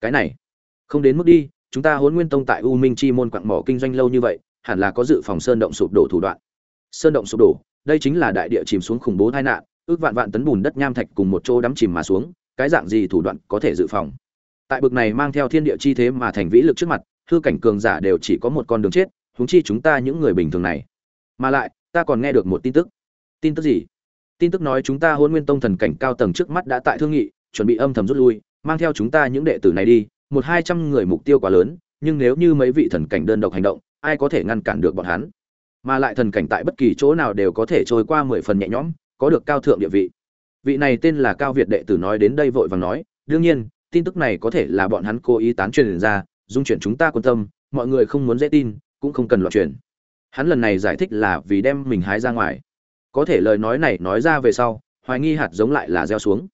cái này, không đến mức đi, chúng ta huấn nguyên tông tại u minh chi môn quặng mỏ kinh doanh lâu như vậy, hẳn là có dự phòng sơn động sụp đổ thủ đoạn. Sơn động sụp đổ, đây chính là đại địa chìm xuống khủng bố tai nạn, ước vạn vạn tấn bùn đất nham thạch cùng một chỗ đắm chìm mà xuống, cái dạng gì thủ đoạn có thể dự phòng? Tại bực này mang theo thiên địa chi thế mà thành vĩ lực trước mặt, hư cảnh cường giả đều chỉ có một con đường chết, huống chi chúng ta những người bình thường này. Mà lại, ta còn nghe được một tin tức. Tin tức gì? Tin tức nói chúng ta hôn nguyên tông thần cảnh cao tầng trước mắt đã tại thương nghị, chuẩn bị âm thầm rút lui mang theo chúng ta những đệ tử này đi, một hai trăm người mục tiêu quá lớn, nhưng nếu như mấy vị thần cảnh đơn độc hành động, ai có thể ngăn cản được bọn hắn? Mà lại thần cảnh tại bất kỳ chỗ nào đều có thể trôi qua mười phần nhẹ nhõm, có được cao thượng địa vị. Vị này tên là cao việt đệ tử nói đến đây vội vàng nói, đương nhiên, tin tức này có thể là bọn hắn cố ý tán truyền ra, dung chuyển chúng ta quan tâm, mọi người không muốn dễ tin, cũng không cần loạn truyền. Hắn lần này giải thích là vì đem mình hái ra ngoài. Có thể lời nói này nói ra về sau, hoài nghi hạt giống lại là gieo xuống.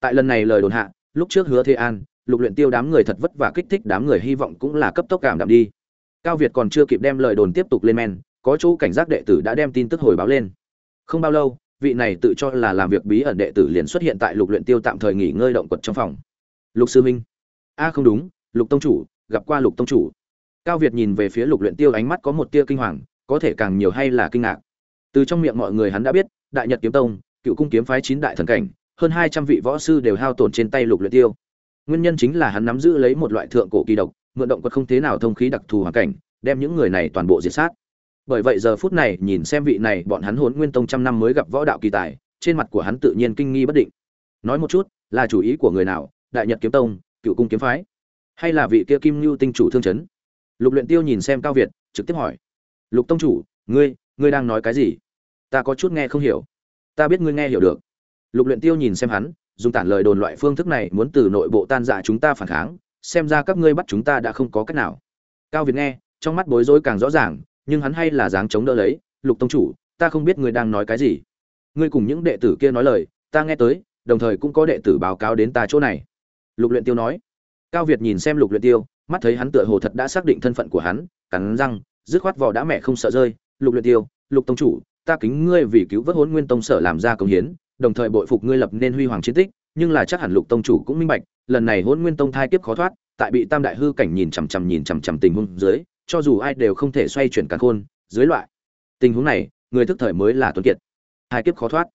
Tại lần này lời đồn hạ lúc trước hứa thế an, lục luyện tiêu đám người thật vất vả kích thích đám người hy vọng cũng là cấp tốc cảm đạm đi. Cao việt còn chưa kịp đem lời đồn tiếp tục lên men, có chỗ cảnh giác đệ tử đã đem tin tức hồi báo lên. Không bao lâu, vị này tự cho là làm việc bí ẩn đệ tử liền xuất hiện tại lục luyện tiêu tạm thời nghỉ ngơi động quật trong phòng. Lục sư minh a, không đúng, lục tông chủ, gặp qua lục tông chủ. Cao việt nhìn về phía lục luyện tiêu ánh mắt có một tia kinh hoàng, có thể càng nhiều hay là kinh ngạc. Từ trong miệng mọi người hắn đã biết, đại nhật kiếm tông, cựu cung kiếm phái chín đại thần cảnh hơn hai trăm vị võ sư đều hao tổn trên tay lục luyện tiêu. Nguyên nhân chính là hắn nắm giữ lấy một loại thượng cổ kỳ độc, mượn động quật không thế nào thông khí đặc thù hoàn cảnh, đem những người này toàn bộ diệt sát. Bởi vậy giờ phút này, nhìn xem vị này, bọn hắn Hỗn nguyên tông trăm năm mới gặp võ đạo kỳ tài, trên mặt của hắn tự nhiên kinh nghi bất định. Nói một chút, là chủ ý của người nào? Đại nhật kiếm tông, cựu cung kiếm phái, hay là vị kia kim lưu tinh chủ thương chấn? Lục luyện tiêu nhìn xem cao việt, trực tiếp hỏi. Lục tông chủ, ngươi ngươi đang nói cái gì? Ta có chút nghe không hiểu. Ta biết ngươi nghe hiểu được lục luyện tiêu nhìn xem hắn, dùng tản lời đồn loại phương thức này muốn từ nội bộ tan rã chúng ta phản kháng, xem ra các ngươi bắt chúng ta đã không có cách nào. Cao việt nghe, trong mắt bối rối càng rõ ràng, nhưng hắn hay là dáng chống đỡ lấy, lục tông chủ, ta không biết ngươi đang nói cái gì. Ngươi cùng những đệ tử kia nói lời, ta nghe tới, đồng thời cũng có đệ tử báo cáo đến ta chỗ này. Lục luyện tiêu nói. Cao việt nhìn xem lục luyện tiêu, mắt thấy hắn tựa hồ thật đã xác định thân phận của hắn, cắn răng, dứt khoát vò đã mẹ không sợ rơi. Lục luyện tiêu, lục tông chủ, ta kính ngươi vì cứu vớt hồn nguyên tông sở làm ra công hiến đồng thời bội phục ngươi lập nên huy hoàng chiến tích, nhưng là chắc hẳn lục tông chủ cũng minh bạch, lần này Hỗn nguyên tông thai kiếp khó thoát, tại bị tam đại hư cảnh nhìn chằm chằm nhìn chằm chằm tình huống dưới, cho dù ai đều không thể xoay chuyển cả khôn, dưới loại tình huống này, người thức thời mới là tuấn kiệt. Thai kiếp khó thoát.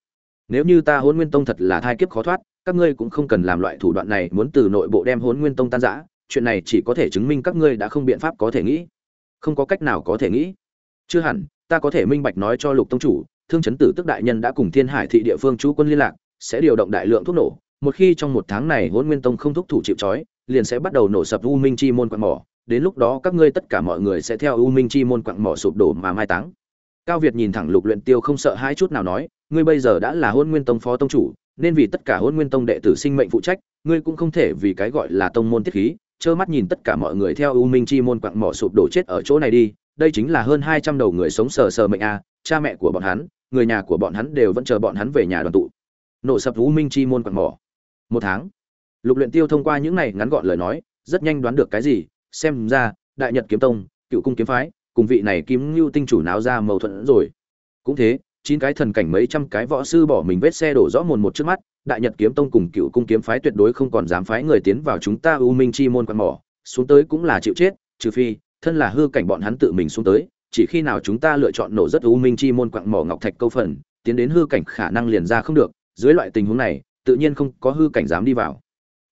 Nếu như ta Hỗn nguyên tông thật là thai kiếp khó thoát, các ngươi cũng không cần làm loại thủ đoạn này, muốn từ nội bộ đem Hỗn nguyên tông tan rã, chuyện này chỉ có thể chứng minh các ngươi đã không biện pháp có thể nghĩ. Không có cách nào có thể nghĩ. Chưa hẳn, ta có thể minh bạch nói cho lục tông chủ thương chấn tử tức đại nhân đã cùng thiên hải thị địa phương chú quân liên lạc, sẽ điều động đại lượng thuốc nổ, một khi trong một tháng này hôn nguyên tông không thúc thủ chịu trói, liền sẽ bắt đầu nổ sập u minh chi môn quặng mỏ, đến lúc đó các ngươi tất cả mọi người sẽ theo u minh chi môn quặng mỏ sụp đổ mà mai táng. Cao việt nhìn thẳng lục luyện tiêu không sợ hai chút nào nói, ngươi bây giờ đã là hôn nguyên tông phó tông chủ, nên vì tất cả hôn nguyên tông đệ tử sinh mệnh phụ trách, ngươi cũng không thể vì cái gọi là tông môn tiết khí, trơ mắt nhìn tất cả mọi người theo u minh chi môn quặng mỏ sụp đổ chết ở chỗ này đi, đây chính là hơn hai trăm đầu người sống sờ sờ mệnh a, cha mẹ của bọn hắn người nhà của bọn hắn đều vẫn chờ bọn hắn về nhà đoàn tụ. Nổ sập Vũ minh chi môn quạt mỏ. Một tháng, lục luyện tiêu thông qua những này ngắn gọn lời nói, rất nhanh đoán được cái gì, xem ra, đại nhật kiếm tông, cựu cung kiếm phái, cùng vị này kim lưu tinh chủ náo ra mâu thuẫn rồi. Cũng thế, chín cái thần cảnh mấy trăm cái võ sư bỏ mình vết xe đổ rõ mồn một trước mắt, đại nhật kiếm tông cùng cựu cung kiếm phái tuyệt đối không còn dám phái người tiến vào chúng ta u minh chi môn quan mỏ, xuống tới cũng là chịu chết, trừ phi, thân là hư cảnh bọn hắn tự mình xuống tới chỉ khi nào chúng ta lựa chọn nổ rất u minh chi môn quặng mỏ ngọc thạch câu phần, tiến đến hư cảnh khả năng liền ra không được, dưới loại tình huống này, tự nhiên không có hư cảnh dám đi vào.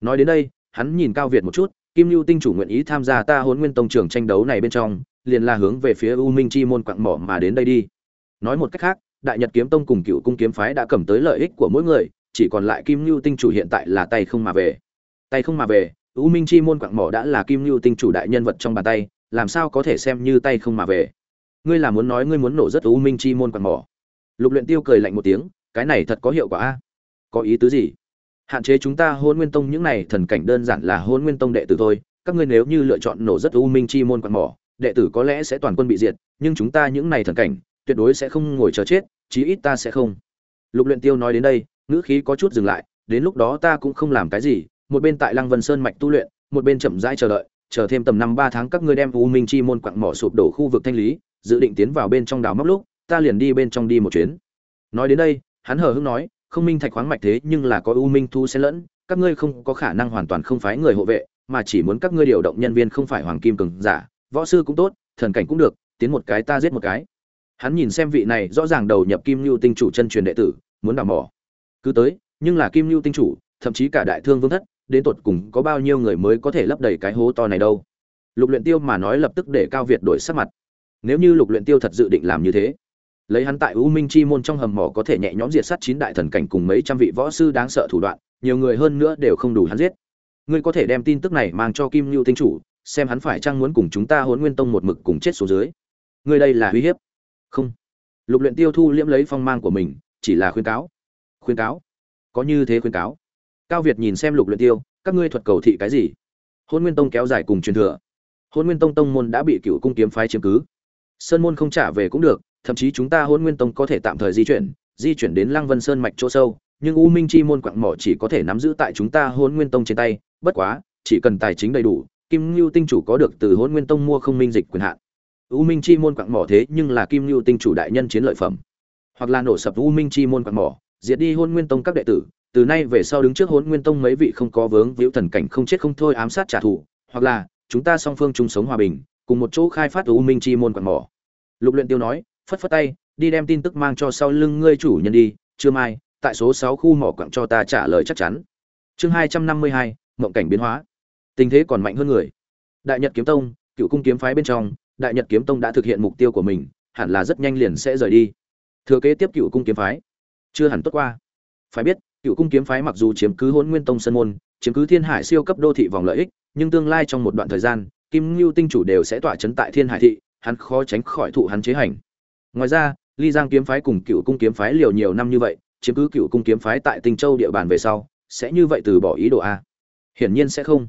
Nói đến đây, hắn nhìn cao việt một chút, kim lưu tinh chủ nguyện ý tham gia ta hôn nguyên tông trường tranh đấu này bên trong, liền là hướng về phía u minh chi môn quặng mỏ mà đến đây đi. Nói một cách khác, đại nhật kiếm tông cùng cựu cung kiếm phái đã cầm tới lợi ích của mỗi người, chỉ còn lại kim lưu tinh chủ hiện tại là tay không mà về. Tay không mà về, u minh chi môn quặng mỏ đã là kim lưu tinh chủ đại nhân vật trong bàn tay, làm sao có thể xem như tay không mà về? Ngươi là muốn nói ngươi muốn nổ rất u minh chi môn quạt mỏ. Lục luyện tiêu cười lạnh một tiếng, cái này thật có hiệu quả a. Có ý tứ gì? Hạn chế chúng ta hôn nguyên tông những này thần cảnh đơn giản là hôn nguyên tông đệ tử thôi, các ngươi nếu như lựa chọn nổ rất u minh chi môn quạt mỏ, đệ tử có lẽ sẽ toàn quân bị diệt, nhưng chúng ta những này thần cảnh, tuyệt đối sẽ không ngồi chờ chết, chí ít ta sẽ không. Lục luyện tiêu nói đến đây, ngữ khí có chút dừng lại, đến lúc đó ta cũng không làm cái gì, một bên tại lăng vân sơn mạch tu luyện, một bên chậm rãi chờ đợi, chờ thêm tầm năm ba tháng các ngươi đem u minh chi môn quặng mỏ sụp đổ khu vực thanh lý dự định tiến vào bên trong đào móc lúc, ta liền đi bên trong đi một chuyến. Nói đến đây, hắn hờ hững nói, không minh thạch khoáng mạch thế nhưng là có u minh thu xen lẫn, các ngươi không có khả năng hoàn toàn không phái người hộ vệ, mà chỉ muốn các ngươi điều động nhân viên không phải hoàng kim cường giả, võ sư cũng tốt, thần cảnh cũng được, tiến một cái ta giết một cái. Hắn nhìn xem vị này rõ ràng đầu nhập kim lưu tinh chủ chân truyền đệ tử, muốn đào mỏ. Cứ tới, nhưng là kim lưu tinh chủ, thậm chí cả đại thương vương thất, đến tột cùng có bao nhiêu người mới có thể lấp đầy cái hố to này đâu? Lục luyện tiêu mà nói lập tức để cao việt đổi sắc mặt nếu như lục luyện tiêu thật dự định làm như thế, lấy hắn tại u minh chi môn trong hầm mỏ có thể nhẹ nhõm diệt sát chín đại thần cảnh cùng mấy trăm vị võ sư đáng sợ thủ đoạn, nhiều người hơn nữa đều không đủ hắn giết. Ngươi có thể đem tin tức này mang cho kim lưu tinh chủ, xem hắn phải chăng muốn cùng chúng ta huấn nguyên tông một mực cùng chết xuống dưới. Ngươi đây là uy hiếp? Không. Lục luyện tiêu thu liễm lấy phong mang của mình, chỉ là khuyên cáo. Khuyên cáo? Có như thế khuyên cáo? Cao việt nhìn xem lục luyện tiêu, các ngươi thuật cầu thị cái gì? Hôn nguyên tông kéo dài cùng truyền thừa. Hôn nguyên tông tông môn đã bị cựu cung kiếm phái chiếm cứ sơn môn không trả về cũng được, thậm chí chúng ta hôn nguyên tông có thể tạm thời di chuyển di chuyển đến lăng vân sơn mạch chỗ sâu, nhưng u minh chi môn quặng mỏ chỉ có thể nắm giữ tại chúng ta hôn nguyên tông trên tay, bất quá, chỉ cần tài chính đầy đủ, kim Ngưu tinh chủ có được từ hôn nguyên tông mua không minh dịch quyền hạn. U minh chi môn quặng mỏ thế nhưng là kim Ngưu tinh chủ đại nhân chiến lợi phẩm. Hoặc là nổ sập u minh chi môn quặng mỏ, diệt đi hôn nguyên tông các đệ tử, từ nay về sau đứng trước hôn nguyên tông mấy vị không có vướng víu thần cảnh không chết không thôi ám sát trả thù, hoặc là, chúng ta song phương chung sống hòa bình cùng một chỗ khai phát u minh chi môn quạt mỏ. Lục luyện tiêu nói, phất phất tay, đi đem tin tức mang cho sau lưng ngươi chủ nhân đi chưa mai, tại số sáu khu mỏ quặng cho ta trả lời chắc chắn. Chương hai trăm năm mươi hai, mộng cảnh biến hóa. Tình thế còn mạnh hơn người. Đại nhật kiếm tông, cựu cung kiếm phái bên trong, đại nhật kiếm tông đã thực hiện mục tiêu của mình, hẳn là rất nhanh liền sẽ rời đi. Thừa kế tiếp cựu cung kiếm phái. Chưa hẳn tốt qua. Phải biết, cựu cung kiếm phái mặc dù chiếm cứ hôn nguyên tông sân môn, chiếm cứ thiên hải siêu cấp đô thị vòng lợi ích, nhưng tương lai trong một đoạn thời gian kim ngưu tinh chủ đều sẽ tỏa chấn tại thiên hải thị, hắn khó tránh khỏi thụ hắn chế hành. Ngoài ra, ly giang kiếm phái cùng cựu cung kiếm phái liều nhiều năm như vậy, chiếm cứ cựu cung kiếm phái tại tinh châu địa bàn về sau, sẽ như vậy từ bỏ ý đồ a. Hiển nhiên sẽ không.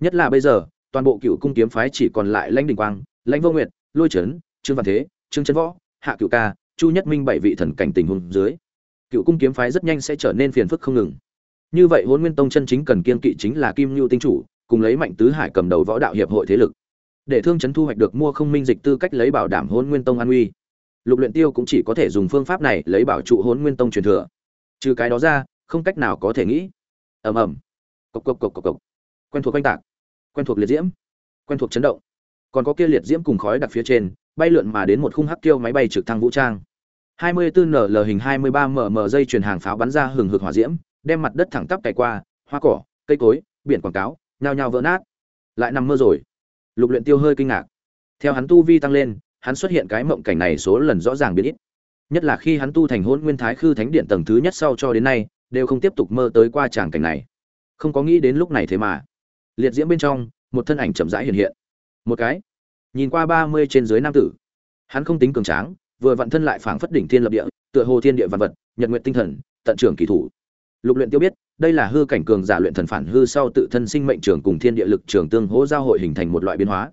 Nhất là bây giờ, toàn bộ cựu cung kiếm phái chỉ còn lại lãnh đình quang, lãnh vô nguyệt, lôi trấn trương văn thế, trương trấn võ, hạ cựu ca, chu nhất minh bảy vị thần cảnh tình huống dưới cựu cung kiếm phái rất nhanh sẽ trở nên phiền phức không ngừng. Như vậy huấn nguyên tông chân chính cần kiên kỵ chính là kim Lưu tinh chủ cùng lấy mạnh tứ hải cầm đầu võ đạo hiệp hội thế lực. Để thương chấn thu hoạch được mua không minh dịch tư cách lấy bảo đảm hôn nguyên tông an uy. Lục luyện tiêu cũng chỉ có thể dùng phương pháp này lấy bảo trụ hôn nguyên tông truyền thừa. Trừ cái đó ra, không cách nào có thể nghĩ. Ầm ầm. Cộc cộc cộc cộc cộc. Quen thuộc quanh tạc. Quen thuộc liệt diễm. Quen thuộc chấn động. Còn có kia liệt diễm cùng khói đặc phía trên, bay lượn mà đến một khung hắc tiêu máy bay trực thăng vũ trang. 24 nl hình 23 mm dây truyền hàng pháo bắn ra hừng hực hỏa diễm, đem mặt đất thẳng tắp cày qua, hoa cỏ, cây cối, biển quảng cáo nhao nhao vỡ nát. Lại nằm mơ rồi. Lục luyện tiêu hơi kinh ngạc. Theo hắn tu vi tăng lên, hắn xuất hiện cái mộng cảnh này số lần rõ ràng biến ít. Nhất là khi hắn tu thành hôn nguyên thái khư thánh điện tầng thứ nhất sau cho đến nay, đều không tiếp tục mơ tới qua tràng cảnh này. Không có nghĩ đến lúc này thế mà. Liệt diễm bên trong, một thân ảnh chậm rãi hiện hiện. Một cái. Nhìn qua ba mươi trên dưới nam tử. Hắn không tính cường tráng, vừa vặn thân lại phảng phất đỉnh thiên lập địa, tựa hồ thiên địa vạn vật, nhật nguyện tinh thần, tận trưởng kỳ thủ lục luyện tiêu biết, đây là hư cảnh cường giả luyện thần phản hư sau tự thân sinh mệnh trường cùng thiên địa lực trường tương hỗ giao hội hình thành một loại biến hóa.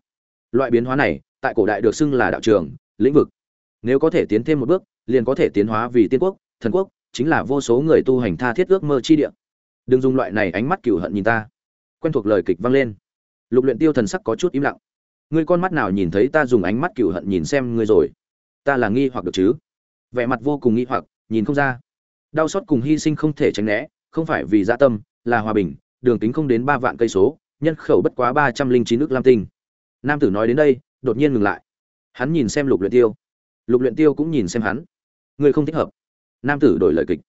Loại biến hóa này, tại cổ đại được xưng là đạo trường, lĩnh vực. Nếu có thể tiến thêm một bước, liền có thể tiến hóa vì tiên quốc, thần quốc, chính là vô số người tu hành tha thiết ước mơ chi địa. Đừng dùng loại này ánh mắt cửu hận nhìn ta. Quen thuộc lời kịch vang lên. Lục luyện tiêu thần sắc có chút im lặng. Ngươi con mắt nào nhìn thấy ta dùng ánh mắt cửu hận nhìn xem ngươi rồi? Ta là nghi hoặc được chứ? Vẻ mặt vô cùng nghi hoặc, nhìn không ra đau xót cùng hy sinh không thể tránh né, không phải vì dạ tâm, là hòa bình, đường kính không đến ba vạn cây số, nhân khẩu bất quá ba trăm linh chín nước lam tinh. Nam tử nói đến đây, đột nhiên ngừng lại. Hắn nhìn xem lục luyện tiêu. Lục luyện tiêu cũng nhìn xem hắn. Người không thích hợp. Nam tử đổi lời kịch.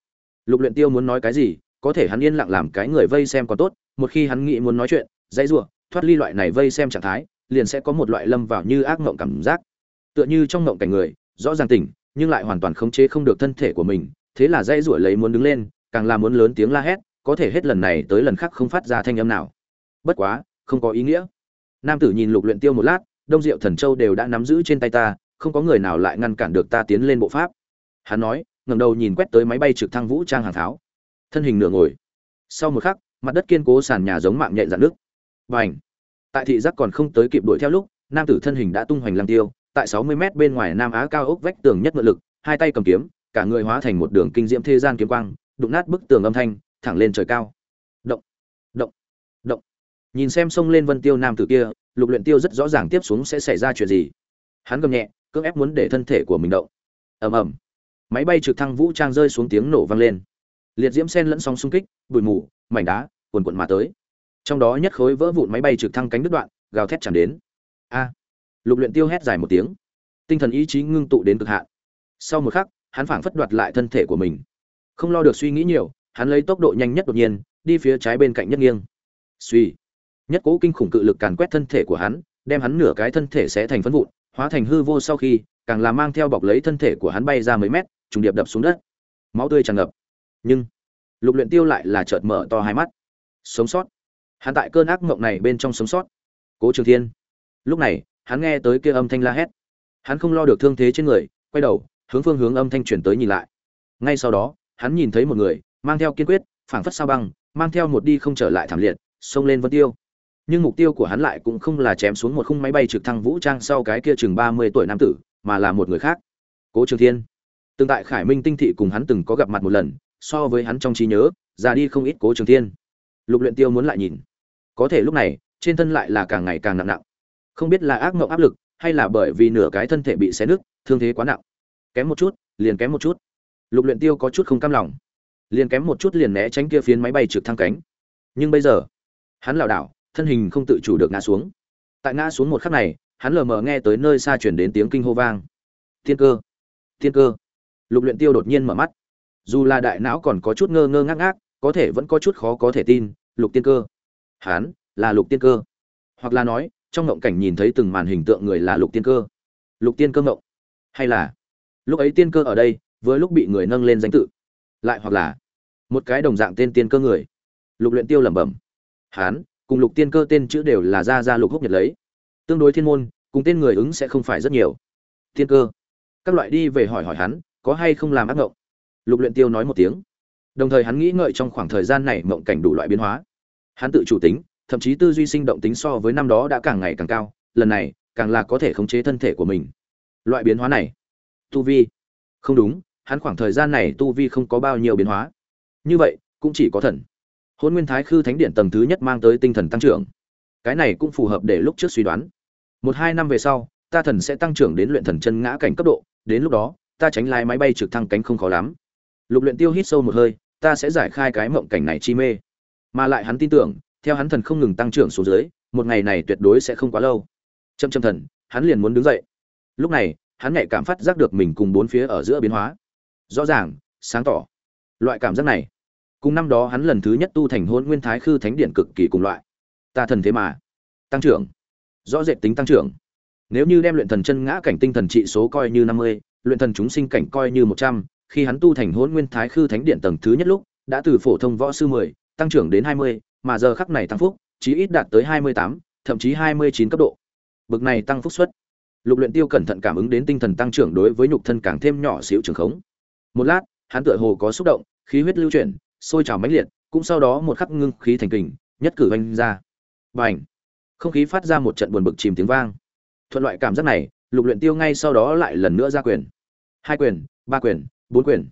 Lục luyện tiêu muốn nói cái gì, có thể hắn yên lặng làm cái người vây xem còn tốt, một khi hắn nghĩ muốn nói chuyện, dãy rủa, thoát ly loại này vây xem trạng thái, liền sẽ có một loại lâm vào như ác mộng cảm giác. Tựa như trong mộng cảnh người, rõ ràng tỉnh, nhưng lại hoàn toàn khống chế không được thân thể của mình thế là dãy rủa lấy muốn đứng lên, càng là muốn lớn tiếng la hét, có thể hết lần này tới lần khác không phát ra thanh âm nào. Bất quá, không có ý nghĩa. Nam tử nhìn lục luyện tiêu một lát, đông diệu thần châu đều đã nắm giữ trên tay ta, không có người nào lại ngăn cản được ta tiến lên bộ pháp. Hắn nói, ngẩng đầu nhìn quét tới máy bay trực thăng vũ trang hàng tháo. Thân hình nửa ngồi. Sau một khắc, mặt đất kiên cố sàn nhà giống mạng nhện dạn nước. Bành! Tại thị giác còn không tới kịp đuổi theo lúc, nam tử thân hình đã tung hoành lăng tiêu, tại 60 mét bên ngoài nam á cao ốc vách tường nhất ngự lực, hai tay cầm kiếm cả người hóa thành một đường kinh diễm thế gian kiếm quang, đụng nát bức tường âm thanh, thẳng lên trời cao. Động động động. Nhìn xem sông lên vân tiêu nam tử kia, lục luyện tiêu rất rõ ràng tiếp xuống sẽ xảy ra chuyện gì. Hắn gầm nhẹ, cưỡng ép muốn để thân thể của mình động. Ầm ầm. Máy bay trực thăng vũ trang rơi xuống tiếng nổ vang lên. Liệt diễm sen lẫn sóng xung kích, bụi mù, mảnh đá, cuồn cuộn mà tới. Trong đó nhất khối vỡ vụn máy bay trực thăng cánh đứt đoạn, gào thét chẳng đến. A. Lục luyện tiêu hét dài một tiếng. Tinh thần ý chí ngưng tụ đến cực hạn. Sau một khắc hắn phảng phất đoạt lại thân thể của mình. Không lo được suy nghĩ nhiều, hắn lấy tốc độ nhanh nhất đột nhiên, đi phía trái bên cạnh nhất nghiêng. Suy nhất cố kinh khủng cự lực càn quét thân thể của hắn, đem hắn nửa cái thân thể sẽ thành phấn vụn, hóa thành hư vô sau khi, càng là mang theo bọc lấy thân thể của hắn bay ra mấy mét, trùng điệp đập xuống đất. Máu tươi tràn ngập. Nhưng, lục luyện tiêu lại là chợt mở to hai mắt. Sống sót. Hắn tại cơn ác mộng này bên trong sống sót. Cố trường thiên. Lúc này, hắn nghe tới kia âm thanh la hét. Hắn không lo được thương thế trên người, quay đầu hướng phương hướng âm thanh truyền tới nhìn lại. Ngay sau đó, hắn nhìn thấy một người, mang theo kiên quyết, phảng phất sao băng, mang theo một đi không trở lại thảm liệt, xông lên vân tiêu. Nhưng mục tiêu của hắn lại cũng không là chém xuống một khung máy bay trực thăng vũ trang sau cái kia chừng ba mươi tuổi nam tử, mà là một người khác. Cố trường thiên. Tương tại khải minh tinh thị cùng hắn từng có gặp mặt một lần, so với hắn trong trí nhớ, già đi không ít cố trường thiên. Lục luyện tiêu muốn lại nhìn. Có thể lúc này, trên thân lại là càng ngày càng nặng nặng. Không biết là ác mộng áp lực, hay là bởi vì nửa cái thân thể bị xé nứt, thương thế quá nặng kém một chút, liền kém một chút. Lục luyện tiêu có chút không cam lòng. Liền kém một chút liền né tránh kia phiến máy bay trực thăng cánh. Nhưng bây giờ, hắn lảo đảo, thân hình không tự chủ được ngã xuống. Tại ngã xuống một khắc này, hắn lờ mờ nghe tới nơi xa truyền đến tiếng kinh hô vang. Thiên cơ thiên cơ. Lục luyện tiêu đột nhiên mở mắt. Dù là đại não còn có chút ngơ ngơ ngác ngác, có thể vẫn có chút khó có thể tin, lục tiên cơ. Hắn là lục tiên cơ. Hoặc là nói, trong ngộng cảnh nhìn thấy từng màn hình tượng người là lục tiên cơ. Lục tiên cơ ngộng. Hay là lúc ấy tiên cơ ở đây với lúc bị người nâng lên danh tự. Lại hoặc là, một cái đồng dạng tên tiên cơ người. Lục luyện tiêu lẩm bẩm. Hắn cùng lục tiên cơ tên chữ đều là ra ra lục húc nhật lấy. Tương đối thiên môn, cùng tên người ứng sẽ không phải rất nhiều. Tiên cơ. Các loại đi về hỏi hỏi hắn, có hay không làm ác ngộng? Lục luyện tiêu nói một tiếng. Đồng thời hắn nghĩ ngợi trong khoảng thời gian này mộng cảnh đủ loại biến hóa. Hắn tự chủ tính, thậm chí tư duy sinh động tính so với năm đó đã càng ngày càng cao, lần này, càng là có thể khống chế thân thể của mình. Loại biến hóa này tu vi. Không đúng, hắn khoảng thời gian này tu vi không có bao nhiêu biến hóa. Như vậy, cũng chỉ có thần. Hôn nguyên thái khư thánh điện tầng thứ nhất mang tới tinh thần tăng trưởng. Cái này cũng phù hợp để lúc trước suy đoán. Một hai năm về sau, ta thần sẽ tăng trưởng đến luyện thần chân ngã cảnh cấp độ, đến lúc đó, ta tránh lái máy bay trực thăng cánh không khó lắm. Lục luyện tiêu hít sâu một hơi, ta sẽ giải khai cái mộng cảnh này chi mê. Mà lại hắn tin tưởng, theo hắn thần không ngừng tăng trưởng xuống dưới, một ngày này tuyệt đối sẽ không quá lâu. Châm châm thần, hắn liền muốn đứng dậy. Lúc này hắn nhạy cảm phát giác được mình cùng bốn phía ở giữa biến hóa. Rõ ràng, sáng tỏ. Loại cảm giác này. Cùng năm đó hắn lần thứ nhất tu thành hôn nguyên thái khư thánh điện cực kỳ cùng loại. Ta thần thế mà. Tăng trưởng. Rõ rệt tính tăng trưởng. Nếu như đem luyện thần chân ngã cảnh tinh thần trị số coi như năm mươi, luyện thần chúng sinh cảnh coi như một trăm, khi hắn tu thành hôn nguyên thái khư thánh điện tầng thứ nhất lúc, đã từ phổ thông võ sư mười, tăng trưởng đến hai mươi, mà giờ khắc này tăng phúc, chí ít đạt tới hai mươi tám, thậm chí hai mươi chín cấp độ. Bực này tăng phúc suất lục luyện tiêu cẩn thận cảm ứng đến tinh thần tăng trưởng đối với nhục thân càng thêm nhỏ xíu trường khống. Một lát, hắn tựa hồ có xúc động, khí huyết lưu chuyển, sôi trào mãnh liệt, cũng sau đó một khắc ngưng khí thành kình, nhất cử vanh ra. Bành! Không khí phát ra một trận buồn bực chìm tiếng vang. Thuận loại cảm giác này, lục luyện tiêu ngay sau đó lại lần nữa ra quyền. Hai quyền, ba quyền, bốn quyền.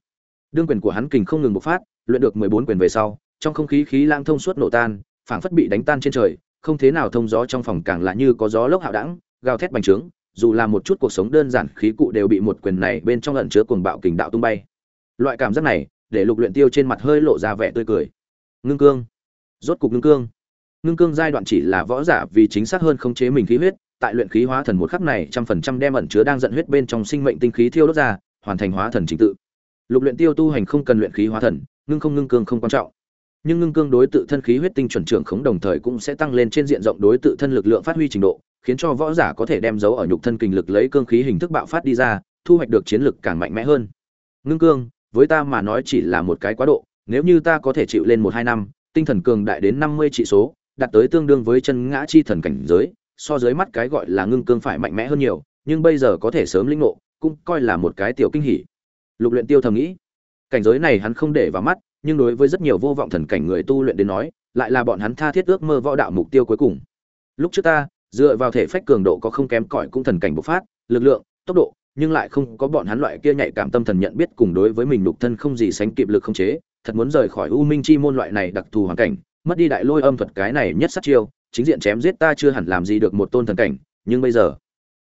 Đương quyền của hắn kình không ngừng bộc phát, luyện được mười bốn quyền về sau, trong không khí khí lang thông suốt nổ tan, phảng phất bị đánh tan trên trời, không thế nào thông gió trong phòng càng lạ như có gió lốc hạo đẳng gào thét bành trướng dù là một chút cuộc sống đơn giản, khí cụ đều bị một quyền này bên trong ẩn chứa cuồng bạo kình đạo tung bay. Loại cảm giác này, để lục luyện tiêu trên mặt hơi lộ ra vẻ tươi cười. Ngưng cương. Rốt cục ngưng cương. Ngưng cương giai đoạn chỉ là võ giả vì chính xác hơn khống chế mình khí huyết, tại luyện khí hóa thần một khắc này trăm phần trăm đem ẩn chứa đang giận huyết bên trong sinh mệnh tinh khí thiêu đốt ra, hoàn thành hóa thần chính tự. Lục luyện tiêu tu hành không cần luyện khí hóa thần, ngưng không ngưng cương không quan trọng. Nhưng ngưng cương đối tự thân khí huyết tinh chuẩn trưởng khống đồng thời cũng sẽ tăng lên trên diện rộng đối tự thân lực lượng phát huy trình độ khiến cho võ giả có thể đem dấu ở nhục thân kinh lực lấy cương khí hình thức bạo phát đi ra, thu hoạch được chiến lực càng mạnh mẽ hơn. Ngưng cương, với ta mà nói chỉ là một cái quá độ, nếu như ta có thể chịu lên một hai năm, tinh thần cường đại đến năm mươi trị số, đạt tới tương đương với chân ngã chi thần cảnh giới, so dưới mắt cái gọi là ngưng cương phải mạnh mẽ hơn nhiều, nhưng bây giờ có thể sớm linh ngộ, cũng coi là một cái tiểu kinh hỉ. Lục luyện tiêu thầm nghĩ. Cảnh giới này hắn không để vào mắt, nhưng đối với rất nhiều vô vọng thần cảnh người tu luyện đến nói, lại là bọn hắn tha thiết ước mơ võ đạo mục tiêu cuối cùng. Lúc trước ta dựa vào thể phách cường độ có không kém cỏi cũng thần cảnh bộc phát lực lượng tốc độ nhưng lại không có bọn hắn loại kia nhạy cảm tâm thần nhận biết cùng đối với mình nhục thân không gì sánh kịp lực không chế, thật muốn rời khỏi U Minh chi môn loại này đặc thù hoàn cảnh, mất đi đại lôi âm thuật cái này nhất sát chiêu, chính diện chém giết ta chưa hẳn làm gì được một tôn thần cảnh, nhưng bây giờ,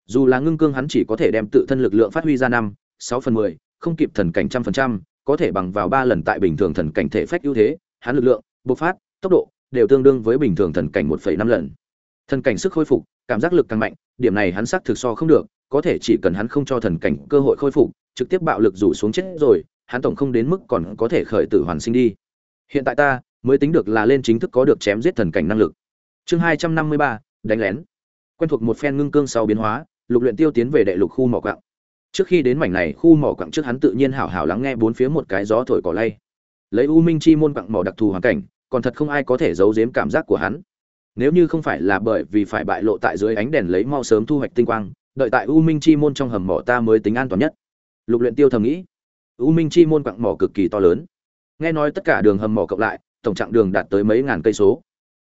dù là ngưng cương hắn chỉ có thể đem tự thân lực lượng phát huy ra năm, sáu phần mười, không kịp thần cảnh trăm phần trăm, có thể bằng vào ba lần tại bình thường thần cảnh thể phách ưu thế, hắn lực lượng, bộc phát, tốc độ, đều tương đương với bình thường thần cảnh 1.5 lần. Thần cảnh sức khôi phục, cảm giác lực càng mạnh, điểm này hắn xác thực so không được, có thể chỉ cần hắn không cho thần cảnh cơ hội khôi phục, trực tiếp bạo lực rủ xuống chết rồi, hắn tổng không đến mức còn có thể khởi tử hoàn sinh đi. Hiện tại ta mới tính được là lên chính thức có được chém giết thần cảnh năng lực. Chương 253, đánh lén. Quen thuộc một phen ngưng cương sau biến hóa, Lục Luyện Tiêu tiến về đệ lục khu mỏ quặng. Trước khi đến mảnh này, khu mỏ quặng trước hắn tự nhiên hảo hảo lắng nghe bốn phía một cái gió thổi cỏ lay. Lấy U Minh chi môn quặng mỏ đặc thù hoàn cảnh, còn thật không ai có thể giấu giếm cảm giác của hắn. Nếu như không phải là bởi vì phải bại lộ tại dưới ánh đèn lấy mau sớm thu hoạch tinh quang, đợi tại U Minh chi môn trong hầm mỏ ta mới tính an toàn nhất. Lục Luyện Tiêu thầm nghĩ. U Minh chi môn quặng mỏ cực kỳ to lớn. Nghe nói tất cả đường hầm mỏ cộng lại, tổng trạng đường đạt tới mấy ngàn cây số.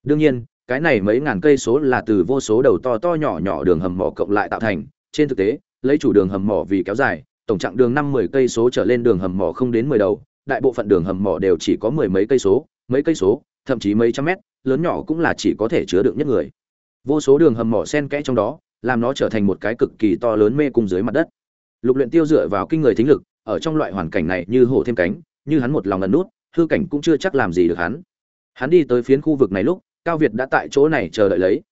Đương nhiên, cái này mấy ngàn cây số là từ vô số đầu to to nhỏ nhỏ đường hầm mỏ cộng lại tạo thành, trên thực tế, lấy chủ đường hầm mỏ vì kéo dài, tổng trạng đường năm mười cây số trở lên đường hầm mỏ không đến mười đầu, đại bộ phận đường hầm mỏ đều chỉ có mười mấy cây số, mấy cây số, thậm chí mấy trăm mét, lớn nhỏ cũng là chỉ có thể chứa được nhất người. Vô số đường hầm mỏ xen kẽ trong đó, làm nó trở thành một cái cực kỳ to lớn mê cung dưới mặt đất. Lục Luyện Tiêu dựa vào kinh người thính lực, ở trong loại hoàn cảnh này như hổ thêm cánh, như hắn một lòng ẩn nút, hư cảnh cũng chưa chắc làm gì được hắn. Hắn đi tới phiến khu vực này lúc, Cao Việt đã tại chỗ này chờ đợi lấy.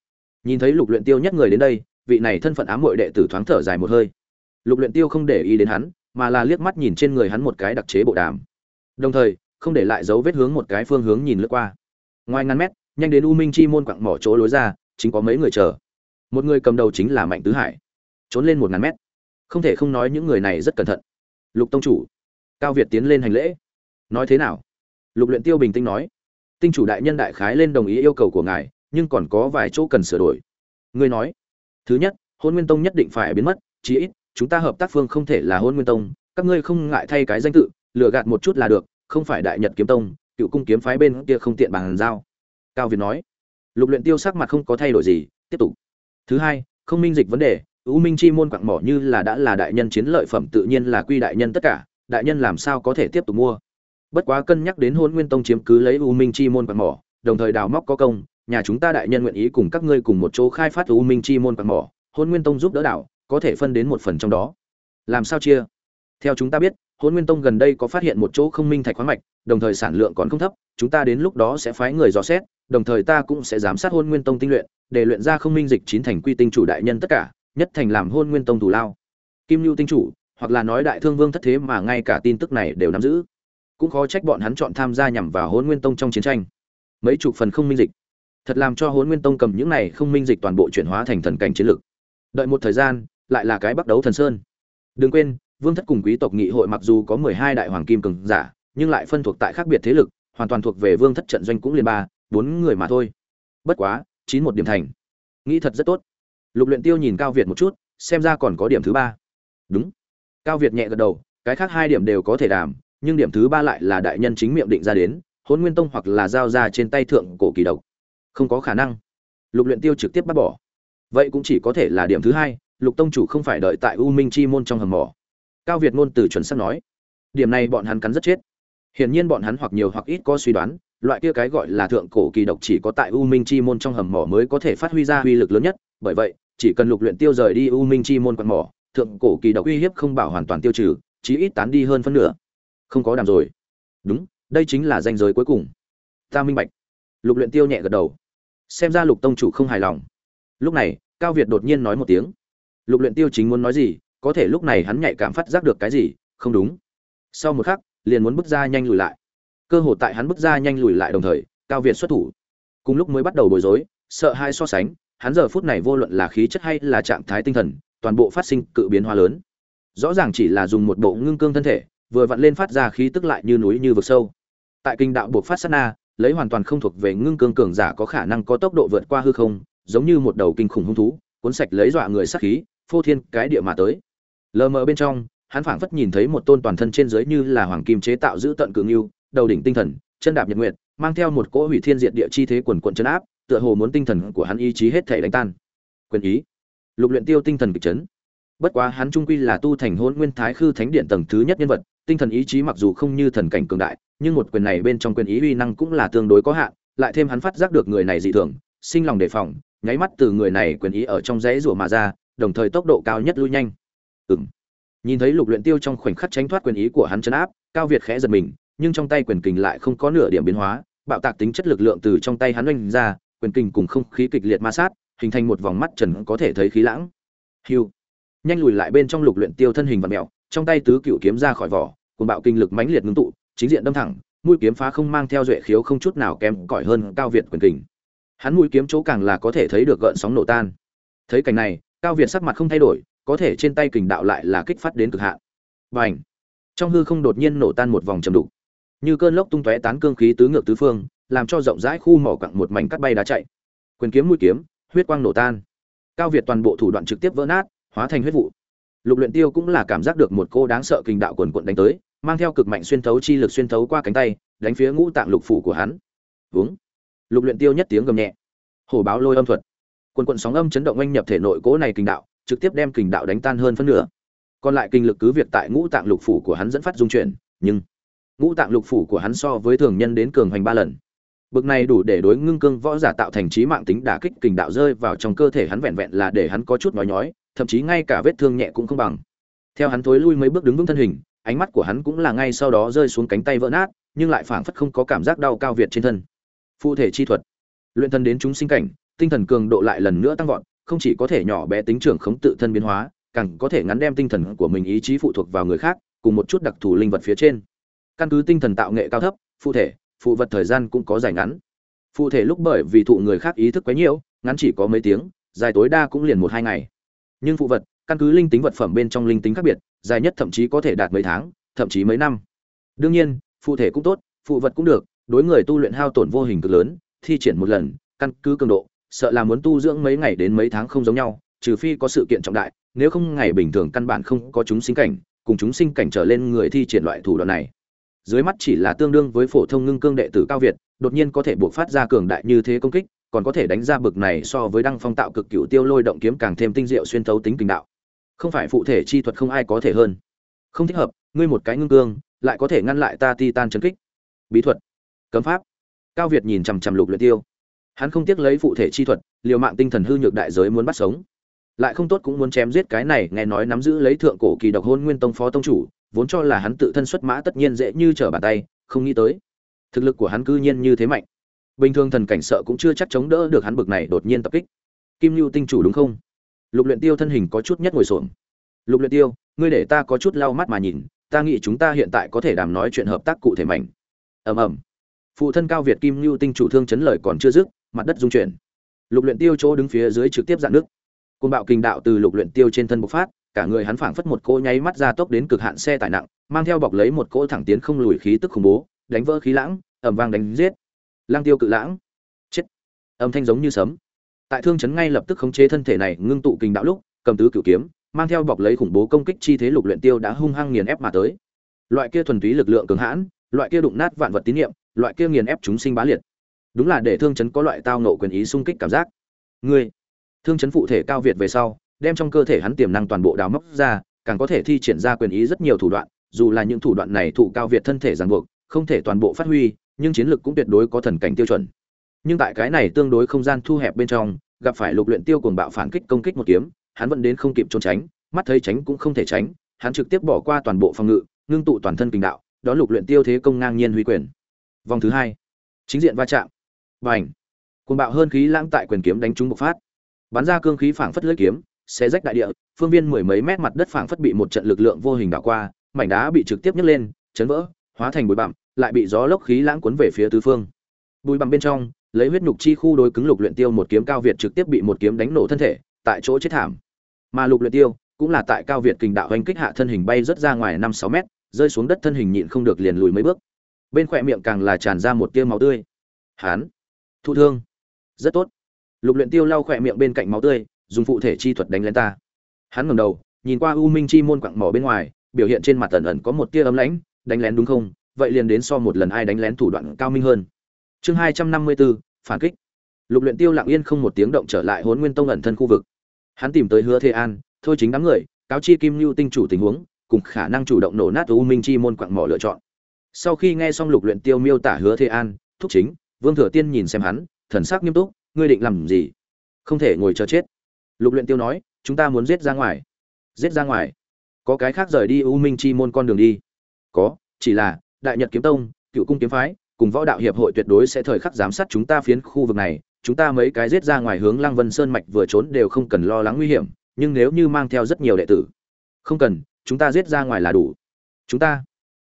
Nhìn thấy Lục Luyện Tiêu nhất người đến đây, vị này thân phận ám muội đệ tử thoáng thở dài một hơi. Lục Luyện Tiêu không để ý đến hắn, mà là liếc mắt nhìn trên người hắn một cái đặc chế bộ đàm. Đồng thời, không để lại dấu vết hướng một cái phương hướng nhìn lướt qua. Ngoài ngàn mét, nhanh đến U Minh Chi môn quặng mỏ chỗ lối ra, chính có mấy người chờ. Một người cầm đầu chính là Mạnh Tứ Hải. Trốn lên một ngàn mét. Không thể không nói những người này rất cẩn thận. Lục tông chủ, Cao Việt tiến lên hành lễ. Nói thế nào? Lục Luyện Tiêu bình tĩnh nói, tinh chủ đại nhân đại khái lên đồng ý yêu cầu của ngài, nhưng còn có vài chỗ cần sửa đổi. Ngươi nói, thứ nhất, Hôn Nguyên Tông nhất định phải biến mất, chí ít chúng ta hợp tác phương không thể là Hôn Nguyên Tông, các ngươi không ngại thay cái danh tự, lừa gạt một chút là được, không phải Đại Nhật Kiếm Tông, cựu cung kiếm phái bên kia không tiện bàn giao. Cao Việt nói. Lục Luyện Tiêu sắc mặt không có thay đổi gì, tiếp tục. Thứ hai, không minh dịch vấn đề, U Minh chi môn quặng mỏ như là đã là đại nhân chiến lợi phẩm tự nhiên là quy đại nhân tất cả, đại nhân làm sao có thể tiếp tục mua. Bất quá cân nhắc đến Hôn Nguyên Tông chiếm cứ lấy U Minh chi môn quặng mỏ, đồng thời đào móc có công, nhà chúng ta đại nhân nguyện ý cùng các ngươi cùng một chỗ khai phát U Minh chi môn quặng mỏ, Hôn Nguyên Tông giúp đỡ đảo, có thể phân đến một phần trong đó. Làm sao chia? Theo chúng ta biết, Hôn Nguyên Tông gần đây có phát hiện một chỗ không minh thạch khoáng mạch, đồng thời sản lượng còn không thấp, chúng ta đến lúc đó sẽ phái người dò xét, đồng thời ta cũng sẽ giám sát Hôn Nguyên Tông tinh luyện, để luyện ra không minh dịch chín thành quy tinh chủ đại nhân tất cả, nhất thành làm Hôn Nguyên Tông thủ lao. Kim Nưu tinh chủ, hoặc là nói đại thương vương thất thế mà ngay cả tin tức này đều nắm giữ. Cũng khó trách bọn hắn chọn tham gia nhằm vào Hôn Nguyên Tông trong chiến tranh. Mấy chục phần không minh dịch, thật làm cho Hôn Nguyên Tông cầm những này không minh dịch toàn bộ chuyển hóa thành thần cảnh chiến lực. Đợi một thời gian, lại là cái bắt đấu thần sơn. Đừng quên, vương thất cùng quý tộc nghị hội mặc dù có mười hai đại hoàng kim cường giả, nhưng lại phân thuộc tại khác biệt thế lực, hoàn toàn thuộc về vương thất trận doanh cũng liền ba, bốn người mà thôi. Bất quá, chín một điểm thành. Nghĩ thật rất tốt. Lục Luyện Tiêu nhìn Cao Việt một chút, xem ra còn có điểm thứ ba. Đúng. Cao Việt nhẹ gật đầu, cái khác hai điểm đều có thể đảm, nhưng điểm thứ ba lại là đại nhân chính miệng định ra đến, Hỗn Nguyên Tông hoặc là giao ra trên tay thượng cổ kỳ độc. Không có khả năng. Lục Luyện Tiêu trực tiếp bắt bỏ. Vậy cũng chỉ có thể là điểm thứ hai, Lục tông chủ không phải đợi tại U Minh Chi môn trong hầm mỏ. Cao Việt ngôn từ chuẩn xác nói, điểm này bọn hắn cắn rất chết. Hiển nhiên bọn hắn hoặc nhiều hoặc ít có suy đoán, loại kia cái gọi là thượng cổ kỳ độc chỉ có tại U Minh Chi môn trong hầm mỏ mới có thể phát huy ra uy lực lớn nhất, bởi vậy, chỉ cần Lục Luyện Tiêu rời đi U Minh Chi môn quan mỏ, thượng cổ kỳ độc uy hiếp không bảo hoàn toàn tiêu trừ, chí ít tán đi hơn phân nửa. Không có đàm rồi. Đúng, đây chính là danh giới cuối cùng. Ta minh bạch. Lục Luyện Tiêu nhẹ gật đầu. Xem ra Lục tông chủ không hài lòng. Lúc này, Cao Việt đột nhiên nói một tiếng. Lục Luyện Tiêu chính muốn nói gì, có thể lúc này hắn nhạy cảm phát giác được cái gì, không đúng. Sau một khắc, liền muốn bước ra nhanh lùi lại. Cơ hội tại hắn bước ra nhanh lùi lại đồng thời, Cao Việt xuất thủ. Cùng lúc mới bắt đầu bối rối, sợ hai so sánh, hắn giờ phút này vô luận là khí chất hay là trạng thái tinh thần, toàn bộ phát sinh cự biến hóa lớn. Rõ ràng chỉ là dùng một bộ ngưng cương thân thể, vừa vặn lên phát ra khí tức lại như núi như vực sâu. Tại kinh đạo buộc phát sát na, lấy hoàn toàn không thuộc về ngưng cương cường giả có khả năng có tốc độ vượt qua hư không, giống như một đầu kinh khủng hung thú, cuốn sạch lấy dọa người sát khí, phô thiên cái địa mà tới. Lờ mờ bên trong, hắn phảng phất nhìn thấy một tôn toàn thân trên dưới như là hoàng kim chế tạo giữ tận cường yêu, đầu đỉnh tinh thần, chân đạp nhật nguyệt, mang theo một cỗ hủy thiên diệt địa chi thế quần quận chấn áp, tựa hồ muốn tinh thần của hắn ý chí hết thể đánh tan. Quyền ý, lục luyện tiêu tinh thần kịch chấn. Bất quá hắn trung quy là tu thành hồn Nguyên Thái Khư Thánh Điện tầng thứ nhất nhân vật, tinh thần ý chí mặc dù không như thần cảnh cường đại, nhưng một quyền này bên trong quyền ý uy năng cũng là tương đối có hạn, lại thêm hắn phát giác được người này dị thường, sinh lòng đề phòng, nháy mắt từ người này quyền ý ở trong rẽ rủa mà ra, đồng thời tốc độ cao nhất lui nhanh ừng Nhìn thấy Lục Luyện Tiêu trong khoảnh khắc tránh thoát quyền ý của hắn chấn áp, Cao Việt khẽ giật mình, nhưng trong tay quyền kình lại không có nửa điểm biến hóa, bạo tạc tính chất lực lượng từ trong tay hắn oanh ra quyền kình cùng không khí kịch liệt ma sát hình thành một vòng mắt trần có thể thấy khí lãng. Hiu. Nhanh lùi lại bên trong lục luyện tiêu thân hình vật mèo trong tay tứ cựu kiếm ra khỏi vỏ cùng bạo kinh lực mãnh liệt ngưng tụ chính diện đâm thẳng mũi kiếm phá không mang theo duệ khiếu không chút nào kém cỏi hơn cao việt quyền kình. Hắn mũi kiếm chỗ càng là có thể thấy được gợn sóng nổ tan. Thấy cảnh này cao việt sắc mặt không thay đổi có thể trên tay kình đạo lại là kích phát đến cực hạn. Bành! Trong hư không đột nhiên nổ tan một vòng trầm đục. Như cơn lốc tung tóe tán cương khí tứ ngược tứ phương, làm cho rộng rãi khu mỏ quặng một mảnh cắt bay đá chạy. Quyền kiếm mũi kiếm, huyết quang nổ tan. Cao việt toàn bộ thủ đoạn trực tiếp vỡ nát, hóa thành huyết vụ. Lục luyện tiêu cũng là cảm giác được một cô đáng sợ kình đạo quần cuộn đánh tới, mang theo cực mạnh xuyên thấu chi lực xuyên thấu qua cánh tay, đánh phía ngũ tạng lục phủ của hắn. Vướng lục luyện tiêu nhất tiếng gầm nhẹ. Hổ báo lôi âm thuật. Quần cuộn sóng âm chấn động oanh nhập thể nội cố này kình đạo trực tiếp đem kình đạo đánh tan hơn phân nửa. Còn lại kinh lực cứ việc tại ngũ tạng lục phủ của hắn dẫn phát dung chuyển, nhưng ngũ tạng lục phủ của hắn so với thường nhân đến cường hành ba lần. Bực này đủ để đối ngưng cương võ giả tạo thành trí mạng tính đả kích kình đạo rơi vào trong cơ thể hắn vẹn vẹn là để hắn có chút nói nhói, thậm chí ngay cả vết thương nhẹ cũng không bằng. Theo hắn thối lui mấy bước đứng vững thân hình, ánh mắt của hắn cũng là ngay sau đó rơi xuống cánh tay vỡ nát, nhưng lại phảng phất không có cảm giác đau cao việt trên thân. Phụ thể chi thuật. Luyện thân đến chúng sinh cảnh, tinh thần cường độ lại lần nữa tăng vọt không chỉ có thể nhỏ bé tính trưởng khống tự thân biến hóa, càng có thể ngắn đem tinh thần của mình ý chí phụ thuộc vào người khác, cùng một chút đặc thù linh vật phía trên. Căn cứ tinh thần tạo nghệ cao thấp, phụ thể, phụ vật thời gian cũng có dài ngắn. Phụ thể lúc bởi vì thụ người khác ý thức quá nhiều, ngắn chỉ có mấy tiếng, dài tối đa cũng liền một hai ngày. Nhưng phụ vật, căn cứ linh tính vật phẩm bên trong linh tính khác biệt, dài nhất thậm chí có thể đạt mấy tháng, thậm chí mấy năm. Đương nhiên, phụ thể cũng tốt, phụ vật cũng được, đối người tu luyện hao tổn vô hình cực lớn, thi triển một lần, căn cứ cường độ sợ là muốn tu dưỡng mấy ngày đến mấy tháng không giống nhau, trừ phi có sự kiện trọng đại, nếu không ngày bình thường căn bản không có chúng sinh cảnh, cùng chúng sinh cảnh trở lên người thi triển loại thủ đoạn này. Dưới mắt chỉ là tương đương với phổ thông ngưng cương đệ tử cao việt, đột nhiên có thể buộc phát ra cường đại như thế công kích, còn có thể đánh ra bực này so với đăng phong tạo cực cửu tiêu lôi động kiếm càng thêm tinh diệu xuyên thấu tính kinh đạo. Không phải phụ thể chi thuật không ai có thể hơn. Không thích hợp, ngươi một cái ngưng cương, lại có thể ngăn lại ta titan chấn kích. Bí thuật. Cấm pháp. Cao việt nhìn chằm chằm lục luyện tiêu hắn không tiếc lấy phụ thể chi thuật, liều mạng tinh thần hư nhược đại giới muốn bắt sống. Lại không tốt cũng muốn chém giết cái này, nghe nói nắm giữ lấy thượng cổ kỳ độc hôn nguyên tông phó tông chủ, vốn cho là hắn tự thân xuất mã tất nhiên dễ như trở bàn tay, không nghĩ tới. Thực lực của hắn cư nhiên như thế mạnh. Bình thường thần cảnh sợ cũng chưa chắc chống đỡ được hắn bực này đột nhiên tập kích. Kim lưu tinh chủ đúng không? Lục luyện tiêu thân hình có chút nhất ngồi xổm. Lục luyện tiêu, ngươi để ta có chút lau mắt mà nhìn, ta nghĩ chúng ta hiện tại có thể đàm nói chuyện hợp tác cụ thể mạnh. Ầm ầm. Phụ thân cao việt kim lưu tinh chủ thương chấn lời còn chưa dứt mặt đất rung chuyển. Lục luyện tiêu chỗ đứng phía dưới trực tiếp dạn nước. Côn bạo kinh đạo từ lục luyện tiêu trên thân bộc phát, cả người hắn phảng phất một cỗ nháy mắt ra tốc đến cực hạn xe tải nặng, mang theo bọc lấy một cỗ thẳng tiến không lùi khí tức khủng bố, đánh vỡ khí lãng, ầm vang đánh giết. Lang tiêu cự lãng. Chết. Âm thanh giống như sấm. Tại thương chấn ngay lập tức khống chế thân thể này ngưng tụ kinh đạo lúc, cầm tứ cửu kiếm, mang theo bọc lấy khủng bố công kích chi thế lục luyện tiêu đã hung hăng nghiền ép mà tới. Loại kia thuần túy lực lượng cường hãn, loại kia đụng nát vạn vật tín niệm, loại kia nghiền ép chúng sinh bá liệt đúng là để thương chấn có loại tao nộ quyền ý sung kích cảm giác. Ngươi, thương chấn phụ thể cao việt về sau, đem trong cơ thể hắn tiềm năng toàn bộ đào móc ra, càng có thể thi triển ra quyền ý rất nhiều thủ đoạn, dù là những thủ đoạn này thụ cao việt thân thể ràng buộc, không thể toàn bộ phát huy, nhưng chiến lược cũng tuyệt đối có thần cảnh tiêu chuẩn. Nhưng tại cái này tương đối không gian thu hẹp bên trong, gặp phải lục luyện tiêu cuồng bạo phản kích công kích một kiếm, hắn vẫn đến không kịp trốn tránh, mắt thấy tránh cũng không thể tránh, hắn trực tiếp bỏ qua toàn bộ phòng ngự, ngưng tụ toàn thân kinh đạo, đó lục luyện tiêu thế công ngang nhiên huy quyền. Vòng thứ hai, chính diện va chạm bành. Côn bạo hơn khí lãng tại quyền kiếm đánh trúng bộc phát. Bắn ra cương khí phảng phất lưỡi kiếm, xé rách đại địa, phương viên mười mấy mét mặt đất phảng phất bị một trận lực lượng vô hình đảo qua, mảnh đá bị trực tiếp nhấc lên, chấn vỡ, hóa thành bụi bặm, lại bị gió lốc khí lãng cuốn về phía tứ phương. Bụi bặm bên trong, lấy huyết nhục chi khu đối cứng lục luyện tiêu một kiếm cao việt trực tiếp bị một kiếm đánh nổ thân thể, tại chỗ chết thảm. Mà lục luyện tiêu, cũng là tại cao việt kình đạo hành kích hạ thân hình bay rất ra ngoài năm sáu mét, rơi xuống đất thân hình nhịn không được liền lùi mấy bước. Bên khoẹt miệng càng là tràn ra một tia máu tươi. Hắn thụ thương. Rất tốt. Lục luyện tiêu lau khỏe miệng bên cạnh máu tươi, dùng phụ thể chi thuật đánh lên ta. Hắn ngẩng đầu, nhìn qua u minh chi môn quặng mỏ bên ngoài, biểu hiện trên mặt ẩn ẩn có một tia ấm lãnh, đánh lén đúng không? Vậy liền đến so một lần ai đánh lén thủ đoạn cao minh hơn. Chương hai trăm năm mươi bốn phản kích. Lục luyện tiêu lặng yên không một tiếng động trở lại hồn nguyên tông ẩn thân khu vực. Hắn tìm tới hứa thế an, thôi chính đám người, cáo chi kim lưu tinh chủ tình huống, cùng khả năng chủ động nổ nát u minh chi môn quặng mỏ lựa chọn. Sau khi nghe xong lục luyện tiêu miêu tả hứa thế an, thúc chính vương thừa tiên nhìn xem hắn, thần sắc nghiêm túc, ngươi định làm gì? Không thể ngồi chờ chết. Lục luyện tiêu nói, chúng ta muốn giết ra ngoài. Giết ra ngoài? Có cái khác rời đi u minh chi môn con đường đi? Có, chỉ là, đại nhật kiếm tông, cựu cung kiếm phái, cùng võ đạo hiệp hội tuyệt đối sẽ thời khắc giám sát chúng ta phiến khu vực này. Chúng ta mấy cái giết ra ngoài hướng lăng vân sơn mạch vừa trốn đều không cần lo lắng nguy hiểm, nhưng nếu như mang theo rất nhiều đệ tử, không cần, chúng ta giết ra ngoài là đủ. Chúng ta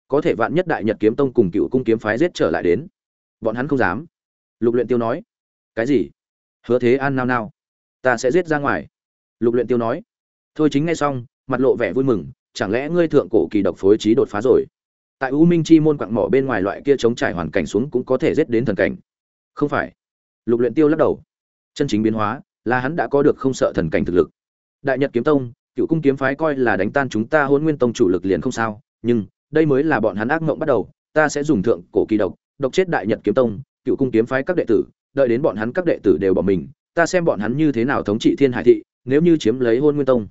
có thể vạn nhất đại nhật kiếm tông cùng cựu cung kiếm phái giết trở lại đến bọn hắn không dám. Lục luyện tiêu nói, cái gì? Hứa thế an nao nao, ta sẽ giết ra ngoài. Lục luyện tiêu nói, thôi chính ngay xong, mặt lộ vẻ vui mừng, chẳng lẽ ngươi thượng cổ kỳ độc phối trí đột phá rồi? Tại u minh chi môn quặng mỏ bên ngoài loại kia chống trải hoàn cảnh xuống cũng có thể giết đến thần cảnh. Không phải. Lục luyện tiêu lắc đầu. Chân chính biến hóa là hắn đã có được không sợ thần cảnh thực lực. Đại nhật kiếm tông, cựu cung kiếm phái coi là đánh tan chúng ta hôn nguyên tông chủ lực liền không sao, nhưng đây mới là bọn hắn ác mộng bắt đầu, ta sẽ dùng thượng cổ kỳ độc độc chết đại nhật kiếm tông, cựu cung kiếm phái các đệ tử, đợi đến bọn hắn các đệ tử đều bỏ mình, ta xem bọn hắn như thế nào thống trị thiên hải thị, nếu như chiếm lấy hôn nguyên tông.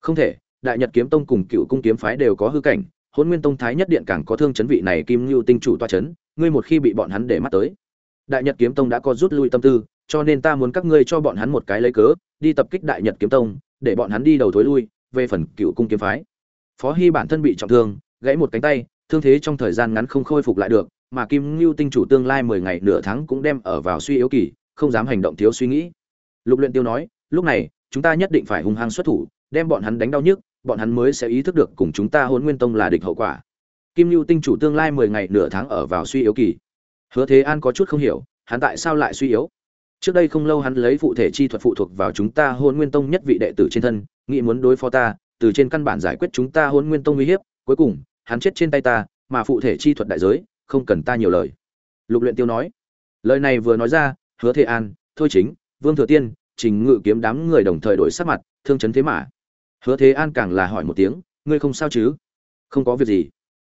Không thể, đại nhật kiếm tông cùng cựu cung kiếm phái đều có hư cảnh, hôn nguyên tông thái nhất điện càng có thương chấn vị này kim ngưu tinh chủ toa chấn, ngươi một khi bị bọn hắn để mắt tới. Đại nhật kiếm tông đã có rút lui tâm tư, cho nên ta muốn các ngươi cho bọn hắn một cái lấy cớ, đi tập kích đại nhật kiếm tông, để bọn hắn đi đầu thối lui, về phần cựu cung kiếm phái. Phó hy bản thân bị trọng thương, gãy một cánh tay, thương thế trong thời gian ngắn không khôi phục lại được mà kim ngưu tinh chủ tương lai mười ngày nửa tháng cũng đem ở vào suy yếu kỳ, không dám hành động thiếu suy nghĩ. Lục luyện tiêu nói, lúc này, chúng ta nhất định phải hung hăng xuất thủ, đem bọn hắn đánh đau nhức, bọn hắn mới sẽ ý thức được cùng chúng ta hôn nguyên tông là địch hậu quả. Kim lưu tinh chủ tương lai mười ngày nửa tháng ở vào suy yếu kỳ. Hứa thế an có chút không hiểu, hắn tại sao lại suy yếu? Trước đây không lâu hắn lấy phụ thể chi thuật phụ thuộc vào chúng ta hôn nguyên tông nhất vị đệ tử trên thân, nghĩ muốn đối phó ta, từ trên căn bản giải quyết chúng ta hôn nguyên tông uy hiếp, cuối cùng, hắn chết trên tay ta, mà phụ thể chi thuật đại giới không cần ta nhiều lời. Lục luyện tiêu nói. Lời này vừa nói ra, hứa thế an, thôi chính, vương thừa tiên, trình ngự kiếm đám người đồng thời đổi sắc mặt, thương chấn thế mà. Hứa thế an càng là hỏi một tiếng, ngươi không sao chứ? Không có việc gì.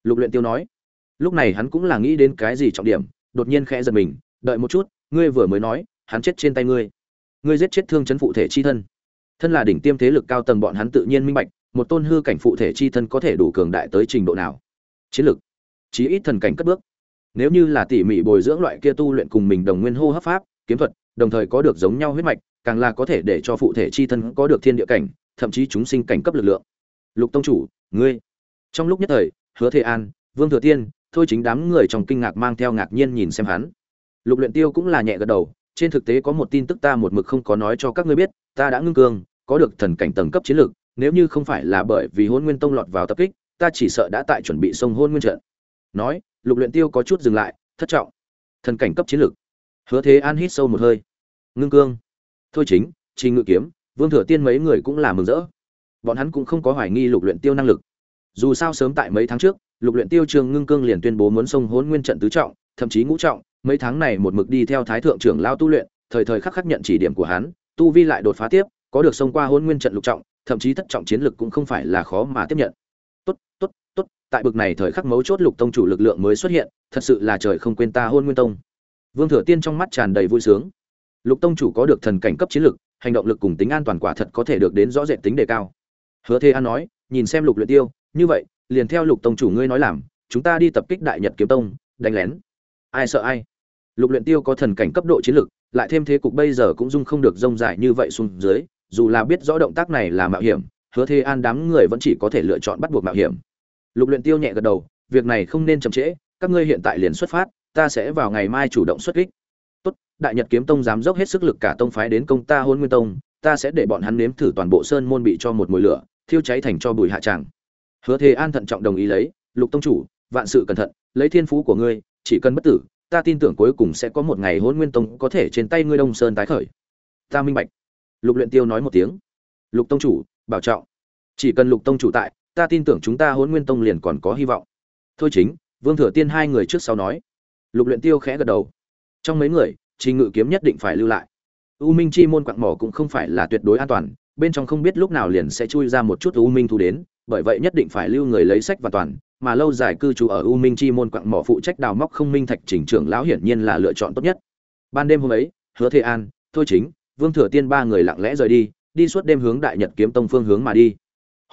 Lục luyện tiêu nói. Lúc này hắn cũng là nghĩ đến cái gì trọng điểm, đột nhiên khẽ giật mình, đợi một chút, ngươi vừa mới nói, hắn chết trên tay ngươi. Ngươi giết chết thương chấn phụ thể chi thân. Thân là đỉnh tiêm thế lực cao tầng bọn hắn tự nhiên minh bạch, một tôn hư cảnh phụ thể chi thân có thể đủ cường đại tới trình độ nào. Chiến lực chí ít thần cảnh cất bước. Nếu như là tỉ mỉ bồi dưỡng loại kia tu luyện cùng mình đồng nguyên hô hấp pháp, kiếm thuật, đồng thời có được giống nhau huyết mạch, càng là có thể để cho phụ thể chi thân có được thiên địa cảnh, thậm chí chúng sinh cảnh cấp lực lượng. Lục tông chủ, ngươi. Trong lúc nhất thời, hứa thế an, vương thừa tiên, thôi chính đám người trong kinh ngạc mang theo ngạc nhiên nhìn xem hắn. Lục luyện tiêu cũng là nhẹ gật đầu, trên thực tế có một tin tức ta một mực không có nói cho các ngươi biết, ta đã ngưng cương, có được thần cảnh tầng cấp chiến lược, nếu như không phải là bởi vì hôn nguyên tông lọt vào tập kích, ta chỉ sợ đã tại chuẩn bị sông hôn nguyên trận nói, lục luyện tiêu có chút dừng lại, thất trọng. Thần cảnh cấp chiến lược hứa thế an hít sâu một hơi. Ngưng cương. Thôi chính trình ngự kiếm, vương thừa tiên mấy người cũng là mừng rỡ. Bọn hắn cũng không có hoài nghi lục luyện tiêu năng lực. Dù sao sớm tại mấy tháng trước, lục luyện tiêu trường ngưng cương liền tuyên bố muốn xông hỗn nguyên trận tứ trọng, thậm chí ngũ trọng, mấy tháng này một mực đi theo thái thượng trưởng lao tu luyện, thời thời khắc khắc nhận chỉ điểm của hắn, tu vi lại đột phá tiếp, có được xông qua hỗn nguyên trận lục trọng, thậm chí thất trọng chiến lực cũng không phải là khó mà tiếp nhận tại bực này thời khắc mấu chốt lục tông chủ lực lượng mới xuất hiện, thật sự là trời không quên ta hôn nguyên tông. Vương thừa tiên trong mắt tràn đầy vui sướng. Lục tông chủ có được thần cảnh cấp chiến lực, hành động lực cùng tính an toàn quả thật có thể được đến rõ rệt tính đề cao. Hứa thế an nói, nhìn xem lục luyện tiêu, như vậy, liền theo lục tông chủ ngươi nói làm, chúng ta đi tập kích đại nhật kiếm tông, đánh lén. Ai sợ ai? Lục luyện tiêu có thần cảnh cấp độ chiến lực, lại thêm thế cục bây giờ cũng dung không được rông dài như vậy xuống dưới, dù là biết rõ động tác này là mạo hiểm, hứa thế an đám người vẫn chỉ có thể lựa chọn bắt buộc mạo hiểm lục luyện tiêu nhẹ gật đầu, việc này không nên chậm trễ, các ngươi hiện tại liền xuất phát, ta sẽ vào ngày mai chủ động xuất kích. Tốt, đại nhật kiếm tông dám dốc hết sức lực cả tông phái đến công ta hôn nguyên tông, ta sẽ để bọn hắn nếm thử toàn bộ sơn môn bị cho một mùi lửa, thiêu cháy thành cho bụi hạ tràng. Hứa thế an thận trọng đồng ý lấy, lục tông chủ, vạn sự cẩn thận, lấy thiên phú của ngươi, chỉ cần bất tử, ta tin tưởng cuối cùng sẽ có một ngày hôn nguyên tông có thể trên tay ngươi đông sơn tái khởi. Ta minh bạch. Lục luyện tiêu nói một tiếng. Lục tông chủ, bảo trọng. Chỉ cần lục tông chủ tại ta tin tưởng chúng ta hôn nguyên tông liền còn có hy vọng. Thôi chính, vương thừa tiên hai người trước sau nói. Lục luyện tiêu khẽ gật đầu. Trong mấy người, trình ngự kiếm nhất định phải lưu lại. U minh chi môn quặng mỏ cũng không phải là tuyệt đối an toàn, bên trong không biết lúc nào liền sẽ chui ra một chút u minh thu đến, bởi vậy nhất định phải lưu người lấy sách và toàn, mà lâu dài cư trú ở u minh chi môn quặng mỏ phụ trách đào móc không minh thạch chỉnh trưởng lão hiển nhiên là lựa chọn tốt nhất. Ban đêm hôm ấy, hứa thế an, thôi chính, vương thừa tiên ba người lặng lẽ rời đi đi suốt đêm hướng đại nhật kiếm tông phương hướng mà đi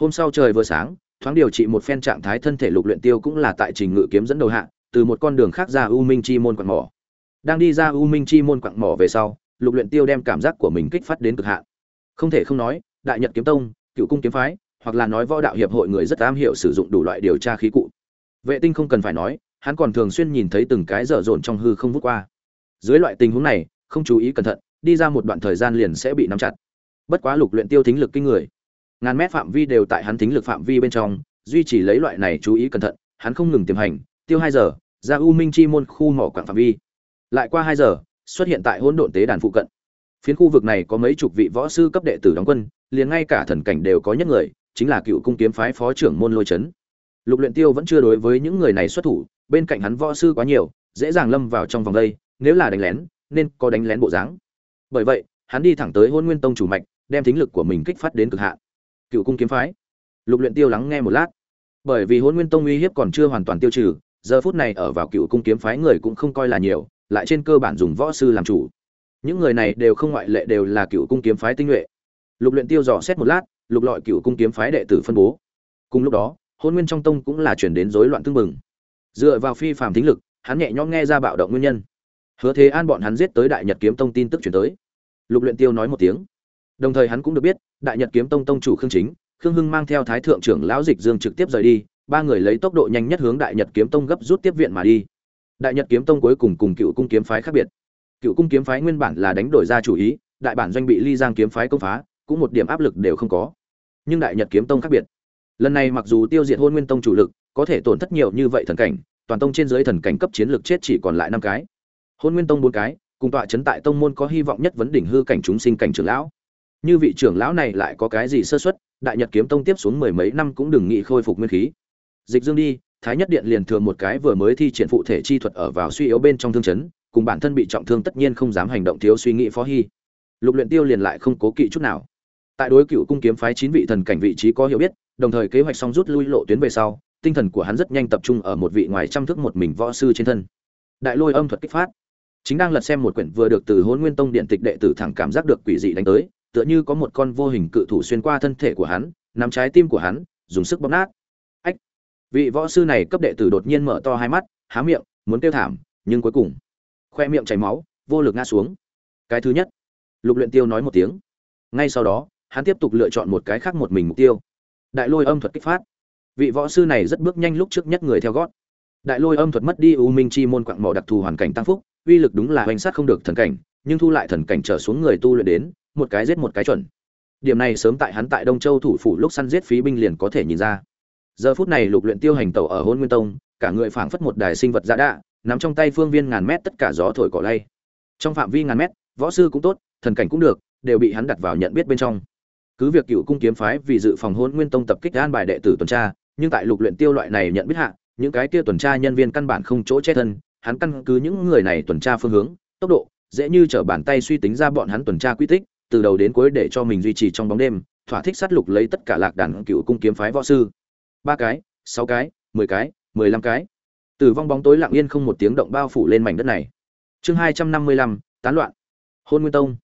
hôm sau trời vừa sáng, thoáng điều trị một phen trạng thái thân thể lục luyện tiêu cũng là tại trình ngự kiếm dẫn đầu hạ, từ một con đường khác ra u minh chi môn quặng mỏ. Đang đi ra u minh chi môn quặng mỏ về sau, lục luyện tiêu đem cảm giác của mình kích phát đến cực hạn. Không thể không nói, đại nhật kiếm tông, cựu cung kiếm phái, hoặc là nói võ đạo hiệp hội người rất am hiểu sử dụng đủ loại điều tra khí cụ. Vệ tinh không cần phải nói, hắn còn thường xuyên nhìn thấy từng cái dở dồn trong hư không vút qua. Dưới loại tình huống này, không chú ý cẩn thận, đi ra một đoạn thời gian liền sẽ bị nắm chặt. Bất quá lục luyện tiêu thính lực kinh người ngàn mét phạm vi đều tại hắn thính lực phạm vi bên trong, duy trì lấy loại này chú ý cẩn thận, hắn không ngừng tiềm hành, tiêu hai giờ, ra u minh chi môn khu mỏ quảng phạm vi. Lại qua hai giờ, xuất hiện tại hỗn độn tế đàn phụ cận. Phiến khu vực này có mấy chục vị võ sư cấp đệ tử đóng quân, liền ngay cả thần cảnh đều có nhất người, chính là cựu cung kiếm phái phó trưởng môn lôi chấn. Lục luyện tiêu vẫn chưa đối với những người này xuất thủ, bên cạnh hắn võ sư quá nhiều, dễ dàng lâm vào trong vòng đây, nếu là đánh lén, nên có đánh lén bộ dáng. Bởi vậy, hắn đi thẳng tới hôn nguyên tông chủ mạch, đem thính lực của mình kích phát đến cực hạn cựu cung kiếm phái. Lục luyện tiêu lắng nghe một lát. Bởi vì hôn nguyên tông uy hiếp còn chưa hoàn toàn tiêu trừ, giờ phút này ở vào cựu cung kiếm phái người cũng không coi là nhiều, lại trên cơ bản dùng võ sư làm chủ. Những người này đều không ngoại lệ đều là cựu cung kiếm phái tinh nhuệ. Lục luyện tiêu dò xét một lát, lục lọi cựu cung kiếm phái đệ tử phân bố. Cùng lúc đó hôn nguyên trong tông cũng là chuyển đến rối loạn tương mừng dựa vào phi phàm thính lực, hắn nhẹ nhõm nghe ra bạo động nguyên nhân. Hứa thế an bọn hắn giết tới đại nhật kiếm tông tin tức chuyển tới. Lục luyện tiêu nói một tiếng đồng thời hắn cũng được biết, đại nhật kiếm tông tông chủ khương chính, khương hưng mang theo thái thượng trưởng lão dịch dương trực tiếp rời đi, ba người lấy tốc độ nhanh nhất hướng đại nhật kiếm tông gấp rút tiếp viện mà đi. Đại nhật kiếm tông cuối cùng cùng cựu cung kiếm phái khác biệt. Cựu cung kiếm phái nguyên bản là đánh đổi ra chủ ý, đại bản doanh bị ly giang kiếm phái công phá, cũng một điểm áp lực đều không có. Nhưng đại nhật kiếm tông khác biệt. Lần này mặc dù tiêu diệt hôn nguyên tông chủ lực, có thể tổn thất nhiều như vậy thần cảnh, toàn tông trên dưới thần cảnh cấp chiến lực chết chỉ còn lại năm cái. Hôn nguyên tông bốn cái, cùng tọa chấn tại tông môn có hy vọng nhất vấn đỉnh hư cảnh chúng sinh cảnh trưởng lão như vị trưởng lão này lại có cái gì sơ xuất đại nhật kiếm tông tiếp xuống mười mấy năm cũng đừng nghĩ khôi phục nguyên khí. Dịch dương đi, thái nhất điện liền thừa một cái vừa mới thi triển phụ thể chi thuật ở vào suy yếu bên trong thương chấn, cùng bản thân bị trọng thương tất nhiên không dám hành động thiếu suy nghĩ phó hy. Lục luyện tiêu liền lại không cố kỵ chút nào. Tại đối cựu cung kiếm phái chín vị thần cảnh vị trí có hiểu biết, đồng thời kế hoạch xong rút lui lộ tuyến về sau, tinh thần của hắn rất nhanh tập trung ở một vị ngoài trăm thước một mình võ sư trên thân. Đại lôi âm thuật kích phát. Chính đang lật xem một quyển vừa được từ hôn nguyên tông điện tịch đệ tử thẳng cảm giác được quỷ dị đánh tới tựa như có một con vô hình cự thủ xuyên qua thân thể của hắn, nắm trái tim của hắn, dùng sức bóp nát. Ách! Vị võ sư này cấp đệ tử đột nhiên mở to hai mắt, há miệng, muốn kêu thảm, nhưng cuối cùng, khoe miệng chảy máu, vô lực ngã xuống. Cái thứ nhất, lục luyện tiêu nói một tiếng. Ngay sau đó, hắn tiếp tục lựa chọn một cái khác một mình mục tiêu. Đại lôi âm thuật kích phát. Vị võ sư này rất bước nhanh lúc trước nhất người theo gót. Đại lôi âm thuật mất đi u minh chi môn quặng mỏ đặc thù hoàn cảnh tăng phúc, uy lực đúng là hoành sát không được thần cảnh, nhưng thu lại thần cảnh trở xuống người tu luyện đến một cái giết một cái chuẩn. Điểm này sớm tại hắn tại đông châu thủ phủ lúc săn giết phí binh liền có thể nhìn ra. Giờ phút này lục luyện tiêu hành tẩu ở hôn nguyên tông, cả người phảng phất một đài sinh vật dạ đạ nắm trong tay phương viên ngàn mét tất cả gió thổi cỏ lay. Trong phạm vi ngàn mét, võ sư cũng tốt, thần cảnh cũng được, đều bị hắn đặt vào nhận biết bên trong. Cứ việc cựu cung kiếm phái vì dự phòng hôn nguyên tông tập kích an bài đệ tử tuần tra, nhưng tại lục luyện tiêu loại này nhận biết hạ, những cái kia tuần tra nhân viên căn bản không chỗ che thân, hắn căn cứ những người này tuần tra phương hướng, tốc độ, dễ như trở bàn tay suy tính ra bọn hắn tuần tra quy tích từ đầu đến cuối để cho mình duy trì trong bóng đêm, thỏa thích sát lục lấy tất cả lạc đàn cựu cung kiếm phái võ sư. Ba cái, sáu cái, mười cái, mười lăm cái. Tử vong bóng tối lặng yên không một tiếng động bao phủ lên mảnh đất này. Chương hai trăm năm mươi lăm, tán loạn. Hôn nguyên tông.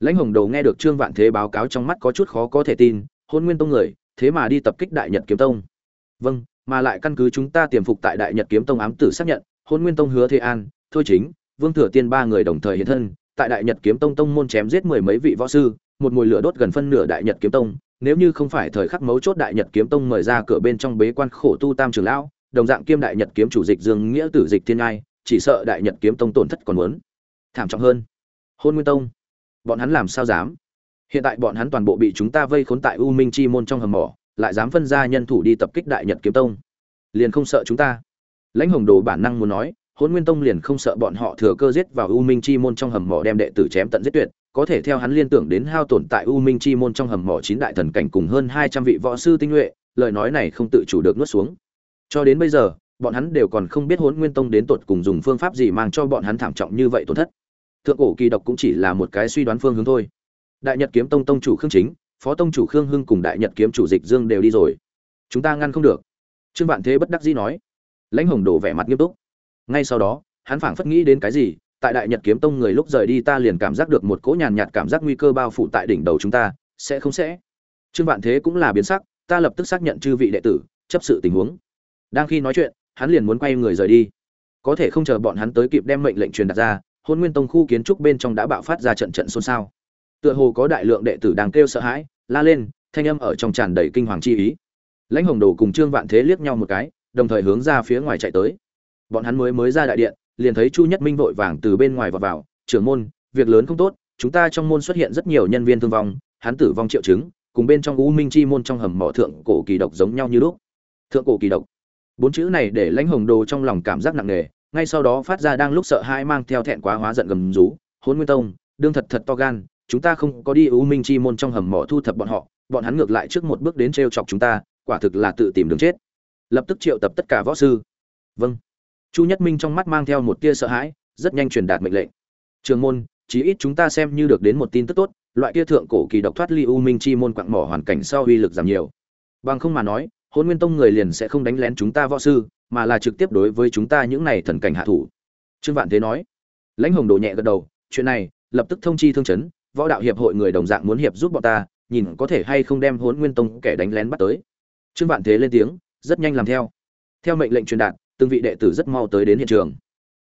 Lãnh hồng đầu nghe được trương vạn thế báo cáo trong mắt có chút khó có thể tin, hôn nguyên tông người, thế mà đi tập kích đại nhật kiếm tông. Vâng mà lại căn cứ chúng ta tiềm phục tại đại nhật kiếm tông ám tử xác nhận, hôn nguyên tông hứa thế an, thôi chính, vương thừa tiên ba người đồng thời hiện thân tại đại nhật kiếm tông tông môn chém giết mười mấy vị võ sư, một mùi lửa đốt gần phân nửa đại nhật kiếm tông. Nếu như không phải thời khắc mấu chốt đại nhật kiếm tông mời ra cửa bên trong bế quan khổ tu tam trường lão, đồng dạng kiêm đại nhật kiếm chủ dịch dương nghĩa tử dịch thiên ngai, chỉ sợ đại nhật kiếm tông tổn thất còn muốn thảm trọng hơn. Hôn nguyên tông, bọn hắn làm sao dám? Hiện tại bọn hắn toàn bộ bị chúng ta vây khốn tại u minh chi môn trong hầm mỏ, lại dám phân ra nhân thủ đi tập kích đại nhật kiếm tông. Liền không sợ chúng ta. Lãnh hồng đồ bản năng muốn nói Hỗn nguyên tông liền không sợ bọn họ thừa cơ giết vào u minh chi môn trong hầm mỏ đem đệ tử chém tận giết tuyệt, có thể theo hắn liên tưởng đến hao tổn tại u minh chi môn trong hầm mỏ chín đại thần cảnh cùng hơn hai trăm vị võ sư tinh nhuệ, lời nói này không tự chủ được nuốt xuống. Cho đến bây giờ, bọn hắn đều còn không biết Hỗn nguyên tông đến tột cùng dùng phương pháp gì mang cho bọn hắn thảm trọng như vậy tổn thất. Thượng cổ kỳ độc cũng chỉ là một cái suy đoán phương hướng thôi. Đại nhật kiếm tông tông chủ khương chính, phó tông chủ khương hưng cùng đại nhật kiếm chủ dịch dương đều đi rồi. Chúng ta ngăn không được. Trương vạn thế bất đắc dĩ nói. Lãnh hồng đổ vẻ mặt nghiêm túc ngay sau đó, hắn phảng phất nghĩ đến cái gì, tại đại nhật kiếm tông người lúc rời đi ta liền cảm giác được một cỗ nhàn nhạt cảm giác nguy cơ bao phủ tại đỉnh đầu chúng ta, sẽ không sẽ. Trương vạn thế cũng là biến sắc, ta lập tức xác nhận chư vị đệ tử, chấp sự tình huống. Đang khi nói chuyện, hắn liền muốn quay người rời đi. Có thể không chờ bọn hắn tới kịp đem mệnh lệnh truyền đặt ra, hôn nguyên tông khu kiến trúc bên trong đã bạo phát ra trận trận xôn xao. Tựa hồ có đại lượng đệ tử đang kêu sợ hãi, la lên, thanh âm ở trong tràn đầy kinh hoàng chi ý. Lãnh hồng đồ cùng trương vạn thế liếc nhau một cái, đồng thời hướng ra phía ngoài chạy tới bọn hắn mới mới ra đại điện, liền thấy chu nhất minh vội vàng từ bên ngoài vào vào, trưởng môn, việc lớn không tốt, chúng ta trong môn xuất hiện rất nhiều nhân viên thương vong, hắn tử vong triệu chứng, cùng bên trong u minh chi môn trong hầm mỏ thượng cổ kỳ độc giống nhau như lúc. Thượng cổ kỳ độc. Bốn chữ này để lãnh hồng đồ trong lòng cảm giác nặng nề, ngay sau đó phát ra đang lúc sợ hãi mang theo thẹn quá hóa giận gầm rú hôn nguyên tông, đương thật thật to gan, chúng ta không có đi u minh chi môn trong hầm mỏ thu thập bọn họ, bọn hắn ngược lại trước một bước đến t chọc chúng ta, quả thực là tự tìm đường chết. Lập tức triệu tập tất cả võ sư. Vâng chu nhất minh trong mắt mang theo một tia sợ hãi, rất nhanh truyền đạt mệnh lệnh. Trường môn, chí ít chúng ta xem như được đến một tin tức tốt, loại kia thượng cổ kỳ độc thoát ly u minh chi môn quặng mỏ hoàn cảnh sau uy lực giảm nhiều. Bằng không mà nói hôn nguyên tông người liền sẽ không đánh lén chúng ta võ sư, mà là trực tiếp đối với chúng ta những này thần cảnh hạ thủ. Trương vạn thế nói. Lãnh hồng đồ nhẹ gật đầu, chuyện này, lập tức thông chi thương chấn, võ đạo hiệp hội người đồng dạng muốn hiệp giúp bọn ta, nhìn có thể hay không đem hôn nguyên tông kẻ đánh lén bắt tới. Trương vạn thế lên tiếng, rất nhanh làm theo. Theo mệnh lệnh truyền đạt từng vị đệ tử rất mau tới đến hiện trường.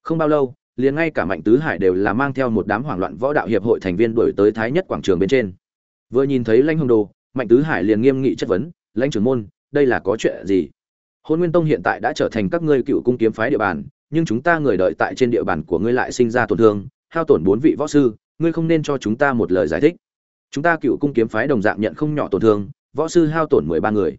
Không bao lâu, liền ngay cả mạnh tứ hải đều là mang theo một đám hoảng loạn võ đạo hiệp hội thành viên đuổi tới thái nhất quảng trường bên trên. Vừa nhìn thấy lãnh hồng đồ, mạnh tứ hải liền nghiêm nghị chất vấn, lãnh trưởng môn, đây là có chuyện gì? Hôn nguyên tông hiện tại đã trở thành các ngươi cựu cung kiếm phái địa bàn, nhưng chúng ta người đợi tại trên địa bàn của ngươi lại sinh ra tổn thương, hao tổn bốn vị võ sư, ngươi không nên cho chúng ta một lời giải thích. Chúng ta cựu cung kiếm phái đồng dạng nhận không nhỏ tổn thương, võ sư hao tổn mười ba người.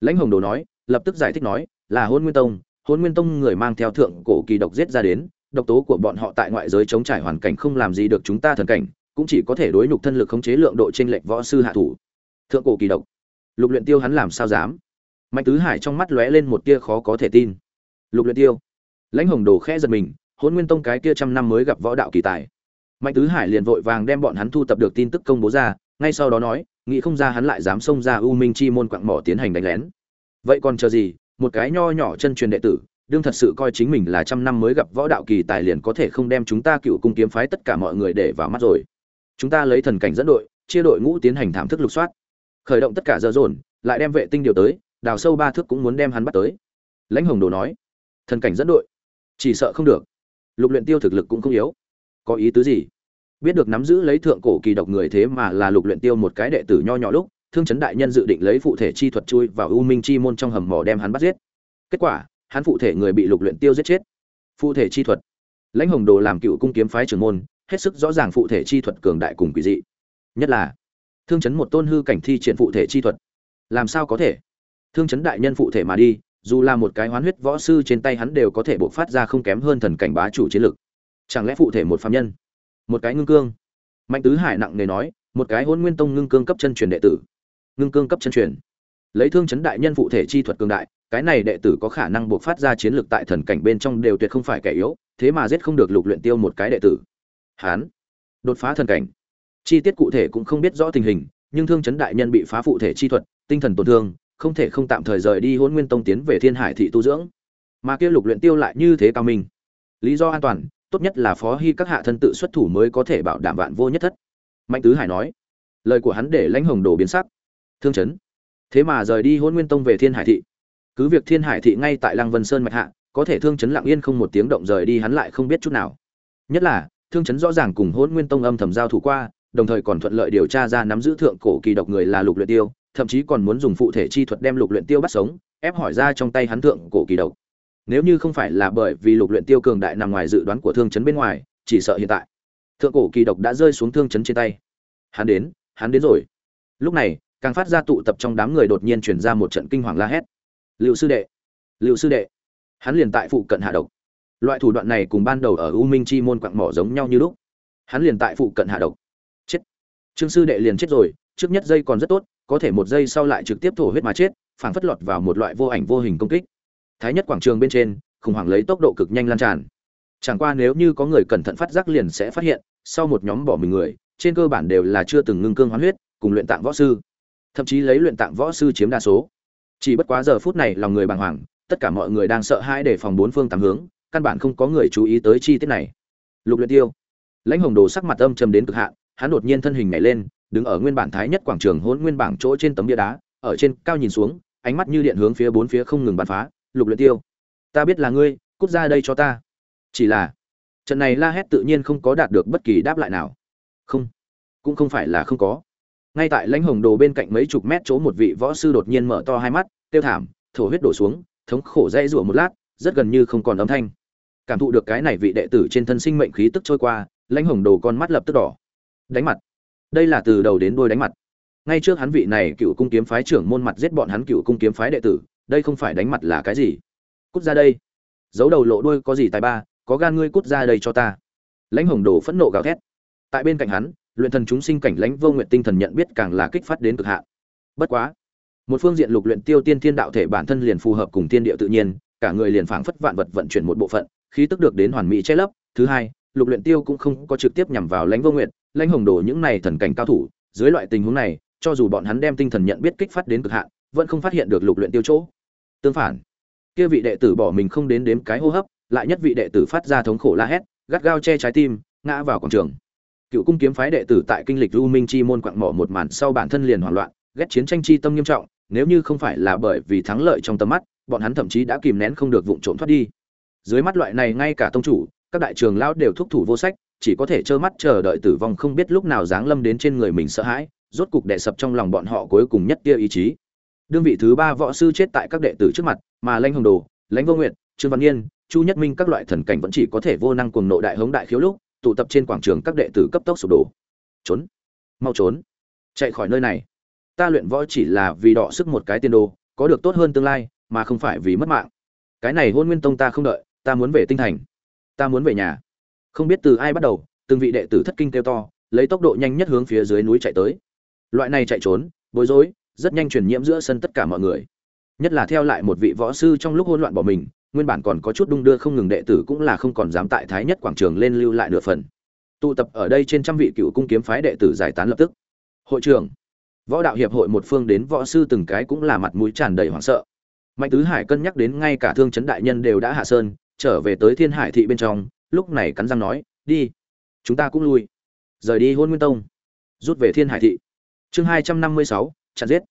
Lãnh hồng đồ nói, lập tức giải thích nói, là hôn nguyên tông hôn nguyên tông người mang theo thượng cổ kỳ độc giết ra đến, độc tố của bọn họ tại ngoại giới chống trải hoàn cảnh không làm gì được chúng ta thần cảnh, cũng chỉ có thể đối nhục thân lực khống chế lượng độ trên lệch võ sư hạ thủ. Thượng cổ kỳ độc. Lục luyện tiêu hắn làm sao dám? Mạnh tứ hải trong mắt lóe lên một tia khó có thể tin. Lục luyện tiêu. Lãnh hồng đồ khẽ giật mình hôn nguyên tông cái kia trăm năm mới gặp võ đạo kỳ tài. Mạnh tứ hải liền vội vàng đem bọn hắn thu tập được tin tức công bố ra, ngay sau đó nói, nghĩ không ra hắn lại dám xông ra u minh chi môn quặng mỏ tiến hành đánh lén. Vậy còn chờ gì? Một cái nho nhỏ chân truyền đệ tử, đương thật sự coi chính mình là trăm năm mới gặp võ đạo kỳ tài liền có thể không đem chúng ta cựu cung kiếm phái tất cả mọi người để vào mắt rồi. Chúng ta lấy thần cảnh dẫn đội, chia đội ngũ tiến hành thảm thức lục soát. Khởi động tất cả dơ dồn, lại đem vệ tinh điều tới, đào sâu ba thước cũng muốn đem hắn bắt tới. Lãnh hồng đồ nói, thần cảnh dẫn đội, chỉ sợ không được. Lục luyện tiêu thực lực cũng không yếu. Có ý tứ gì? Biết được nắm giữ lấy thượng cổ kỳ độc người thế mà là lục luyện tiêu một cái đệ tử nho nhỏ lúc thương chấn đại nhân dự định lấy phụ thể chi thuật chui vào u minh chi môn trong hầm mỏ đem hắn bắt giết. Kết quả, hắn phụ thể người bị lục luyện tiêu giết chết. Phụ thể chi thuật. Lãnh hồng đồ làm cựu cung kiếm phái trưởng môn, hết sức rõ ràng phụ thể chi thuật cường đại cùng quỷ dị. Nhất là, thương chấn một tôn hư cảnh thi triển phụ thể chi thuật. Làm sao có thể? Thương chấn đại nhân phụ thể mà đi, dù là một cái hoán huyết võ sư trên tay hắn đều có thể bộc phát ra không kém hơn thần cảnh bá chủ chiến lực. Chẳng lẽ phụ thể một phạm nhân? Một cái ngưng cương. Mạnh tứ hải nặng nề nói, một cái hôn nguyên tông ngưng cương cấp chân truyền đệ tử ngưng cương cấp chân truyền. Lấy thương chấn đại nhân phụ thể chi thuật cường đại, cái này đệ tử có khả năng buộc phát ra chiến lược tại thần cảnh bên trong đều tuyệt không phải kẻ yếu, thế mà giết không được lục luyện tiêu một cái đệ tử. Hán, đột phá thần cảnh. Chi tiết cụ thể cũng không biết rõ tình hình, nhưng thương chấn đại nhân bị phá phụ thể chi thuật, tinh thần tổn thương, không thể không tạm thời rời đi hôn nguyên tông tiến về thiên hải thị tu dưỡng. Mà kia lục luyện tiêu lại như thế cao minh. Lý do an toàn, tốt nhất là phó hy các hạ thân tự xuất thủ mới có thể bảo đảm vạn vô nhất thất. Mạnh tứ hải nói, lời của hắn để lãnh hồng đồ biến sắc thương chấn. Thế mà rời đi hôn nguyên tông về thiên hải thị. Cứ việc thiên hải thị ngay tại lăng vân sơn mạch hạ, có thể thương chấn lặng yên không một tiếng động rời đi hắn lại không biết chút nào. Nhất là, thương chấn rõ ràng cùng hôn nguyên tông âm thầm giao thủ qua, đồng thời còn thuận lợi điều tra ra nắm giữ thượng cổ kỳ độc người là lục luyện tiêu, thậm chí còn muốn dùng phụ thể chi thuật đem lục luyện tiêu bắt sống, ép hỏi ra trong tay hắn thượng cổ kỳ độc. Nếu như không phải là bởi vì lục luyện tiêu cường đại nằm ngoài dự đoán của thương chấn bên ngoài, chỉ sợ hiện tại, thượng cổ kỳ độc đã rơi xuống thương chấn trên tay. Hắn đến hắn đến rồi. Lúc này càng phát ra tụ tập trong đám người đột nhiên truyền ra một trận kinh hoàng la hét. Liệu sư đệ liệu sư đệ. Hắn liền tại phụ cận hạ độc. Loại thủ đoạn này cùng ban đầu ở u minh chi môn quặng mỏ giống nhau như lúc. Hắn liền tại phụ cận hạ độc. Chết. Trương sư đệ liền chết rồi, trước nhất giây còn rất tốt, có thể một giây sau lại trực tiếp thổ huyết mà chết, phảng phất lọt vào một loại vô ảnh vô hình công kích. Thái nhất quảng trường bên trên, khủng hoảng lấy tốc độ cực nhanh lan tràn. Chẳng qua nếu như có người cẩn thận phát giác liền sẽ phát hiện, sau một nhóm bỏ mình người, trên cơ bản đều là chưa từng ngưng cương hoán huyết, cùng luyện tạng võ sư thậm chí lấy luyện tạng võ sư chiếm đa số. Chỉ bất quá giờ phút này lòng người bàng hoàng, tất cả mọi người đang sợ hãi để phòng bốn phương tám hướng, căn bản không có người chú ý tới chi tiết này. Lục luyện tiêu, lãnh hồng đồ sắc mặt âm trầm đến cực hạn, hắn đột nhiên thân hình nhảy lên, đứng ở nguyên bản thái nhất quảng trường hỗn nguyên bảng chỗ trên tấm bia đá, ở trên cao nhìn xuống, ánh mắt như điện hướng phía bốn phía không ngừng bắn phá. Lục luyện tiêu, ta biết là ngươi, cút ra đây cho ta. Chỉ là, trận này la hét tự nhiên không có đạt được bất kỳ đáp lại nào. Không, cũng không phải là không có ngay tại lãnh hồng đồ bên cạnh mấy chục mét chỗ một vị võ sư đột nhiên mở to hai mắt tiêu thảm, thổ huyết đổ xuống, thống khổ dây rủa một lát, rất gần như không còn âm thanh. Cảm thụ được cái này vị đệ tử trên thân sinh mệnh khí tức trôi qua, lãnh hồng đồ con mắt lập tức đỏ. Đánh mặt. Đây là từ đầu đến đuôi đánh mặt. Ngay trước hắn vị này cựu cung kiếm phái trưởng môn mặt giết bọn hắn cựu cung kiếm phái đệ tử, đây không phải đánh mặt là cái gì? Cút ra đây. Giấu đầu lộ đuôi có gì tài ba, có gan ngươi cút ra đây cho ta. Lãnh hồng đồ phẫn nộ gào thét. Tại bên cạnh hắn luyện thần chúng sinh cảnh lãnh vô nguyện tinh thần nhận biết càng là kích phát đến cực hạn. Bất quá, một phương diện lục luyện tiêu tiên thiên đạo thể bản thân liền phù hợp cùng tiên địa tự nhiên, cả người liền phảng phất vạn vật vận chuyển một bộ phận, khí tức được đến hoàn mỹ che lấp. Thứ hai, lục luyện tiêu cũng không có trực tiếp nhằm vào lãnh vô nguyện, lãnh hồng đồ những này thần cảnh cao thủ, dưới loại tình huống này, cho dù bọn hắn đem tinh thần nhận biết kích phát đến cực hạn, vẫn không phát hiện được lục luyện tiêu chỗ. Tương phản, kia vị đệ tử bỏ mình không đến đếm cái hô hấp, lại nhất vị đệ tử phát ra thống khổ la hét, gắt gao che trái tim, ngã vào quảng trường cựu cung kiếm phái đệ tử tại kinh lịch u minh chi môn quặng mỏ một màn sau bản thân liền hoảng loạn ghét chiến tranh chi tâm nghiêm trọng nếu như không phải là bởi vì thắng lợi trong tầm mắt bọn hắn thậm chí đã kìm nén không được vụng trộm thoát đi. Dưới mắt loại này ngay cả tông chủ các đại trường lão đều thúc thủ vô sách chỉ có thể trơ mắt chờ đợi tử vong không biết lúc nào giáng lâm đến trên người mình sợ hãi rốt cục đệ sập trong lòng bọn họ cuối cùng nhất tia ý chí. Đương vị thứ ba võ sư chết tại các đệ tử trước mặt mà lãnh hồng đồ lãnh vô nguyện trương văn yên, chu nhất minh các loại thần cảnh vẫn chỉ có thể vô năng cuồng nộ đại hống đại khiếu lúc tụ tập trên quảng trường các đệ tử cấp tốc sụp đổ. Trốn. Mau trốn. Chạy khỏi nơi này. Ta luyện võ chỉ là vì đọ sức một cái tiên đồ, có được tốt hơn tương lai, mà không phải vì mất mạng. Cái này hôn nguyên tông ta không đợi, ta muốn về tinh thành. Ta muốn về nhà. Không biết từ ai bắt đầu, từng vị đệ tử thất kinh kêu to, lấy tốc độ nhanh nhất hướng phía dưới núi chạy tới. Loại này chạy trốn, bối rối, rất nhanh truyền nhiễm giữa sân tất cả mọi người. Nhất là theo lại một vị võ sư trong lúc hỗn loạn bỏ mình nguyên bản còn có chút đung đưa không ngừng đệ tử cũng là không còn dám tại thái nhất quảng trường lên lưu lại nửa phần. Tụ tập ở đây trên trăm vị cựu cung kiếm phái đệ tử giải tán lập tức. Hội trưởng, võ đạo hiệp hội một phương đến võ sư từng cái cũng là mặt mũi tràn đầy hoảng sợ. Mạnh tứ hải cân nhắc đến ngay cả thương chấn đại nhân đều đã hạ sơn, trở về tới thiên hải thị bên trong, lúc này cắn răng nói, đi, chúng ta cũng lui. Rời đi hôn nguyên tông, rút về thiên hải thị. Chương hai trăm năm mươi sáu, chặn giết.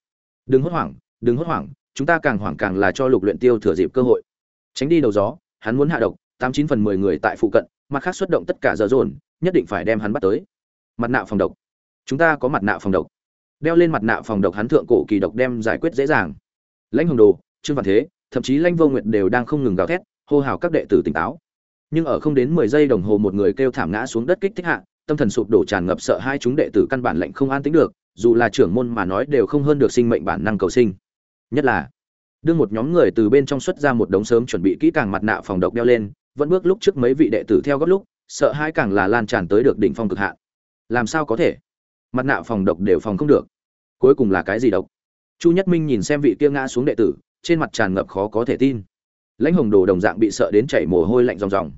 Đừng hốt hoảng, đừng hốt hoảng, chúng ta càng hoảng càng là cho lục luyện tiêu thừa dịp cơ hội tránh đi đầu gió, hắn muốn hạ độc, tám chín phần mười người tại phụ cận, mặt khác xuất động tất cả giờ dồn, nhất định phải đem hắn bắt tới. Mặt nạ phòng độc. Chúng ta có mặt nạ phòng độc. Đeo lên mặt nạ phòng độc hắn thượng cổ kỳ độc đem giải quyết dễ dàng. Lãnh hồng đồ, trương văn thế, thậm chí lãnh vô nguyệt đều đang không ngừng gào thét, hô hào các đệ tử tỉnh táo. Nhưng ở không đến mười giây đồng hồ một người kêu thảm ngã xuống đất kích thích hạ, tâm thần sụp đổ tràn ngập sợ hai chúng đệ tử căn bản lệnh không an tính được, dù là trưởng môn mà nói đều không hơn được sinh mệnh bản năng cầu sinh. Nhất là đưa một nhóm người từ bên trong xuất ra một đống sớm chuẩn bị kỹ càng mặt nạ phòng độc đeo lên, vẫn bước lúc trước mấy vị đệ tử theo gấp lúc, sợ hai càng là lan tràn tới được đỉnh phong cực hạn. Làm sao có thể? Mặt nạ phòng độc đều phòng không được. Cuối cùng là cái gì độc? Chu nhất minh nhìn xem vị kia ngã xuống đệ tử, trên mặt tràn ngập khó có thể tin. Lãnh hồng đồ đồng dạng bị sợ đến chảy mồ hôi lạnh ròng ròng.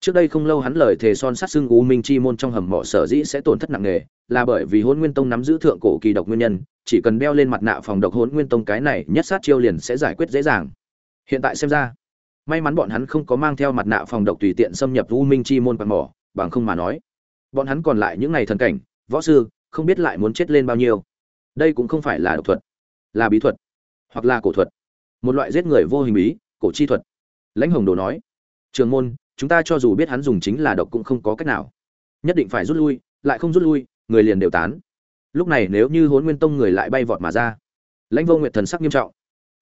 Trước đây không lâu hắn lời thề son sát xưng u minh chi môn trong hầm mộ sở dĩ sẽ tổn thất nặng nề, là bởi vì hôn nguyên tông nắm giữ thượng cổ kỳ độc nguyên nhân chỉ cần đeo lên mặt nạ phòng độc hỗn nguyên tông cái này nhất sát chiêu liền sẽ giải quyết dễ dàng. Hiện tại xem ra, may mắn bọn hắn không có mang theo mặt nạ phòng độc tùy tiện xâm nhập u minh chi môn bằng mỏ, bằng không mà nói, bọn hắn còn lại những ngày thần cảnh, võ sư, không biết lại muốn chết lên bao nhiêu. Đây cũng không phải là độc thuật, là bí thuật, hoặc là cổ thuật. Một loại giết người vô hình bí, cổ chi thuật. Lãnh hồng đồ nói, trường môn, chúng ta cho dù biết hắn dùng chính là độc cũng không có cách nào. Nhất định phải rút lui, lại không rút lui, người liền đều tán lúc này nếu như hốn nguyên tông người lại bay vọt mà ra, lãnh vô nguyệt thần sắc nghiêm trọng.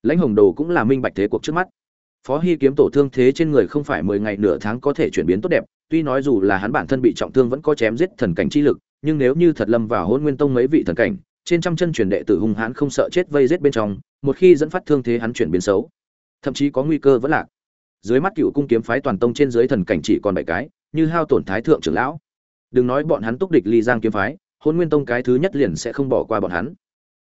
Lãnh hồng đồ cũng là minh bạch thế cuộc trước mắt. Phó hy kiếm tổ thương thế trên người không phải mười ngày nửa tháng có thể chuyển biến tốt đẹp, tuy nói dù là hắn bản thân bị trọng thương vẫn có chém giết thần cảnh chi lực, nhưng nếu như thật lâm vào hôn nguyên tông mấy vị thần cảnh, trên trăm chân truyền đệ tử hung hãn không sợ chết vây giết bên trong, một khi dẫn phát thương thế hắn chuyển biến xấu. Thậm chí có nguy cơ vẫn lạc. Dưới mắt cựu cung kiếm phái toàn tông trên dưới thần cảnh chỉ còn bảy cái, như hao tổn thái thượng trưởng lão. Đừng nói bọn hắn túc địch ly giang kiếm phái hôn nguyên tông cái thứ nhất liền sẽ không bỏ qua bọn hắn.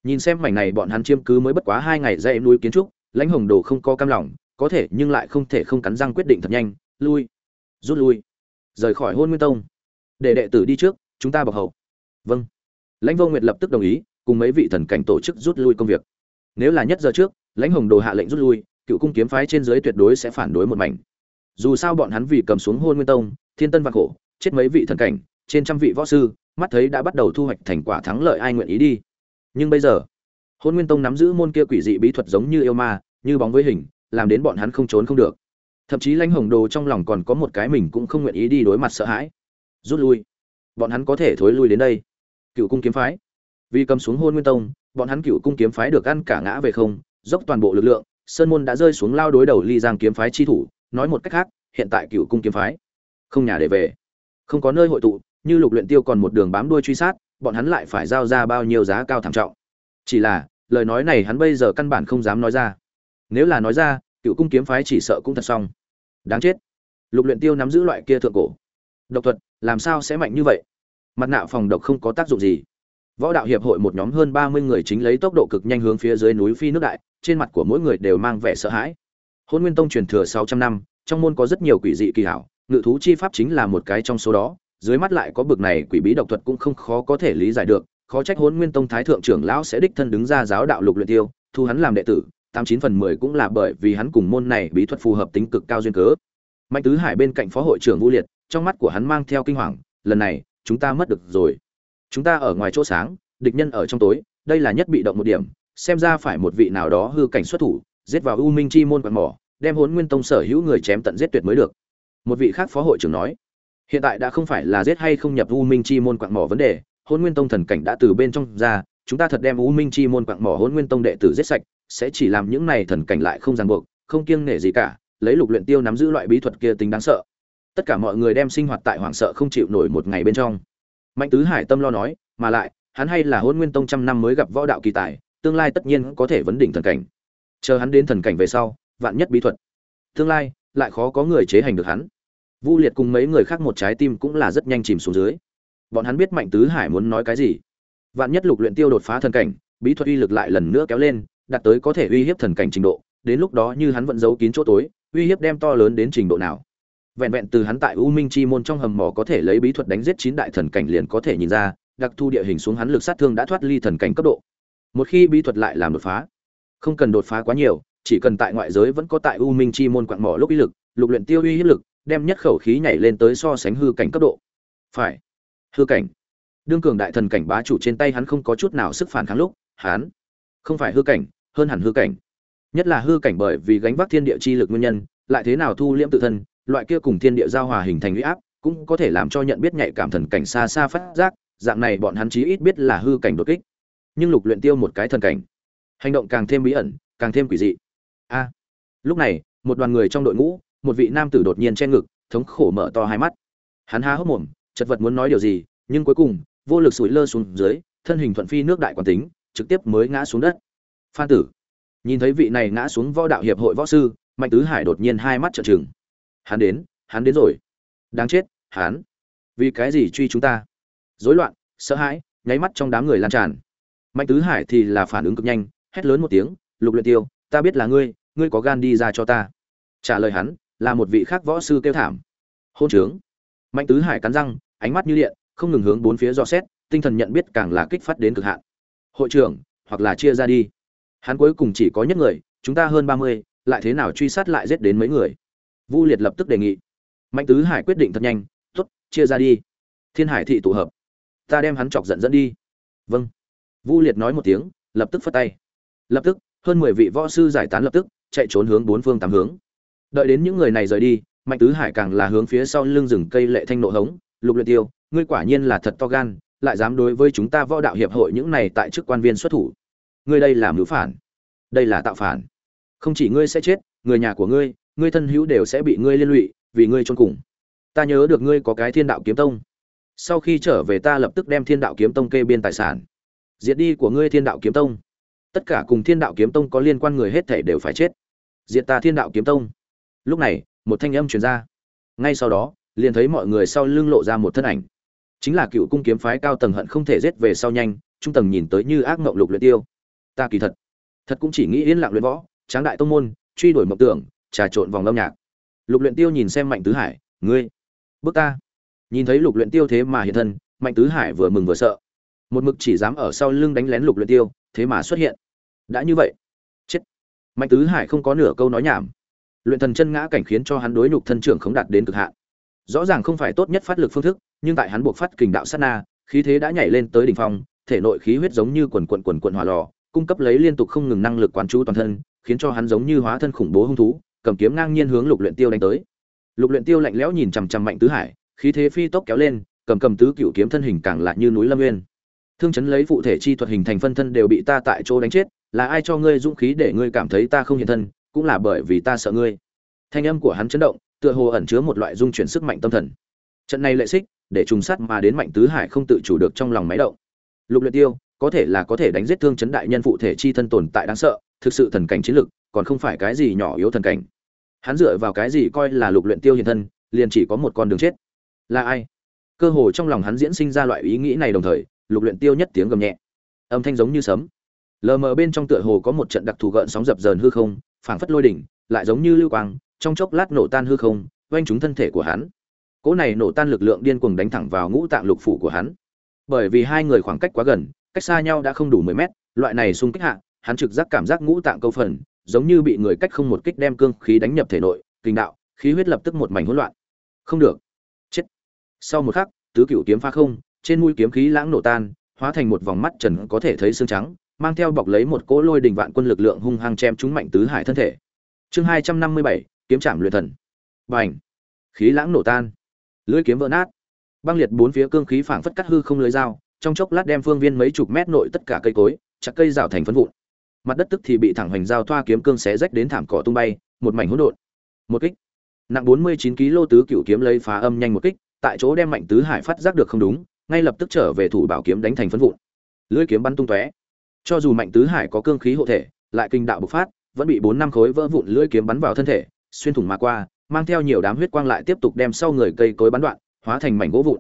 Nhìn xem mảnh này bọn hắn chiêm cứ mới bất quá hai ngày dây núi kiến trúc, lãnh hồng đồ không có cam lòng, có thể nhưng lại không thể không cắn răng quyết định thật nhanh, lui, rút lui, rời khỏi hôn nguyên tông. Để đệ tử đi trước, chúng ta bọc hậu vâng. Lãnh vô nguyệt lập tức đồng ý, cùng mấy vị thần cảnh tổ chức rút lui công việc. Nếu là nhất giờ trước, lãnh hồng đồ hạ lệnh rút lui, cựu cung kiếm phái trên dưới tuyệt đối sẽ phản đối một mảnh. Dù sao bọn hắn vì cầm xuống hôn nguyên tông, thiên tân vạn khổ, chết mấy vị thần cảnh, trên trăm vị võ sư mắt thấy đã bắt đầu thu hoạch thành quả thắng lợi ai nguyện ý đi. Nhưng bây giờ, hôn nguyên tông nắm giữ môn kia quỷ dị bí thuật giống như yêu ma, như bóng với hình, làm đến bọn hắn không trốn không được. Thậm chí lãnh hồng đồ trong lòng còn có một cái mình cũng không nguyện ý đi đối mặt sợ hãi. Rút lui. Bọn hắn có thể thối lui đến đây. Cựu cung kiếm phái. Vì cầm xuống hôn nguyên tông, bọn hắn cựu cung kiếm phái được ăn cả ngã về không, dốc toàn bộ lực lượng, sơn môn đã rơi xuống lao đối đầu ly giang kiếm phái chi thủ, nói một cách khác, hiện tại cựu cung kiếm phái không nhà để về, không có nơi hội tụ như lục luyện tiêu còn một đường bám đuôi truy sát, bọn hắn lại phải giao ra bao nhiêu giá cao thảm trọng. Chỉ là, lời nói này hắn bây giờ căn bản không dám nói ra. Nếu là nói ra, cựu cung kiếm phái chỉ sợ cũng thật xong. Đáng chết. Lục luyện tiêu nắm giữ loại kia thượng cổ. Độc thuật, làm sao sẽ mạnh như vậy? Mặt nạ phòng độc không có tác dụng gì. Võ đạo hiệp hội một nhóm hơn ba mươi người chính lấy tốc độ cực nhanh hướng phía dưới núi phi nước đại, trên mặt của mỗi người đều mang vẻ sợ hãi. Hôn nguyên tông truyền thừa sáu trăm năm, trong môn có rất nhiều quỷ dị kỳ hảo, ngự thú chi pháp chính là một cái trong số đó dưới mắt lại có bực này quỷ bí độc thuật cũng không khó có thể lý giải được, khó trách hôn nguyên tông thái thượng trưởng lão sẽ đích thân đứng ra giáo đạo lục luyện tiêu, thu hắn làm đệ tử, tám chín phần mười cũng là bởi vì hắn cùng môn này bí thuật phù hợp tính cực cao duyên cớ. Mạnh tứ hải bên cạnh phó hội trưởng vũ liệt, trong mắt của hắn mang theo kinh hoàng, lần này, chúng ta mất được rồi. Chúng ta ở ngoài chỗ sáng, địch nhân ở trong tối, đây là nhất bị động một điểm, xem ra phải một vị nào đó hư cảnh xuất thủ, giết vào u minh chi môn quạt mỏ, đem hốn nguyên tông sở hữu người chém tận giết tuyệt mới được. Một vị khác phó hội trưởng nói hiện tại đã không phải là giết hay không nhập u minh chi môn quạng mỏ vấn đề hôn nguyên tông thần cảnh đã từ bên trong ra, chúng ta thật đem u minh chi môn quạng mỏ hôn nguyên tông đệ tử giết sạch, sẽ chỉ làm những này thần cảnh lại không ràng buộc, không kiêng nể gì cả, lấy lục luyện tiêu nắm giữ loại bí thuật kia tính đáng sợ. Tất cả mọi người đem sinh hoạt tại hoảng sợ không chịu nổi một ngày bên trong. Mạnh tứ hải tâm lo nói, mà lại, hắn hay là hôn nguyên tông trăm năm mới gặp võ đạo kỳ tài, tương lai tất nhiên có thể vấn đỉnh thần cảnh. Chờ hắn đến thần cảnh về sau, vạn nhất bí thuật. Tương lai, lại khó có người chế hành được hắn vu liệt cùng mấy người khác một trái tim cũng là rất nhanh chìm xuống dưới. Bọn hắn biết mạnh tứ hải muốn nói cái gì. Vạn nhất lục luyện tiêu đột phá thần cảnh, bí thuật uy lực lại lần nữa kéo lên, đạt tới có thể uy hiếp thần cảnh trình độ, đến lúc đó như hắn vẫn giấu kín chỗ tối, uy hiếp đem to lớn đến trình độ nào. Vẹn vẹn từ hắn tại u minh chi môn trong hầm mỏ có thể lấy bí thuật đánh giết chín đại thần cảnh liền có thể nhìn ra, đặc thu địa hình xuống hắn lực sát thương đã thoát ly thần cảnh cấp độ. Một khi bí thuật lại làm đột phá, không cần đột phá quá nhiều, chỉ cần tại ngoại giới vẫn có tại u minh chi môn quặng mỏ lúc uy lực, lục luyện tiêu uy hiếp lực đem nhất khẩu khí nhảy lên tới so sánh hư cảnh cấp độ. Phải. Hư cảnh. Đương cường đại thần cảnh bá chủ trên tay hắn không có chút nào sức phản kháng lúc, hắn không phải hư cảnh, hơn hẳn hư cảnh. Nhất là hư cảnh bởi vì gánh vác thiên địa chi lực nguyên nhân, lại thế nào thu liễm tự thân, loại kia cùng thiên địa giao hòa hình thành huy áp, cũng có thể làm cho nhận biết nhạy cảm thần cảnh xa xa phát giác, dạng này bọn hắn chí ít biết là hư cảnh đột kích. Nhưng lục luyện tiêu một cái thần cảnh, hành động càng thêm bí ẩn, càng thêm quỷ dị. A. Lúc này, một đoàn người trong đội ngũ một vị nam tử đột nhiên che ngực, thống khổ mở to hai mắt. Hắn há hốc mồm, chật vật muốn nói điều gì, nhưng cuối cùng, vô lực sủi lơ xuống dưới, thân hình thuận phi nước đại quản tính, trực tiếp mới ngã xuống đất. Phan tử, nhìn thấy vị này ngã xuống võ đạo hiệp hội võ sư, mạnh tứ hải đột nhiên hai mắt trợn trừng. Hắn đến hắn đến rồi. Đáng chết, hắn. Vì cái gì truy chúng ta? Rối loạn, sợ hãi, nháy mắt trong đám người lan tràn. Mạnh tứ hải thì là phản ứng cực nhanh, hét lớn một tiếng, lục luyện tiêu, ta biết là ngươi ngươi có gan đi ra cho ta. Trả lời hắn là một vị khác võ sư kêu thảm. Hôn trướng. Mạnh tứ hải cắn răng, ánh mắt như điện, không ngừng hướng bốn phía dò xét, tinh thần nhận biết càng là kích phát đến cực hạn. Hội trưởng, hoặc là chia ra đi. Hắn cuối cùng chỉ có nhất người, chúng ta hơn ba mươi, lại thế nào truy sát lại giết đến mấy người? Vu liệt lập tức đề nghị. Mạnh tứ hải quyết định thật nhanh t ố t chia ra đi. Thiên hải thị tụ hợp. Ta đem hắn chọc giận dẫn đi. Vâng. Vu liệt nói một tiếng, lập tức phất tay. Lập tức, hơn mười vị võ sư giải tán lập tức, chạy trốn hướng bốn phương tám hướng đợi đến những người này rời đi, mạnh tứ hải càng là hướng phía sau lưng rừng cây lệ thanh nộ hống, lục luyện tiêu, ngươi quả nhiên là thật to gan, lại dám đối với chúng ta võ đạo hiệp hội những này tại chức quan viên xuất thủ. Ngươi đây là mưu phản, đây là tạo phản. Không chỉ ngươi sẽ chết, người nhà của ngươi ngươi thân hữu đều sẽ bị ngươi liên lụy, vì ngươi trôn cùng. Ta nhớ được ngươi có cái thiên đạo kiếm tông. Sau khi trở về ta lập tức đem thiên đạo kiếm tông kê biên tài sản. Diệt đi của ngươi thiên đạo kiếm tông. Tất cả cùng thiên đạo kiếm tông có liên quan người hết thể đều phải chết. Diệt ta thiên đạo kiếm tông lúc này, một thanh âm truyền ra. Ngay sau đó, liền thấy mọi người sau lưng lộ ra một thân ảnh. Chính là cựu cung kiếm phái cao tầng hận không thể giết về sau nhanh, trung tầng nhìn tới như ác mộng lục luyện tiêu. Ta kỳ thật thật cũng chỉ nghĩ yên lặng luyện võ, tráng đại tông môn, truy đuổi mộng tưởng, trà trộn vòng âm nhạc. Lục luyện tiêu nhìn xem mạnh tứ hải, ngươi, bước ta. Nhìn thấy lục luyện tiêu thế mà hiện thân, mạnh tứ hải vừa mừng vừa sợ. Một mực chỉ dám ở sau lưng đánh lén lục luyện tiêu, thế mà xuất hiện. Đã như vậy, chết. Mạnh tứ hải không có nửa câu nói nhảm luyện thần chân ngã cảnh khiến cho hắn đối nhục thân trưởng không đạt đến cực hạn. Rõ ràng không phải tốt nhất phát lực phương thức, nhưng tại hắn buộc phát kình đạo sát na, khí thế đã nhảy lên tới đỉnh phong, thể nội khí huyết giống như quần quần quần quần hỏa lò, cung cấp lấy liên tục không ngừng năng lực quán chú toàn thân, khiến cho hắn giống như hóa thân khủng bố hung thú, cầm kiếm ngang nhiên hướng lục luyện tiêu đánh tới. Lục luyện tiêu lạnh lẽo nhìn chằm chằm mạnh tứ hải, khí thế phi tốc kéo lên, cầm cầm tứ cựu kiếm thân hình càng lại như núi lâm nguyên. Thương chấn lấy phụ thể chi thuật hình thành phân thân đều bị ta tại chỗ đánh chết, là ai cho ngươi dũng khí để ngươi cảm thấy ta không hiện thân cũng là bởi vì ta sợ ngươi. Thanh âm của hắn chấn động, tựa hồ ẩn chứa một loại dung chuyển sức mạnh tâm thần. Trận này lệ xích, để trùng sát mà đến mạnh tứ hải không tự chủ được trong lòng máy động. Lục luyện tiêu, có thể là có thể đánh giết thương chấn đại nhân phụ thể chi thân tồn tại đáng sợ, thực sự thần cảnh chiến lực, còn không phải cái gì nhỏ yếu thần cảnh. Hắn dựa vào cái gì coi là lục luyện tiêu hiện thân, liền chỉ có một con đường chết. Là ai? Cơ hồ trong lòng hắn diễn sinh ra loại ý nghĩ này đồng thời, lục luyện tiêu nhất tiếng gầm nhẹ. Âm thanh giống như sấm. Lờ mờ bên trong tựa hồ có một trận đặc thù gợn sóng dập dờn hư không phảng phất lôi đỉnh, lại giống như lưu quang, trong chốc lát nổ tan hư không quanh trúng thân thể của hắn. Cỗ này nổ tan lực lượng điên cuồng đánh thẳng vào ngũ tạng lục phủ của hắn. Bởi vì hai người khoảng cách quá gần, cách xa nhau đã không đủ mười mét, loại này xung kích hạ, hắn trực giác cảm giác ngũ tạng câu phần, giống như bị người cách không một kích đem cương khí đánh nhập thể nội, kinh đạo, khí huyết lập tức một mảnh hỗn loạn. Không được. Chết. Sau một khắc, tứ cửu kiếm phá không, trên mũi kiếm khí lãng nổ tan, hóa thành một vòng mắt trần có thể thấy xương trắng mang theo bọc lấy một cỗ lôi đình vạn quân lực lượng hung hăng chém trúng mạnh tứ hải thân thể. Chương hai trăm năm mươi bảy, kiếm trảm luyện thần. Bành! Khí lãng nổ tan. Lưỡi kiếm vỡ nát. Băng liệt bốn phía cương khí phảng phất cắt hư không lưới dao, trong chốc lát đem phương viên mấy chục mét nội tất cả cây cối, chặt cây rào thành phân vụn. Mặt đất tức thì bị thẳng hoành dao thoa kiếm cương xé rách đến thảm cỏ tung bay, một mảnh hỗn độn. Một kích. Nặng bốn mươi chín kg tứ cựu kiếm lấy phá âm nhanh một kích, tại chỗ đem mạnh tứ hải phát giác được không đúng, ngay lập tức trở về thủ bảo kiếm đánh thành phân vụn. Lưỡi kiếm bắn tung tóe cho dù mạnh tứ hải có cương khí hộ thể, lại kinh đạo bộc phát, vẫn bị bốn năm khối vỡ vụn lưỡi kiếm bắn vào thân thể, xuyên thủng mà qua, mang theo nhiều đám huyết quang lại tiếp tục đem sau người cây cối bắn đoạn, hóa thành mảnh gỗ vụn.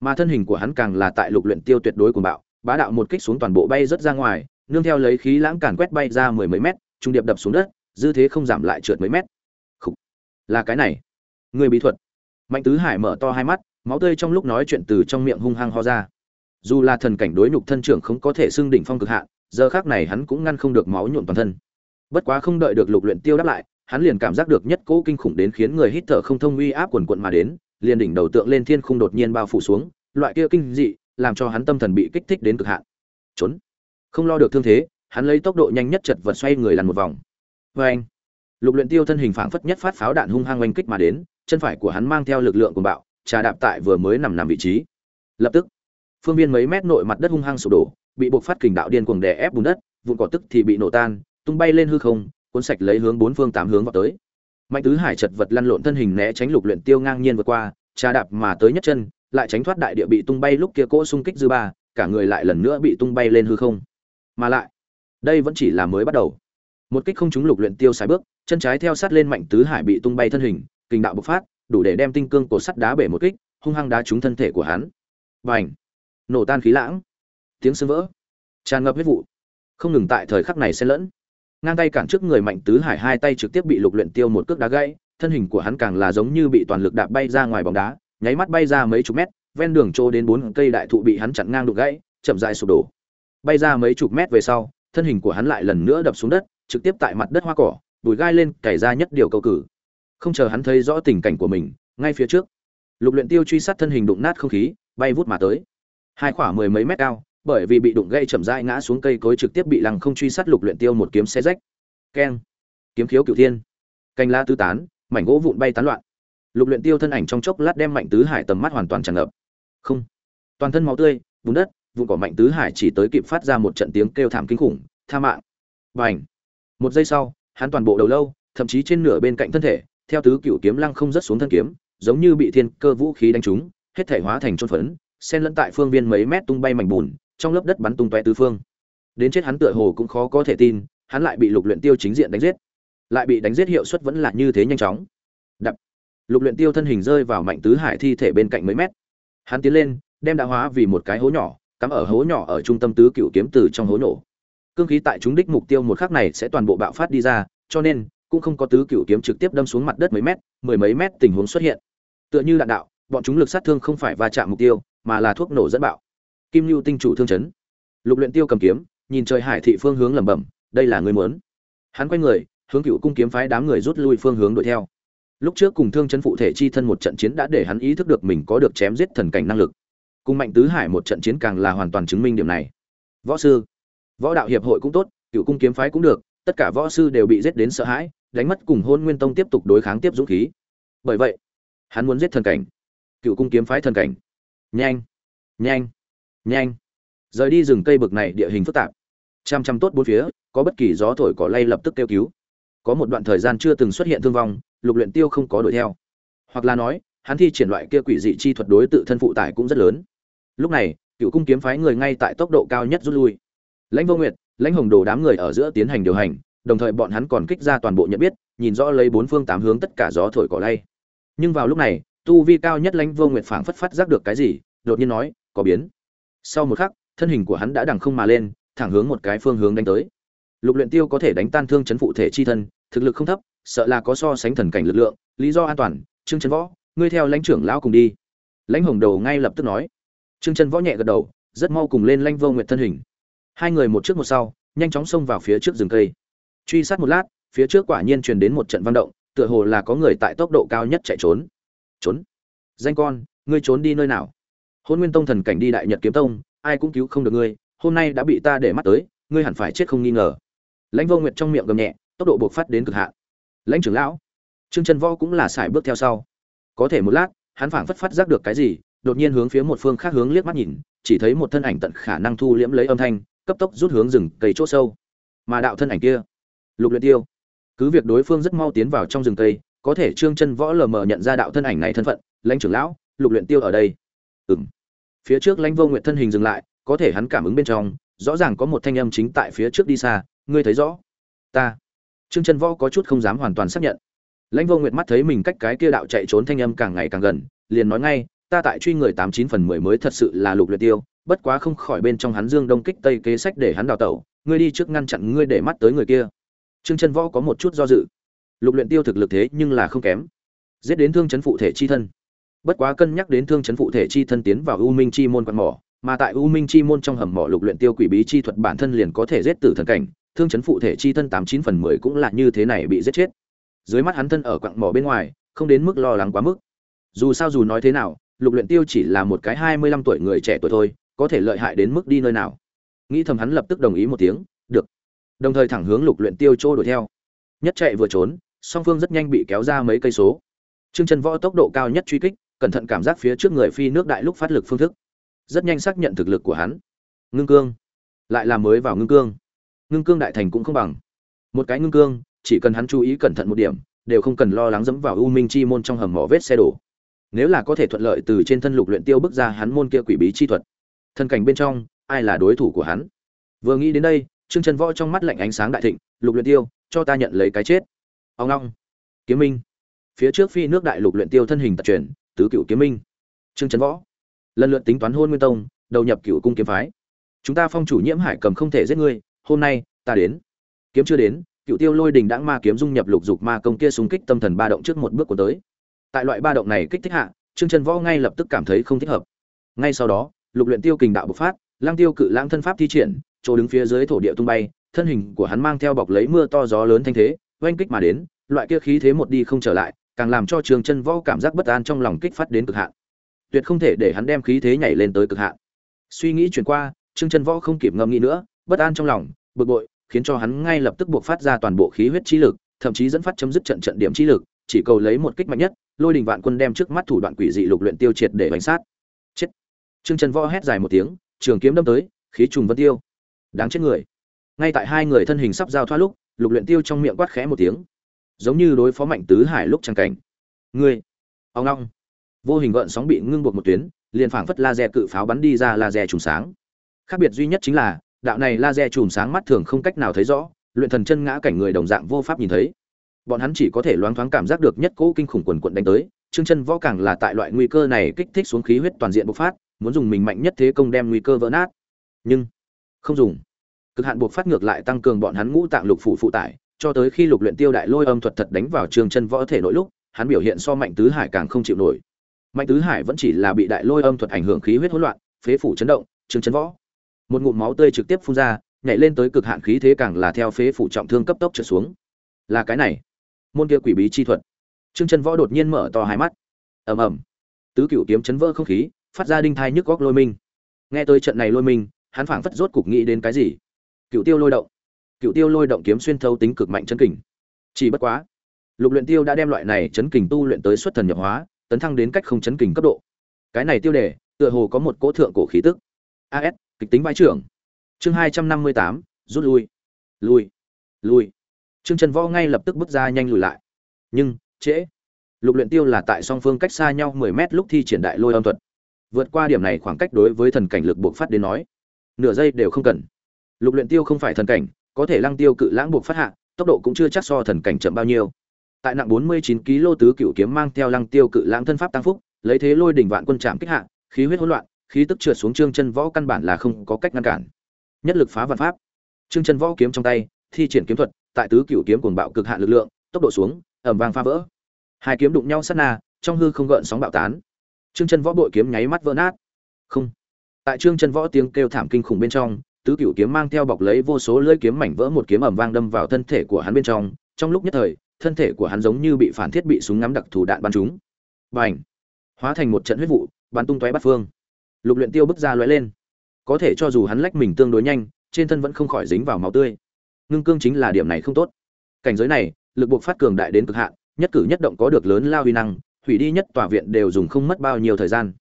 Mà thân hình của hắn càng là tại lục luyện tiêu tuyệt đối cuồng bạo, bá đạo một kích xuống toàn bộ bay rất ra ngoài, nương theo lấy khí lãng càn quét bay ra mười mấy mét, trung điệp đập xuống đất, dư thế không giảm lại trượt mấy mét. Khủ. là cái này. Người bí thuật. Mạnh tứ hải mở to hai mắt, máu tươi trong lúc nói chuyện từ trong miệng hung hăng ho ra. Dù là thần cảnh đối nhục thân trưởng không có thể xưng đỉnh phong cực hạn giờ khác này hắn cũng ngăn không được máu nhuộm toàn thân. Bất quá không đợi được lục luyện tiêu đáp lại, hắn liền cảm giác được nhất cỗ kinh khủng đến khiến người hít thở không thông uy áp quần quận mà đến, liền đỉnh đầu tượng lên thiên khung đột nhiên bao phủ xuống, loại kia kinh dị, làm cho hắn tâm thần bị kích thích đến cực hạn. Trốn. Không lo được thương thế, hắn lấy tốc độ nhanh nhất chật vật xoay người lăn một vòng. Với anh lục luyện tiêu thân hình phảng phất nhất phát pháo đạn hung hăng oanh kích mà đến, chân phải của hắn mang theo lực lượng của bạo, trà đạp tại vừa mới nằm nằm vị trí. Lập tức, phương viên mấy mét nội mặt đất hung hăng sụp đổ bị buộc phát kình đạo điên cuồng đè ép bùn đất, vụn cỏ tức thì bị nổ tan, tung bay lên hư không, cuốn sạch lấy hướng bốn phương tám hướng vào tới. Mạnh tứ hải chật vật lăn lộn thân hình né tránh lục luyện tiêu ngang nhiên vượt qua, trà đạp mà tới nhất chân, lại tránh thoát đại địa bị tung bay lúc kia cỗ xung kích dư ba, cả người lại lần nữa bị tung bay lên hư không. Mà lại, đây vẫn chỉ là mới bắt đầu. Một kích không trúng lục luyện tiêu sải bước, chân trái theo sát lên mạnh tứ hải bị tung bay thân hình, kình đạo bộc phát, đủ để đem tinh cương cổ sắt đá bể một kích, hung hăng đá trúng thân thể của hắn. Bành! Nổ tan khí lãng tiếng sương vỡ. Tràn ngập huyết vụ. Không ngừng tại thời khắc này xen lẫn. Ngang tay cản trước người mạnh tứ hải hai tay trực tiếp bị lục luyện tiêu một cước đá gãy, thân hình của hắn càng là giống như bị toàn lực đạp bay ra ngoài bóng đá, nháy mắt bay ra mấy chục mét, ven đường trô đến bốn cây đại thụ bị hắn chặn ngang đục gãy, chậm rãi sụp đổ. Bay ra mấy chục mét về sau, thân hình của hắn lại lần nữa đập xuống đất, trực tiếp tại mặt đất hoa cỏ bùi gai lên, cày ra nhất điều cầu cử. Không chờ hắn thấy rõ tình cảnh của mình, ngay phía trước, lục luyện tiêu truy sát thân hình đụng nát không khí, bay vút mà tới. Hai khoảng mười mấy mét cao bởi vì bị đụng gây chậm rãi ngã xuống cây cối trực tiếp bị lăng không truy sát lục luyện tiêu một kiếm xé rách. Keng. Kiếm khiếu cửu thiên. Canh la tứ tán, mảnh gỗ vụn bay tán loạn. Lục luyện tiêu thân ảnh trong chốc lát đem mạnh tứ hải tầm mắt hoàn toàn tràn ngập. Không. Toàn thân máu tươi, bùn đất, vụn cỏ mạnh tứ hải chỉ tới kịp phát ra một trận tiếng kêu thảm kinh khủng, tha mạng. Bành. Một giây sau, hắn toàn bộ đầu lâu, thậm chí trên nửa bên cạnh thân thể, theo tứ cửu kiếm lăng không rất xuống thân kiếm, giống như bị thiên cơ vũ khí đánh trúng, hết thể hóa thành trôn phấn, xen lẫn tại phương viên mấy mét tung bay mảnh bùn trong lớp đất bắn tung tóe tứ phương. Đến chết hắn tựa hồ cũng khó có thể tin, hắn lại bị lục luyện tiêu chính diện đánh giết. Lại bị đánh giết hiệu suất vẫn là như thế nhanh chóng. Đập. Lục luyện tiêu thân hình rơi vào mạnh tứ hải thi thể bên cạnh mấy mét. Hắn tiến lên, đem đã hóa vì một cái hố nhỏ, cắm ở hố nhỏ ở trung tâm tứ cựu kiếm từ trong hố nổ. Cương khí tại chúng đích mục tiêu một khắc này sẽ toàn bộ bạo phát đi ra, cho nên, cũng không có tứ cựu kiếm trực tiếp đâm xuống mặt đất mấy mét, mười mấy mét tình huống xuất hiện. Tựa như đạn đạo, bọn chúng lực sát thương không phải va chạm mục tiêu, mà là thuốc nổ dẫn bạo kim lưu tinh chủ thương chấn. Lục luyện tiêu cầm kiếm, nhìn trời hải thị phương hướng lẩm bẩm, đây là người muốn. Hắn quay người, hướng cựu cung kiếm phái đám người rút lui phương hướng đuổi theo. Lúc trước cùng thương chấn phụ thể chi thân một trận chiến đã để hắn ý thức được mình có được chém giết thần cảnh năng lực. Cùng mạnh tứ hải một trận chiến càng là hoàn toàn chứng minh điểm này. Võ sư, võ đạo hiệp hội cũng tốt, cựu cung kiếm phái cũng được, tất cả võ sư đều bị giết đến sợ hãi, đánh mất cùng hôn nguyên tông tiếp tục đối kháng tiếp dũng khí. Bởi vậy, hắn muốn giết thần cảnh. Cựu cung kiếm phái thần cảnh. Nhanh nhanh nhanh. Rời đi rừng cây bực này địa hình phức tạp. Chăm chăm tốt bốn phía, có bất kỳ gió thổi cỏ lay lập tức kêu cứu. Có một đoạn thời gian chưa từng xuất hiện thương vong, lục luyện tiêu không có đuổi theo. Hoặc là nói, hắn thi triển loại kia quỷ dị chi thuật đối tự thân phụ tải cũng rất lớn. Lúc này, cựu cung kiếm phái người ngay tại tốc độ cao nhất rút lui. Lãnh vô nguyệt, lãnh hồng đồ đám người ở giữa tiến hành điều hành, đồng thời bọn hắn còn kích ra toàn bộ nhận biết, nhìn rõ lấy bốn phương tám hướng tất cả gió thổi cỏ lay. Nhưng vào lúc này, tu vi cao nhất lãnh vô nguyệt phảng phất phát giác được cái gì, đột nhiên nói, có biến sau một khắc, thân hình của hắn đã đằng không mà lên, thẳng hướng một cái phương hướng đánh tới. Lục luyện tiêu có thể đánh tan thương chấn phụ thể chi thân, thực lực không thấp, sợ là có so sánh thần cảnh lực lượng, lý do an toàn, trương trấn võ, ngươi theo lãnh trưởng lão cùng đi. Lãnh hồng đầu ngay lập tức nói. Trương trấn võ nhẹ gật đầu, rất mau cùng lên lãnh vô nguyệt thân hình. Hai người một trước một sau, nhanh chóng xông vào phía trước rừng cây. Truy sát một lát, phía trước quả nhiên truyền đến một trận văn động, tựa hồ là có người tại tốc độ cao nhất chạy trốn. Trốn? Danh con, ngươi trốn đi nơi nào? Hôn nguyên tông thần cảnh đi đại nhật kiếm tông, ai cũng cứu không được ngươi, hôm nay đã bị ta để mắt tới, ngươi hẳn phải chết không nghi ngờ. Lãnh vô nguyệt trong miệng gầm nhẹ, tốc độ buộc phát đến cực hạn. Lãnh trưởng lão, trương trần võ cũng là sải bước theo sau. Có thể một lát, hắn phảng phất phát giác được cái gì, đột nhiên hướng phía một phương khác hướng liếc mắt nhìn, chỉ thấy một thân ảnh tận khả năng thu liễm lấy âm thanh, cấp tốc rút hướng rừng cây chỗ sâu. Mà đạo thân ảnh kia, lục luyện tiêu. Cứ việc đối phương rất mau tiến vào trong rừng cây, có thể trương chân võ lờ mờ nhận ra đạo thân ảnh này thân phận, lãnh trưởng lão, lục luyện tiêu ở đây. Ừm phía trước lãnh vô nguyện thân hình dừng lại, có thể hắn cảm ứng bên trong, rõ ràng có một thanh âm chính tại phía trước đi xa, ngươi thấy rõ? Ta. Trương chân võ có chút không dám hoàn toàn xác nhận. Lãnh vô nguyệt mắt thấy mình cách cái kia đạo chạy trốn thanh âm càng ngày càng gần, liền nói ngay, ta tại truy người tám chín phần mười mới thật sự là lục luyện tiêu, bất quá không khỏi bên trong hắn dương đông kích tây kế sách để hắn đào tẩu, ngươi đi trước ngăn chặn ngươi để mắt tới người kia. Trương chân võ có một chút do dự. Lục luyện tiêu thực lực thế nhưng là không kém. Giết đến thương chấn phụ thể chi thân bất quá cân nhắc đến thương chấn phụ thể chi thân tiến vào u minh chi môn quan mỏ, mà tại u minh chi môn trong hầm mỏ lục luyện tiêu quỷ bí chi thuật bản thân liền có thể giết tử thần cảnh, thương chấn phụ thể chi thân tám chín phần mười cũng là như thế này bị giết chết. Dưới mắt hắn thân ở quặng mỏ bên ngoài, không đến mức lo lắng quá mức. Dù sao dù nói thế nào, lục luyện tiêu chỉ là một cái hai mươi lăm tuổi người trẻ tuổi thôi, có thể lợi hại đến mức đi nơi nào. Nghĩ thầm hắn lập tức đồng ý một tiếng, được. Đồng thời thẳng hướng lục luyện tiêu trôi đuổi theo. Nhất chạy vừa trốn, song phương rất nhanh bị kéo ra mấy cây số. Trương chân võ tốc độ cao nhất truy kích cẩn thận cảm giác phía trước người phi nước đại lúc phát lực phương thức. Rất nhanh xác nhận thực lực của hắn. Ngưng cương. Lại là mới vào ngưng cương. Ngưng cương đại thành cũng không bằng. Một cái ngưng cương, chỉ cần hắn chú ý cẩn thận một điểm, đều không cần lo lắng dẫm vào u minh chi môn trong hầm mỏ vết xe đổ. Nếu là có thể thuận lợi từ trên thân lục luyện tiêu bước ra hắn môn kia quỷ bí chi thuật. Thân cảnh bên trong, ai là đối thủ của hắn? Vừa nghĩ đến đây, trương trần võ trong mắt lạnh ánh sáng đại thịnh, lục luyện tiêu, cho ta nhận lấy cái chết. Ông long. Kiếm minh. Phía trước phi nước đại lục luyện tiêu thân hình tật truyền tứ cựu kiếm minh. Trương trấn võ. Lần lượt tính toán hôn nguyên tông, đầu nhập cựu cung kiếm phái. Chúng ta phong chủ nhiễm hải cầm không thể giết ngươi, hôm nay, ta đến. Kiếm chưa đến, cựu tiêu lôi đình đãng ma kiếm dung nhập lục dục ma công kia xung kích tâm thần ba động trước một bước của tới. Tại loại ba động này kích thích hạ, trương trần võ ngay lập tức cảm thấy không thích hợp. Ngay sau đó, lục luyện tiêu kình đạo bộc phát lang tiêu cự lãng thân pháp thi triển, chỗ đứng phía dưới thổ địa tung bay, thân hình của hắn mang theo bọc lấy mưa to gió lớn thanh thế, oanh kích mà đến, loại kia khí thế một đi không trở lại càng làm cho trường chân võ cảm giác bất an trong lòng kích phát đến cực hạn. Tuyệt không thể để hắn đem khí thế nhảy lên tới cực hạn. Suy nghĩ chuyển qua trương chân võ không kịp ngâm nghĩ nữa, bất an trong lòng, bực bội, khiến cho hắn ngay lập tức buộc phát ra toàn bộ khí huyết chi lực, thậm chí dẫn phát chấm dứt trận trận điểm chi lực, chỉ cầu lấy một kích mạnh nhất, lôi đình vạn quân đem trước mắt thủ đoạn quỷ dị lục luyện tiêu triệt để bánh sát. Chết. Trương chân võ hét dài một tiếng, trường kiếm đâm tới, khí trùng vân tiêu. Đáng chết người. Ngay tại hai người thân hình sắp giao thoát lúc, lục luyện tiêu trong miệng quát khẽ một tiếng giống như đối phó mạnh tứ hải lúc trang cảnh. Ngươi, ông long. Vô hình gợn sóng bị ngưng buộc một tuyến, liền phảng phất laser cự pháo bắn đi ra laser chùm sáng. Khác biệt duy nhất chính là, đạo này laser chùm sáng mắt thường không cách nào thấy rõ, luyện thần chân ngã cảnh người đồng dạng vô pháp nhìn thấy. Bọn hắn chỉ có thể loáng thoáng cảm giác được nhất cỗ kinh khủng quần quận đánh tới, chương chân võ càng là tại loại nguy cơ này kích thích xuống khí huyết toàn diện bộc phát, muốn dùng mình mạnh nhất thế công đem nguy cơ vỡ nát. Nhưng, không dùng. Cực hạn buộc phát ngược lại tăng cường bọn hắn ngũ tạng lục phủ phụ tải cho tới khi lục luyện tiêu đại lôi âm thuật thật đánh vào trương chân võ thể nội lúc, hắn biểu hiện so mạnh tứ hải càng không chịu nổi. Mạnh tứ hải vẫn chỉ là bị đại lôi âm thuật ảnh hưởng khí huyết hỗn loạn, phế phủ chấn động trương chân võ. Một ngụm máu tươi trực tiếp phun ra, nhảy lên tới cực hạn khí thế càng là theo phế phủ trọng thương cấp tốc trở xuống. Là cái này. Môn kia quỷ bí chi thuật. Trương chân võ đột nhiên mở to hai mắt. Ầm ầm. Tứ cửu kiếm chấn vỡ không khí, phát ra đinh thai nhức góc lôi minh. Nghe tới trận này lôi minh, hắn phảng phất rốt cục nghĩ đến cái gì. Cựu tiêu lôi động cựu tiêu lôi động kiếm xuyên thấu tính cực mạnh chấn kình. Chỉ bất quá, lục luyện tiêu đã đem loại này chấn kình tu luyện tới xuất thần nhập hóa, tấn thăng đến cách không chấn kình cấp độ. Cái này tiêu đề, tựa hồ có một cỗ thượng cổ khí tức. As kịch tính vai trưởng. Chương hai trăm năm mươi tám, rút lui. Lui. Lui. Trương trần võ ngay lập tức bước ra nhanh lùi lại. Nhưng, trễ. Lục luyện tiêu là tại song phương cách xa nhau 10 mét lúc thi triển đại lôi âm thuật. Vượt qua điểm này khoảng cách đối với thần cảnh lực buộc phát đến nói, nửa giây đều không cần. Lục luyện tiêu không phải thần cảnh có thể lăng tiêu cự lãng buộc phát hạ, tốc độ cũng chưa chắc so thần cảnh chậm bao nhiêu. Tại nặng 49 kg tứ cựu kiếm mang theo lăng tiêu cự lãng thân pháp tăng phúc, lấy thế lôi đỉnh vạn quân chạm kích hạ, khí huyết hỗn loạn, khí tức trượt xuống trương chân võ căn bản là không có cách ngăn cản. Nhất lực phá vạn pháp. Trương chân võ kiếm trong tay, thi triển kiếm thuật, tại tứ cựu kiếm cuồng bạo cực hạn lực lượng, tốc độ xuống, ầm vang phá vỡ. Hai kiếm đụng nhau sát na, trong hư không gợn sóng bạo tán. Trương chân võ bội kiếm nháy mắt vỡ nát. Không. Tại trương chân võ tiếng kêu thảm kinh khủng bên trong tứ cựu kiếm mang theo bọc lấy vô số lưỡi kiếm mảnh vỡ một kiếm ầm vang đâm vào thân thể của hắn bên trong. Trong lúc nhất thời, thân thể của hắn giống như bị phản thiết bị súng ngắm đặc thù đạn bắn trúng bành! Hóa thành một trận huyết vụ, bắn tung tóe bát phương. Lục luyện tiêu bước ra lóe lên. Có thể cho dù hắn lách mình tương đối nhanh, trên thân vẫn không khỏi dính vào máu tươi. Ngưng cương chính là điểm này không tốt. Cảnh giới này, lực buộc phát cường đại đến cực hạn, nhất cử nhất động có được lớn lao uy năng, hủy đi nhất tòa viện đều dùng không mất bao nhiêu thời gian.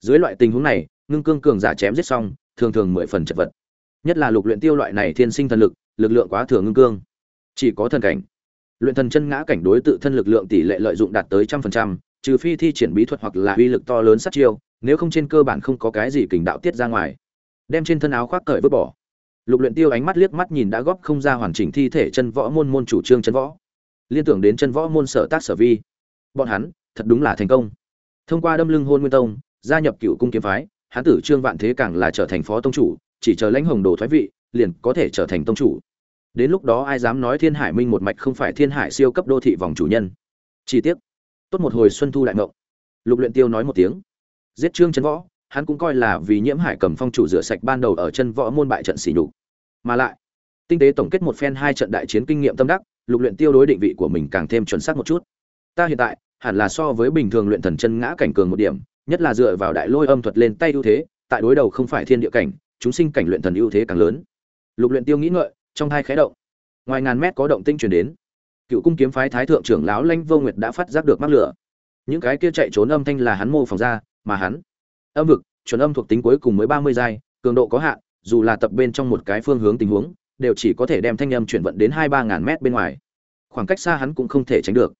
Dưới loại tình huống này, ngưng cương cường giả chém giết xong, thường thường mười phần chật vật nhất là lục luyện tiêu loại này thiên sinh thần lực lực lượng quá thừa ngưng cương. Chỉ có thần cảnh. Luyện thần chân ngã cảnh đối tự thân lực lượng tỷ lệ lợi dụng đạt tới trăm phần trăm, trừ phi thi triển bí thuật hoặc là uy lực to lớn sát chiêu, nếu không trên cơ bản không có cái gì kình đạo tiết ra ngoài. Đem trên thân áo khoác cởi vứt bỏ. Lục luyện tiêu ánh mắt liếc mắt nhìn đã góp không ra hoàn chỉnh thi thể chân võ môn môn chủ trương chân võ. Liên tưởng đến chân võ môn sở tác sở vi. Bọn hắn, thật đúng là thành công. Thông qua đâm lưng hôn nguyên tông, gia nhập cựu cung kiếm phái hắn tử trương vạn thế càng là trở thành phó tông chủ chỉ chờ lãnh hồng đồ thoái vị, liền có thể trở thành tông chủ. Đến lúc đó ai dám nói thiên hải minh một mạch không phải thiên hải siêu cấp đô thị vòng chủ nhân? Chi tiết tốt một hồi xuân thu lại ngộng lục luyện tiêu nói một tiếng. Giết trương chân võ, hắn cũng coi là vì nhiễm hải cầm phong chủ rửa sạch ban đầu ở chân võ môn bại trận xỉ nhục. Mà lại, tinh tế tổng kết một phen hai trận đại chiến kinh nghiệm tâm đắc, lục luyện tiêu đối định vị của mình càng thêm chuẩn xác một chút. Ta hiện tại, hẳn là so với bình thường luyện thần chân ngã cảnh cường một điểm, nhất là dựa vào đại lôi âm thuật lên tay ưu thế, tại đối đầu không phải thiên địa cảnh chúng sinh cảnh luyện thần ưu thế càng lớn. Lục luyện tiêu nghĩ ngợi, trong hai khẽ động, ngoài ngàn mét có động tinh truyền đến. Cựu cung kiếm phái thái thượng trưởng lão lanh vô nguyệt đã phát giác được mắc lửa. Những cái kia chạy trốn âm thanh là hắn mô phỏng ra, mà hắn, âm vực, chuẩn âm thuộc tính cuối cùng mới ba mươi giai, cường độ có hạn, dù là tập bên trong một cái phương hướng tình huống, đều chỉ có thể đem thanh âm chuyển vận đến hai ba ngàn mét bên ngoài. Khoảng cách xa hắn cũng không thể tránh được.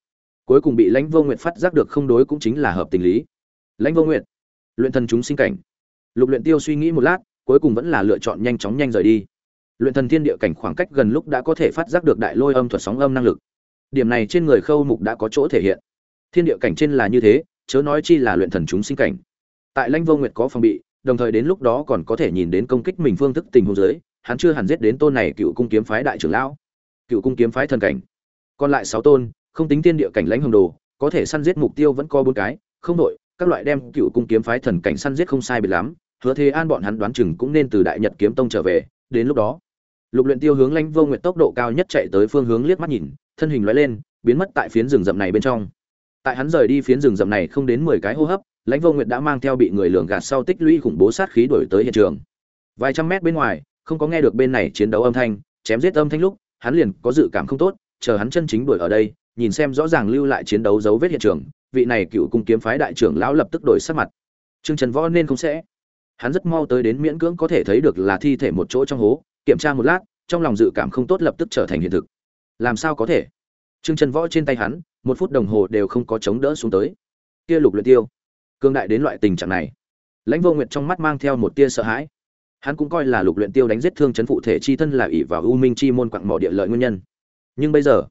Cuối cùng bị lãnh vô nguyệt phát giác được không đối cũng chính là hợp tình lý. Lãnh vô nguyệt, luyện thần chúng sinh cảnh. Lục luyện tiêu suy nghĩ một lát cuối cùng vẫn là lựa chọn nhanh chóng nhanh rời đi. Luyện thần thiên địa cảnh khoảng cách gần lúc đã có thể phát giác được đại lôi âm thuật sóng âm năng lực. Điểm này trên người khâu mục đã có chỗ thể hiện. Thiên địa cảnh trên là như thế, chớ nói chi là luyện thần chúng sinh cảnh. Tại lãnh vô nguyệt có phòng bị, đồng thời đến lúc đó còn có thể nhìn đến công kích mình phương thức tình huống dưới, hắn chưa hẳn giết đến tôn này cựu cung kiếm phái đại trưởng lão. Cựu cung kiếm phái thần cảnh. Còn lại sáu tôn, không tính thiên địa cảnh lãnh hồng đồ, có thể săn giết mục tiêu vẫn có bốn cái, không đội các loại đem cựu cung kiếm phái thần cảnh săn giết không sai biệt lắm hứa thế an bọn hắn đoán chừng cũng nên từ đại nhật kiếm tông trở về, đến lúc đó, lục luyện tiêu hướng lãnh vô nguyệt tốc độ cao nhất chạy tới phương hướng liếc mắt nhìn, thân hình lóe lên, biến mất tại phiến rừng rậm này bên trong. Tại hắn rời đi phiến rừng rậm này không đến mười cái hô hấp, lãnh vô nguyệt đã mang theo bị người lường gạt sau tích lũy khủng bố sát khí đuổi tới hiện trường. Vài trăm mét bên ngoài, không có nghe được bên này chiến đấu âm thanh, chém giết âm thanh lúc, hắn liền có dự cảm không tốt, chờ hắn chân chính đuổi ở đây, nhìn xem rõ ràng lưu lại chiến đấu dấu vết hiện trường, vị này cựu cung kiếm phái đại trưởng lão lập tức đổi sắc mặt. Trương trần võ nên không sẽ hắn rất mau tới đến miễn cưỡng có thể thấy được là thi thể một chỗ trong hố, kiểm tra một lát, trong lòng dự cảm không tốt lập tức trở thành hiện thực. Làm sao có thể? Trương trần võ trên tay hắn, một phút đồng hồ đều không có chống đỡ xuống tới. Kia lục luyện tiêu cương đại đến loại tình trạng này. Lãnh vô nguyệt trong mắt mang theo một tia sợ hãi. Hắn cũng coi là lục luyện tiêu đánh giết thương chấn phụ thể chi thân là ỷ vào u minh chi môn quặng mỏ địa lợi nguyên nhân. Nhưng bây giờ,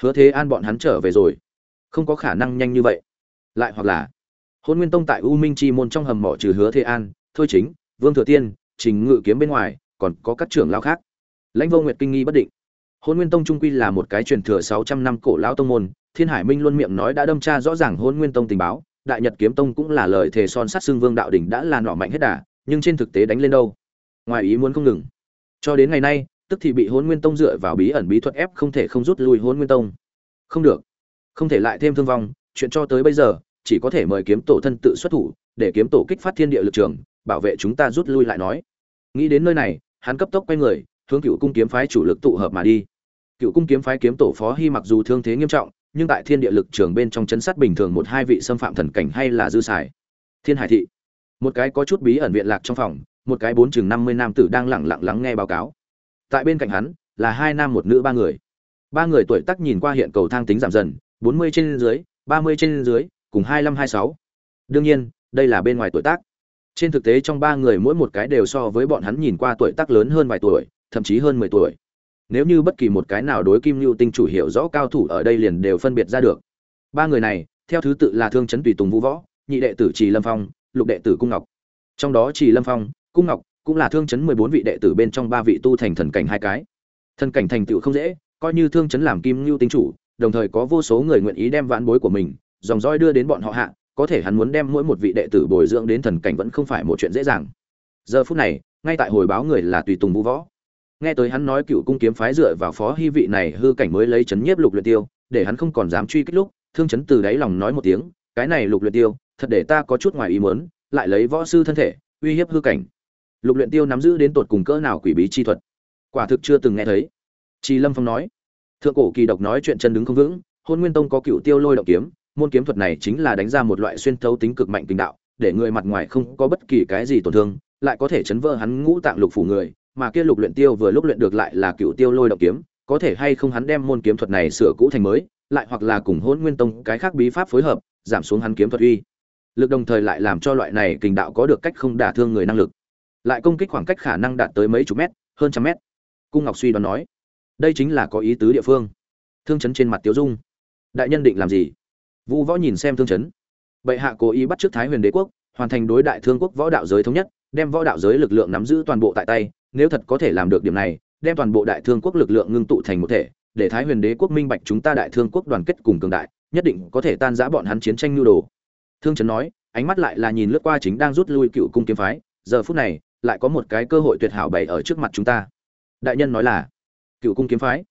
hứa thế an bọn hắn trở về rồi. Không có khả năng nhanh như vậy. Lại hoặc là, hôn nguyên tông tại u minh chi môn trong hầm mỏ trừ hứa thế an thôi chính, vương thừa tiên, trình ngự kiếm bên ngoài, còn có các trưởng lão khác. Lãnh vô nguyệt kinh nghi bất định. Hôn nguyên tông trung quy là một cái truyền thừa sáu trăm năm cổ lão tông môn, thiên hải minh luôn miệng nói đã đâm tra rõ ràng hôn nguyên tông tình báo, đại nhật kiếm tông cũng là lời thề son sát xương vương đạo đỉnh đã là nọ mạnh hết đà, nhưng trên thực tế đánh lên đâu? Ngoài ý muốn không ngừng. Cho đến ngày nay, tức thì bị hôn nguyên tông dựa vào bí ẩn bí thuật ép không thể không rút lui hôn nguyên tông. Không được. Không thể lại thêm thương vong, chuyện cho tới bây giờ, chỉ có thể mời kiếm tổ thân tự xuất thủ, để kiếm tổ kích phát thiên địa lực trường bảo vệ chúng ta rút lui lại nói. Nghĩ đến nơi này, hắn cấp tốc quay người, hướng cựu cung kiếm phái chủ lực tụ hợp mà đi. Cựu cung kiếm phái kiếm tổ phó hy mặc dù thương thế nghiêm trọng, nhưng tại thiên địa lực trường bên trong chấn sát bình thường một hai vị xâm phạm thần cảnh hay là dư xài. Thiên hải thị. Một cái có chút bí ẩn viện lạc trong phòng, một cái bốn chừng năm mươi nam tử đang lẳng lặng lắng nghe báo cáo. Tại bên cạnh hắn, là hai nam một nữ ba người. Ba người tuổi tác nhìn qua hiện cầu thang tính giảm dần, bốn mươi trên dưới, ba mươi trên dưới, cùng hai mươi hai sáu. Đương nhiên, đây là bên ngoài tuổi tác trên thực tế trong ba người mỗi một cái đều so với bọn hắn nhìn qua tuổi tác lớn hơn vài tuổi, thậm chí hơn mười tuổi. Nếu như bất kỳ một cái nào đối kim lưu tinh chủ hiểu rõ cao thủ ở đây liền đều phân biệt ra được. Ba người này, theo thứ tự là thương chấn tùy tùng vũ võ, nhị đệ tử trì lâm phong, lục đệ tử cung ngọc. Trong đó trì lâm phong, cung ngọc cũng là thương chấn mười bốn vị đệ tử bên trong ba vị tu thành thần cảnh hai cái. Thần cảnh thành tựu không dễ, coi như thương chấn làm kim lưu tinh chủ, đồng thời có vô số người nguyện ý đem vãn bối của mình, dòng roi đưa đến bọn họ hạ có thể hắn muốn đem mỗi một vị đệ tử bồi dưỡng đến thần cảnh vẫn không phải một chuyện dễ dàng. Giờ phút này ngay tại hồi báo người là tùy tùng vũ võ. Nghe tới hắn nói cựu cung kiếm phái dựa vào phó hy vị này hư cảnh mới lấy chấn nhiếp lục luyện tiêu để hắn không còn dám truy kích lúc thương chấn từ đáy lòng nói một tiếng cái này lục luyện tiêu thật để ta có chút ngoài ý muốn lại lấy võ sư thân thể uy hiếp hư cảnh. Lục luyện tiêu nắm giữ đến tột cùng cỡ nào quỷ bí chi thuật? Quả thực chưa từng nghe thấy. Trì Lâm Phong nói, thượng cổ kỳ độc nói chuyện chân đứng không vững, Hôn Nguyên Tông có cựu tiêu lôi động kiếm, môn kiếm thuật này chính là đánh ra một loại xuyên thấu tính cực mạnh kinh đạo, để người mặt ngoài không có bất kỳ cái gì tổn thương, lại có thể chấn vỡ hắn ngũ tạng lục phủ người, mà kia lục luyện tiêu vừa lúc luyện được lại là cựu tiêu lôi động kiếm, có thể hay không hắn đem môn kiếm thuật này sửa cũ thành mới, lại hoặc là cùng Hôn Nguyên Tông cái khác bí pháp phối hợp, giảm xuống hắn kiếm thuật uy. Lực đồng thời lại làm cho loại này kình đạo có được cách không đả thương người năng lực. Lại công kích khoảng cách khả năng đạt tới mấy chục mét, hơn trăm mét. Cung Ngọc Suy đoán nói, đây chính là có ý tứ địa phương thương chấn trên mặt Tiểu dung đại nhân định làm gì vũ võ nhìn xem thương chấn. Bệ hạ cố ý bắt trước thái huyền đế quốc, hoàn thành đối đại thương quốc võ đạo giới thống nhất, đem võ đạo giới lực lượng nắm giữ toàn bộ tại tay, nếu thật có thể làm được điểm này, đem toàn bộ đại thương quốc lực lượng ngưng tụ thành một thể, để thái huyền đế quốc minh bạch chúng ta đại thương quốc đoàn kết cùng cường đại, nhất định có thể tan rã bọn hắn chiến tranh nhu đồ. Thương trấn nói, ánh mắt lại là nhìn lướt qua chính đang rút lui cựu cung kiếm phái, giờ phút này, lại có một cái cơ hội tuyệt hảo bày ở trước mặt chúng ta. Đại nhân nói là, cựu cung kiếm phái,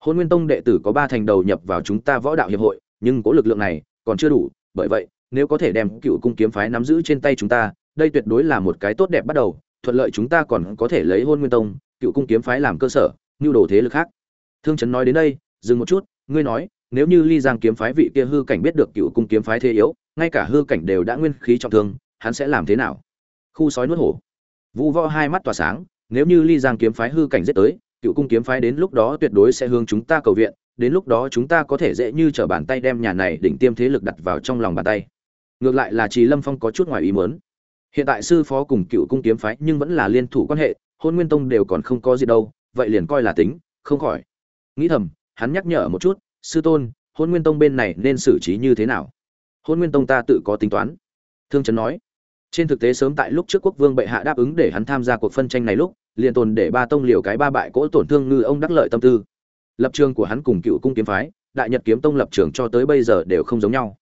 hôn nguyên tông đệ tử có ba thành đầu nhập vào chúng ta võ đạo hiệp hội nhưng cố lực lượng này còn chưa đủ, bởi vậy, nếu có thể đem cựu cung kiếm phái nắm giữ trên tay chúng ta, đây tuyệt đối là một cái tốt đẹp bắt đầu, thuận lợi chúng ta còn có thể lấy hôn nguyên tông, cựu cung kiếm phái làm cơ sở, như đồ thế lực khác. Thương trấn nói đến đây, dừng một chút, ngươi nói, nếu như ly giang kiếm phái vị kia hư cảnh biết được cựu cung kiếm phái thế yếu, ngay cả hư cảnh đều đã nguyên khí trọng thương, hắn sẽ làm thế nào? Khu sói nuốt hổ. Vũ võ hai mắt tỏa sáng, nếu như ly giang kiếm phái hư cảnh giết tới, cựu cung kiếm phái đến lúc đó tuyệt đối sẽ hướng chúng ta cầu viện đến lúc đó chúng ta có thể dễ như t r ở bàn tay đem nhà này đỉnh tiêm thế lực đặt vào trong lòng bàn tay. Ngược lại là trí lâm phong có chút ngoài ý mớn hiện tại sư phó cùng cựu cung kiếm phái nhưng vẫn là liên thủ quan hệ, hôn nguyên tông đều còn không có gì đâu, vậy liền coi là tính, không khỏi. Nghĩ thầm, hắn nhắc nhở một chút, sư tôn, hôn nguyên tông bên này nên xử trí như thế nào? Hôn nguyên tông ta tự có tính toán. Thương trấn nói. Trên thực tế sớm tại lúc trước quốc vương bệ hạ đáp ứng để hắn tham gia cuộc phân tranh này lúc, liền tồn để ba tông liều cái ba bại cỗ tổn thương ngư ông đắc lợi tâm tư lập trường của hắn cùng cựu cung kiếm phái, đại nhật kiếm tông lập trường cho tới bây giờ đều không giống nhau.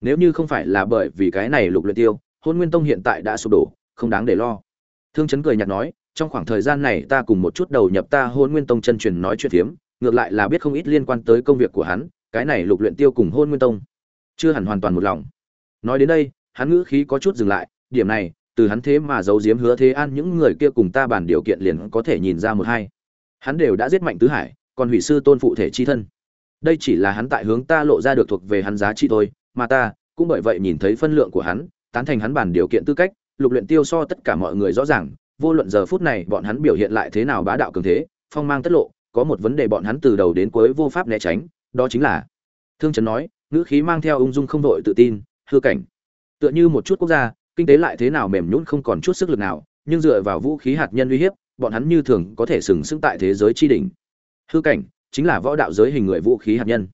Nếu như không phải là bởi vì cái này lục luyện tiêu, hôn nguyên tông hiện tại đã sụp đổ, không đáng để lo. Thương chấn cười nhạt nói, trong khoảng thời gian này ta cùng một chút đầu nhập ta hôn nguyên tông chân truyền nói chuyện phiếm, ngược lại là biết không ít liên quan tới công việc của hắn, cái này lục luyện tiêu cùng hôn nguyên tông chưa hẳn hoàn toàn một lòng. Nói đến đây, hắn ngữ khí có chút dừng lại, điểm này, từ hắn thế mà giấu giếm hứa thế an, những người kia cùng ta bàn điều kiện liền có thể nhìn ra một hai. Hắn đều đã giết mạnh tứ hải còn hủy sư tôn phụ thể chi thân đây chỉ là hắn tại hướng ta lộ ra được thuộc về hắn giá trị thôi mà ta cũng bởi vậy nhìn thấy phân lượng của hắn tán thành hắn bản điều kiện tư cách lục luyện tiêu so tất cả mọi người rõ ràng vô luận giờ phút này bọn hắn biểu hiện lại thế nào bá đạo cường thế phong mang tất lộ có một vấn đề bọn hắn từ đầu đến cuối vô pháp né tránh đó chính là thương trấn nói ngữ khí mang theo ung dung không đội tự tin hư cảnh tựa như một chút quốc gia kinh tế lại thế nào mềm nhũn không còn chút sức lực nào, nhưng dựa vào vũ khí hạt nhân uy hiếp, bọn hắn như thường có thể sừng sững tại thế giới chi đỉnh. Hư cảnh chính là võ đạo giới hình người vũ khí hạt nhân.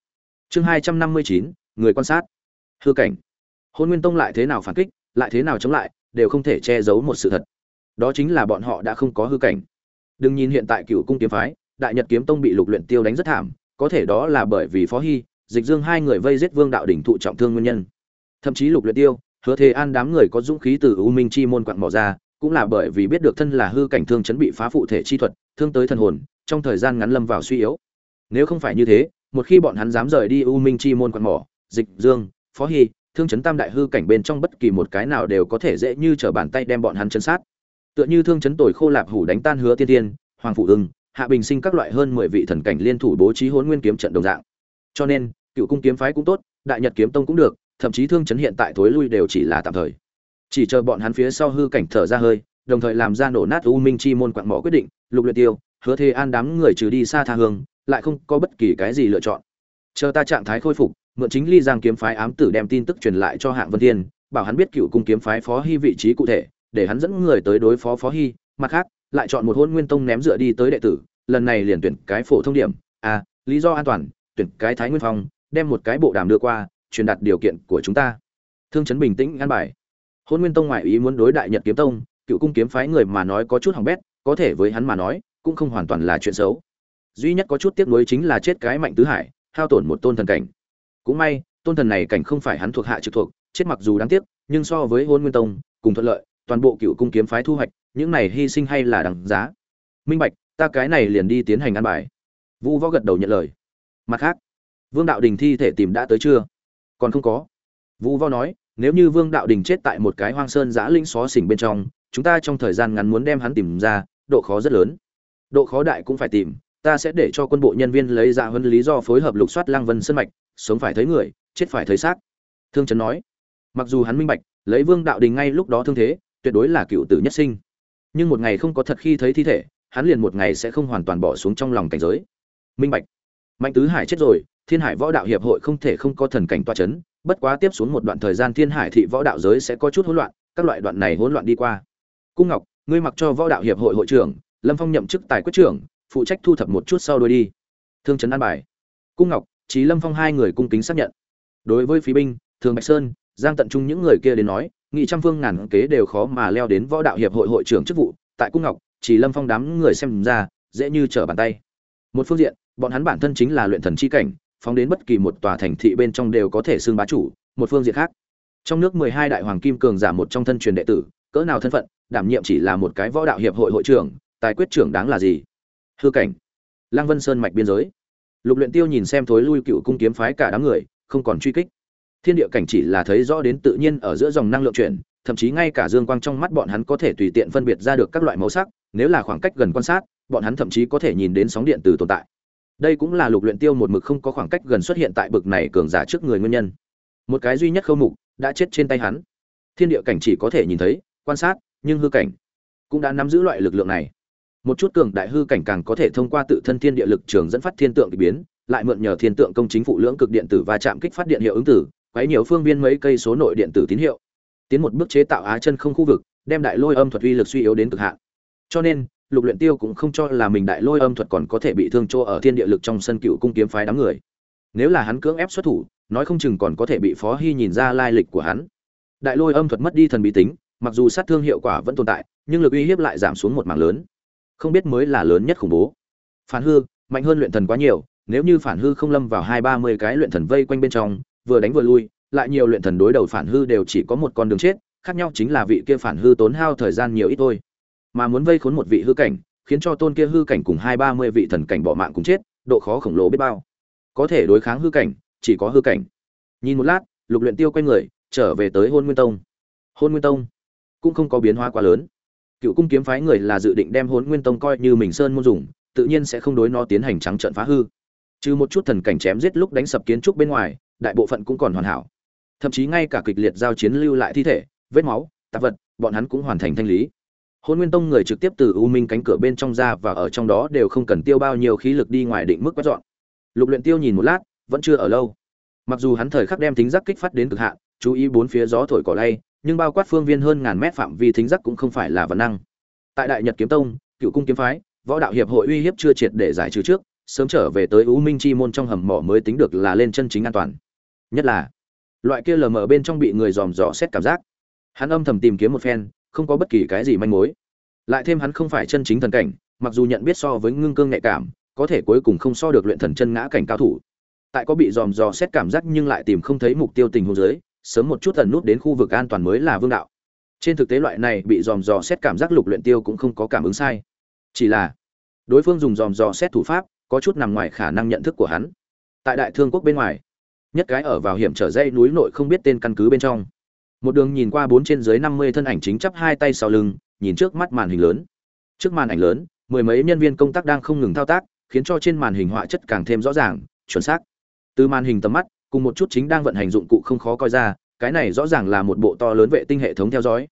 Chương hai trăm năm mươi chín người quan sát. Hư cảnh. Hôn Nguyên Tông lại thế nào phản kích, lại thế nào chống lại, đều không thể che giấu một sự thật. Đó chính là bọn họ đã không có hư cảnh. Đừng nhìn hiện tại Cựu cung kiếm phái, Đại Nhật kiếm tông bị Lục Luyện Tiêu đánh rất thảm, có thể đó là bởi vì Phó Hi, Dịch Dương hai người vây giết Vương đạo đỉnh thụ trọng thương nguyên nhân. Thậm chí Lục Luyện Tiêu, hứa thế an đám người có dũng khí từ u minh chi môn quặn bỏ ra cũng là bởi vì biết được thân là hư cảnh thương chấn bị phá phụ thể chi thuật thương tới thần hồn trong thời gian ngắn lâm vào suy yếu. Nếu không phải như thế, một khi bọn hắn dám rời đi u minh chi môn quặng mỏ, dịch dương, phó hy, thương chấn tam đại hư cảnh bên trong bất kỳ một cái nào đều có thể dễ như trở bàn tay đem bọn hắn chấn sát. Tựa như thương chấn tồi khô lạp hủ đánh tan hứa tiên tiên, hoàng phụ ưng, hạ bình sinh các loại hơn mười vị thần cảnh liên thủ bố trí hỗn nguyên kiếm trận đồng dạng. Cho nên, cựu cung kiếm phái cũng tốt, đại nhật kiếm tông cũng được, thậm chí thương chấn hiện tại thối lui đều chỉ là tạm thời. Chỉ chờ bọn hắn phía sau hư cảnh thở ra hơi, đồng thời làm ra nổ nát u minh chi môn quặn mỏ quyết định, lục luyện tiêu hứa thế an đám người trừ đi xa tha hương, lại không có bất kỳ cái gì lựa chọn. Chờ ta trạng thái khôi phục, mượn chính ly giang kiếm phái ám tử đem tin tức truyền lại cho hạng vân thiên, bảo hắn biết cựu cung kiếm phái phó hy vị trí cụ thể, để hắn dẫn người tới đối phó phó hy, mặt khác, lại chọn một hôn nguyên tông ném dựa đi tới đệ tử, lần này liền tuyển cái phổ thông điểm à lý do an toàn, tuyển cái thái nguyên phong, đem một cái bộ đàm đưa qua, truyền đạt điều kiện của chúng ta. Thương chấn bình tĩnh an bài. Hôn nguyên tông ngoại ý muốn đối đại nhật kiếm tông, cựu cung kiếm phái người mà nói có chút hỏng bét, có thể với hắn mà nói cũng không hoàn toàn là chuyện xấu. Duy nhất có chút tiếc nuối chính là chết cái mạnh tứ hải, hao tổn một tôn thần cảnh. Cũng may, tôn thần này cảnh không phải hắn thuộc hạ trực thuộc, chết mặc dù đáng tiếc, nhưng so với hôn nguyên tông, cùng thuận lợi, toàn bộ cựu cung kiếm phái thu hoạch, những này hy sinh hay là đằng giá. Minh bạch, ta cái này liền đi tiến hành ăn bài. Vu võ gật đầu nhận lời. Mặt khác, vương đạo đình thi thể tìm đã tới chưa? Còn không có. Vũ võ nói, nếu như vương đạo đình chết tại một cái hoang sơn giã linh xó xỉnh bên trong, chúng ta trong thời gian ngắn muốn đem hắn tìm ra, độ khó rất lớn độ khó đại cũng phải tìm, ta sẽ để cho quân bộ nhân viên lấy ra hơn lý do phối hợp lục soát lang vân sân mạch, sống phải thấy người, chết phải thấy xác. Thương trấn nói. Mặc dù hắn minh bạch, lấy vương đạo đình ngay lúc đó thương thế, tuyệt đối là cựu tử nhất sinh. Nhưng một ngày không có thật khi thấy thi thể, hắn liền một ngày sẽ không hoàn toàn bỏ xuống trong lòng cảnh giới. Minh bạch. Mạnh tứ hải chết rồi, thiên hải võ đạo hiệp hội không thể không có thần cảnh toa c h ấ n bất quá tiếp xuống một đoạn thời gian thiên hải thị võ đạo giới sẽ có chút hỗn loạn, các loại đoạn này hỗn loạn đi qua. Cung ngọc, ngươi mặc cho võ đạo hiệp hội hội trưởng lâm phong nhậm chức tài quyết trưởng, phụ trách thu thập một chút sau đôi đi. Thương trấn an bài. Cung ngọc trí lâm phong hai người cung kính xác nhận. Đối với phí binh, thường bạch sơn, giang tận trung những người kia đến nói, nghị trăm phương ngàn kế đều khó mà leo đến võ đạo hiệp hội hội trưởng chức vụ. Tại cung ngọc chỉ lâm phong đám người xem ra, dễ như trở bàn tay. Một phương diện, bọn hắn bản thân chính là luyện thần chi cảnh, phóng đến bất kỳ một tòa thành thị bên trong đều có thể xưng bá chủ. Một phương diện khác, trong nước mười hai đại hoàng kim cường giả một trong thân truyền đệ tử, cỡ nào thân phận, đảm nhiệm chỉ là một cái võ đạo hiệp hội hội trưởng tài quyết trưởng đáng là gì? Hư cảnh. Lăng vân sơn mạch biên giới. Lục luyện tiêu nhìn xem thối lui cựu cung kiếm phái cả đám người, không còn truy kích. Thiên địa cảnh chỉ là thấy rõ đến tự nhiên ở giữa dòng năng lượng chuyển, thậm chí ngay cả dương quang trong mắt bọn hắn có thể tùy tiện phân biệt ra được các loại màu sắc, nếu là khoảng cách gần quan sát, bọn hắn thậm chí có thể nhìn đến sóng điện từ tồn tại. Đây cũng là lục luyện tiêu một mực không có khoảng cách gần xuất hiện tại bực này cường giả trước người nguyên nhân. Một cái duy nhất khâu mục đã chết trên tay hắn. Thiên địa cảnh chỉ có thể nhìn thấy, quan sát, nhưng hư cảnh cũng đã nắm giữ loại lực lượng này một chút cường đại hư cảnh càng có thể thông qua tự thân thiên địa lực trường dẫn phát thiên tượng kỳ biến, lại mượn nhờ thiên tượng công chính phụ lưỡng cực điện tử và chạm kích phát điện hiệu ứng tử, quấy nhiều phương viên mấy cây số nội điện tử tín hiệu. Tiến một bước chế tạo á chân không khu vực, đem đại lôi âm thuật uy lực suy yếu đến cực hạn. Cho nên, lục luyện tiêu cũng không cho là mình đại lôi âm thuật còn có thể bị thương chỗ ở thiên địa lực trong sân cựu cung kiếm phái đám người. Nếu là hắn cưỡng ép xuất thủ, nói không chừng còn có thể bị phó hy nhìn ra lai lịch của hắn. Đại lôi âm thuật mất đi thần bí tính, mặc dù sát thương hiệu quả vẫn tồn tại, nhưng lực uy hiếp lại giảm xuống một mảng lớn không biết mới là lớn nhất khủng bố. Phản hư, mạnh hơn luyện thần quá nhiều, nếu như phản hư không lâm vào hai ba mươi cái luyện thần vây quanh bên trong, vừa đánh vừa lui, lại nhiều luyện thần đối đầu phản hư đều chỉ có một con đường chết, khác nhau chính là vị kia phản hư tốn hao thời gian nhiều ít thôi. Mà muốn vây khốn một vị hư cảnh, khiến cho tôn kia hư cảnh cùng hai ba mươi vị thần cảnh bỏ mạng cùng chết, độ khó khổng lồ biết bao. Có thể đối kháng hư cảnh, chỉ có hư cảnh. Nhìn một lát, lục luyện tiêu quay người, trở về tới hôn nguyên tông. Hôn nguyên tông cũng không có biến hóa quá lớn cựu cung kiếm phái người là dự định đem hồn nguyên tông coi như mình sơn môn dùng, tự nhiên sẽ không đối nó tiến hành trắng trận phá hư. Trừ một chút thần cảnh chém giết lúc đánh sập kiến trúc bên ngoài, đại bộ phận cũng còn hoàn hảo. Thậm chí ngay cả kịch liệt giao chiến lưu lại thi thể, vết máu, tạp vật, bọn hắn cũng hoàn thành thanh lý. Hôn nguyên tông người trực tiếp từ u minh cánh cửa bên trong ra và ở trong đó đều không cần tiêu bao nhiêu khí lực đi ngoài định mức quét dọn. Lục luyện tiêu nhìn một lát, vẫn chưa ở lâu. Mặc dù hắn thời khắc đem tính giác kích phát đến cực hạn, chú ý bốn phía gió thổi cỏ lay nhưng bao quát phương viên hơn ngàn mét phạm vi thính giác cũng không phải là vấn năng. Tại đại nhật kiếm tông, cựu cung kiếm phái, võ đạo hiệp hội uy hiếp chưa triệt để giải trừ trước, sớm trở về tới u minh chi môn trong hầm mỏ mới tính được là lên chân chính an toàn. Nhất là, loại kia lờ mờ bên trong bị người dòm dò xét cảm giác. Hắn âm thầm tìm kiếm một phen, không có bất kỳ cái gì manh mối. Lại thêm hắn không phải chân chính thần cảnh, mặc dù nhận biết so với ngưng cương nhạy cảm, có thể cuối cùng không so được luyện thần chân ngã cảnh cao thủ. Tại có bị dòm dò xét cảm giác nhưng lại tìm không thấy mục tiêu tình huống dưới sớm một chút tần nút đến khu vực an toàn mới là vương đạo. Trên thực tế loại này bị dòm dò xét cảm giác lục luyện tiêu cũng không có cảm ứng sai. Chỉ là, đối phương dùng dòm dò xét thủ pháp, có chút nằm ngoài khả năng nhận thức của hắn. Tại đại thương quốc bên ngoài, nhất cái ở vào hiểm trở dây núi nội không biết tên căn cứ bên trong. Một đường nhìn qua bốn trên dưới năm mươi thân ảnh chính chắp hai tay sau lưng, nhìn trước mắt màn hình lớn. Trước màn ảnh lớn, mười mấy nhân viên công tác đang không ngừng thao tác, khiến cho trên màn hình họa chất càng thêm rõ ràng, chuẩn xác. Từ màn hình tầm mắt cùng một chút chính đang vận hành dụng cụ không khó coi ra, cái này rõ ràng là một bộ to lớn vệ tinh hệ thống theo dõi.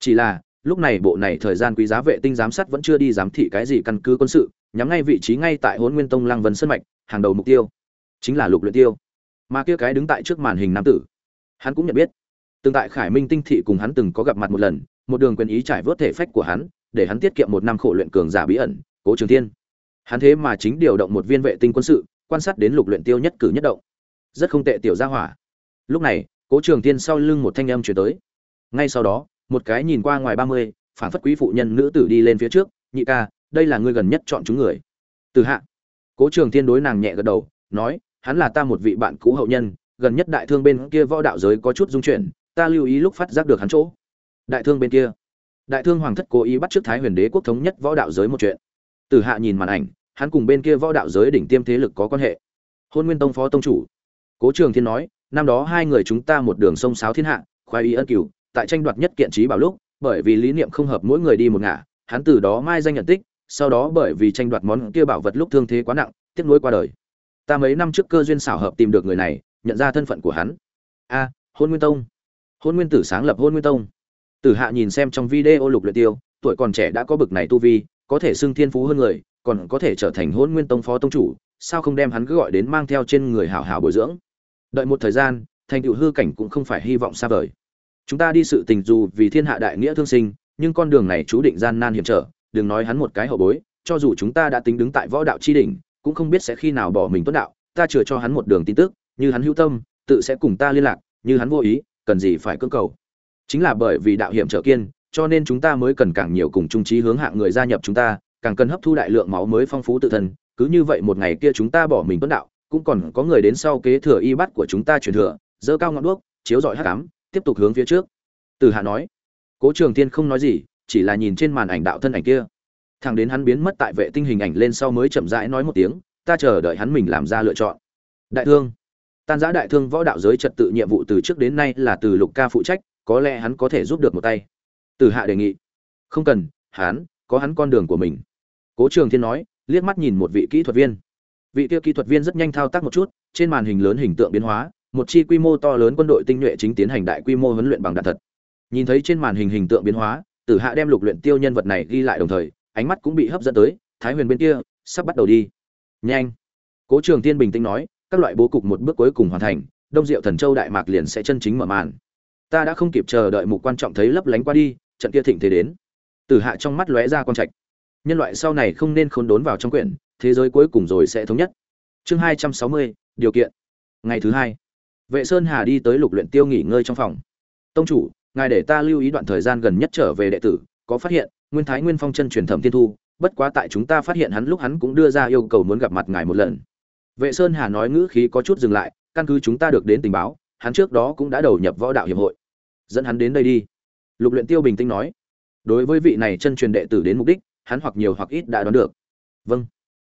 Chỉ là, lúc này bộ này thời gian quý giá vệ tinh giám sát vẫn chưa đi giám thị cái gì căn cứ quân sự, nhắm ngay vị trí ngay tại hôn nguyên tông lăng vân sân mạch, hàng đầu mục tiêu. Chính là lục luyện tiêu. Mà kia cái đứng tại trước màn hình nam tử, hắn cũng nhận biết. Từng tại khải minh tinh thị cùng hắn từng có gặp mặt một lần, một đường quyền ý trải vớt thể phách của hắn, để hắn tiết kiệm một năm khổ luyện cường giả bí ẩn, cố trường thiên. Hắn thế mà chính điều động một viên vệ tinh quân sự, quan sát đến lục luyện tiêu nhất cử nhất động rất không tệ tiểu gia hỏa. Lúc này, cố trường thiên sau lưng một thanh âm truyền tới. Ngay sau đó, một cái nhìn qua ngoài ba mươi phản phất quý phụ nhân nữ tử đi lên phía trước, nhị ca, đây là ngươi gần nhất chọn chúng người. Từ hạ. Cố trường thiên đối nàng nhẹ gật đầu, nói, hắn là ta một vị bạn cũ hậu nhân, gần nhất đại thương bên kia võ đạo giới có chút dung chuyển, ta lưu ý lúc phát giác được hắn chỗ. Đại thương bên kia. Đại thương hoàng thất cố ý bắt trước thái huyền đế quốc thống nhất võ đạo giới một chuyện. Từ hạ nhìn màn ảnh, hắn cùng bên kia võ đạo giới đỉnh tiêm thế lực có quan hệ. Hôn nguyên tông phó tông chủ cố trường thiên nói, năm đó hai người chúng ta một đường sông sáo thiên hạ, khoái ý ân cửu, tại tranh đoạt nhất kiện trí bảo lúc, bởi vì lý niệm không hợp mỗi người đi một ngả, hắn từ đó mai danh nhận tích, sau đó bởi vì tranh đoạt món kia bảo vật lúc thương thế quá nặng, tiếc nuối qua đời. Ta mấy năm trước cơ duyên xảo hợp tìm được người này, nhận ra thân phận của hắn. A, hôn nguyên tông. Hôn nguyên tử sáng lập hôn nguyên tông. Tử hạ nhìn xem trong video lục luyện tiêu, tuổi còn trẻ đã có bực này tu vi, có thể xưng thiên phú hơn người, còn có thể trở thành hôn nguyên tông phó tông chủ sao không đem hắn cứ gọi đến mang theo trên người hảo hảo bồi dưỡng? Đợi một thời gian, thành tựu hư cảnh cũng không phải hy vọng xa vời. Chúng ta đi sự tình dù vì thiên hạ đại nghĩa thương sinh, nhưng con đường này chú định gian nan hiểm trở, đừng nói hắn một cái hậu bối, cho dù chúng ta đã tính đứng tại võ đạo chi đỉnh, cũng không biết sẽ khi nào bỏ mình tuấn đạo, ta chừa cho hắn một đường tin tức, như hắn hữu tâm, tự sẽ cùng ta liên lạc, như hắn vô ý, cần gì phải cưỡng cầu. Chính là bởi vì đạo hiểm trở kiên, cho nên chúng ta mới cần càng nhiều cùng trung trí hướng hạng người gia nhập chúng ta, càng cần hấp thu đại lượng máu mới phong phú tự thân cứ như vậy một ngày kia chúng ta bỏ mình tuấn đạo, cũng còn có người đến sau kế thừa y bắt của chúng ta truyền thừa dơ cao ngọn đuốc, chiếu rọi hắc ám, tiếp tục hướng phía trước. Từ hạ nói. Cố trường thiên không nói gì, chỉ là nhìn trên màn ảnh đạo thân ảnh kia. Thằng đến hắn biến mất tại vệ tinh hình ảnh lên sau mới chậm rãi nói một tiếng, ta chờ đợi hắn mình làm ra lựa chọn. Đại thương. Tan giã đại thương võ đạo giới trật tự nhiệm vụ từ trước đến nay là từ lục ca phụ trách, có lẽ hắn có thể giúp được một tay. Từ hạ đề nghị. Không cần, hắn, có hắn con đường của mình. Cố trường thiên nói liếc mắt nhìn một vị kỹ thuật viên. Vị kia kỹ thuật viên rất nhanh thao tác một chút, trên màn hình lớn hình tượng biến hóa, một chi quy mô to lớn quân đội tinh nhuệ chính tiến hành đại quy mô huấn luyện bằng đạn thật. Nhìn thấy trên màn hình hình tượng biến hóa, tử hạ đem lục luyện tiêu nhân vật này ghi lại đồng thời, ánh mắt cũng bị hấp dẫn tới, thái huyền bên kia sắp bắt đầu đi. Nhanh. Cố trường tiên bình tĩnh nói, các loại bố cục một bước cuối cùng hoàn thành, đông diệu thần châu đại mạc liền sẽ chân chính mở màn. Ta đã không kịp chờ đợi mục quan trọng thấy lấp lánh qua đi, trận kia thịnh thế đến. Tử hạ trong mắt lóe ra quan trạch nhân loại sau này không nên khốn đốn vào trong quyển, thế giới cuối cùng rồi sẽ thống nhất. Chương hai trăm sáu mươi, điều kiện. Ngày thứ hai. Vệ sơn hà đi tới lục luyện tiêu nghỉ ngơi trong phòng. Tông chủ, ngài để ta lưu ý đoạn thời gian gần nhất trở về đệ tử, có phát hiện, nguyên thái nguyên phong chân truyền thẩm thiên thu, bất quá tại chúng ta phát hiện hắn lúc hắn cũng đưa ra yêu cầu muốn gặp mặt ngài một lần. Vệ sơn hà nói ngữ khí có chút dừng lại, căn cứ chúng ta được đến tình báo, hắn trước đó cũng đã đầu nhập võ đạo hiệp hội. Dẫn hắn đến đây đi. Lục luyện tiêu bình tĩnh nói, đối với vị này chân truyền đệ tử đến mục đích hắn hoặc nhiều hoặc ít đã đoán được. Vâng.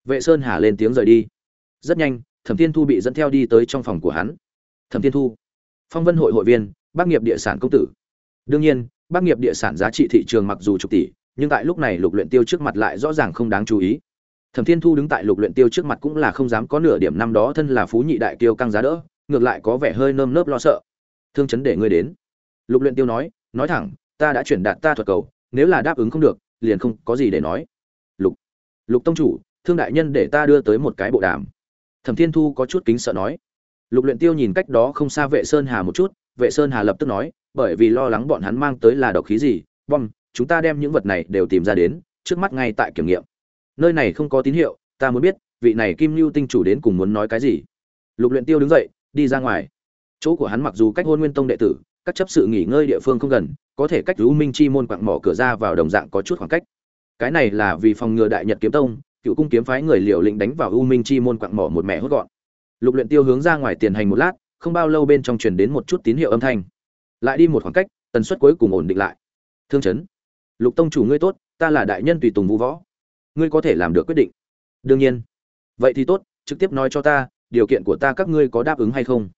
Vệ sơn hà lên tiếng rời đi. Rất nhanh, thẩm thiên thu bị dẫn theo đi tới trong phòng của hắn. Thẩm thiên thu, phong vân hội hội viên, bác nghiệp địa sản công tử. Đương nhiên, bác nghiệp địa sản giá trị thị trường mặc dù chục tỷ, nhưng tại lúc này lục luyện tiêu trước mặt lại rõ ràng không đáng chú ý. Thẩm thiên thu đứng tại lục luyện tiêu trước mặt cũng là không dám có nửa điểm năm đó thân là phú nhị đại tiêu căng giá đỡ, ngược lại có vẻ hơi nơm nớp lo sợ. Thương chấn để ngươi đến. Lục luyện tiêu nói nói thẳng, ta đã chuyển đạt ta thuật cầu, nếu là đáp ứng không được liền không có gì để nói. Lục lục tông chủ, thương đại nhân để ta đưa tới một cái bộ đàm. Thẩm thiên thu có chút kính sợ nói. Lục luyện tiêu nhìn cách đó không xa vệ sơn hà một chút, vệ sơn hà lập tức nói, bởi vì lo lắng bọn hắn mang tới là độc khí gì, bom, chúng ta đem những vật này đều tìm ra đến, trước mắt ngay tại kiểm nghiệm. Nơi này không có tín hiệu, ta muốn biết, vị này kim lưu tinh chủ đến cùng muốn nói cái gì. Lục luyện tiêu đứng dậy, đi ra ngoài. Chỗ của hắn mặc dù cách hôn nguyên tông đệ tử các chấp sự nghỉ ngơi địa phương không gần, có thể cách u minh chi môn quặng mỏ cửa ra vào đồng dạng có chút khoảng cách. Cái này là vì phòng ngừa đại nhật kiếm tông, cựu cung kiếm phái người liều lĩnh đánh vào u minh chi môn quặng mỏ một mẹ hốt gọn. Lục luyện tiêu hướng ra ngoài tiền hành một lát, không bao lâu bên trong truyền đến một chút tín hiệu âm thanh. Lại đi một khoảng cách, tần suất cuối cùng ổn định lại. Thương chấn, lục tông chủ ngươi tốt, ta là đại nhân tùy tùng vũ võ. Ngươi có thể làm được quyết định. Đương nhiên. Vậy thì tốt, trực tiếp nói cho ta, điều kiện của ta các ngươi có đáp ứng hay không?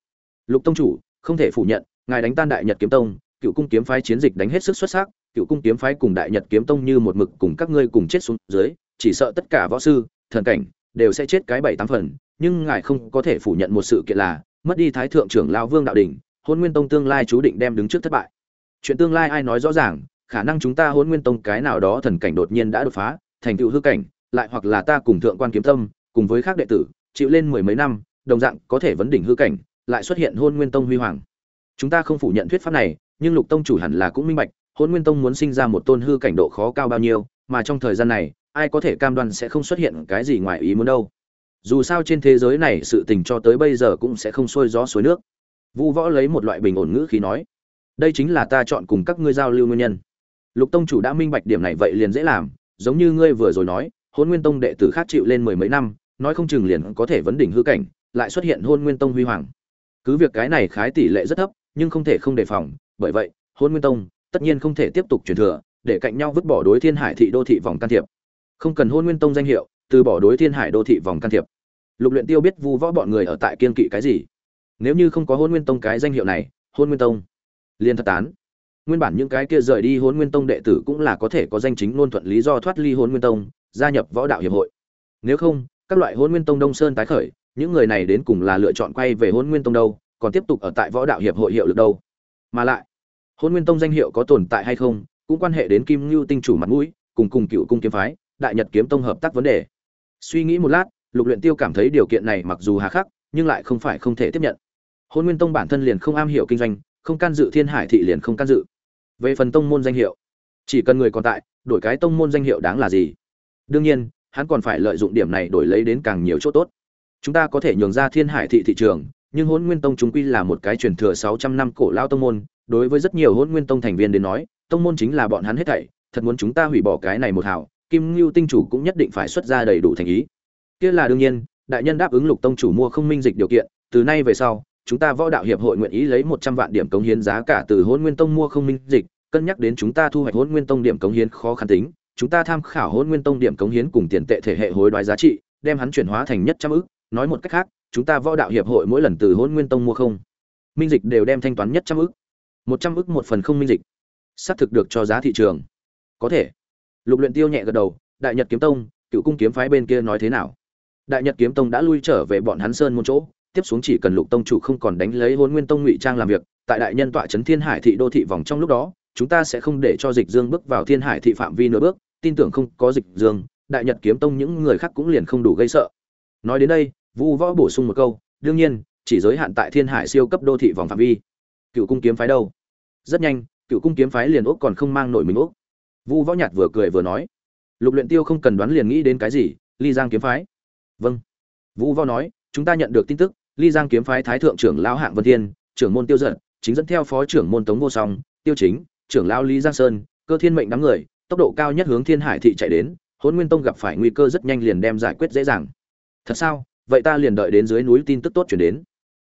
Lục tông chủ, không thể phủ nhận ngài đánh tan đại nhật kiếm tông, cựu cung kiếm phái chiến dịch đánh hết sức xuất sắc, cựu cung kiếm phái cùng đại nhật kiếm tông như một mực cùng các ngươi cùng chết xuống dưới, chỉ sợ tất cả võ sư, thần cảnh, đều sẽ chết cái bảy tám phần, nhưng ngài không có thể phủ nhận một sự kiện là, mất đi thái thượng trưởng lao vương đạo đình hôn nguyên tông tương lai chú định đem đứng trước thất bại. Chuyện tương lai ai nói rõ ràng, khả năng chúng ta hôn nguyên tông cái nào đó thần cảnh đột nhiên đã đột phá, thành tựu hư cảnh, lại hoặc là ta cùng thượng quan kiếm tâm, cùng với khác đệ tử, chịu lên mười mấy năm, đồng dạng có thể vấn đỉnh hư cảnh, lại xuất hiện hôn nguyên tông huy hoàng chúng ta không phủ nhận thuyết pháp này, nhưng lục tông chủ hẳn là cũng minh bạch hôn nguyên tông muốn sinh ra một tôn hư cảnh độ khó cao bao nhiêu, mà trong thời gian này, ai có thể cam đoan sẽ không xuất hiện cái gì ngoài ý muốn đâu. Dù sao trên thế giới này sự tình cho tới bây giờ cũng sẽ không sôi gió suối nước. Vu võ lấy một loại bình ổn ngữ khí nói, đây chính là ta chọn cùng các ngươi giao lưu nguyên nhân. Lục tông chủ đã minh bạch điểm này vậy liền dễ làm, giống như ngươi vừa rồi nói hôn nguyên tông đệ tử khác chịu lên mười mấy năm, nói không chừng liền có thể vấn đỉnh hư cảnh, lại xuất hiện hôn nguyên tông huy hoàng. Cứ việc cái này khái tỷ lệ rất thấp nhưng không thể không đề phòng, bởi vậy, hôn nguyên tông tất nhiên không thể tiếp tục truyền thừa, để cạnh nhau vứt bỏ đối thiên hải thị đô thị vòng can thiệp. Không cần hôn nguyên tông danh hiệu, từ bỏ đối thiên hải đô thị vòng can thiệp. Lục luyện tiêu biết vu võ bọn người ở tại kiên kỵ cái gì. Nếu như không có hôn nguyên tông cái danh hiệu này, hôn nguyên tông liền thất tán. Nguyên bản những cái kia rời đi hôn nguyên tông đệ tử cũng là có thể có danh chính ngôn thuận lý do thoát ly hôn nguyên tông, gia nhập võ đạo hiệp hội. Nếu không, các loại hôn nguyên tông đông sơn tái khởi, những người này đến cùng là lựa chọn quay về hôn nguyên tông đâu? Còn tiếp tục ở tại võ đạo hiệp hội hiệu lực đâu. Mà lại, hôn nguyên tông danh hiệu có tồn tại hay không, cũng quan hệ đến kim ngưu tinh chủ mặt mũi, cùng cùng cựu cung kiếm phái, đại nhật kiếm tông hợp tác vấn đề. Suy nghĩ một lát, lục luyện tiêu cảm thấy điều kiện này mặc dù hà khắc, nhưng lại không phải không thể tiếp nhận. Hôn nguyên tông bản thân liền không am hiểu kinh doanh, không can dự thiên hải thị liền không can dự. Về phần tông môn danh hiệu, chỉ cần người còn tại, đổi cái tông môn danh hiệu đáng là gì? Đương nhiên, hắn còn phải lợi dụng điểm này đổi lấy đến càng nhiều chỗ tốt. Chúng ta có thể nhường ra thiên hải thị thị trường nhưng Hỗn nguyên tông chúng quy là một cái truyền thừa sáu trăm năm cổ lao tông môn, đối với rất nhiều Hỗn nguyên tông thành viên đến nói, tông môn chính là bọn hắn hết thảy, thật muốn chúng ta hủy bỏ cái này một hảo kim ngưu tinh chủ cũng nhất định phải xuất ra đầy đủ thành ý. Kia là đương nhiên, đại nhân đáp ứng lục tông chủ mua không minh dịch điều kiện, từ nay về sau, chúng ta võ đạo hiệp hội nguyện ý lấy một trăm vạn điểm cống hiến giá cả từ Hỗn nguyên tông mua không minh dịch, cân nhắc đến chúng ta thu hoạch Hỗn nguyên tông điểm cống hiến khó khăn tính, chúng ta tham khảo Hỗn nguyên tông điểm cống hiến cùng tiền tệ thể hệ hối đoái giá trị, đem hắn chuyển hóa thành nhất trăm ức, nói một cách khác chúng ta võ đạo hiệp hội mỗi lần từ hôn nguyên tông mua không? Minh dịch đều đem thanh toán nhất trăm ức. Một trăm ức một phần không minh dịch. Xác thực được cho giá thị trường. Có thể. Lục luyện tiêu nhẹ gật đầu, đại nhật kiếm tông, cựu cung kiếm phái bên kia nói thế nào? Đại nhật kiếm tông đã lui trở về bọn hắn sơn môn chỗ, tiếp xuống chỉ cần lục tông chủ không còn đánh lấy hôn nguyên tông ngụy trang làm việc, tại đại nhân tọa trấn thiên hải thị đô thị vòng trong lúc đó, chúng ta sẽ không để cho dịch dương bước vào thiên hải thị phạm vi nửa bước, tin tưởng không có dịch dương, đại nhật kiếm tông những người khác cũng liền không đủ gây sợ. Nói đến đây vu võ bổ sung một câu, đương nhiên, chỉ giới hạn tại thiên hải siêu cấp đô thị vòng phạm vi. Cựu cung kiếm phái đâu? Rất nhanh, cựu cung kiếm phái liền ốc còn không mang nổi mình ốc. vu võ nhạt vừa cười vừa nói, lục luyện tiêu không cần đoán liền nghĩ đến cái gì, ly giang kiếm phái. Vâng. Vu võ nói, chúng ta nhận được tin tức, ly giang kiếm phái thái thượng trưởng lão hạng vân thiên, trưởng môn tiêu giận chính dẫn theo phó trưởng môn tống vô song, tiêu chính, trưởng lão lý giang sơn, cơ thiên mệnh đám người, tốc độ cao nhất hướng thiên hải thị chạy đến, Hỗn nguyên tông gặp phải nguy cơ rất nhanh liền đem giải quyết dễ dàng. Thật sao? Vậy ta liền đợi đến dưới núi tin tức tốt chuyển đến.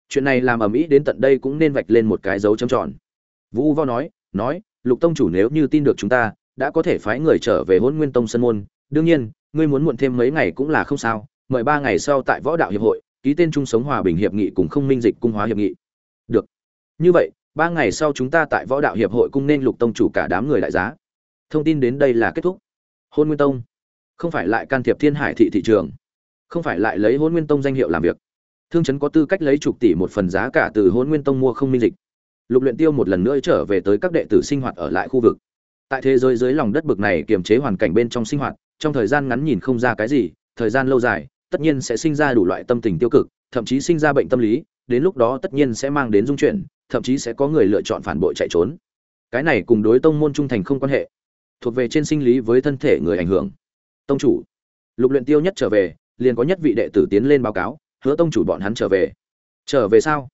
Chuyện này làm ầm ĩ đến tận đây cũng nên vạch lên một cái dấu chấm tròn. Vũ vo nói nói, lục tông chủ nếu như tin được chúng ta, đã có thể phái người trở về hôn nguyên tông sân môn. Đương nhiên, ngươi muốn muộn thêm mấy ngày cũng là không sao, mời ba ngày sau tại võ đạo hiệp hội, ký tên chung sống hòa bình hiệp nghị cùng không minh dịch cung hóa hiệp nghị. Được. Như vậy, ba ngày sau chúng ta tại võ đạo hiệp hội cung nên lục tông chủ cả đám người đại giá. Thông tin đến đây là kết thúc. Hôn nguyên tông. Không phải lại can thiệp thiên hải thị thị trường không phải lại lấy hôn nguyên tông danh hiệu làm việc. Thương chấn có tư cách lấy chục tỷ một phần giá cả từ hôn nguyên tông mua không minh dịch. Lục luyện tiêu một lần nữa trở về tới các đệ tử sinh hoạt ở lại khu vực. Tại thế giới dưới lòng đất bực này kiềm chế hoàn cảnh bên trong sinh hoạt, trong thời gian ngắn nhìn không ra cái gì, thời gian lâu dài, tất nhiên sẽ sinh ra đủ loại tâm tình tiêu cực, thậm chí sinh ra bệnh tâm lý, đến lúc đó tất nhiên sẽ mang đến dung chuyển, thậm chí sẽ có người lựa chọn phản bội chạy trốn. Cái này cùng đối tông môn trung thành không quan hệ. Thuộc về trên sinh lý với thân thể người ảnh hưởng. Tông chủ. Lục luyện tiêu nhất trở về liền có nhất vị đệ tử tiến lên báo cáo, hứa tông chủ bọn hắn trở về. Trở về sao?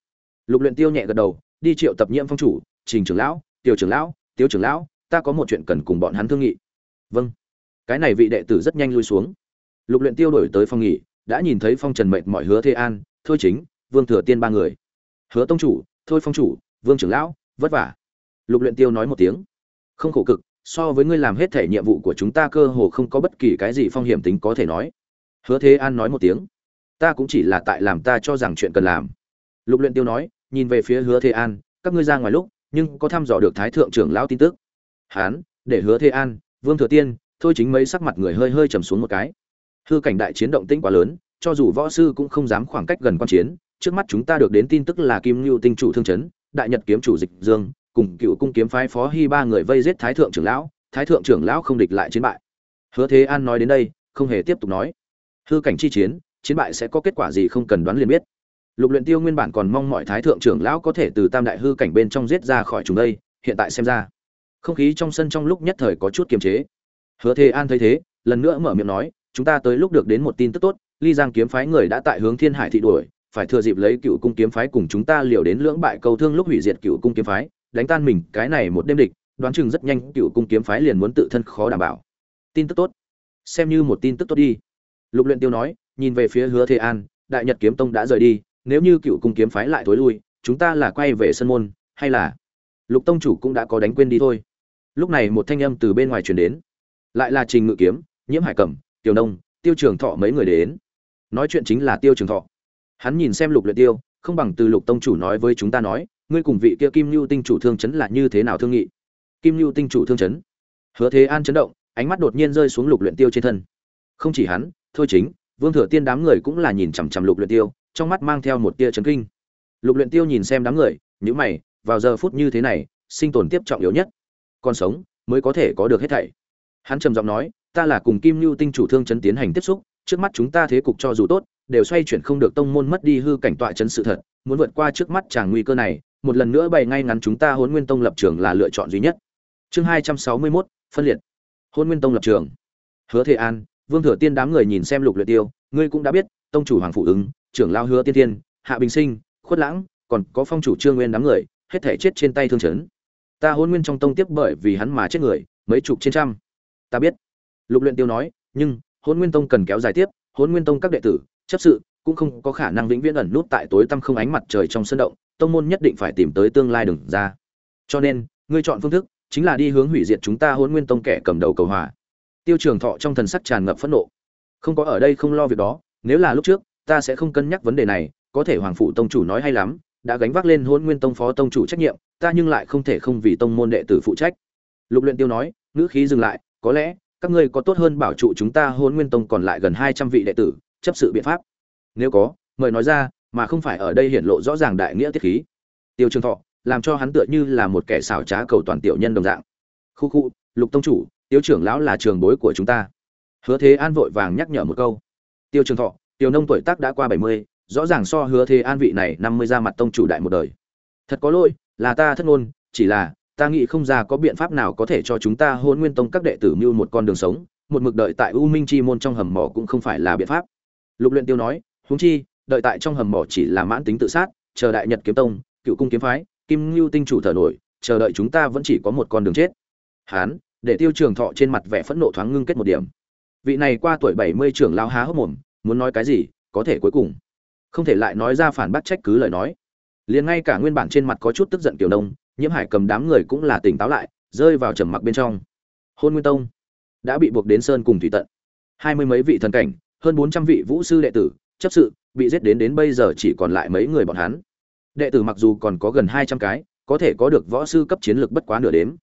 Lục luyện tiêu nhẹ gật đầu, đi triệu tập nhiễm phong chủ, trình trưởng lão tiểu trưởng lão tiêu trưởng lão, ta có một chuyện cần cùng bọn hắn thương nghị. Vâng. Cái này vị đệ tử rất nhanh lui xuống. Lục luyện tiêu đổi tới phòng nghỉ, đã nhìn thấy phong trần mệt mọi hứa thế an, thôi chính, vương thừa tiên ba người. Hứa tông chủ, thôi phong chủ, vương trưởng lão, vất vả. Lục luyện tiêu nói một tiếng. Không khổ cực, so với ngươi làm hết thể nhiệm vụ của chúng ta cơ hồ không có bất kỳ cái gì phong hiểm tính có thể nói hứa thế an nói một tiếng. Ta cũng chỉ là tại làm ta cho rằng chuyện cần làm. Lục luyện tiêu nói, nhìn về phía hứa thế an, các ngươi ra ngoài lúc, nhưng có thăm dò được thái thượng trưởng lão tin tức. Hán, để hứa thế an, vương thừa tiên, thôi chính mấy sắc mặt người hơi hơi trầm xuống một cái. Hư cảnh đại chiến động tĩnh quá lớn, cho dù võ sư cũng không dám khoảng cách gần quan chiến, trước mắt chúng ta được đến tin tức là kim lưu tinh chủ thương chấn, đại nhật kiếm chủ dịch dương, cùng cựu cung kiếm phái phó hy ba người vây giết thái thượng trưởng lão, thái thượng trưởng lão không địch lại chiến bại. Hứa thế an nói đến đây, không hề tiếp tục nói hư cảnh chi chiến chiến bại sẽ có kết quả gì không cần đoán liền biết. Lục luyện tiêu nguyên bản còn mong mọi thái thượng trưởng lão có thể từ tam đại hư cảnh bên trong giết ra khỏi chúng đây, hiện tại xem ra, không khí trong sân trong lúc nhất thời có chút kiềm chế. Hứa thế an thấy thế, lần nữa mở miệng nói, chúng ta tới lúc được đến một tin tức tốt, ly giang kiếm phái người đã tại hướng thiên hải thị đuổi, phải thừa dịp lấy cựu cung kiếm phái cùng chúng ta liều đến lưỡng bại cầu thương lúc hủy diệt cựu cung kiếm phái, đánh tan mình, cái này một đêm địch, đoán chừng rất nhanh cựu cung kiếm phái liền muốn tự thân khó đảm bảo. Tin tức tốt. Xem như một tin tức tốt đi lục luyện tiêu nói, nhìn về phía hứa thế an, đại nhật kiếm tông đã rời đi, nếu như cựu cung kiếm phái lại thối lui, chúng ta là quay về sân môn, hay là? Lục tông chủ cũng đã có đánh quên đi thôi. Lúc này một thanh âm từ bên ngoài truyền đến. Lại là trình ngự kiếm, nhiễm hải cẩm, tiểu nông, tiêu trường thọ mấy người đến. Nói chuyện chính là tiêu trường thọ. Hắn nhìn xem lục luyện tiêu, không bằng từ lục tông chủ nói với chúng ta nói, ngươi cùng vị kia kim lưu tinh chủ thương chấn là như thế nào thương nghị? Kim lưu tinh chủ thương chấn. Hứa thế an chấn động, ánh mắt đột nhiên rơi xuống lục luyện tiêu trên thân. Không chỉ hắn thôi chính vương thừa tiên đám người cũng là nhìn chằm chằm lục luyện tiêu trong mắt mang theo một tia chấn kinh. Lục luyện tiêu nhìn xem đám người nhíu mày vào giờ phút như thế này sinh tồn tiếp trọng yếu nhất. Còn sống mới có thể có được hết thảy. Hắn trầm giọng nói ta là cùng kim lưu tinh chủ thương chấn tiến hành tiếp xúc trước mắt chúng ta thế cục cho dù tốt đều xoay chuyển không được tông môn mất đi hư cảnh tọa chấn sự thật muốn vượt qua trước mắt chàng nguy cơ này một lần nữa bày ngay ngắn chúng ta hôn nguyên tông lập trường là lựa chọn duy nhất. Chương hai trăm sáu mươi 261, phân liệt. Hôn nguyên tông lập trường. Hứa thế an vương thừa tiên đám người nhìn xem lục luyện tiêu, ngươi cũng đã biết, tông chủ hoàng phụ ứng, trưởng lao hứa tiên tiên hạ bình sinh, khuất lãng, còn có phong chủ trương nguyên đám người, hết thể chết trên tay thương chấn. Ta hôn nguyên trong tông tiếp bởi vì hắn mà chết người, mấy chục trên trăm. Ta biết. Lục luyện tiêu nói, nhưng, hôn nguyên tông cần kéo dài tiếp, hôn nguyên tông các đệ tử, chấp sự, cũng không có khả năng vĩnh viễn ẩn nút tại tối tăm không ánh mặt trời trong sân động, tông môn nhất định phải tìm tới tương lai đừng ra. Cho nên, ngươi chọn phương thức, chính là đi hướng hủy diệt chúng ta hôn nguyên tông kẻ cầm đầu cầu hòa tiêu trường thọ trong thần sắc tràn ngập phẫn nộ. Không có ở đây không lo việc đó, nếu là lúc trước, ta sẽ không cân nhắc vấn đề này, có thể hoàng phụ tông chủ nói hay lắm, đã gánh vác lên hôn nguyên tông phó tông chủ trách nhiệm, ta nhưng lại không thể không vì tông môn đệ tử phụ trách. Lục luyện tiêu nói, ngữ khí dừng lại, có lẽ, các ngươi có tốt hơn bảo trụ chúng ta hôn nguyên tông còn lại gần hai trăm vị đệ tử, chấp sự biện pháp. Nếu có, mời nói ra, mà không phải ở đây hiển lộ rõ ràng đại nghĩa tiết khí. Tiêu trường thọ, làm cho hắn tựa như là một kẻ xảo trá cầu toàn tiểu nhân đồng dạng. Khu khu, lục tông chủ tiêu trưởng lão là trường bối của chúng ta. Hứa thế an vội vàng nhắc nhở một câu. Tiêu trường thọ, tiểu nông tuổi tác đã qua bảy mươi, rõ ràng so hứa thế an vị này năm mươi ra mặt tông chủ đại một đời. Thật có lỗi, là ta thất ngôn, chỉ là, ta nghĩ không ra có biện pháp nào có thể cho chúng ta hôn nguyên tông các đệ tử mưu một con đường sống, một mực đợi tại u minh chi môn trong hầm mỏ cũng không phải là biện pháp. Lục luyện tiêu nói, huống chi, đợi tại trong hầm mỏ chỉ là mãn tính tự sát, chờ đại nhật kiếm tông, cựu cung kiếm phái, kim lưu tinh chủ thở nổi, chờ đợi chúng ta vẫn chỉ có một con đường chết. Hán để tiêu trường thọ trên mặt vẻ phẫn nộ thoáng ngưng kết một điểm. Vị này qua tuổi bảy mươi trưởng lao há hốc mồm, muốn nói cái gì, có thể cuối cùng. Không thể lại nói ra phản bác trách cứ lời nói. Liền ngay cả nguyên bản trên mặt có chút tức giận kiểu nông, nhiễm hải cầm đám người cũng là tỉnh táo lại, rơi vào trầm mặc bên trong. Hôn nguyên tông đã bị buộc đến sơn cùng thủy tận. Hai mươi mấy vị thần cảnh, hơn bốn trăm vị vũ sư đệ tử, chấp sự, bị giết đến đến bây giờ chỉ còn lại mấy người bọn hắn. Đệ tử mặc dù còn có gần hai trăm cái, có thể có được võ sư cấp chiến lược bất quá nửa đếm.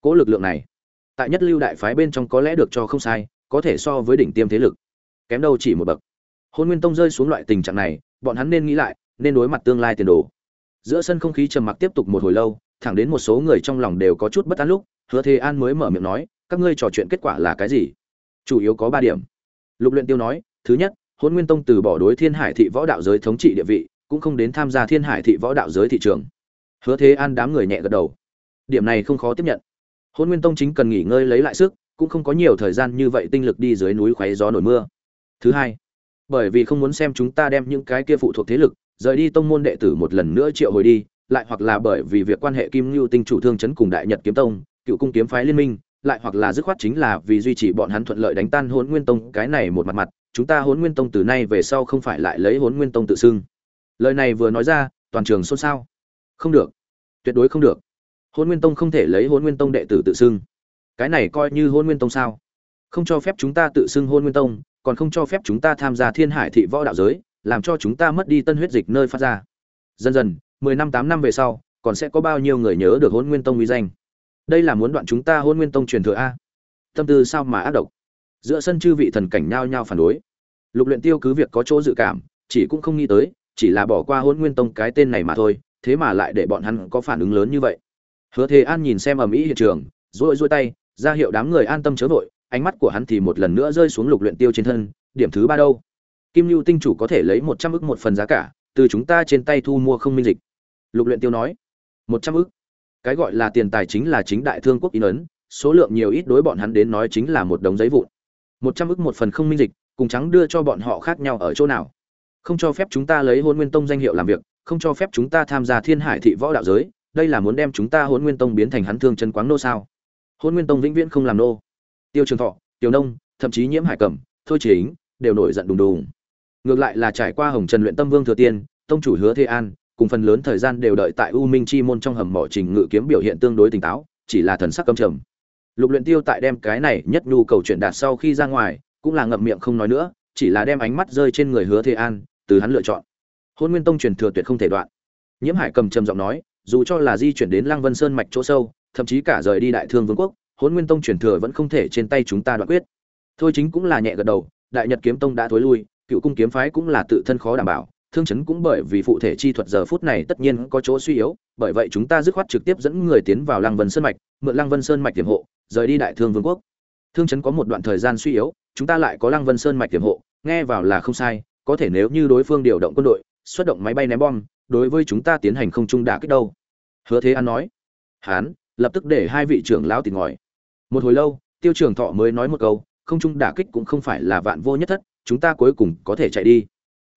Cỗ lực lượng này tại nhất lưu đại phái bên trong có lẽ được cho không sai, có thể so với đỉnh tiêm thế lực. Kém đâu chỉ một bậc. Hôn nguyên tông rơi xuống loại tình trạng này, bọn hắn nên nghĩ lại, nên đối mặt tương lai tiền đồ. Giữa sân không khí trầm mặc tiếp tục một hồi lâu, thẳng đến một số người trong lòng đều có chút bất an lúc, hứa thế an mới mở miệng nói, các ngươi trò chuyện kết quả là cái gì? Chủ yếu có ba điểm. Lục luyện tiêu nói, thứ nhất, hôn nguyên tông từ bỏ đối thiên hải thị võ đạo giới thống trị địa vị, cũng không đến tham gia thiên hải thị võ đạo giới thị trường. Hứa thế an đám người nhẹ gật đầu. Điểm này không khó tiếp nhận hôn nguyên tông chính cần nghỉ ngơi lấy lại sức, cũng không có nhiều thời gian như vậy tinh lực đi dưới núi khoáy gió nổi mưa. Thứ hai, bởi vì không muốn xem chúng ta đem những cái kia phụ thuộc thế lực, rời đi tông môn đệ tử một lần nữa triệu hồi đi, lại hoặc là bởi vì việc quan hệ kim lưu tinh chủ thương chấn cùng đại nhật kiếm tông, cựu cung kiếm phái liên minh, lại hoặc là dứt khoát chính là vì duy trì bọn hắn thuận lợi đánh tan hôn nguyên tông, cái này một mặt mặt, chúng ta hôn nguyên tông từ nay về sau không phải lại lấy hôn nguyên tông tự xưng. Lời này vừa nói ra, toàn trường xôn xao. Không được. Tuyệt đối không được hôn nguyên tông không thể lấy hôn nguyên tông đệ tử tự xưng. Cái này coi như hôn nguyên tông sao? Không cho phép chúng ta tự xưng hôn nguyên tông, còn không cho phép chúng ta tham gia thiên hải thị võ đạo giới, làm cho chúng ta mất đi tân huyết dịch nơi phát ra. Dần dần, mười năm, tám năm về sau, còn sẽ có bao nhiêu người nhớ được hôn nguyên tông uy danh? Đây là muốn đoạn chúng ta hôn nguyên tông truyền thừa a. Tâm tư sao mà ác độc? Giữa sân chư vị thần cảnh nhao nhao phản đối. Lục luyện tiêu cứ việc có chỗ dự cảm, chỉ cũng không nghĩ tới, chỉ là bỏ qua hôn nguyên tông cái tên này mà thôi, thế mà lại để bọn hắn có phản ứng lớn như vậy hứa thế an nhìn xem ầm ĩ hiện trường rối rối tay, ra hiệu đám người an tâm chớ vội, ánh mắt của hắn thì một lần nữa rơi xuống lục luyện tiêu trên thân, điểm thứ ba đâu? Kim lưu tinh chủ có thể lấy một trăm ức một phần giá cả, từ chúng ta trên tay thu mua không minh dịch. Lục luyện tiêu nói, một trăm ức? Cái gọi là tiền tài chính là chính đại thương quốc in ấn, số lượng nhiều ít đối bọn hắn đến nói chính là một đống giấy vụn. Một trăm ức một phần không minh dịch, cùng trắng đưa cho bọn họ khác nhau ở chỗ nào? Không cho phép chúng ta lấy hôn nguyên tông danh hiệu làm việc, không cho phép chúng ta tham gia thiên hải thị võ đạo giới đây là muốn đem chúng ta Hỗn nguyên tông biến thành hắn thương chân quáng nô sao? Hỗn nguyên tông vĩnh viễn không làm nô. Tiêu trường thọ, tiểu nông, thậm chí nhiễm hải cẩm, thôi chính đều nổi giận đùng đùng. Ngược lại là trải qua hồng trần luyện tâm vương thừa tiên, tông chủ hứa thế an, cùng phần lớn thời gian đều đợi tại u minh chi môn trong hầm mỏ trình ngự kiếm biểu hiện tương đối tỉnh táo, chỉ là thần sắc căm trầm. Lục luyện tiêu tại đem cái này nhất nhu cầu chuyển đạt sau khi ra ngoài, cũng là ngậm miệng không nói nữa, chỉ là đem ánh mắt rơi trên người hứa thế an, từ hắn lựa chọn. Hôn nguyên tông truyền thừa tuyệt không thể đoạn. Nhiễm hải cầm trầm giọng nói dù cho là di chuyển đến lăng vân sơn mạch chỗ sâu, thậm chí cả rời đi đại thương vương quốc, Hỗn nguyên tông truyền thừa vẫn không thể trên tay chúng ta đoạn quyết. Thôi chính cũng là nhẹ gật đầu, đại nhật kiếm tông đã thối lui, cựu cung kiếm phái cũng là tự thân khó đảm bảo, thương chấn cũng bởi vì phụ thể chi thuật giờ phút này tất nhiên có chỗ suy yếu, bởi vậy chúng ta dứt khoát trực tiếp dẫn người tiến vào lăng vân sơn mạch, mượn lăng vân sơn mạch tiềm hộ, rời đi đại thương vương quốc. Thương chấn có một đoạn thời gian suy yếu, chúng ta lại có lăng vân sơn mạch tiềm hộ, nghe vào là không sai, có thể nếu như đối phương điều động quân đội, xuất động máy bay ném bom đối với chúng ta tiến hành không trung đả kích đâu. Hứa thế an nói. Hán, lập tức để hai vị trưởng lão tìm ngòi một hồi lâu, tiêu trưởng thọ mới nói một câu, không trung đả kích cũng không phải là vạn vô nhất thất, chúng ta cuối cùng có thể chạy đi.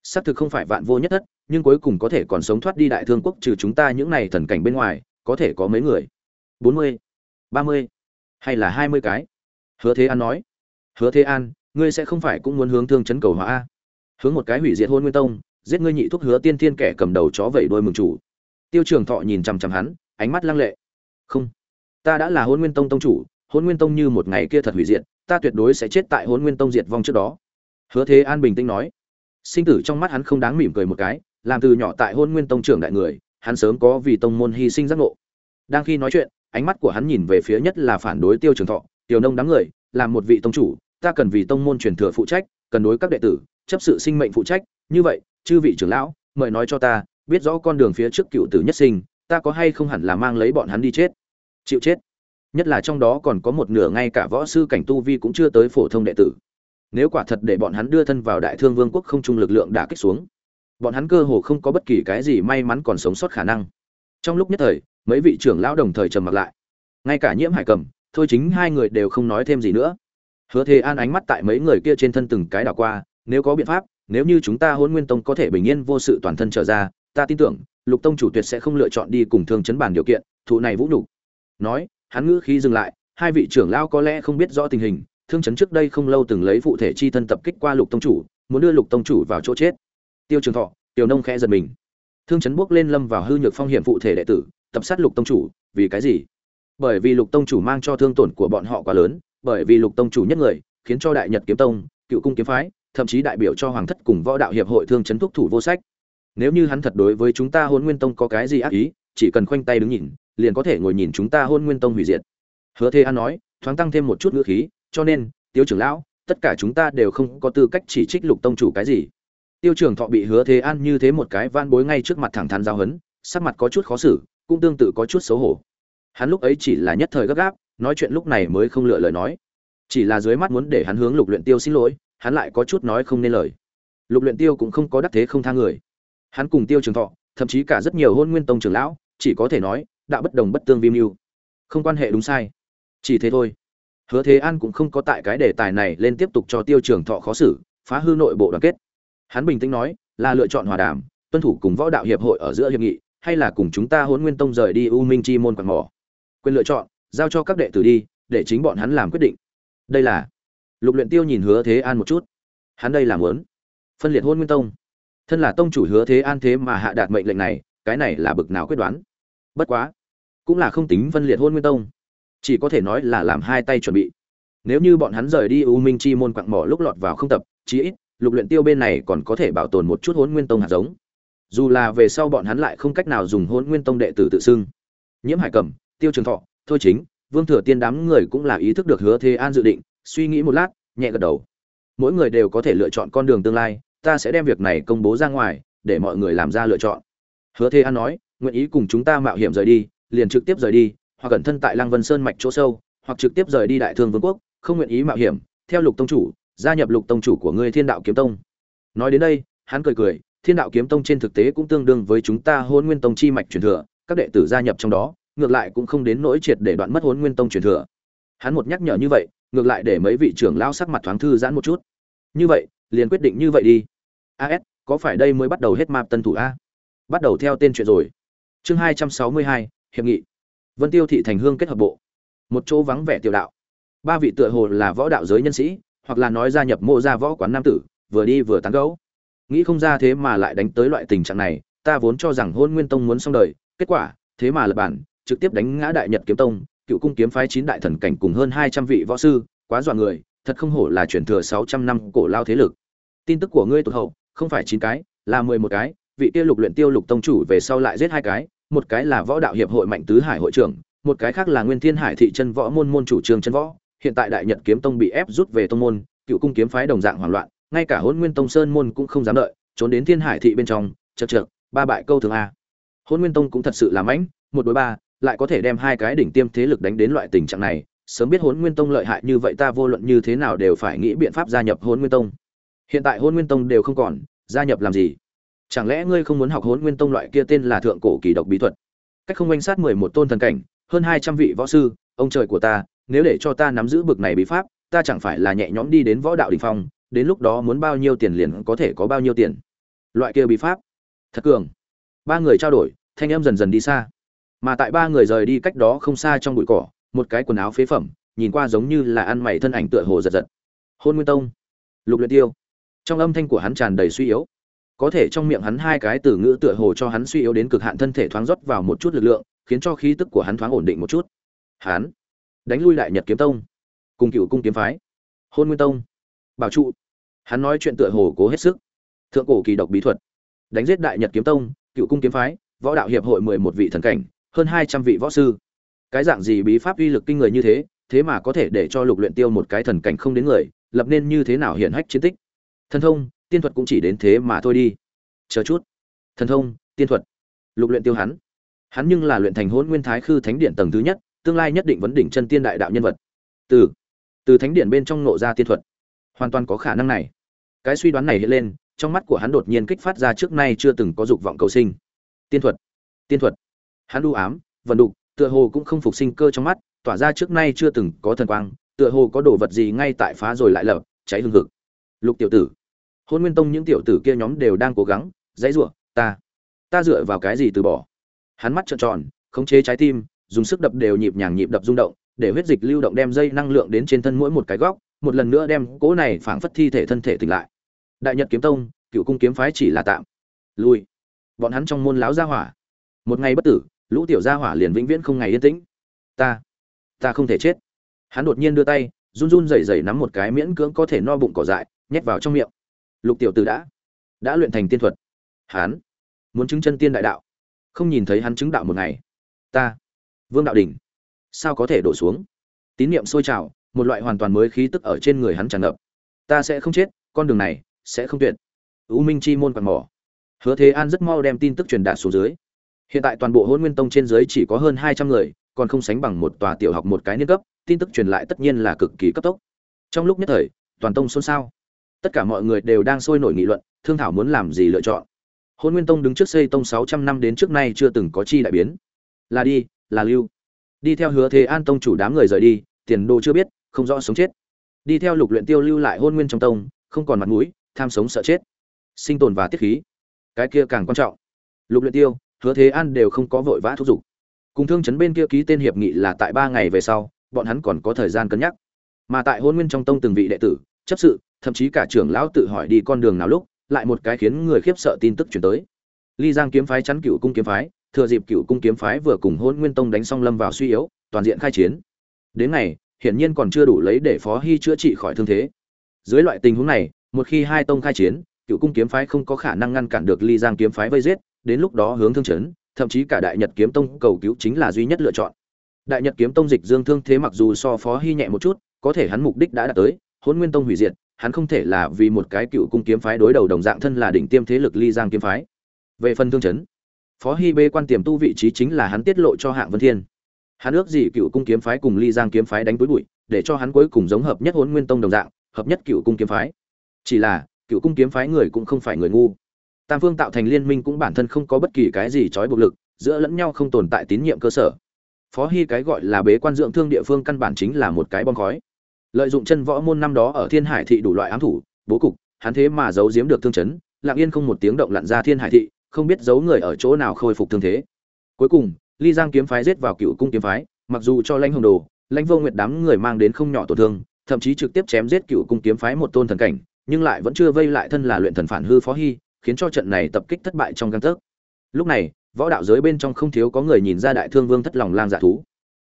Xác thực không phải vạn vô nhất thất, nhưng cuối cùng có thể còn sống thoát đi đại thương quốc trừ chúng ta những này thần cảnh bên ngoài, có thể có mấy người? Bốn mươi, ba mươi, hay là hai mươi cái? Hứa thế an nói. Hứa thế an, ngươi sẽ không phải cũng muốn hướng thương chấn cầu hóa a? Hướng một cái hủy diệt hôn nguyên tông giết ngươi nhị thúc hứa tiên thiên kẻ cầm đầu chó vẩy đôi mừng chủ. Tiêu trường thọ nhìn chằm chằm hắn, ánh mắt lăng lệ. Không, ta đã là hôn nguyên tông tông chủ hôn nguyên tông như một ngày kia thật hủy diệt, ta tuyệt đối sẽ chết tại hôn nguyên tông diệt vong trước đó. Hứa thế an bình tĩnh nói. Sinh tử trong mắt hắn không đáng mỉm cười một cái, làm từ nhỏ tại hôn nguyên tông trưởng đại người, hắn sớm có vì tông môn hy sinh giác ngộ. Đang khi nói chuyện, ánh mắt của hắn nhìn về phía nhất là phản đối tiêu trường thọ, tiểu nông đám người, làm một vị tông chủ, ta cần vì tông môn truyền thừa phụ trách, cần đối các đệ tử, chấp sự sinh mệnh phụ trách, như vậy chư vị trưởng lão, mời nói cho ta, biết rõ con đường phía trước cựu tử nhất sinh, ta có hay không hẳn là mang lấy bọn hắn đi chết? Chịu chết. Nhất là trong đó còn có một nửa ngay cả võ sư cảnh tu vi cũng chưa tới phổ thông đệ tử. Nếu quả thật để bọn hắn đưa thân vào đại thương vương quốc không trung lực lượng đã kích xuống, bọn hắn cơ hồ không có bất kỳ cái gì may mắn còn sống sót khả năng. Trong lúc nhất thời, mấy vị trưởng lão đồng thời trầm mặc lại. Ngay cả nhiễm hải cầm, thôi chính hai người đều không nói thêm gì nữa. Hứa thế an ánh mắt tại mấy người kia trên thân từng cái đảo qua, nếu có biện pháp nếu như chúng ta hôn nguyên tông có thể bình yên vô sự toàn thân trở ra, ta tin tưởng, lục tông chủ tuyệt sẽ không lựa chọn đi cùng thương chấn bản điều kiện, thụ này vũ nhục. Nói, hắn ngữ khí dừng lại, hai vị trưởng lão có lẽ không biết rõ tình hình, thương chấn trước đây không lâu từng lấy phụ thể chi thân tập kích qua lục tông chủ, muốn đưa lục tông chủ vào chỗ chết. Tiêu trường thọ, tiểu nông khẽ giật mình. Thương chấn bước lên lâm vào hư nhược phong hiểm phụ thể đệ tử, tập sát lục tông chủ, vì cái gì? Bởi vì lục tông chủ mang cho thương tổn của bọn họ quá lớn, bởi vì lục tông chủ nhất người, khiến cho đại nhật kiếm tông, cựu cung kiếm phái thậm chí đại biểu cho hoàng thất cùng võ đạo hiệp hội thương chấn thúc thủ vô sách. Nếu như hắn thật đối với chúng ta hôn nguyên tông có cái gì ác ý, chỉ cần khoanh tay đứng nhìn, liền có thể ngồi nhìn chúng ta hôn nguyên tông hủy diệt. Hứa thế an nói, thoáng tăng thêm một chút ngữ khí, cho nên, tiêu trưởng lão, tất cả chúng ta đều không có tư cách chỉ trích lục tông chủ cái gì. Tiêu trưởng thọ bị hứa thế an như thế một cái van bối ngay trước mặt thẳng thắn giao hấn, sắc mặt có chút khó xử, cũng tương tự có chút xấu hổ. Hắn lúc ấy chỉ là nhất thời gấp gáp, nói chuyện lúc này mới không lựa lời nói. Chỉ là dưới mắt muốn để hắn hướng lục luyện tiêu xin lỗi hắn lại có chút nói không nên lời. Lục luyện tiêu cũng không có đắc thế không tha người. Hắn cùng tiêu trường thọ, thậm chí cả rất nhiều hôn nguyên tông trưởng lão, chỉ có thể nói đạo bất đồng bất tương vi mưu. Không quan hệ đúng sai. Chỉ thế thôi. Hứa thế an cũng không có tại cái đề tài này lên tiếp tục cho tiêu trường thọ khó xử, phá hư nội bộ đoàn kết. Hắn bình tĩnh nói, là lựa chọn hòa đàm, tuân thủ cùng võ đạo hiệp hội ở giữa hiệp nghị, hay là cùng chúng ta hôn nguyên tông rời đi u minh chi môn quạt mỏ. Quyền lựa chọn, giao cho các đệ tử đi, để chính bọn hắn làm quyết định. Đây là lục luyện tiêu nhìn hứa thế an một chút. Hắn đây là muốn phân liệt hôn nguyên tông. Thân là tông chủ hứa thế an thế mà hạ đạt mệnh lệnh này, cái này là bực nào quyết đoán? Bất quá, cũng là không tính phân liệt hôn nguyên tông. Chỉ có thể nói là làm hai tay chuẩn bị. Nếu như bọn hắn rời đi u minh chi môn quặng mỏ lúc lọt vào không tập, chí ít, lục luyện tiêu bên này còn có thể bảo tồn một chút hôn nguyên tông hạt giống. Dù là về sau bọn hắn lại không cách nào dùng hôn nguyên tông đệ tử tự xưng. Nhiễm hải cẩm tiêu trường thọ, thôi chính, vương thừa tiên đám người cũng là ý thức được hứa thế an dự định suy nghĩ một lát, nhẹ gật đầu. Mỗi người đều có thể lựa chọn con đường tương lai, ta sẽ đem việc này công bố ra ngoài, để mọi người làm ra lựa chọn. Hứa thế an nói, nguyện ý cùng chúng ta mạo hiểm rời đi, liền trực tiếp rời đi, hoặc cẩn thân tại lăng vân sơn mạch chỗ sâu, hoặc trực tiếp rời đi đại thương vương quốc, không nguyện ý mạo hiểm, theo lục tông chủ, gia nhập lục tông chủ của ngươi thiên đạo kiếm tông. Nói đến đây, hắn cười cười, thiên đạo kiếm tông trên thực tế cũng tương đương với chúng ta hôn nguyên tông chi mạch truyền thừa, các đệ tử gia nhập trong đó, ngược lại cũng không đến nỗi triệt để đoạn mất hôn nguyên tông truyền thừa. Hắn một nhắc nhở như vậy ngược lại để mấy vị trưởng lao sắc mặt thoáng thư giãn một chút. Như vậy, liền quyết định như vậy đi. As có phải đây mới bắt đầu hết map tân thủ a? Bắt đầu theo tên chuyện rồi. Chương hai trăm sáu mươi hai, hiệp nghị. Vân tiêu thị thành hương kết hợp bộ. Một chỗ vắng vẻ tiểu đạo. Ba vị tựa hồ là võ đạo giới nhân sĩ, hoặc là nói gia nhập mộ gia võ quán nam tử, vừa đi vừa tán gẫu. Nghĩ không ra thế mà lại đánh tới loại tình trạng này, ta vốn cho rằng hôn nguyên tông muốn xong đời, kết quả, thế mà lập bản, trực tiếp đánh ngã đại nhật kiếm tông cựu cung kiếm phái chín đại thần cảnh cùng hơn hai trăm vị võ sư, quá dọa người, thật không hổ là truyền thừa sáu trăm năm cổ lao thế lực. Tin tức của ngươi tụt hậu, không phải chín cái, là mười một cái, vị kia lục luyện tiêu lục tông chủ về sau lại giết hai cái, một cái là võ đạo hiệp hội mạnh tứ hải hội trưởng, một cái khác là nguyên thiên hải thị chân võ môn môn chủ trương chân võ. Hiện tại đại nhật kiếm tông bị ép rút về tông môn, cựu cung kiếm phái đồng dạng hoảng loạn, ngay cả hôn nguyên tông sơn môn cũng không dám đợi, trốn đến thiên hải thị bên trong, chật chật ba bại câu thường a. Hôn nguyên tông cũng thật sự là mãnh, một đối ba lại có thể đem hai cái đỉnh tiêm thế lực đánh đến loại tình trạng này, sớm biết hôn nguyên tông lợi hại như vậy ta vô luận như thế nào đều phải nghĩ biện pháp gia nhập hôn nguyên tông. Hiện tại hôn nguyên tông đều không còn, gia nhập làm gì? Chẳng lẽ ngươi không muốn học hôn nguyên tông loại kia tên là thượng cổ kỳ độc bí thuật? Cách không quanh sát mười một tôn thần cảnh, hơn hai trăm vị võ sư, ông trời của ta, nếu để cho ta nắm giữ bực này bí pháp, ta chẳng phải là nhẹ nhõm đi đến võ đạo đình phong, đến lúc đó muốn bao nhiêu tiền liền có thể có bao nhiêu tiền. Loại kia bí pháp. Thật cường. Ba người trao đổi, thanh em dần dần đi xa mà tại ba người rời đi cách đó không xa trong bụi cỏ, một cái quần áo phế phẩm, nhìn qua giống như là ăn mày thân ảnh tựa hồ giật giật. Hôn nguyên tông. Lục luyện tiêu. Trong âm thanh của hắn tràn đầy suy yếu. Có thể trong miệng hắn hai cái từ ngữ tựa hồ cho hắn suy yếu đến cực hạn thân thể thoáng rót vào một chút lực lượng, khiến cho khí tức của hắn thoáng ổn định một chút. Hắn. Đánh lui đại nhật kiếm tông. Cùng cựu cung kiếm phái. Hôn nguyên tông. Bảo trụ. Hắn nói chuyện tựa hồ cố hết sức. Thượng cổ kỳ độc bí thuật. Đánh giết đại nhật kiếm tông, cựu cung kiếm phái, võ đạo hiệp hội mười một vị thần cảnh hơn hai trăm vị võ sư. Cái dạng gì bí pháp uy lực kinh người như thế thế mà có thể để cho lục luyện tiêu một cái thần cảnh không đến người, lập nên như thế nào hiển hách chiến tích? Thần thông, tiên thuật cũng chỉ đến thế mà thôi đi. Chờ chút. Thần thông, tiên thuật. Lục luyện tiêu hắn. Hắn nhưng là luyện thành hôn nguyên thái khư thánh điện tầng thứ nhất, tương lai nhất định vấn đỉnh chân tiên đại đạo nhân vật. Từ từ thánh điện bên trong nộ ra tiên thuật. Hoàn toàn có khả năng này. Cái suy đoán này hiện lên, trong mắt của hắn đột nhiên kích phát ra trước nay chưa từng có dục vọng cầu sinh. Tiên thuật tiên thuật hắn đu ám vận đục, tựa hồ cũng không phục sinh cơ trong mắt, tỏa ra trước nay chưa từng có thần quang, tựa hồ có đồ vật gì ngay tại phá rồi lại lở cháy hương hực. Lục tiểu tử, hôn nguyên tông những tiểu tử kia nhóm đều đang cố gắng, dãy rủa, ta ta dựa vào cái gì từ bỏ? Hắn mắt trợn tròn, khống chế trái tim, dùng sức đập đều nhịp nhàng nhịp đập rung động, để huyết dịch lưu động đem dây năng lượng đến trên thân mỗi một cái góc, một lần nữa đem cỗ này phảng phất thi thể thân thể tỉnh lại. Đại nhật kiếm tông, cựu cung kiếm phái chỉ là tạm. Lui. Bọn hắn trong môn láo gia hỏa. Một ngày bất tử lũ tiểu gia hỏa liền vĩnh viễn không ngày yên tĩnh. Ta ta không thể chết. Hắn đột nhiên đưa tay run run rẩy rẩy nắm một cái miễn cưỡng có thể no bụng cỏ dại nhét vào trong miệng. Lục tiểu tử đã đã luyện thành tiên thuật. Hắn muốn chứng chân tiên đại đạo. Không nhìn thấy hắn chứng đạo một ngày. Ta vương đạo đỉnh, sao có thể đổ xuống? Tín niệm sôi trào một loại hoàn toàn mới khí tức ở trên người hắn tràn ngập. Ta sẽ không chết con đường này sẽ không tuyệt. U minh chi môn quạt mỏ. Hứa thế an rất mau đem tin tức truyền đạt xuống dưới hiện tại toàn bộ hôn nguyên tông trên dưới chỉ có hơn hai trăm người, còn không sánh bằng một tòa tiểu học một cái niên cấp, tin tức truyền lại tất nhiên là cực kỳ cấp tốc. Trong lúc nhất thời, toàn tông xôn xao. Tất cả mọi người đều đang sôi nổi nghị luận, thương thảo muốn làm gì lựa chọn. Hôn nguyên tông đứng trước xây tông sáu trăm năm đến trước nay chưa từng có chi đại biến. Là đi, là lưu. Đi theo hứa thế an tông chủ đám người rời đi, tiền đồ chưa biết, không rõ sống chết. Đi theo lục luyện tiêu lưu lại hôn nguyên trong tông, không còn mặt mũi, tham sống sợ chết. Sinh tồn và tiết khí. Cái kia càng quan trọng. Lục luyện tiêu hứa thế an đều không có vội vã thúc giục. Cùng thương chấn bên kia ký tên hiệp nghị là tại ba ngày về sau, bọn hắn còn có thời gian cân nhắc. Mà tại hôn nguyên trong tông từng vị đệ tử, chấp sự, thậm chí cả trưởng lão tự hỏi đi con đường nào lúc, lại một cái khiến người khiếp sợ tin tức chuyển tới. Ly giang kiếm phái chắn cựu cung kiếm phái, thừa dịp cựu cung kiếm phái vừa cùng hôn nguyên tông đánh xong lâm vào suy yếu, toàn diện khai chiến. Đến ngày, hiển nhiên còn chưa đủ lấy để phó hy chữa trị khỏi thương thế. Dưới loại tình huống này, một khi hai tông khai chiến cựu cung kiếm phái không có khả năng ngăn cản được ly giang kiếm phái vây giết đến lúc đó hướng thương chấn, thậm chí cả đại nhật kiếm tông cầu cứu chính là duy nhất lựa chọn. Đại nhật kiếm tông dịch dương thương thế mặc dù so phó hy nhẹ một chút, có thể hắn mục đích đã đạt tới hôn nguyên tông hủy diệt, hắn không thể là vì một cái cựu cung kiếm phái đối đầu đồng dạng thân là đỉnh tiêm thế lực ly giang kiếm phái. Về phần thương chấn, phó hy bê quan tiềm tu vị trí chính là hắn tiết lộ cho hạng vân thiên. Hắn ước gì cựu cung kiếm phái cùng ly giang kiếm phái đánh túi bụi, để cho hắn cuối cùng giống hợp nhất hôn nguyên tông đồng dạng, hợp nhất cựu cung kiếm phái. Chỉ là, cựu cung kiếm phái người cũng không phải người ngu tam phương tạo thành liên minh cũng bản thân không có bất kỳ cái gì trói buộc lực, giữa lẫn nhau không tồn tại tín nhiệm cơ sở. Phó hy cái gọi là bế quan dưỡng thương địa phương căn bản chính là một cái bom khói. Lợi dụng chân võ môn năm đó ở thiên hải thị đủ loại ám thủ, bố cục, hắn thế mà giấu giếm được thương chấn, lặng yên không một tiếng động lặn ra thiên hải thị, không biết giấu người ở chỗ nào khôi phục thương thế. Cuối cùng, ly giang kiếm phái giết vào cựu cung kiếm phái, mặc dù cho lãnh hồng đồ, lãnh vô nguyệt đám người mang đến không nhỏ tổn thương, thậm chí trực tiếp chém giết cựu cung kiếm phái một tôn thần cảnh, nhưng lại vẫn chưa vây lại thân là luyện thần phản hư phó hy khiến cho trận này tập kích thất bại trong găng tấc. Lúc này, võ đạo giới bên trong không thiếu có người nhìn ra đại thương vương thất lòng lang dạ thú.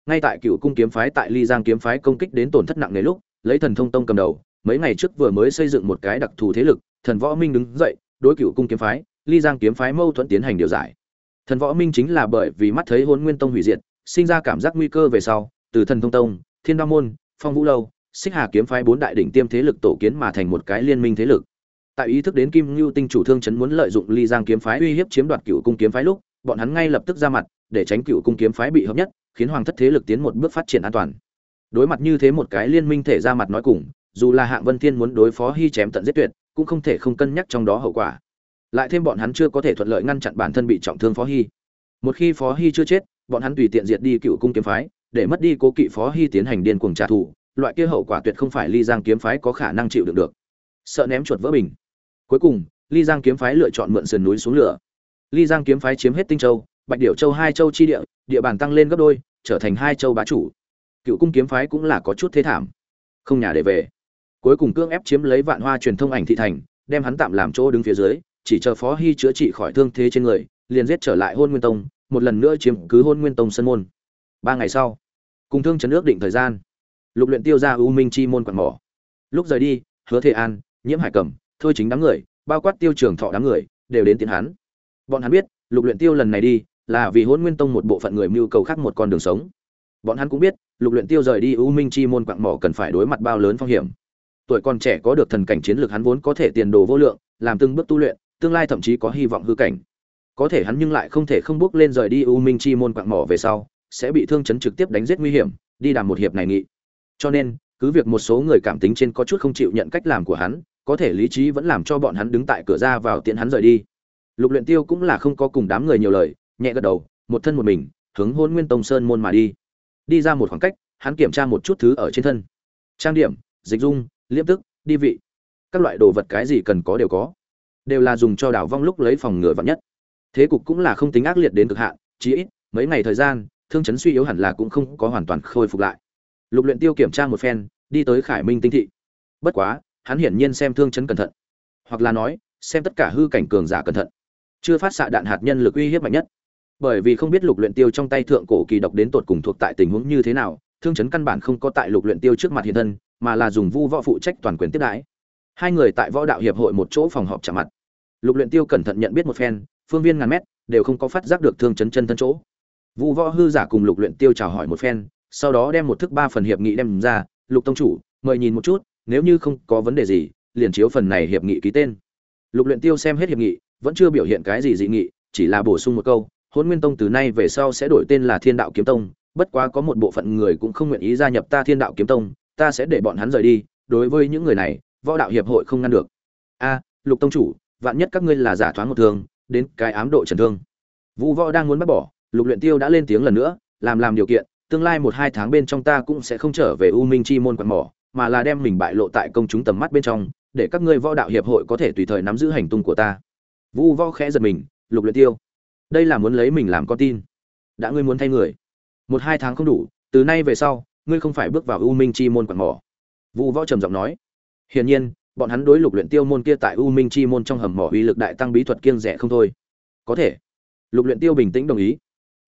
Ngay tại cựu cung kiếm phái tại ly giang kiếm phái công kích đến tổn thất nặng nề lúc, lấy thần thông tông cầm đầu, mấy ngày trước vừa mới xây dựng một cái đặc thù thế lực, thần võ minh đứng dậy, đối cựu cung kiếm phái, ly giang kiếm phái mâu thuẫn tiến hành điều giải. Thần võ minh chính là bởi vì mắt thấy Hỗn nguyên tông hủy diệt, sinh ra cảm giác nguy cơ về sau, từ thần thông tông, thiên Đao môn, phong vũ lâu, xích hà kiếm phái bốn đại đỉnh tiêm thế lực tổ kiến mà thành một cái liên minh thế lực tại ý thức đến kim ngưu tinh chủ thương chấn muốn lợi dụng ly giang kiếm phái uy hiếp chiếm đoạt cựu cung kiếm phái lúc, bọn hắn ngay lập tức ra mặt, để tránh cựu cung kiếm phái bị hợp nhất, khiến hoàng thất thế lực tiến một bước phát triển an toàn. Đối mặt như thế một cái liên minh thể ra mặt nói cùng, dù là hạng vân thiên muốn đối phó hy chém tận giết tuyệt, cũng không thể không cân nhắc trong đó hậu quả. Lại thêm bọn hắn chưa có thể thuận lợi ngăn chặn bản thân bị trọng thương phó hy. Một khi phó hy chưa chết, bọn hắn tùy tiện diệt đi cựu cung kiếm phái, để mất đi cố kỵ phó hy tiến hành điên cuồng trả thù, loại kia hậu quả tuyệt không phải ly giang kiếm phái có khả năng chịu đựng được. Sợ ném chuột vỡ bình cuối cùng, ly giang kiếm phái lựa chọn mượn sườn núi xuống lửa. Ly giang kiếm phái chiếm hết tinh châu, bạch điểu châu hai châu chi địa địa bàn tăng lên gấp đôi, trở thành hai châu bá chủ. Cựu cung kiếm phái cũng là có chút thế thảm. Không nhà để về. Cuối cùng cương ép chiếm lấy vạn hoa truyền thông ảnh thị thành, đem hắn tạm làm chỗ đứng phía dưới, chỉ chờ phó hy chữa trị khỏi thương thế trên người, liền giết trở lại hôn nguyên tông, một lần nữa chiếm cứ hôn nguyên tông sân môn. Ba ngày sau, cùng thương chấn ước định thời gian, lục luyện tiêu ra u minh chi môn quạt mỏ. Lúc rời đi, hứa thế an, nhiễm hải cẩm thôi chính đám người, bao quát tiêu trường thọ đám người, đều đến tiến hắn. Bọn hắn biết, lục luyện tiêu lần này đi, là vì hôn nguyên tông một bộ phận người mưu cầu khác một con đường sống. Bọn hắn cũng biết, lục luyện tiêu rời đi u minh chi môn quạng mỏ cần phải đối mặt bao lớn phong hiểm. Tuổi còn trẻ có được thần cảnh chiến lược hắn vốn có thể tiền đồ vô lượng, làm từng bước tu luyện, tương lai thậm chí có hy vọng hư cảnh. Có thể hắn nhưng lại không thể không bước lên rời đi u minh chi môn quạng mỏ về sau, sẽ bị thương chấn trực tiếp đánh giết nguy hiểm, đi đàm một hiệp này nghị. Cho nên, cứ việc một số người cảm tính trên có chút không chịu nhận cách làm của hắn có thể lý trí vẫn làm cho bọn hắn đứng tại cửa ra vào tiện hắn rời đi. Lục luyện tiêu cũng là không có cùng đám người nhiều lời, nhẹ gật đầu, một thân một mình, hướng hôn nguyên tông sơn môn mà đi. Đi ra một khoảng cách, hắn kiểm tra một chút thứ ở trên thân. Trang điểm, dịch dung liễm tức, đi vị. Các loại đồ vật cái gì cần có đều có. Đều là dùng cho đảo vong lúc lấy phòng ngừa vạn nhất. Thế cục cũng là không tính ác liệt đến cực hạn chỉ ít, mấy ngày thời gian, thương chấn suy yếu hẳn là cũng không có hoàn toàn khôi phục lại. Lục luyện tiêu kiểm tra một phen, đi tới khải minh tinh thị. Bất quá hắn hiển nhiên xem thương chấn cẩn thận. Hoặc là nói, xem tất cả hư cảnh cường giả cẩn thận. Chưa phát xạ đạn hạt nhân lực uy hiếp mạnh nhất. Bởi vì không biết lục luyện tiêu trong tay thượng cổ kỳ độc đến tột cùng thuộc tại tình huống như thế nào, thương chấn căn bản không có tại lục luyện tiêu trước mặt hiện thân, mà là dùng vu võ phụ trách toàn quyền tiếp đãi. Hai người tại võ đạo hiệp hội một chỗ phòng họp chạm mặt. Lục luyện tiêu cẩn thận nhận biết một phen, phương viên ngàn mét, đều không có phát giác được thương chấn chân thân chỗ. Vu võ hư giả cùng lục luyện tiêu chào hỏi một phen, sau đó đem một thức ba phần hiệp nghị đem ra, lục tông chủ, mời nhìn một chút nếu như không có vấn đề gì, liền chiếu phần này hiệp nghị ký tên. Lục luyện tiêu xem hết hiệp nghị, vẫn chưa biểu hiện cái gì dị nghị, chỉ là bổ sung một câu, Hỗn nguyên tông từ nay về sau sẽ đổi tên là thiên đạo kiếm tông, bất quá có một bộ phận người cũng không nguyện ý gia nhập ta thiên đạo kiếm tông, ta sẽ để bọn hắn rời đi, đối với những người này, võ đạo hiệp hội không ngăn được. A, lục tông chủ, vạn nhất các ngươi là giả thoáng một thương, đến cái ám độ trần thương. Vũ võ đang muốn bắt bỏ, lục luyện tiêu đã lên tiếng lần nữa, làm làm điều kiện, tương lai một hai tháng bên trong ta cũng sẽ không trở về u minh chi môn quận mỏ mà là đem mình bại lộ tại công chúng tầm mắt bên trong, để các ngươi võ đạo hiệp hội có thể tùy thời nắm giữ hành tung của ta. Vu võ khẽ giật mình, lục luyện tiêu. Đây là muốn lấy mình làm con tin. Đã ngươi muốn thay người. Một hai tháng không đủ, từ nay về sau, ngươi không phải bước vào u minh chi môn quạt mỏ. Vu võ trầm giọng nói. Hiển nhiên, bọn hắn đối lục luyện tiêu môn kia tại u minh chi môn trong hầm mỏ uy lực đại tăng bí thuật kiêng rẻ không thôi. Có thể. Lục luyện tiêu bình tĩnh đồng ý.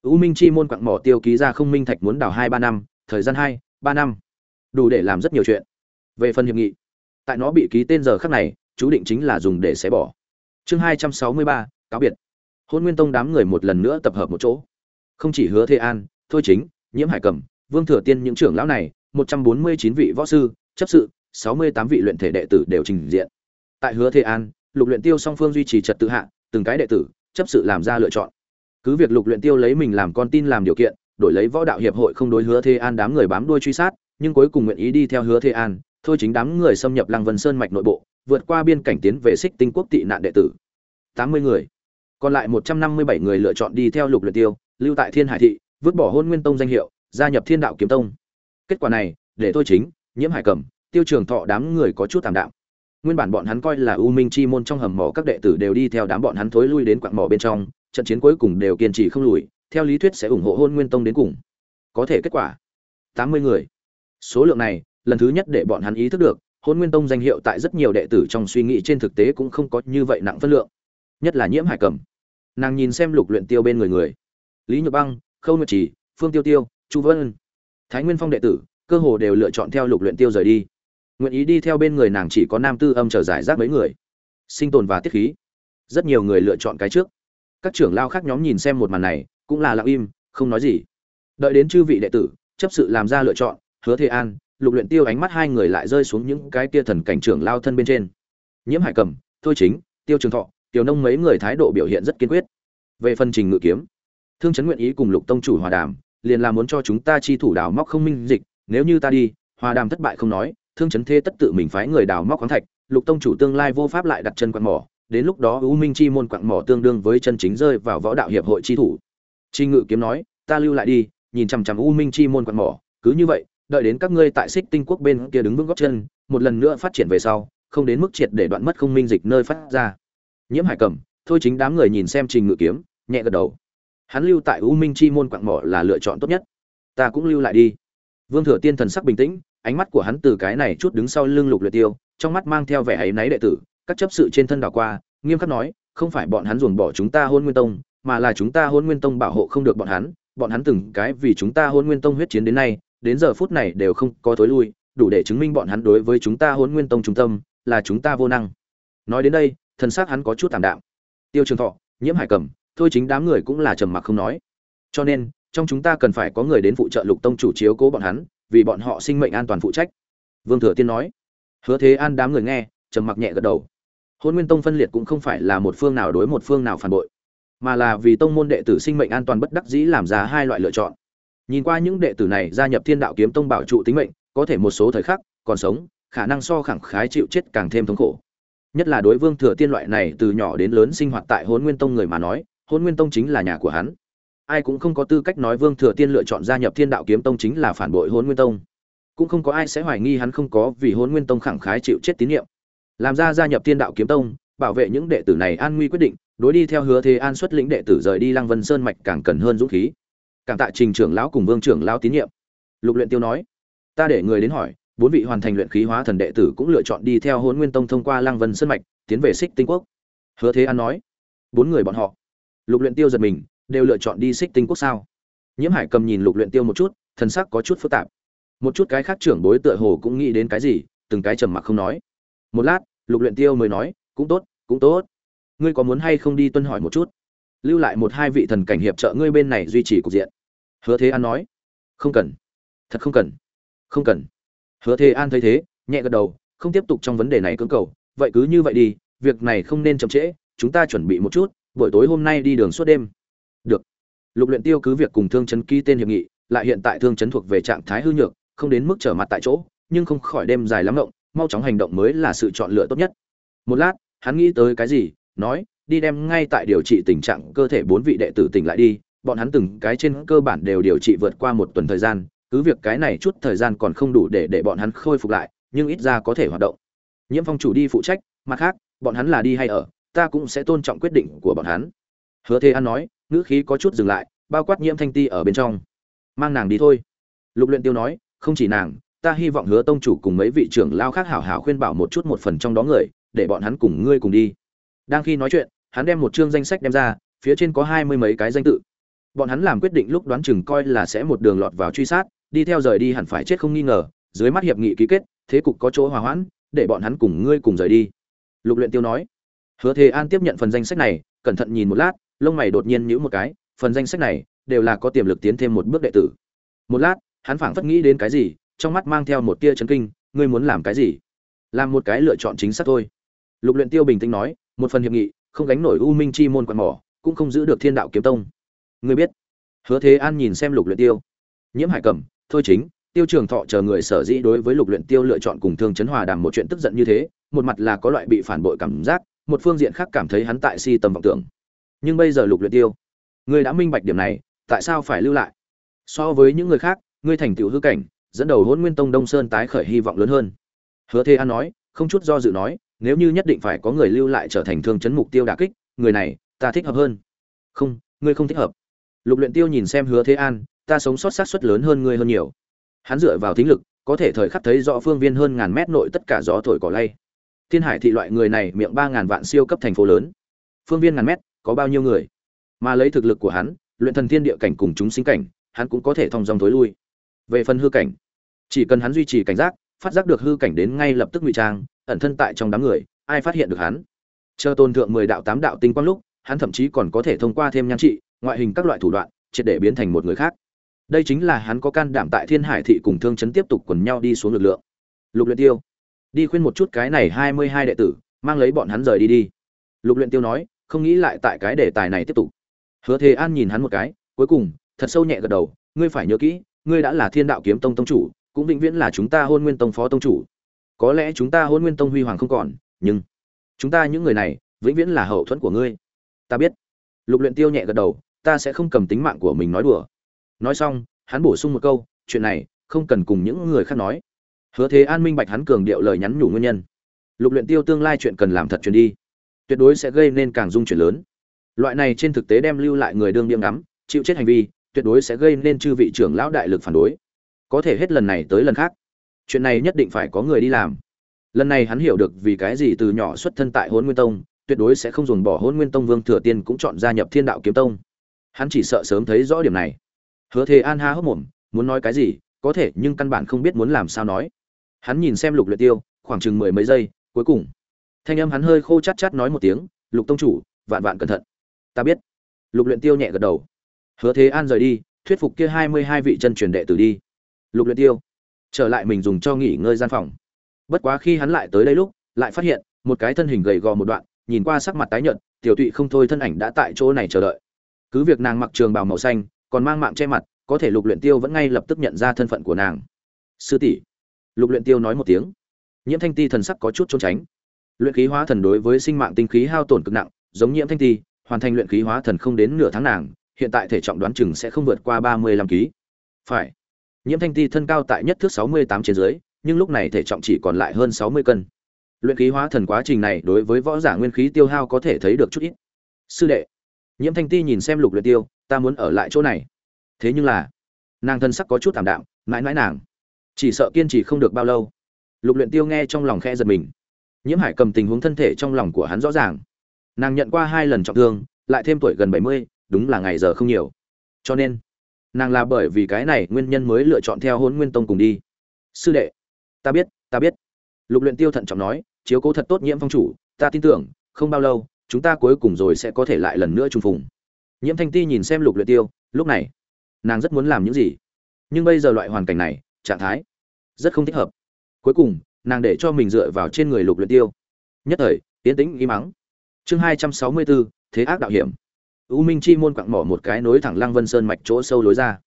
U minh chi môn quặn mỏ tiêu ký ra không minh thạch muốn đào hai ba năm, thời gian hai, ba năm đủ để làm rất nhiều chuyện. Về phần hiệp nghị, tại nó bị ký tên giờ khắc này, chú định chính là dùng để xé bỏ. Chương hai trăm sáu mươi ba, cáo biệt. Hôn nguyên tông đám người một lần nữa tập hợp một chỗ. Không chỉ hứa thế an, thôi chính, nhiễm hải cẩm, vương thừa tiên những trưởng lão này, một trăm bốn mươi chín vị võ sư, chấp sự, sáu mươi tám vị luyện thể đệ tử đều trình diện. Tại hứa thế an, lục luyện tiêu song phương duy trì trật tự hạ, từng cái đệ tử, chấp sự làm ra lựa chọn. Cứ việc lục luyện tiêu lấy mình làm con tin làm điều kiện, đổi lấy võ đạo hiệp hội không đối hứa thế an đám người bám đuôi truy sát nhưng cuối cùng nguyện ý đi theo hứa thế an, thôi chính đám người xâm nhập lăng vân sơn mạch nội bộ, vượt qua biên cảnh tiến về xích tinh quốc tị nạn đệ tử. Tám mươi người. Còn lại một trăm năm mươi bảy người lựa chọn đi theo lục luyện tiêu, lưu tại thiên hải thị, vứt bỏ hôn nguyên tông danh hiệu, gia nhập thiên đạo kiếm tông. Kết quả này, để tôi chính, nhiễm hải cẩm, tiêu trường thọ đám người có chút tạm đạm. Nguyên bản bọn hắn coi là u minh chi môn trong hầm mỏ các đệ tử đều đi theo đám bọn hắn thối lui đến quặng mỏ bên trong, trận chiến cuối cùng đều kiên trì không lùi, theo lý thuyết sẽ ủng hộ hôn nguyên tông đến cùng. Có thể kết quả, tám mươi người số lượng này, lần thứ nhất để bọn hắn ý thức được hôn nguyên tông danh hiệu tại rất nhiều đệ tử trong suy nghĩ trên thực tế cũng không có như vậy nặng phân lượng. Nhất là nhiễm hải cầm. Nàng nhìn xem lục luyện tiêu bên người người. Lý nhược băng, khâu nguyệt trì, phương tiêu tiêu, chu vân. Thái nguyên phong đệ tử, cơ hồ đều lựa chọn theo lục luyện tiêu rời đi. Nguyện ý đi theo bên người nàng chỉ có nam tư âm trở giải rác mấy người. Sinh tồn và tiết khí. Rất nhiều người lựa chọn cái trước. Các trưởng lao khác nhóm nhìn xem một màn này, cũng là lặng im, không nói gì. Đợi đến chư vị đệ tử, chấp sự làm ra lựa chọn hứa thế an, lục luyện tiêu ánh mắt hai người lại rơi xuống những cái kia thần cảnh trưởng lao thân bên trên. Nhiễm hải cầm, thôi chính, tiêu trường thọ, tiểu nông mấy người thái độ biểu hiện rất kiên quyết. Về phần trình ngự kiếm, thương chấn nguyện ý cùng lục tông chủ hòa đàm, liền là muốn cho chúng ta chi thủ đào móc không minh dịch, nếu như ta đi, hòa đàm thất bại không nói, thương chấn thế tất tự mình phái người đào móc khoáng thạch, lục tông chủ tương lai vô pháp lại đặt chân quặng mỏ, đến lúc đó u minh chi môn quặng mỏ tương đương với chân chính rơi vào võ đạo hiệp hội chi thủ. Trình ngự kiếm nói, ta lưu lại đi, nhìn chằm chằm u minh chi môn quặng mỏ, cứ như vậy đợi đến các ngươi tại xích tinh quốc bên kia đứng vững góc chân, một lần nữa phát triển về sau, không đến mức triệt để đoạn mất không minh dịch nơi phát ra. Nhiễm hải cầm thôi chính đám người nhìn xem trình ngự kiếm, nhẹ gật đầu. Hắn lưu tại u minh chi môn quạng mỏ là lựa chọn tốt nhất. Ta cũng lưu lại đi. Vương thừa tiên thần sắc bình tĩnh, ánh mắt của hắn từ cái này chút đứng sau lưng lục luyện tiêu, trong mắt mang theo vẻ ấy náy đệ tử, các chấp sự trên thân đảo qua, nghiêm khắc nói, không phải bọn hắn ruồng bỏ chúng ta hôn nguyên tông, mà là chúng ta hôn nguyên tông bảo hộ không được bọn hắn bọn hắn từng cái vì chúng ta hôn nguyên tông huyết chiến đến nay đến giờ phút này đều không có thối lui, đủ để chứng minh bọn hắn đối với chúng ta hôn nguyên tông trung tâm là chúng ta vô năng. Nói đến đây, thần xác hắn có chút tạm đạm. Tiêu trường thọ, nhiễm hải cầm, thôi chính đám người cũng là trầm mặc không nói. Cho nên, trong chúng ta cần phải có người đến phụ trợ lục tông chủ chiếu cố bọn hắn, vì bọn họ sinh mệnh an toàn phụ trách. Vương thừa tiên nói. Hứa thế an đám người nghe, trầm mặc nhẹ gật đầu. Hôn nguyên tông phân liệt cũng không phải là một phương nào đối một phương nào phản bội, mà là vì tông môn đệ tử sinh mệnh an toàn bất đắc dĩ làm ra hai loại lựa chọn nhìn qua những đệ tử này gia nhập thiên đạo kiếm tông bảo trụ tính mệnh, có thể một số thời khắc, còn sống, khả năng so khẳng khái chịu chết càng thêm thống khổ. Nhất là đối vương thừa tiên loại này từ nhỏ đến lớn sinh hoạt tại hôn nguyên tông người mà nói hôn nguyên tông chính là nhà của hắn. Ai cũng không có tư cách nói vương thừa tiên lựa chọn gia nhập thiên đạo kiếm tông chính là phản bội hôn nguyên tông. Cũng không có ai sẽ hoài nghi hắn không có vì hôn nguyên tông khẳng khái chịu chết tín nhiệm. Làm ra gia nhập thiên đạo kiếm tông, bảo vệ những đệ tử này an nguy quyết định, đối đi theo hứa thế an xuất lĩnh đệ tử rời đi lăng vân sơn mạch càng cần hơn dũng khí cảm tại trình trưởng lão cùng vương trưởng lão tín nhiệm. Lục luyện tiêu nói, ta để người đến hỏi, bốn vị hoàn thành luyện khí hóa thần đệ tử cũng lựa chọn đi theo hôn nguyên tông thông qua lăng vân sơn mạch, tiến về xích tinh quốc. Hứa thế an nói, bốn người bọn họ. Lục luyện tiêu giật mình, đều lựa chọn đi xích tinh quốc sao? Nhiễm hải cầm nhìn lục luyện tiêu một chút, thần sắc có chút phức tạp. Một chút cái khác trưởng bối tựa hồ cũng nghĩ đến cái gì, từng cái trầm mặc không nói. Một lát, lục luyện tiêu mới nói, cũng tốt cũng tốt. Ngươi có muốn hay không đi tuân hỏi một chút? Lưu lại một hai vị thần cảnh hiệp trợ ngươi bên này duy trì cục diện. Hứa thế an nói. Không cần. Thật không cần. Không cần. Hứa thế an thấy thế, nhẹ gật đầu, không tiếp tục trong vấn đề này cưỡng cầu. Vậy cứ như vậy đi, việc này không nên chậm trễ, chúng ta chuẩn bị một chút, buổi tối hôm nay đi đường suốt đêm. Được. Lục luyện tiêu cứ việc cùng thương chấn ký tên hiệp nghị, lại hiện tại thương chấn thuộc về trạng thái hư nhược, không đến mức trở mặt tại chỗ, nhưng không khỏi đêm dài lắm động, mau chóng hành động mới là sự chọn lựa tốt nhất. Một lát, hắn nghĩ tới cái gì, nói đi đem ngay tại điều trị tình trạng cơ thể bốn vị đệ tử tỉnh lại đi, bọn hắn từng cái trên cơ bản đều điều trị vượt qua một tuần thời gian, cứ việc cái này chút thời gian còn không đủ để để bọn hắn khôi phục lại, nhưng ít ra có thể hoạt động. Nhiễm phong chủ đi phụ trách, mặt khác, bọn hắn là đi hay ở, ta cũng sẽ tôn trọng quyết định của bọn hắn. Hứa thế an nói, ngữ khí có chút dừng lại, bao quát nhiễm thanh ti ở bên trong. Mang nàng đi thôi. Lục luyện tiêu nói, không chỉ nàng, ta hy vọng hứa tông chủ cùng mấy vị trưởng lao khác hảo hảo khuyên bảo một chút một phần trong đó người, để bọn hắn cùng ngươi cùng đi. Đang khi nói chuyện hắn đem một chương danh sách đem ra, phía trên có hai mươi mấy cái danh tự. Bọn hắn làm quyết định lúc đoán chừng coi là sẽ một đường lọt vào truy sát, đi theo rời đi hẳn phải chết không nghi ngờ, dưới mắt hiệp nghị ký kết, thế cục có chỗ hòa hoãn, để bọn hắn cùng ngươi cùng rời đi. Lục luyện tiêu nói. Hứa thế an tiếp nhận phần danh sách này, cẩn thận nhìn một lát, lông mày đột nhiên nhíu một cái, phần danh sách này đều là có tiềm lực tiến thêm một bước đệ tử. Một lát, hắn phảng phất nghĩ đến cái gì, trong mắt mang theo một tia chấn kinh, ngươi muốn làm cái gì? Làm một cái lựa chọn chính xác thôi. Lục luyện tiêu bình tĩnh nói, một phần hiệp nghị không gánh nổi u minh chi môn quan mỏ, cũng không giữ được thiên đạo kiếm tông. Ngươi biết, hứa thế an nhìn xem lục luyện tiêu. Nhiễm hải cẩm, thôi chính, tiêu trường thọ chờ người sở dĩ đối với lục luyện tiêu lựa chọn cùng thương chấn hòa đàm một chuyện tức giận như thế, một mặt là có loại bị phản bội cảm giác, một phương diện khác cảm thấy hắn tại si tầm vọng tưởng. Nhưng bây giờ lục luyện tiêu, ngươi đã minh bạch điểm này, tại sao phải lưu lại? So với những người khác, ngươi thành tựu hư cảnh, dẫn đầu hôn nguyên tông đông sơn tái khởi hy vọng lớn hơn. Hứa thế an nói, không chút do dự nói nếu như nhất định phải có người lưu lại trở thành thương chấn mục tiêu đả kích, người này, ta thích hợp hơn. Không, ngươi không thích hợp. Lục luyện tiêu nhìn xem hứa thế an, ta sống sót sát suất lớn hơn ngươi hơn nhiều. Hắn dựa vào thính lực, có thể thời khắc thấy rõ phương viên hơn ngàn mét nội tất cả gió thổi cỏ lay. Thiên hải thị loại người này miệng ba ngàn vạn siêu cấp thành phố lớn. Phương viên ngàn mét, có bao nhiêu người? Mà lấy thực lực của hắn, luyện thần thiên địa cảnh cùng chúng sinh cảnh, hắn cũng có thể thông dòng thối lui. Về phần hư cảnh, chỉ cần hắn duy trì cảnh giác phát giác được hư cảnh đến ngay lập tức ngụy trang, ẩn thân tại trong đám người, ai phát hiện được hắn? Chờ tôn thượng mười đạo tám đạo tinh quang lúc, hắn thậm chí còn có thể thông qua thêm nhan trị, ngoại hình các loại thủ đoạn, triệt để biến thành một người khác. Đây chính là hắn có can đảm tại thiên hải thị cùng thương chấn tiếp tục quần nhau đi xuống lực lượng. Lục luyện tiêu, đi khuyên một chút cái này hai mươi hai đệ tử, mang lấy bọn hắn rời đi đi. Lục luyện tiêu nói, không nghĩ lại tại cái đề tài này tiếp tục. Hứa thế an nhìn hắn một cái, cuối cùng, thật sâu nhẹ gật đầu, ngươi phải nhớ kỹ, ngươi đã là thiên đạo kiếm tông tông chủ cũng vĩnh viễn là chúng ta hôn nguyên tông phó tông chủ. Có lẽ chúng ta hôn nguyên tông huy hoàng không còn, nhưng chúng ta những người này vĩnh viễn là hậu thuẫn của ngươi. Ta biết. Lục luyện tiêu nhẹ gật đầu, ta sẽ không cầm tính mạng của mình nói đùa. Nói xong, hắn bổ sung một câu, chuyện này không cần cùng những người khác nói. Hứa thế an minh bạch hắn cường điệu lời nhắn nhủ nguyên nhân. Lục luyện tiêu tương lai chuyện cần làm thật truyền đi. Tuyệt đối sẽ gây nên càng dung chuyển lớn. Loại này trên thực tế đem lưu lại người đương điểm ngắm, chịu chết hành vi, tuyệt đối sẽ gây nên chư vị trưởng lão đại lực phản đối có thể hết lần này tới lần khác. Chuyện này nhất định phải có người đi làm. Lần này hắn hiểu được vì cái gì từ nhỏ xuất thân tại hôn nguyên tông, tuyệt đối sẽ không dồn bỏ hôn nguyên tông vương thừa tiên cũng chọn gia nhập thiên đạo kiếm tông. Hắn chỉ sợ sớm thấy rõ điểm này. Hứa thế an ha hốc mồm, muốn nói cái gì, có thể, nhưng căn bản không biết muốn làm sao nói. Hắn nhìn xem lục luyện tiêu, khoảng chừng mười mấy giây, cuối cùng. Thanh âm hắn hơi khô chát chát nói một tiếng, lục tông chủ, vạn vạn cẩn thận. Ta biết. Lục luyện tiêu nhẹ gật đầu. Hứa thế an rời đi, thuyết phục kia hai mươi hai vị chân truyền đệ tử đi lục luyện tiêu. Trở lại mình dùng cho nghỉ ngơi gian phòng. Bất quá khi hắn lại tới đây lúc, lại phát hiện, một cái thân hình gầy gò một đoạn, nhìn qua sắc mặt tái nhợt, tiểu tụy không thôi thân ảnh đã tại chỗ này chờ đợi. Cứ việc nàng mặc trường bào màu xanh, còn mang mạng che mặt, có thể lục luyện tiêu vẫn ngay lập tức nhận ra thân phận của nàng. Sư tỷ. Lục luyện tiêu nói một tiếng. Nhiễm thanh ti thần sắc có chút trốn tránh. Luyện khí hóa thần đối với sinh mạng tinh khí hao tổn cực nặng, giống nhiễm thanh ti, hoàn thành luyện khí hóa thần không đến nửa tháng nàng, hiện tại thể trọng đoán chừng sẽ không vượt qua ba mươi lăm kg phải nhiễm thanh ti thân cao tại nhất thước sáu mươi tám trên dưới, nhưng lúc này thể trọng chỉ còn lại hơn sáu mươi cân. Luyện khí hóa thần quá trình này đối với võ giả nguyên khí tiêu hao có thể thấy được chút ít. Sư đệ, nhiễm thanh ti nhìn xem lục luyện tiêu, ta muốn ở lại chỗ này. Thế nhưng là, nàng thân sắc có chút thảm đạm, mãi mãi nàng, chỉ sợ kiên trì không được bao lâu. Lục luyện tiêu nghe trong lòng khe giật mình. Nhiễm hải cầm tình huống thân thể trong lòng của hắn rõ ràng. Nàng nhận qua hai lần trọng thương, lại thêm tuổi gần bảy mươi, đúng là ngày giờ không nhiều. Cho nên nàng là bởi vì cái này nguyên nhân mới lựa chọn theo hôn nguyên tông cùng đi. Sư đệ, ta biết ta biết. Lục luyện tiêu thận trọng nói, chiếu cố thật tốt nhiễm phong chủ, ta tin tưởng, không bao lâu, chúng ta cuối cùng rồi sẽ có thể lại lần nữa trùng phùng. Nhiễm thanh ti nhìn xem lục luyện tiêu, lúc này, nàng rất muốn làm những gì? Nhưng bây giờ loại hoàn cảnh này, trạng thái rất không thích hợp. Cuối cùng, nàng để cho mình dựa vào trên người lục luyện tiêu. Nhất thời tiến tĩnh, im mắng chương hai trăm sáu mươi bốn, thế ác đạo hiểm u minh chi môn quặng mỏ một cái nối thẳng lăng vân sơn mạch chỗ sâu lối ra.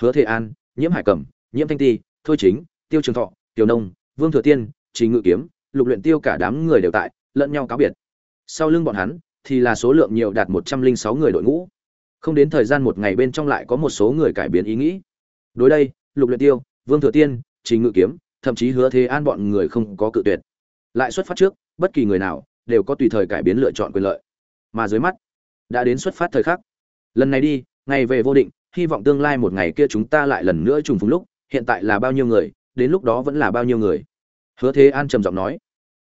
Hứa thế an, nhiễm hải cẩm, nhiễm thanh ti, thôi chính, tiêu trường thọ, tiểu nông, vương thừa tiên trí ngự kiếm, lục luyện tiêu cả đám người đều tại, lẫn nhau cáo biệt. Sau lưng bọn hắn thì là số lượng nhiều đạt một trăm linh sáu người đội ngũ. Không đến thời gian một ngày bên trong lại có một số người cải biến ý nghĩ. Đối đây, lục luyện tiêu, vương thừa tiên trình ngự kiếm, thậm chí hứa thế an bọn người không có cự tuyệt. Lại xuất phát trước, bất kỳ người nào đều có tùy thời cải biến lựa chọn quyền lợi. Mà dưới mắt đã đến xuất phát thời khắc. Lần này đi, ngày về vô định, hy vọng tương lai một ngày kia chúng ta lại lần nữa trùng phùng lúc, hiện tại là bao nhiêu người, đến lúc đó vẫn là bao nhiêu người. Hứa thế an trầm giọng nói,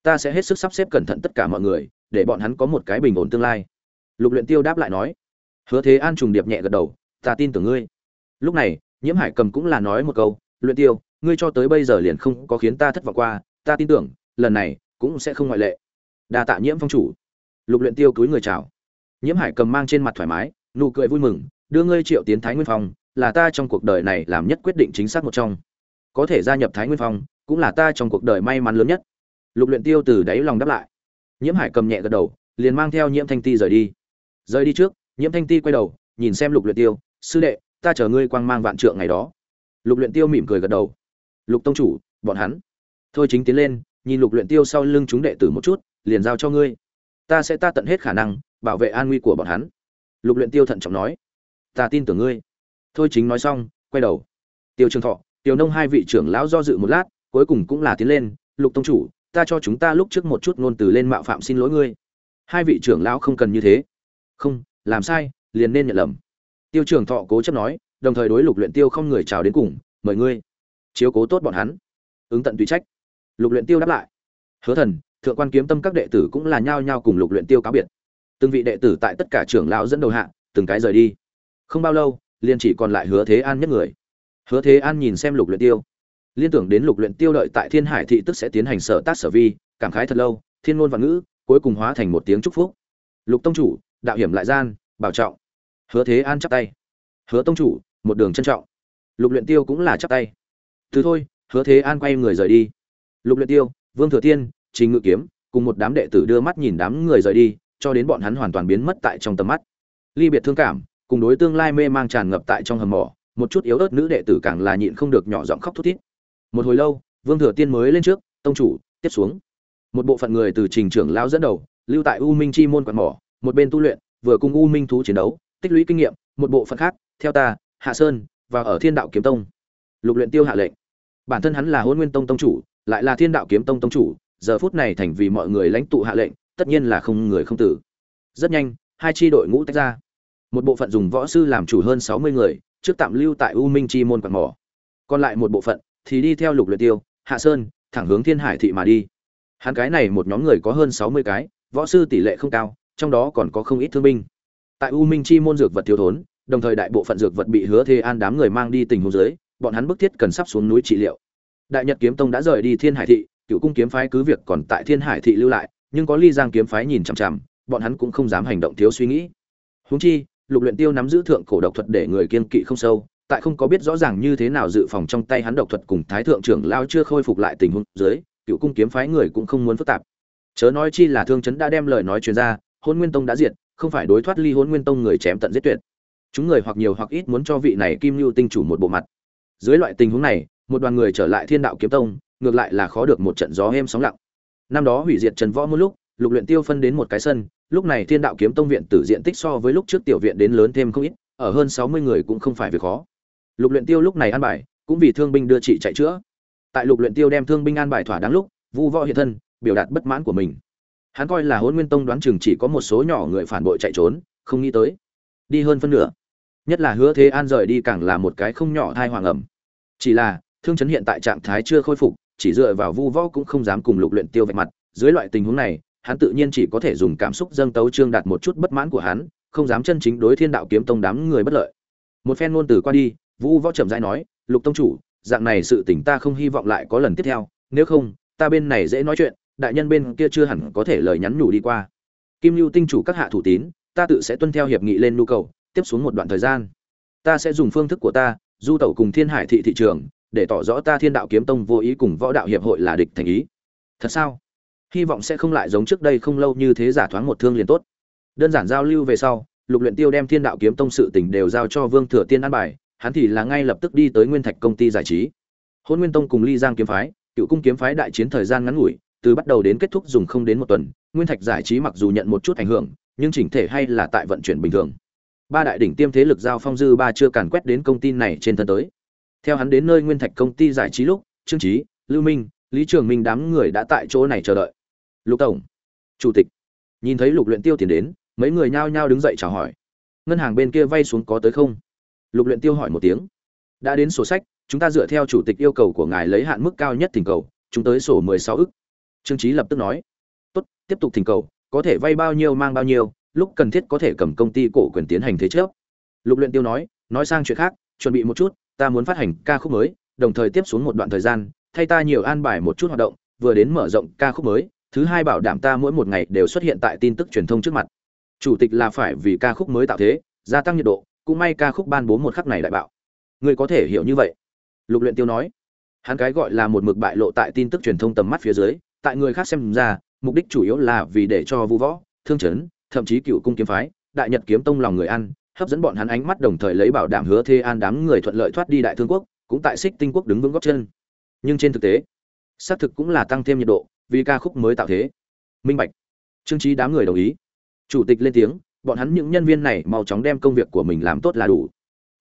ta sẽ hết sức sắp xếp cẩn thận tất cả mọi người, để bọn hắn có một cái bình ổn tương lai. Lục luyện tiêu đáp lại nói, hứa thế an trùng điệp nhẹ gật đầu, ta tin tưởng ngươi. Lúc này, nhiễm hải cầm cũng là nói một câu, luyện tiêu, ngươi cho tới bây giờ liền không có khiến ta thất vọng qua, ta tin tưởng, lần này cũng sẽ không ngoại lệ. Đa tạ nhiễm phong chủ. Lục luyện tiêu cúi người chào nhiễm hải cầm mang trên mặt thoải mái, nụ cười vui mừng, đưa ngươi triệu tiến thái nguyên phong, là ta trong cuộc đời này làm nhất quyết định chính xác một trong. Có thể gia nhập thái nguyên phong, cũng là ta trong cuộc đời may mắn lớn nhất. Lục luyện tiêu từ đáy lòng đáp lại. Nhiễm hải cầm nhẹ gật đầu, liền mang theo nhiễm thanh ti rời đi. Rời đi trước, nhiễm thanh ti quay đầu, nhìn xem lục luyện tiêu, sư đệ, ta chờ ngươi quang mang vạn trượng ngày đó. Lục luyện tiêu mỉm cười gật đầu. Lục tông chủ, bọn hắn. Thôi chính tiến lên, nhìn lục luyện tiêu sau lưng chúng đệ tử một chút, liền giao cho ngươi. Ta sẽ ta tận hết khả năng bảo vệ an nguy của bọn hắn. Lục luyện tiêu thận trọng nói, ta tin tưởng ngươi. Thôi chính nói xong, quay đầu. Tiêu trường thọ, tiêu nông hai vị trưởng lão do dự một lát, cuối cùng cũng là tiến lên, lục tông chủ, ta cho chúng ta lúc trước một chút ngôn từ lên mạo phạm xin lỗi ngươi. Hai vị trưởng lão không cần như thế. Không, làm sai, liền nên nhận lầm. Tiêu trường thọ cố chấp nói, đồng thời đối lục luyện tiêu không người chào đến cùng, mời ngươi chiếu cố tốt bọn hắn. Ứng tận tùy trách. Lục luyện tiêu đáp lại, hứa thần, thượng quan kiếm tâm các đệ tử cũng là nhao nhao cùng lục luyện tiêu cáo biệt từng vị đệ tử tại tất cả trưởng lão dẫn đầu hạ, từng cái rời đi. Không bao lâu, liền chỉ còn lại hứa thế an nhất người. Hứa thế an nhìn xem lục luyện tiêu. Liên tưởng đến lục luyện tiêu đợi tại thiên hải thị tức sẽ tiến hành sở tác sở vi, cảm khái thật lâu, thiên ngôn văn ngữ, cuối cùng hóa thành một tiếng chúc phúc. Lục tông chủ, đạo hiểm lại gian, bảo trọng. Hứa thế an chắp tay. Hứa tông chủ, một đường trân trọng. Lục luyện tiêu cũng là chắp tay. Thứ thôi, hứa thế an quay người rời đi. Lục luyện tiêu, vương thừa tiên trình ngự kiếm, cùng một đám đệ tử đưa mắt nhìn đám người rời đi cho đến bọn hắn hoàn toàn biến mất tại trong tầm mắt. Ly biệt thương cảm, cùng đối tương lai mê mang tràn ngập tại trong hầm mỏ, một chút yếu ớt nữ đệ tử càng là nhịn không được nhỏ giọng khóc thút thít. Một hồi lâu, vương thừa tiên mới lên trước, tông chủ, tiếp xuống. Một bộ phận người từ trình trưởng lão dẫn đầu, lưu tại u minh chi môn quạt mỏ, một bên tu luyện, vừa cùng u minh thú chiến đấu, tích lũy kinh nghiệm, một bộ phận khác, theo ta, hạ sơn, và ở thiên đạo kiếm tông. Lục luyện tiêu hạ lệnh. Bản thân hắn là hôn nguyên tông tông chủ, lại là thiên đạo kiếm tông tông chủ, giờ phút này thành vì mọi người lãnh tụ hạ lệnh tất nhiên là không người không tử. Rất nhanh, hai chi đội ngũ tách ra. Một bộ phận dùng võ sư làm chủ hơn sáu mươi người, trước tạm lưu tại u minh chi môn quạt mỏ. Còn lại một bộ phận thì đi theo lục luyện tiêu, hạ sơn, thẳng hướng thiên hải thị mà đi. Hắn cái này một nhóm người có hơn sáu mươi cái, võ sư tỷ lệ không cao, trong đó còn có không ít thương binh. Tại u minh chi môn dược vật thiếu thốn, đồng thời đại bộ phận dược vật bị hứa thê an đám người mang đi tình huống dưới, bọn hắn bức thiết cần sắp xuống núi trị liệu. Đại nhật kiếm tông đã rời đi thiên hải thị, cựu cung kiếm phái cứ việc còn tại thiên hải thị lưu lại nhưng có ly giang kiếm phái nhìn chằm chằm, bọn hắn cũng không dám hành động thiếu suy nghĩ. Huống chi, lục luyện tiêu nắm giữ thượng cổ độc thuật để người kiên kỵ không sâu, tại không có biết rõ ràng như thế nào dự phòng trong tay hắn độc thuật cùng thái thượng trưởng lao chưa khôi phục lại tình huống dưới, cựu cung kiếm phái người cũng không muốn phức tạp. Chớ nói chi là thương chấn đã đem lời nói truyền ra hôn nguyên tông đã diệt, không phải đối thoát ly hôn nguyên tông người chém tận giết tuyệt. Chúng người hoặc nhiều hoặc ít muốn cho vị này kim lưu tinh chủ một bộ mặt. Dưới loại tình huống này, một đoàn người trở lại thiên đạo kiếm tông, ngược lại là khó được một trận gió êm sóng lặng năm đó hủy diệt trần võ một lúc, lục luyện tiêu phân đến một cái sân, lúc này thiên đạo kiếm tông viện tử diện tích so với lúc trước tiểu viện đến lớn thêm không ít, ở hơn sáu mươi người cũng không phải việc khó. Lục luyện tiêu lúc này an bài, cũng vì thương binh đưa chị chạy chữa. Tại lục luyện tiêu đem thương binh an bài thỏa đáng lúc, vu võ hiện thân, biểu đạt bất mãn của mình. Hắn coi là hôn nguyên tông đoán chừng chỉ có một số nhỏ người phản bội chạy trốn, không nghĩ tới. Đi hơn phân nửa. Nhất là hứa thế an rời đi càng là một cái không nhỏ thai hoàng ẩm. Chỉ là, thương chấn hiện tại trạng thái chưa khôi phục chỉ dựa vào vu võ cũng không dám cùng lục luyện tiêu vạch mặt. Dưới loại tình huống này, hắn tự nhiên chỉ có thể dùng cảm xúc dâng tấu trương đạt một chút bất mãn của hắn, không dám chân chính đối thiên đạo kiếm tông đám người bất lợi. Một phen ngôn từ qua đi, vu võ chậm rãi nói, lục tông chủ, dạng này sự tình ta không hy vọng lại có lần tiếp theo. Nếu không, ta bên này dễ nói chuyện, đại nhân bên kia chưa hẳn có thể lời nhắn nhủ đi qua. Kim lưu tinh chủ các hạ thủ tín, ta tự sẽ tuân theo hiệp nghị lên nhu cầu, tiếp xuống một đoạn thời gian, ta sẽ dùng phương thức của ta, du tẩu cùng thiên hải thị thị trường để tỏ rõ ta thiên đạo kiếm tông vô ý cùng võ đạo hiệp hội là địch thành ý. Thật sao? Hy vọng sẽ không lại giống trước đây không lâu như thế giả thoáng một thương liền tốt. Đơn giản giao lưu về sau, lục luyện tiêu đem thiên đạo kiếm tông sự tình đều giao cho vương thừa tiên an bài, hắn thì là ngay lập tức đi tới nguyên thạch công ty giải trí. Hôn nguyên tông cùng ly giang kiếm phái, cựu cung kiếm phái đại chiến thời gian ngắn ngủi, từ bắt đầu đến kết thúc dùng không đến một tuần, nguyên thạch giải trí mặc dù nhận một chút ảnh hưởng, nhưng chỉnh thể hay là tại vận chuyển bình thường. Ba đại đỉnh tiêm thế lực giao phong dư ba chưa càn quét đến công ty này trên thân tới theo hắn đến nơi nguyên thạch công ty giải trí lúc, trương trí lưu minh, lý trường minh đám người đã tại chỗ này chờ đợi. Lục tổng, chủ tịch. Nhìn thấy lục luyện tiêu tiền đến, mấy người nhao nhao đứng dậy chào hỏi. Ngân hàng bên kia vay xuống có tới không? Lục luyện tiêu hỏi một tiếng. Đã đến sổ sách, chúng ta dựa theo chủ tịch yêu cầu của ngài lấy hạn mức cao nhất thỉnh cầu, chúng tới sổ 16 ức. Trương trí lập tức nói. Tốt, tiếp tục thỉnh cầu, có thể vay bao nhiêu mang bao nhiêu, lúc cần thiết có thể cầm công ty cổ quyền tiến hành thế chấp. Lục luyện tiêu nói nói sang chuyện khác, chuẩn bị một chút ta muốn phát hành ca khúc mới, đồng thời tiếp xuống một đoạn thời gian, thay ta nhiều an bài một chút hoạt động, vừa đến mở rộng ca khúc mới, thứ hai bảo đảm ta mỗi một ngày đều xuất hiện tại tin tức truyền thông trước mặt. Chủ tịch là phải vì ca khúc mới tạo thế, gia tăng nhiệt độ, cũng may ca khúc ban bố một khắc này đại bạo. Người có thể hiểu như vậy. Lục luyện tiêu nói. Hắn cái gọi là một mực bại lộ tại tin tức truyền thông tầm mắt phía dưới, tại người khác xem ra, mục đích chủ yếu là vì để cho vu võ, thương chấn, thậm chí cựu cung kiếm phái, đại nhật kiếm tông lòng người ăn hấp dẫn bọn hắn ánh mắt đồng thời lấy bảo đảm hứa thê an đám người thuận lợi thoát đi đại thương quốc, cũng tại xích tinh quốc đứng vững góc chân. Nhưng trên thực tế, xác thực cũng là tăng thêm nhiệt độ, vì ca khúc mới tạo thế. Minh bạch, trương trí đám người đồng ý. Chủ tịch lên tiếng, bọn hắn những nhân viên này mau chóng đem công việc của mình làm tốt là đủ.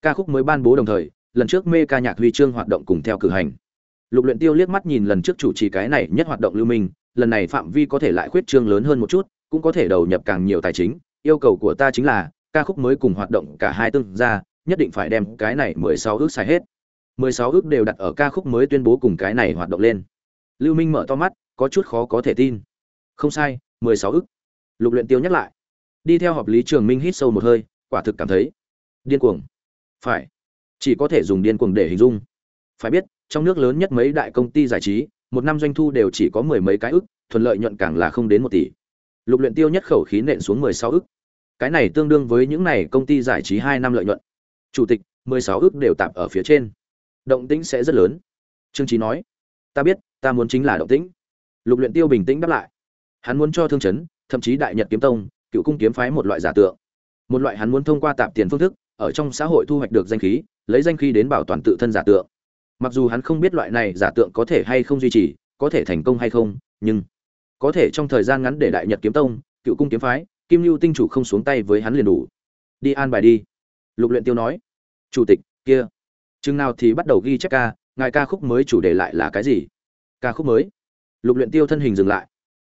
Ca khúc mới ban bố đồng thời, lần trước mê ca nhạc huy chương hoạt động cùng theo cử hành. Lục luyện tiêu liếc mắt nhìn lần trước chủ trì cái này nhất hoạt động lưu minh, lần này phạm vi có thể lại khuyết trương lớn hơn một chút, cũng có thể đầu nhập càng nhiều tài chính, yêu cầu của ta chính là ca khúc mới cùng hoạt động cả hai tương ra nhất định phải đem cái này mười sáu ước xài hết. Mười sáu ước đều đặt ở ca khúc mới tuyên bố cùng cái này hoạt động lên. Lưu minh mở to mắt, có chút khó có thể tin. Không sai, mười sáu ước. Lục luyện tiêu nhắc lại. Đi theo họp lý trường minh hít sâu một hơi, quả thực cảm thấy điên cuồng. Phải, chỉ có thể dùng điên cuồng để hình dung. Phải biết, trong nước lớn nhất mấy đại công ty giải trí, một năm doanh thu đều chỉ có mười mấy cái ức thuần lợi nhuận càng là không đến một tỷ. Lục luyện tiêu nhất khẩu khí nện xuống mười sáu ức cái này tương đương với những này công ty giải trí hai năm lợi nhuận. Chủ tịch, mười sáu ước đều tạm ở phía trên. Động tĩnh sẽ rất lớn. Trương trí nói, ta biết, ta muốn chính là động tĩnh. Lục luyện tiêu bình tĩnh đáp lại, hắn muốn cho thương chấn, thậm chí đại nhật kiếm tông, cựu cung kiếm phái một loại giả tượng. Một loại hắn muốn thông qua tạp tiền phương thức, ở trong xã hội thu hoạch được danh khí, lấy danh khí đến bảo toàn tự thân giả tượng. Mặc dù hắn không biết loại này giả tượng có thể hay không duy trì, có thể thành công hay không, nhưng có thể trong thời gian ngắn để đại nhật kiếm tông, cựu cung kiếm phái kim lưu tinh chủ không xuống tay với hắn liền đủ. Đi an bài đi. Lục luyện tiêu nói. Chủ tịch, kia. Chừng nào thì bắt đầu ghi chép ca, ngài ca khúc mới chủ đề lại là cái gì? Ca khúc mới. Lục luyện tiêu thân hình dừng lại.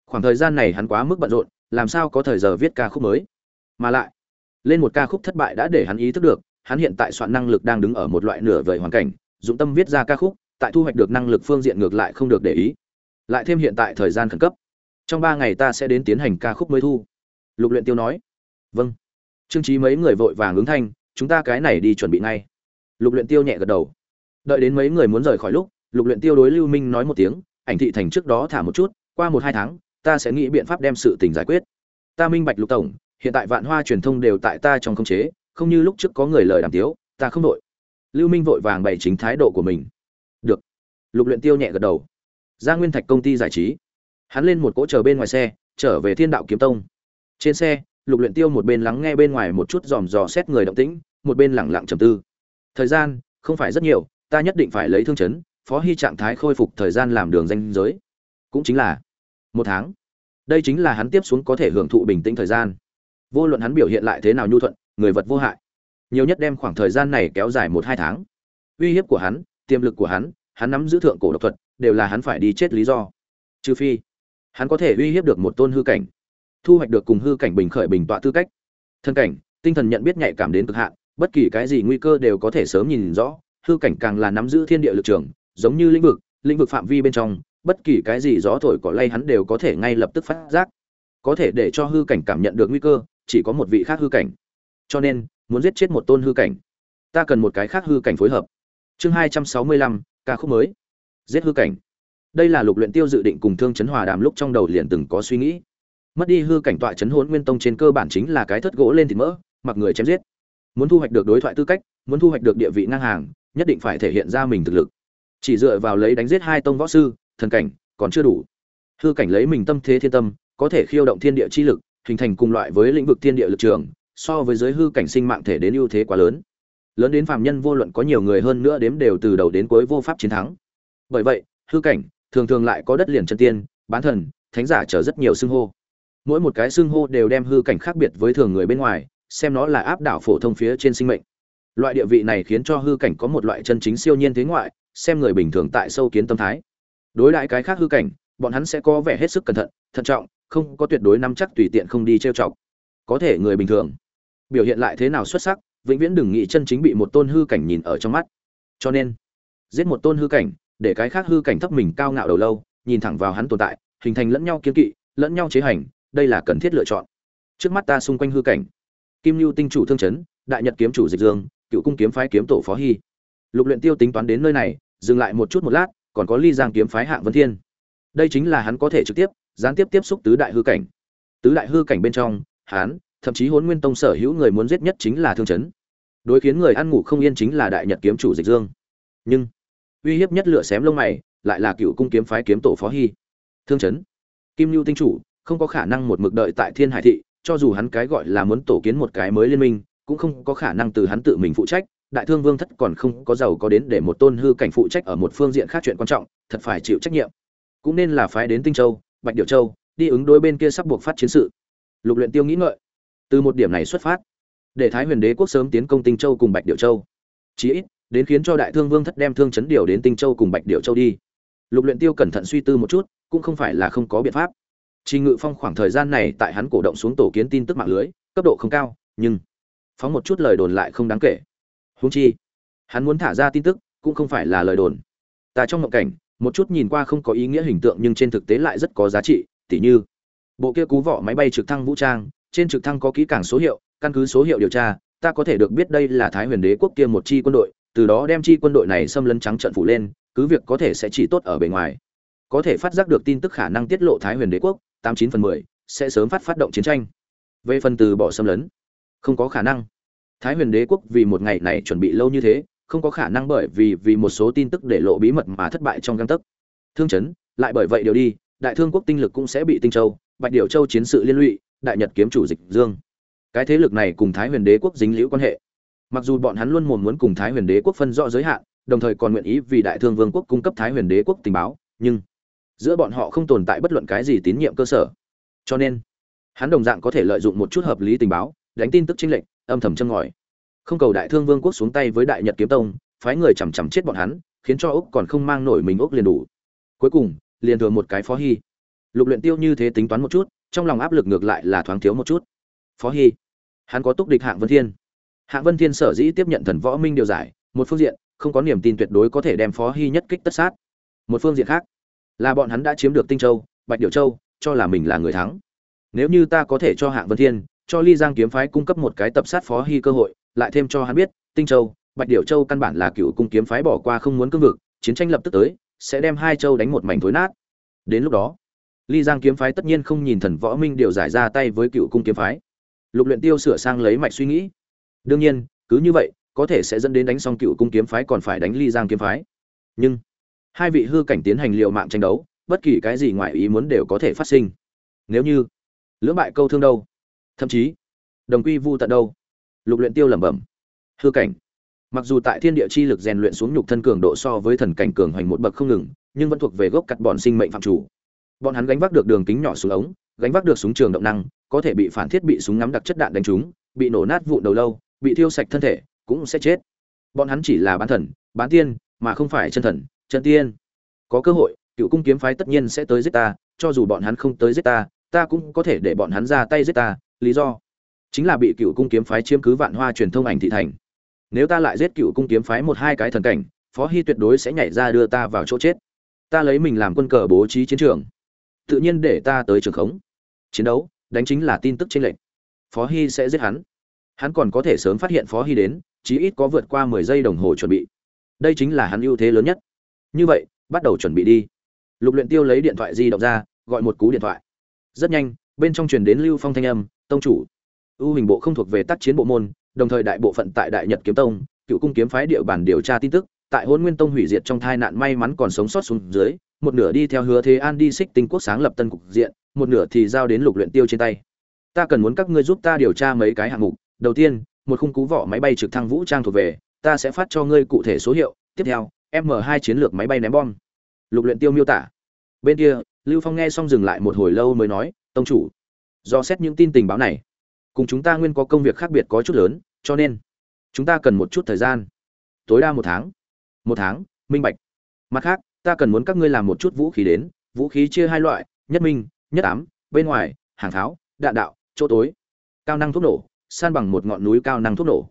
Khoảng thời gian này hắn quá mức bận rộn, làm sao có thời giờ viết ca khúc mới? Mà lại, lên một ca khúc thất bại đã để hắn ý thức được, hắn hiện tại soạn năng lực đang đứng ở một loại nửa vời hoàn cảnh, dụng tâm viết ra ca khúc, tại thu hoạch được năng lực phương diện ngược lại không được để ý. Lại thêm hiện tại thời gian khẩn cấp. Trong ba ngày ta sẽ đến tiến hành ca khúc mới thu lục luyện tiêu nói. Vâng. Trương trí mấy người vội vàng ứng thanh, chúng ta cái này đi chuẩn bị ngay. Lục luyện tiêu nhẹ gật đầu. Đợi đến mấy người muốn rời khỏi lúc, lục luyện tiêu đối lưu minh nói một tiếng, ảnh thị thành trước đó thả một chút, qua một hai tháng, ta sẽ nghĩ biện pháp đem sự tình giải quyết. Ta minh bạch lục tổng, hiện tại vạn hoa truyền thông đều tại ta trong khống chế, không như lúc trước có người lời đàm tiếu, ta không đội. Lưu minh vội vàng bày chính thái độ của mình. Được. Lục luyện tiêu nhẹ gật đầu. Ra nguyên thạch công ty giải trí. Hắn lên một cỗ chờ bên ngoài xe, trở về thiên đạo kiếm tông trên xe, lục luyện tiêu một bên lắng nghe bên ngoài một chút dòm dò xét người động tĩnh, một bên lặng lặng trầm tư. Thời gian, không phải rất nhiều, ta nhất định phải lấy thương chấn, phó hy trạng thái khôi phục thời gian làm đường danh giới. Cũng chính là một tháng. Đây chính là hắn tiếp xuống có thể hưởng thụ bình tĩnh thời gian. Vô luận hắn biểu hiện lại thế nào nhu thuận, người vật vô hại. Nhiều nhất đem khoảng thời gian này kéo dài một hai tháng. Uy hiếp của hắn, tiềm lực của hắn hắn nắm giữ thượng cổ độc thuật, đều là hắn phải đi chết lý do. Trừ phi, hắn có thể uy hiếp được một tôn hư cảnh thu hoạch được cùng hư cảnh bình khởi bình tọa tư cách. Thân cảnh, tinh thần nhận biết nhạy cảm đến cực hạn, bất kỳ cái gì nguy cơ đều có thể sớm nhìn rõ, hư cảnh càng là nắm giữ thiên địa lực trường, giống như lĩnh vực lĩnh vực phạm vi bên trong, bất kỳ cái gì gió thổi cỏ lay hắn đều có thể ngay lập tức phát giác. Có thể để cho hư cảnh cảm nhận được nguy cơ, chỉ có một vị khác hư cảnh. Cho nên, muốn giết chết một tôn hư cảnh, ta cần một cái khác hư cảnh phối hợp. Chương hai trăm sáu mươi lăm, ca khúc mới. Giết hư cảnh. Đây là lục luyện tiêu dự định cùng thương chấn hòa đàm lúc trong đầu liền từng có suy nghĩ mất đi hư cảnh tọa chấn hỗn nguyên tông trên cơ bản chính là cái thất gỗ lên thịt mỡ, mặc người chém giết. Muốn thu hoạch được đối thoại tư cách, muốn thu hoạch được địa vị ngang hàng, nhất định phải thể hiện ra mình thực lực. Chỉ dựa vào lấy đánh giết hai tông võ sư, thần cảnh còn chưa đủ. Hư cảnh lấy mình tâm thế thiên tâm, có thể khiêu động thiên địa chi lực, hình thành cùng loại với lĩnh vực thiên địa lực trường, so với giới hư cảnh sinh mạng thể đến ưu thế quá lớn. Lớn đến phàm nhân vô luận có nhiều người hơn nữa đếm đều từ đầu đến cuối vô pháp chiến thắng. Bởi vậy, hư cảnh thường thường lại có đất liền chân tiên, bán thần, thánh giả chờ rất nhiều xưng hô mỗi một cái xưng hô đều đem hư cảnh khác biệt với thường người bên ngoài, xem nó là áp đảo phổ thông phía trên sinh mệnh. Loại địa vị này khiến cho hư cảnh có một loại chân chính siêu nhiên thế ngoại, xem người bình thường tại sâu kiến tâm thái. Đối lại cái khác hư cảnh, bọn hắn sẽ có vẻ hết sức cẩn thận thận trọng, không có tuyệt đối nắm chắc tùy tiện không đi trêu chọc. Có thể người bình thường biểu hiện lại thế nào xuất sắc, vĩnh viễn đừng nghĩ chân chính bị một tôn hư cảnh nhìn ở trong mắt. Cho nên, giết một tôn hư cảnh, để cái khác hư cảnh thấp mình cao ngạo đầu lâu, nhìn thẳng vào hắn tồn tại, hình thành lẫn nhau kiến kỵ, lẫn nhau chế hành đây là cần thiết lựa chọn. Trước mắt ta xung quanh hư cảnh. Kim lưu tinh chủ thương chấn, đại nhật kiếm chủ dịch dương, cựu cung kiếm phái kiếm tổ phó hy. Lục luyện tiêu tính toán đến nơi này, dừng lại một chút một lát, còn có ly giang kiếm phái hạng vân thiên. Đây chính là hắn có thể trực tiếp, gián tiếp tiếp xúc tứ đại hư cảnh. Tứ đại hư cảnh bên trong, hắn, thậm chí huấn nguyên tông sở hữu người muốn giết nhất chính là thương chấn. Đối khiến người ăn ngủ không yên chính là đại nhật kiếm chủ dịch dương. Nhưng, uy hiếp nhất lửa xém lông mày, lại là cựu cung kiếm phái kiếm tổ phó hy. Thương chấn, kim lưu tinh chủ không có khả năng một mực đợi tại thiên hải thị, cho dù hắn cái gọi là muốn tổ kiến một cái mới liên minh, cũng không có khả năng từ hắn tự mình phụ trách, đại thương vương thất còn không có giàu có đến để một tôn hư cảnh phụ trách ở một phương diện khác chuyện quan trọng, thật phải chịu trách nhiệm. Cũng nên là phái đến tinh châu, bạch điệu châu, đi ứng đối bên kia sắp buộc phát chiến sự. Lục luyện tiêu nghĩ ngợi. Từ một điểm này xuất phát, để thái huyền đế quốc sớm tiến công tinh châu cùng bạch điệu châu. Chí ít, đến khiến cho đại thương vương thất đem thương chấn điều đến tinh châu cùng bạch điệu châu đi. Lục luyện tiêu cẩn thận suy tư một chút, cũng không phải là không có biện pháp trình ngự phong khoảng thời gian này tại hắn cổ động xuống tổ kiến tin tức mạng lưới, cấp độ không cao, nhưng phóng một chút lời đồn lại không đáng kể. Huống chi, hắn muốn thả ra tin tức, cũng không phải là lời đồn. Ta trong mộng cảnh, một chút nhìn qua không có ý nghĩa hình tượng nhưng trên thực tế lại rất có giá trị, tỉ như, bộ kia cú vỏ máy bay trực thăng vũ trang, trên trực thăng có kỹ càng số hiệu, căn cứ số hiệu điều tra, ta có thể được biết đây là thái huyền đế quốc kia một chi quân đội, từ đó đem chi quân đội này xâm lấn trắng trận phủ lên, cứ việc có thể sẽ chỉ tốt ở bề ngoài. Có thể phát giác được tin tức khả năng tiết lộ thái huyền đế quốc tám chín phần mười, sẽ sớm phát phát động chiến tranh. Về phần từ bỏ xâm lấn, không có khả năng. Thái huyền đế quốc vì một ngày này chuẩn bị lâu như thế, không có khả năng bởi vì vì một số tin tức để lộ bí mật mà thất bại trong găng tấc. Thương chấn, lại bởi vậy điều đi, đại thương quốc tinh lực cũng sẽ bị tinh châu, bạch điệu châu chiến sự liên lụy, đại nhật kiếm chủ dịch dương. Cái thế lực này cùng thái huyền đế quốc dính liễu quan hệ. Mặc dù bọn hắn luôn mồm muốn cùng thái huyền đế quốc phân rõ giới hạn, đồng thời còn nguyện ý vì đại thương vương quốc cung cấp thái huyền đế quốc tình báo, nhưng giữa bọn họ không tồn tại bất luận cái gì tín nhiệm cơ sở. Cho nên, hắn đồng dạng có thể lợi dụng một chút hợp lý tình báo, đánh tin tức chính lệnh âm thầm châm ngòi. Không cầu đại thương vương quốc xuống tay với đại nhật kiếm tông, phái người chằm chằm chết bọn hắn, khiến cho úc còn không mang nổi mình úc liền đủ. Cuối cùng, liền thừa một cái phó hy. Lục luyện tiêu như thế tính toán một chút, trong lòng áp lực ngược lại là thoáng thiếu một chút. Phó hy. Hắn có túc địch hạng vân thiên. Hạng vân thiên sở dĩ tiếp nhận thần võ minh điều giải, một phương diện, không có niềm tin tuyệt đối có thể đem phó hy nhất kích tất sát. Một phương diện khác là bọn hắn đã chiếm được tinh châu, bạch điệu châu, cho là mình là người thắng. Nếu như ta có thể cho hạng vân thiên, cho ly giang kiếm phái cung cấp một cái tập sát phó hy cơ hội, lại thêm cho hắn biết, tinh châu, bạch điệu châu căn bản là cựu cung kiếm phái bỏ qua không muốn cương vực, chiến tranh lập tức tới, sẽ đem hai châu đánh một mảnh thối nát. Đến lúc đó, ly giang kiếm phái tất nhiên không nhìn thần võ minh điều giải ra tay với cựu cung kiếm phái. Lục luyện tiêu sửa sang lấy mạch suy nghĩ. Đương nhiên, cứ như vậy, có thể sẽ dẫn đến đánh xong cựu cung kiếm phái còn phải đánh ly giang kiếm phái. Nhưng hai vị hư cảnh tiến hành liều mạng tranh đấu, bất kỳ cái gì ngoài ý muốn đều có thể phát sinh. Nếu như, lưỡng bại câu thương đâu? Thậm chí, đồng quy vu tận đâu? Lục luyện tiêu lẩm bẩm. Hư cảnh. Mặc dù tại thiên địa chi lực rèn luyện xuống nhục thân cường độ so với thần cảnh cường hoành một bậc không ngừng, nhưng vẫn thuộc về gốc cắt bọn sinh mệnh phạm chủ. Bọn hắn gánh vác được đường kính nhỏ xuống ống, gánh vác được súng trường động năng, có thể bị phản thiết bị súng ngắm đặc chất đạn đánh trúng, bị nổ nát vụn đầu lâu, bị thiêu sạch thân thể, cũng sẽ chết. Bọn hắn chỉ là bán thần, bán tiên, mà không phải chân thần chân tiên, có cơ hội, cựu cung kiếm phái tất nhiên sẽ tới giết ta, cho dù bọn hắn không tới giết ta ta cũng có thể để bọn hắn ra tay giết ta, lý do chính là bị cựu cung kiếm phái chiếm cứ vạn hoa truyền thông ảnh thị thành. Nếu ta lại giết cựu cung kiếm phái một hai cái thần cảnh, phó hy tuyệt đối sẽ nhảy ra đưa ta vào chỗ chết. Ta lấy mình làm quân cờ bố trí chiến trường, tự nhiên để ta tới trường khống. Chiến đấu, đánh chính là tin tức trên lệnh phó hy sẽ giết hắn. Hắn còn có thể sớm phát hiện phó hy đến, chí ít có vượt qua mười giây đồng hồ chuẩn bị. Đây chính là hắn ưu thế lớn nhất như vậy, bắt đầu chuẩn bị đi. Lục luyện tiêu lấy điện thoại di động ra, gọi một cú điện thoại. Rất nhanh, bên trong truyền đến lưu phong thanh âm, tông chủ. Ưu hình bộ không thuộc về tác chiến bộ môn, đồng thời đại bộ phận tại đại nhật kiếm tông, cựu cung kiếm phái địa bàn điều tra tin tức, tại hôn nguyên tông hủy diệt trong tai nạn may mắn còn sống sót xuống dưới, một nửa đi theo hứa thế an đi xích tinh quốc sáng lập tân cục diện, một nửa thì giao đến lục luyện tiêu trên tay. Ta cần muốn các ngươi giúp ta điều tra mấy cái hạng mục. Đầu tiên, một khung cú vỏ máy bay trực thăng vũ trang thuộc về, ta sẽ phát cho ngươi cụ thể số hiệu. Tiếp theo m 2 chiến lược máy bay ném bom. Lục luyện tiêu miêu tả. Bên kia, lưu phong nghe xong dừng lại một hồi lâu mới nói, tông chủ, do xét những tin tình báo này. Cùng chúng ta nguyên có công việc khác biệt có chút lớn, cho nên chúng ta cần một chút thời gian. Tối đa một tháng. Một tháng, minh bạch. Mặt khác, ta cần muốn các ngươi làm một chút vũ khí đến, vũ khí chia hai loại, nhất minh, nhất ám, bên ngoài, hàng tháo, đạn đạo, chỗ tối. Cao năng thuốc nổ, san bằng một ngọn núi cao năng thuốc nổ.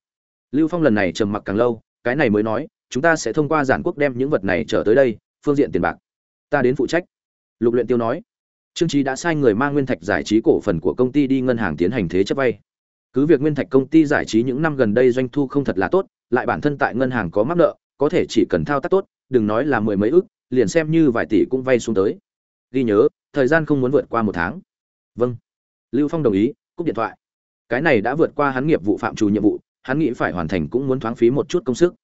Lưu phong lần này trầm mặc càng lâu, cái này mới nói chúng ta sẽ thông qua giản quốc đem những vật này trở tới đây, phương diện tiền bạc. Ta đến phụ trách. Lục luyện tiêu nói. Trương trí đã sai người mang nguyên thạch giải trí cổ phần của công ty đi ngân hàng tiến hành thế chấp vay. Cứ việc nguyên thạch công ty giải trí những năm gần đây doanh thu không thật là tốt, lại bản thân tại ngân hàng có mắc nợ, có thể chỉ cần thao tác tốt, đừng nói là mười mấy ức, liền xem như vài tỷ cũng vay xuống tới. Ghi nhớ, thời gian không muốn vượt qua một tháng. Vâng. Lưu phong đồng ý, cúp điện thoại. Cái này đã vượt qua hắn nghiệp vụ phạm trù nhiệm vụ, hắn nghĩ phải hoàn thành cũng muốn thoáng phí một chút công sức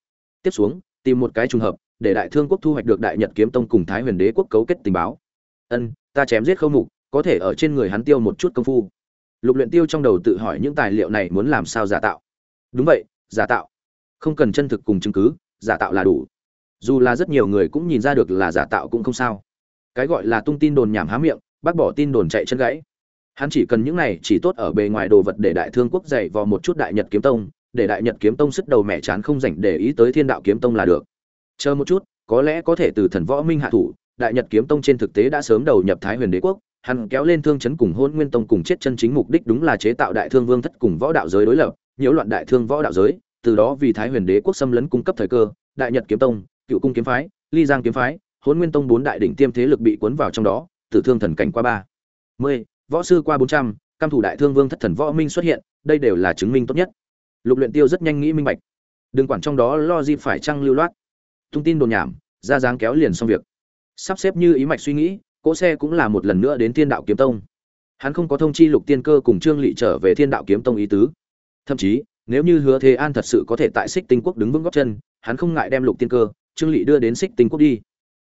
tiếp xuống, tìm một cái trùng hợp, để đại thương quốc thu hoạch được đại nhật kiếm tông cùng thái huyền đế quốc cấu kết tình báo. Ân, ta chém giết khâu mục, có thể ở trên người hắn tiêu một chút công phu. Lục luyện tiêu trong đầu tự hỏi những tài liệu này muốn làm sao giả tạo. Đúng vậy, giả tạo. Không cần chân thực cùng chứng cứ, giả tạo là đủ. Dù là rất nhiều người cũng nhìn ra được là giả tạo cũng không sao. Cái gọi là tung tin đồn nhảm há miệng, bác bỏ tin đồn chạy chân gãy. Hắn chỉ cần những này chỉ tốt ở bề ngoài đồ vật để đại thương quốc dày vào một chút đại nhật kiếm tông để đại nhật kiếm tông sức đầu mẹ chán không dành để ý tới thiên đạo kiếm tông là được. Chờ một chút, có lẽ có thể từ thần võ minh hạ thủ, đại nhật kiếm tông trên thực tế đã sớm đầu nhập thái huyền đế quốc, hắn kéo lên thương chấn cùng hôn nguyên tông cùng chết chân chính mục đích đúng là chế tạo đại thương vương thất cùng võ đạo giới đối lập, nhiễu loạn đại thương võ đạo giới, từ đó vì thái huyền đế quốc xâm lấn cung cấp thời cơ, đại nhật kiếm tông, cựu cung kiếm phái, ly giang kiếm phái, hôn nguyên tông bốn đại đỉnh tiêm thế lực bị cuốn vào trong đó, tử thương thần cảnh qua ba mươi võ sư qua bốn trăm cam thủ đại thương vương thất thần võ minh xuất hiện, đây đều là chứng minh tốt nhất lục luyện tiêu rất nhanh nghĩ minh bạch. Đừng quản trong đó lo gì phải trăng lưu loát. Thông tin đồn nhảm, ra dáng kéo liền xong việc. Sắp xếp như ý mạch suy nghĩ, cỗ xe cũng là một lần nữa đến thiên đạo kiếm tông. Hắn không có thông chi lục tiên cơ cùng trương lị trở về thiên đạo kiếm tông ý tứ. Thậm chí, nếu như hứa thế an thật sự có thể tại xích tinh quốc đứng vững góc chân, hắn không ngại đem lục tiên cơ, trương lị đưa đến xích tinh quốc đi.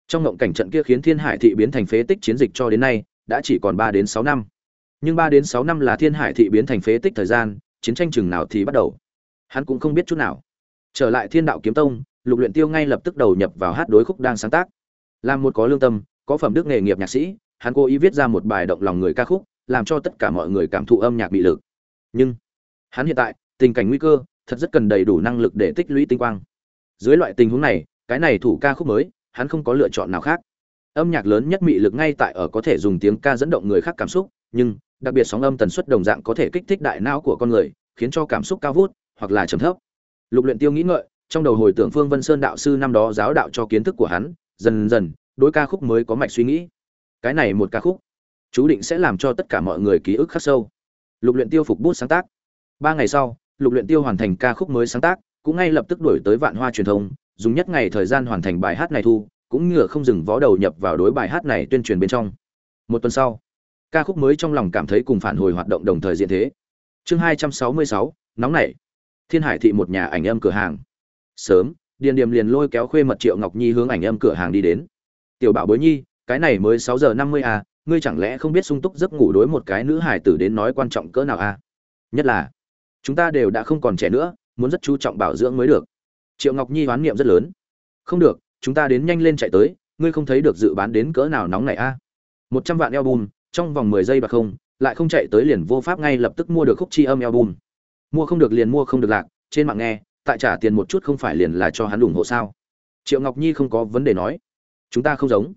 Trong ngộng cảnh trận kia khiến thiên hải thị biến thành phế tích chiến dịch cho đến nay, đã chỉ còn ba đến sáu năm. Nhưng ba đến sáu năm là thiên hải thị biến thành phế tích thời gian, chiến tranh chừng nào thì bắt đầu hắn cũng không biết chút nào. Trở lại thiên đạo kiếm tông, lục luyện tiêu ngay lập tức đầu nhập vào hát đối khúc đang sáng tác. Làm một có lương tâm, có phẩm đức nghề nghiệp nhạc sĩ, hắn cố ý viết ra một bài động lòng người ca khúc, làm cho tất cả mọi người cảm thụ âm nhạc bị lực. Nhưng, hắn hiện tại, tình cảnh nguy cơ, thật rất cần đầy đủ năng lực để tích lũy tinh quang. Dưới loại tình huống này, cái này thủ ca khúc mới, hắn không có lựa chọn nào khác. Âm nhạc lớn nhất mị lực ngay tại ở có thể dùng tiếng ca dẫn động người khác cảm xúc, nhưng, đặc biệt sóng âm tần suất đồng dạng có thể kích thích đại não của con người, khiến cho cảm xúc cao vút hoặc là trầm thấp. Lục luyện tiêu nghĩ ngợi, trong đầu hồi tưởng phương vân sơn đạo sư năm đó giáo đạo cho kiến thức của hắn, dần dần, đối ca khúc mới có mạch suy nghĩ. Cái này một ca khúc, chú định sẽ làm cho tất cả mọi người ký ức khắc sâu. Lục luyện tiêu phục bút sáng tác. Ba ngày sau, lục luyện tiêu hoàn thành ca khúc mới sáng tác, cũng ngay lập tức đổi tới vạn hoa truyền thông, dùng nhất ngày thời gian hoàn thành bài hát này thu, cũng ngựa không dừng vó đầu nhập vào đối bài hát này tuyên truyền bên trong. Một tuần sau, ca khúc mới trong lòng cảm thấy cùng phản hồi hoạt động đồng thời diện thế. Chương hai trăm sáu mươi sáu, nóng nảy thiên hải thị một nhà ảnh âm cửa hàng. Sớm, điền điềm liền lôi kéo khuê mật triệu ngọc nhi hướng ảnh âm cửa hàng đi đến. Tiểu bảo bối nhi, cái này mới sáu giờ năm mươi à ngươi chẳng lẽ không biết sung túc giấc ngủ đối một cái nữ hải tử đến nói quan trọng cỡ nào à? Nhất là, chúng ta đều đã không còn trẻ nữa, muốn rất chú trọng bảo dưỡng mới được. Triệu ngọc nhi hoán niệm rất lớn. Không được, chúng ta đến nhanh lên chạy tới, ngươi không thấy được dự bán đến cỡ nào nóng này a à? một trăm vạn album, trong vòng mười giây bạc không, lại không chạy tới liền vô pháp ngay lập tức mua được khúc chi âm album mua không được liền mua không được lạc, trên mạng nghe, tại trả tiền một chút không phải liền là cho hắn ủng hộ sao? Triệu ngọc nhi không có vấn đề nói. Chúng ta không giống.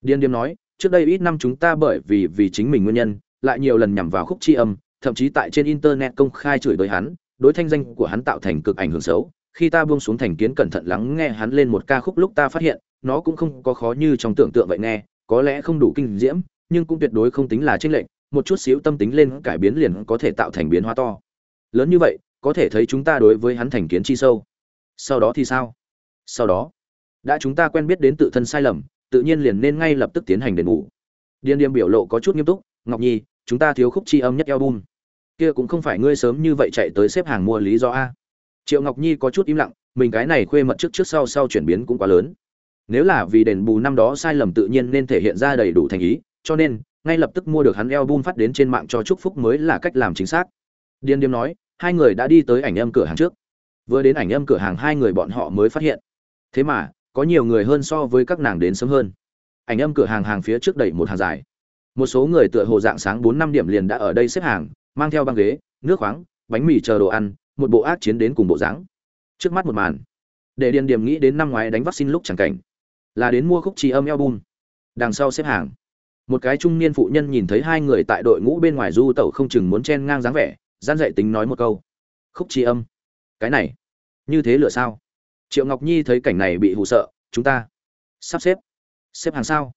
Điên điếm nói, trước đây ít năm chúng ta bởi vì vì chính mình nguyên nhân, lại nhiều lần nhằm vào khúc chi âm, thậm chí tại trên internet công khai chửi bới hắn, đối thanh danh của hắn tạo thành cực ảnh hưởng xấu. Khi ta buông xuống thành kiến cẩn thận lắng nghe hắn lên một ca khúc lúc ta phát hiện, nó cũng không có khó như trong tưởng tượng vậy nghe, có lẽ không đủ kinh diễm, nhưng cũng tuyệt đối không tính là chênh lệch, một chút xíu tâm tính lên cải biến liền có thể tạo thành biến hóa to lớn như vậy, có thể thấy chúng ta đối với hắn thành kiến chi sâu. Sau đó thì sao? Sau đó, đã chúng ta quen biết đến tự thân sai lầm, tự nhiên liền nên ngay lập tức tiến hành đền bù. Điên điềm biểu lộ có chút nghiêm túc, ngọc nhi, chúng ta thiếu khúc chi âm nhất album. Kia cũng không phải ngươi sớm như vậy chạy tới xếp hàng mua lý do a. Triệu ngọc nhi có chút im lặng, mình cái này khuê mật trước trước sau sau chuyển biến cũng quá lớn. Nếu là vì đền bù năm đó sai lầm tự nhiên nên thể hiện ra đầy đủ thành ý, cho nên, ngay lập tức mua được hắn album phát đến trên mạng cho chúc phúc mới là cách làm chính xác điên điếm nói, hai người đã đi tới ảnh âm cửa hàng trước. Vừa đến ảnh âm cửa hàng, hai người bọn họ mới phát hiện. Thế mà, có nhiều người hơn so với các nàng đến sớm hơn. Ảnh âm cửa hàng hàng phía trước đẩy một hàng dài. Một số người tựa hồ dạng sáng bốn năm điểm liền đã ở đây xếp hàng, mang theo băng ghế, nước khoáng, bánh mì chờ đồ ăn, một bộ ác chiến đến cùng bộ dáng. Trước mắt một màn, để điền điểm nghĩ đến năm ngoái đánh vaccine lúc chẳng cảnh, là đến mua khúc trì âm album. Đằng sau xếp hàng, một cái trung niên phụ nhân nhìn thấy hai người tại đội ngũ bên ngoài du tẩu không chừng muốn chen ngang dáng vẻ gian dạy tính nói một câu. Khúc chi âm. Cái này. Như thế lựa sao? Triệu ngọc nhi thấy cảnh này bị hụ sợ, chúng ta sắp xếp. Xếp hàng sao?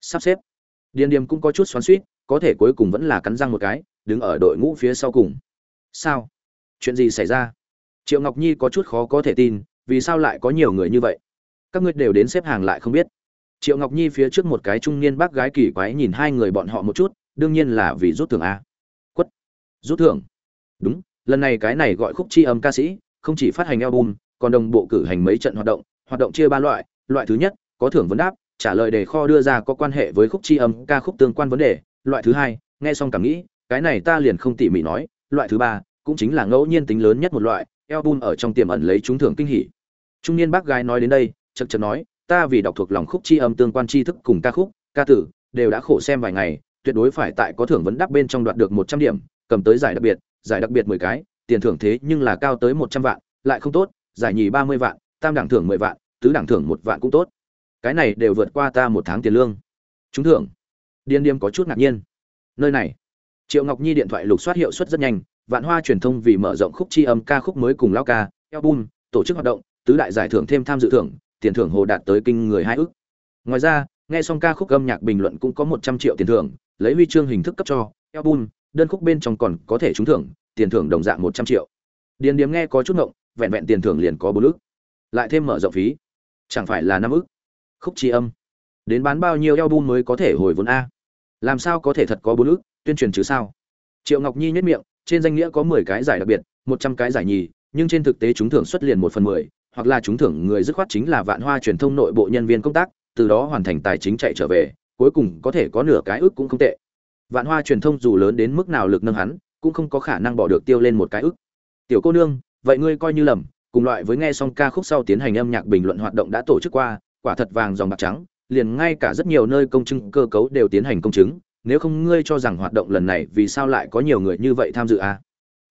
Sắp xếp. Điền điềm cũng có chút xoắn suýt có thể cuối cùng vẫn là cắn răng một cái, đứng ở đội ngũ phía sau cùng. Sao? Chuyện gì xảy ra? Triệu ngọc nhi có chút khó có thể tin, vì sao lại có nhiều người như vậy? Các ngươi đều đến xếp hàng lại không biết. Triệu ngọc nhi phía trước một cái trung niên bác gái kỳ quái nhìn hai người bọn họ một chút, đương nhiên là vì rút thưởng a. Quất. Rút thưởng đúng, lần này cái này gọi khúc tri âm ca sĩ, không chỉ phát hành album, còn đồng bộ cử hành mấy trận hoạt động hoạt động chia ba loại. Loại thứ nhất, có thưởng vấn đáp, trả lời đề kho đưa ra có quan hệ với khúc tri âm ca khúc tương quan vấn đề. Loại thứ hai, nghe xong cảm nghĩ, cái này ta liền không tỉ mỉ nói. Loại thứ ba, cũng chính là ngẫu nhiên tính lớn nhất một loại, album ở trong tiềm ẩn lấy trúng thưởng kinh hỉ. Trung niên bác gái nói đến đây chật chật nói, ta vì đọc thuộc lòng khúc tri âm tương quan tri thức cùng ca khúc, ca tử, đều đã khổ xem vài ngày, tuyệt đối phải tại có thưởng vấn đáp bên trong đoạt được một trăm điểm, cầm tới giải đặc biệt giải đặc biệt mười cái, tiền thưởng thế nhưng là cao tới một trăm vạn, lại không tốt, giải nhì ba mươi vạn, tam đẳng thưởng mười vạn, tứ đẳng thưởng một vạn cũng tốt. Cái này đều vượt qua ta một tháng tiền lương. Chúng thưởng. Điên điếm có chút ngạc nhiên. Nơi này. Triệu ngọc nhi điện thoại lục soát hiệu suất rất nhanh, vạn hoa truyền thông vì mở rộng khúc chi âm ca khúc mới cùng lao ca, album, tổ chức hoạt động, tứ đại giải thưởng thêm tham dự thưởng, tiền thưởng hồ đạt tới kinh người hai ước ngoài ra, nghe xong ca khúc âm nhạc bình luận cũng có một trăm triệu tiền thưởng, lấy huy chương hình thức cấp cho, album đơn khúc bên trong còn có thể trúng thưởng, tiền thưởng đồng dạng một trăm triệu. Điền điếm nghe có chút ngộng, vẹn vẹn tiền thưởng liền có bốn ức. Lại thêm mở rộng phí. Chẳng phải là năm ước khúc chi âm. Đến bán bao nhiêu album mới có thể hồi vốn a? Làm sao có thể thật có bốn ức, tuyên truyền chứ sao? Triệu ngọc nhi nhất miệng, trên danh nghĩa có mười cái giải đặc biệt, một trăm cái giải nhì, nhưng trên thực tế chúng thưởng xuất liền một phần mười, hoặc là chúng thưởng người dứt khoát chính là vạn hoa truyền thông nội bộ nhân viên công tác, từ đó hoàn thành tài chính chạy trở về, cuối cùng có thể có nửa cái ước cũng không tệ vạn hoa truyền thông dù lớn đến mức nào lực nâng hắn, cũng không có khả năng bỏ được tiêu lên một cái ước tiểu cô nương, vậy ngươi coi như lầm, cùng loại với nghe xong ca khúc sau tiến hành âm nhạc bình luận hoạt động đã tổ chức qua, quả thật vàng dòng bạc trắng, liền ngay cả rất nhiều nơi công chứng cơ cấu đều tiến hành công chứng, nếu không ngươi cho rằng hoạt động lần này vì sao lại có nhiều người như vậy tham dự à?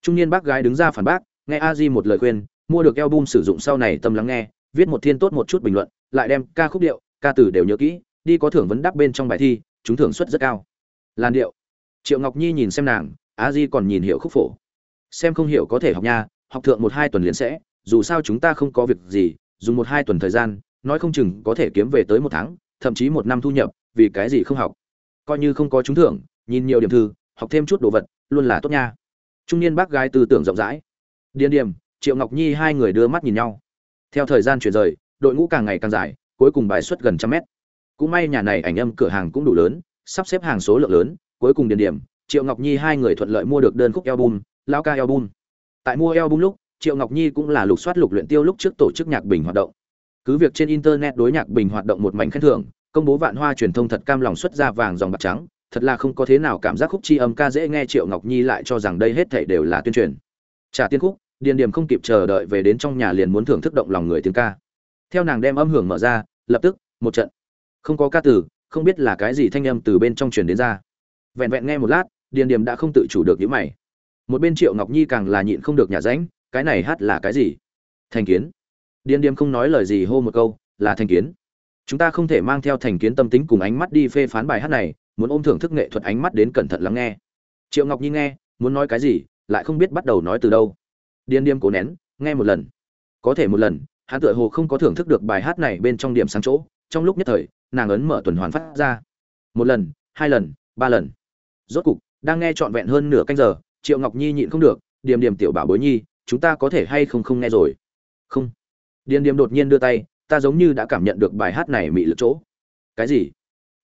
trung niên bác gái đứng ra phản bác, nghe a di một lời khuyên, mua được album sử dụng sau này tâm lắng nghe, viết một thiên tốt một chút bình luận, lại đem ca khúc điệu, ca từ đều nhớ kỹ, đi có thưởng vấn đáp bên trong bài thi, chúng thưởng suất rất cao làn điệu. Triệu ngọc nhi nhìn xem nàng, a di còn nhìn hiểu khúc phổ. Xem không hiểu có thể học nha, học thượng một hai tuần liền sẽ, dù sao chúng ta không có việc gì, dùng một hai tuần thời gian, nói không chừng có thể kiếm về tới một tháng, thậm chí một năm thu nhập, vì cái gì không học? Coi như không có trúng thưởng, nhìn nhiều điểm thư, học thêm chút đồ vật, luôn là tốt nha. Trung niên bác gái tư tưởng rộng rãi. Điên điểm triệu ngọc nhi hai người đưa mắt nhìn nhau. Theo thời gian chuyển rời, đội ngũ càng ngày càng dài, cuối cùng bài xuất gần trăm mét. Cũng may nhà này ảnh âm cửa hàng cũng đủ lớn sắp xếp hàng số lượng lớn, cuối cùng điền điểm, triệu ngọc nhi hai người thuận lợi mua được đơn khúc album, lão ca album. Tại mua album lúc, triệu ngọc nhi cũng là lục soát lục luyện tiêu lúc trước tổ chức nhạc bình hoạt động. Cứ việc trên internet đối nhạc bình hoạt động một mảnh khen thưởng, công bố vạn hoa truyền thông thật cam lòng xuất ra vàng dòng bạc trắng, thật là không có thế nào cảm giác khúc chi âm ca dễ nghe triệu ngọc nhi lại cho rằng đây hết thảy đều là tuyên truyền. Trả tiên khúc, điền điểm không kịp chờ đợi về đến trong nhà liền muốn thưởng thức động lòng người tiếng ca. Theo nàng đem âm hưởng mở ra, lập tức, một trận. Không có ca tử không biết là cái gì thanh âm từ bên trong truyền đến ra. Vẹn vẹn nghe một lát, điền điềm đã không tự chủ được những mày. Một bên triệu ngọc nhi càng là nhịn không được nhà ránh, cái này hát là cái gì? Thành kiến. Điền điềm không nói lời gì hô một câu, là thành kiến. Chúng ta không thể mang theo thành kiến tâm tính cùng ánh mắt đi phê phán bài hát này, muốn ôm thưởng thức nghệ thuật ánh mắt đến cẩn thận lắng nghe. Triệu ngọc nhi nghe, muốn nói cái gì, lại không biết bắt đầu nói từ đâu. Điên điềm cố nén, nghe một lần. Có thể một lần, hắn tựa hồ không có thưởng thức được bài hát này bên trong điểm sáng chỗ trong lúc nhất thời, nàng ấn mở tuần hoàn phát ra. Một lần, hai lần, ba lần. Rốt cục, đang nghe trọn vẹn hơn nửa canh giờ, triệu ngọc nhi nhịn không được, điềm điềm tiểu bảo bối nhi, chúng ta có thể hay không không nghe rồi? Không. Điềm điềm đột nhiên đưa tay, ta giống như đã cảm nhận được bài hát này mị lực chỗ. Cái gì?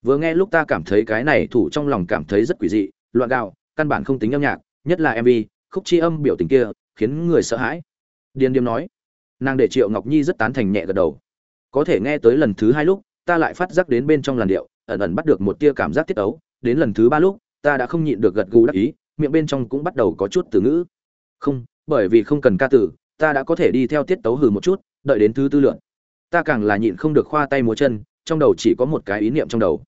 Vừa nghe lúc ta cảm thấy cái này thủ trong lòng cảm thấy rất quỷ dị, loạn gạo, căn bản không tính âm nhạc, nhất là mv khúc chi âm biểu tình kia, khiến người sợ hãi. Điền điềm nói. Nàng để triệu ngọc nhi rất tán thành nhẹ gật đầu có thể nghe tới lần thứ hai lúc, ta lại phát giác đến bên trong làn điệu, ẩn ẩn bắt được một tia cảm giác tiết ấu. Đến lần thứ ba lúc, ta đã không nhịn được gật gù đắc ý, miệng bên trong cũng bắt đầu có chút từ ngữ. Không, bởi vì không cần ca từ, ta đã có thể đi theo tiết tấu hừ một chút, đợi đến thứ tư lượn ta càng là nhịn không được khoa tay múa chân, trong đầu chỉ có một cái ý niệm trong đầu.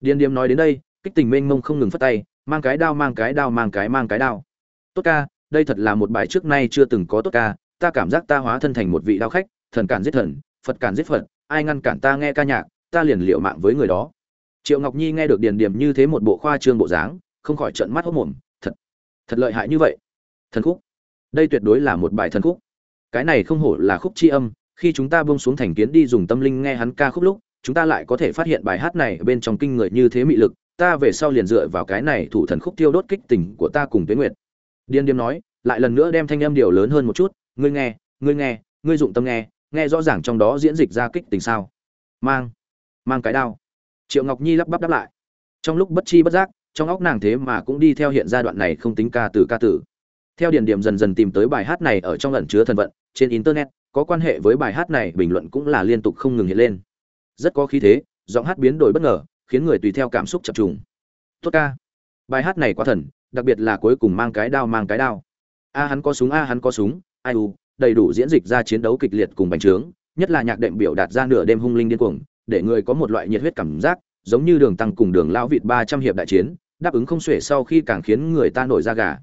Điên điếm nói đến đây, kích tình mênh mông không ngừng phất tay, mang cái đao, mang cái đao, mang cái mang cái đao. Tốt ca, đây thật là một bài trước nay chưa từng có tốt ca, ta cảm giác ta hóa thân thành một vị đao khách, thần cản giết thần phật cản giết phật, ai ngăn cản ta nghe ca nhạc, ta liền liệu mạng với người đó. Triệu ngọc nhi nghe được điền điểm như thế một bộ khoa trương bộ dáng, không khỏi trận mắt hốc mồm, thật thật lợi hại như vậy. Thần khúc. Đây tuyệt đối là một bài thần khúc. Cái này không hổ là khúc chi âm, khi chúng ta buông xuống thành kiến đi dùng tâm linh nghe hắn ca khúc lúc, chúng ta lại có thể phát hiện bài hát này bên trong kinh người như thế mị lực, ta về sau liền dựa vào cái này thủ thần khúc tiêu đốt kích tình của ta cùng tuyến nguyệt. Điên điếm nói, lại lần nữa đem thanh âm điều lớn hơn một chút, ngươi nghe ngươi nghe, ngươi dụng tâm nghe nghe rõ ràng trong đó diễn dịch ra kích tình sao. Mang mang cái đao. Triệu ngọc nhi lắp bắp đáp lại. Trong lúc bất chi bất giác, trong óc nàng thế mà cũng đi theo hiện giai đoạn này không tính ca từ ca tử theo điển điểm dần dần tìm tới bài hát này ở trong lần chứa thần vận, trên internet, có quan hệ với bài hát này bình luận cũng là liên tục không ngừng hiện lên. Rất có khí thế, giọng hát biến đổi bất ngờ, khiến người tùy theo cảm xúc chập trùng. Tốt ca. Bài hát này quá thần, đặc biệt là cuối cùng mang cái đao, mang cái đao. A hắn có súng, a hắn có súng, ai u đầy đủ diễn dịch ra chiến đấu kịch liệt cùng bành trướng, nhất là nhạc đệm biểu đạt ra nửa đêm hung linh điên cuồng, để người có một loại nhiệt huyết cảm giác, giống như đường tăng cùng đường lão vịt ba trăm hiệp đại chiến, đáp ứng không xuể sau khi càng khiến người ta nổi da gà.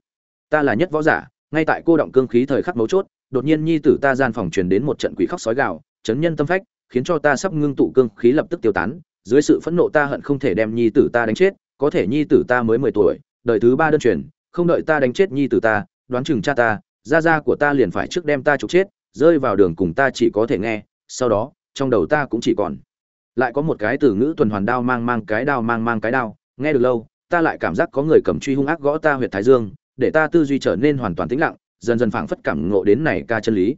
Ta là nhất võ giả, ngay tại cô động cương khí thời khắc mấu chốt, đột nhiên nhi tử ta gian phòng truyền đến một trận quỷ khóc sói gạo chấn nhân tâm phách, khiến cho ta sắp ngưng tụ cương khí lập tức tiêu tán, dưới sự phẫn nộ ta hận không thể đem nhi tử ta đánh chết, có thể nhi tử ta mới mười tuổi, đời thứ ba đơn truyền, không đợi ta đánh chết nhi tử ta, đoán chừng cha ta gia gia của ta liền phải trước đem ta trục chết, rơi vào đường cùng ta chỉ có thể nghe, sau đó, trong đầu ta cũng chỉ còn. Lại có một cái từ ngữ tuần hoàn đao mang mang cái đao mang mang cái đao, nghe được lâu, ta lại cảm giác có người cầm truy hung ác gõ ta huyệt thái dương, để ta tư duy trở nên hoàn toàn tĩnh lặng, dần dần phảng phất cảm ngộ đến này ca chân lý.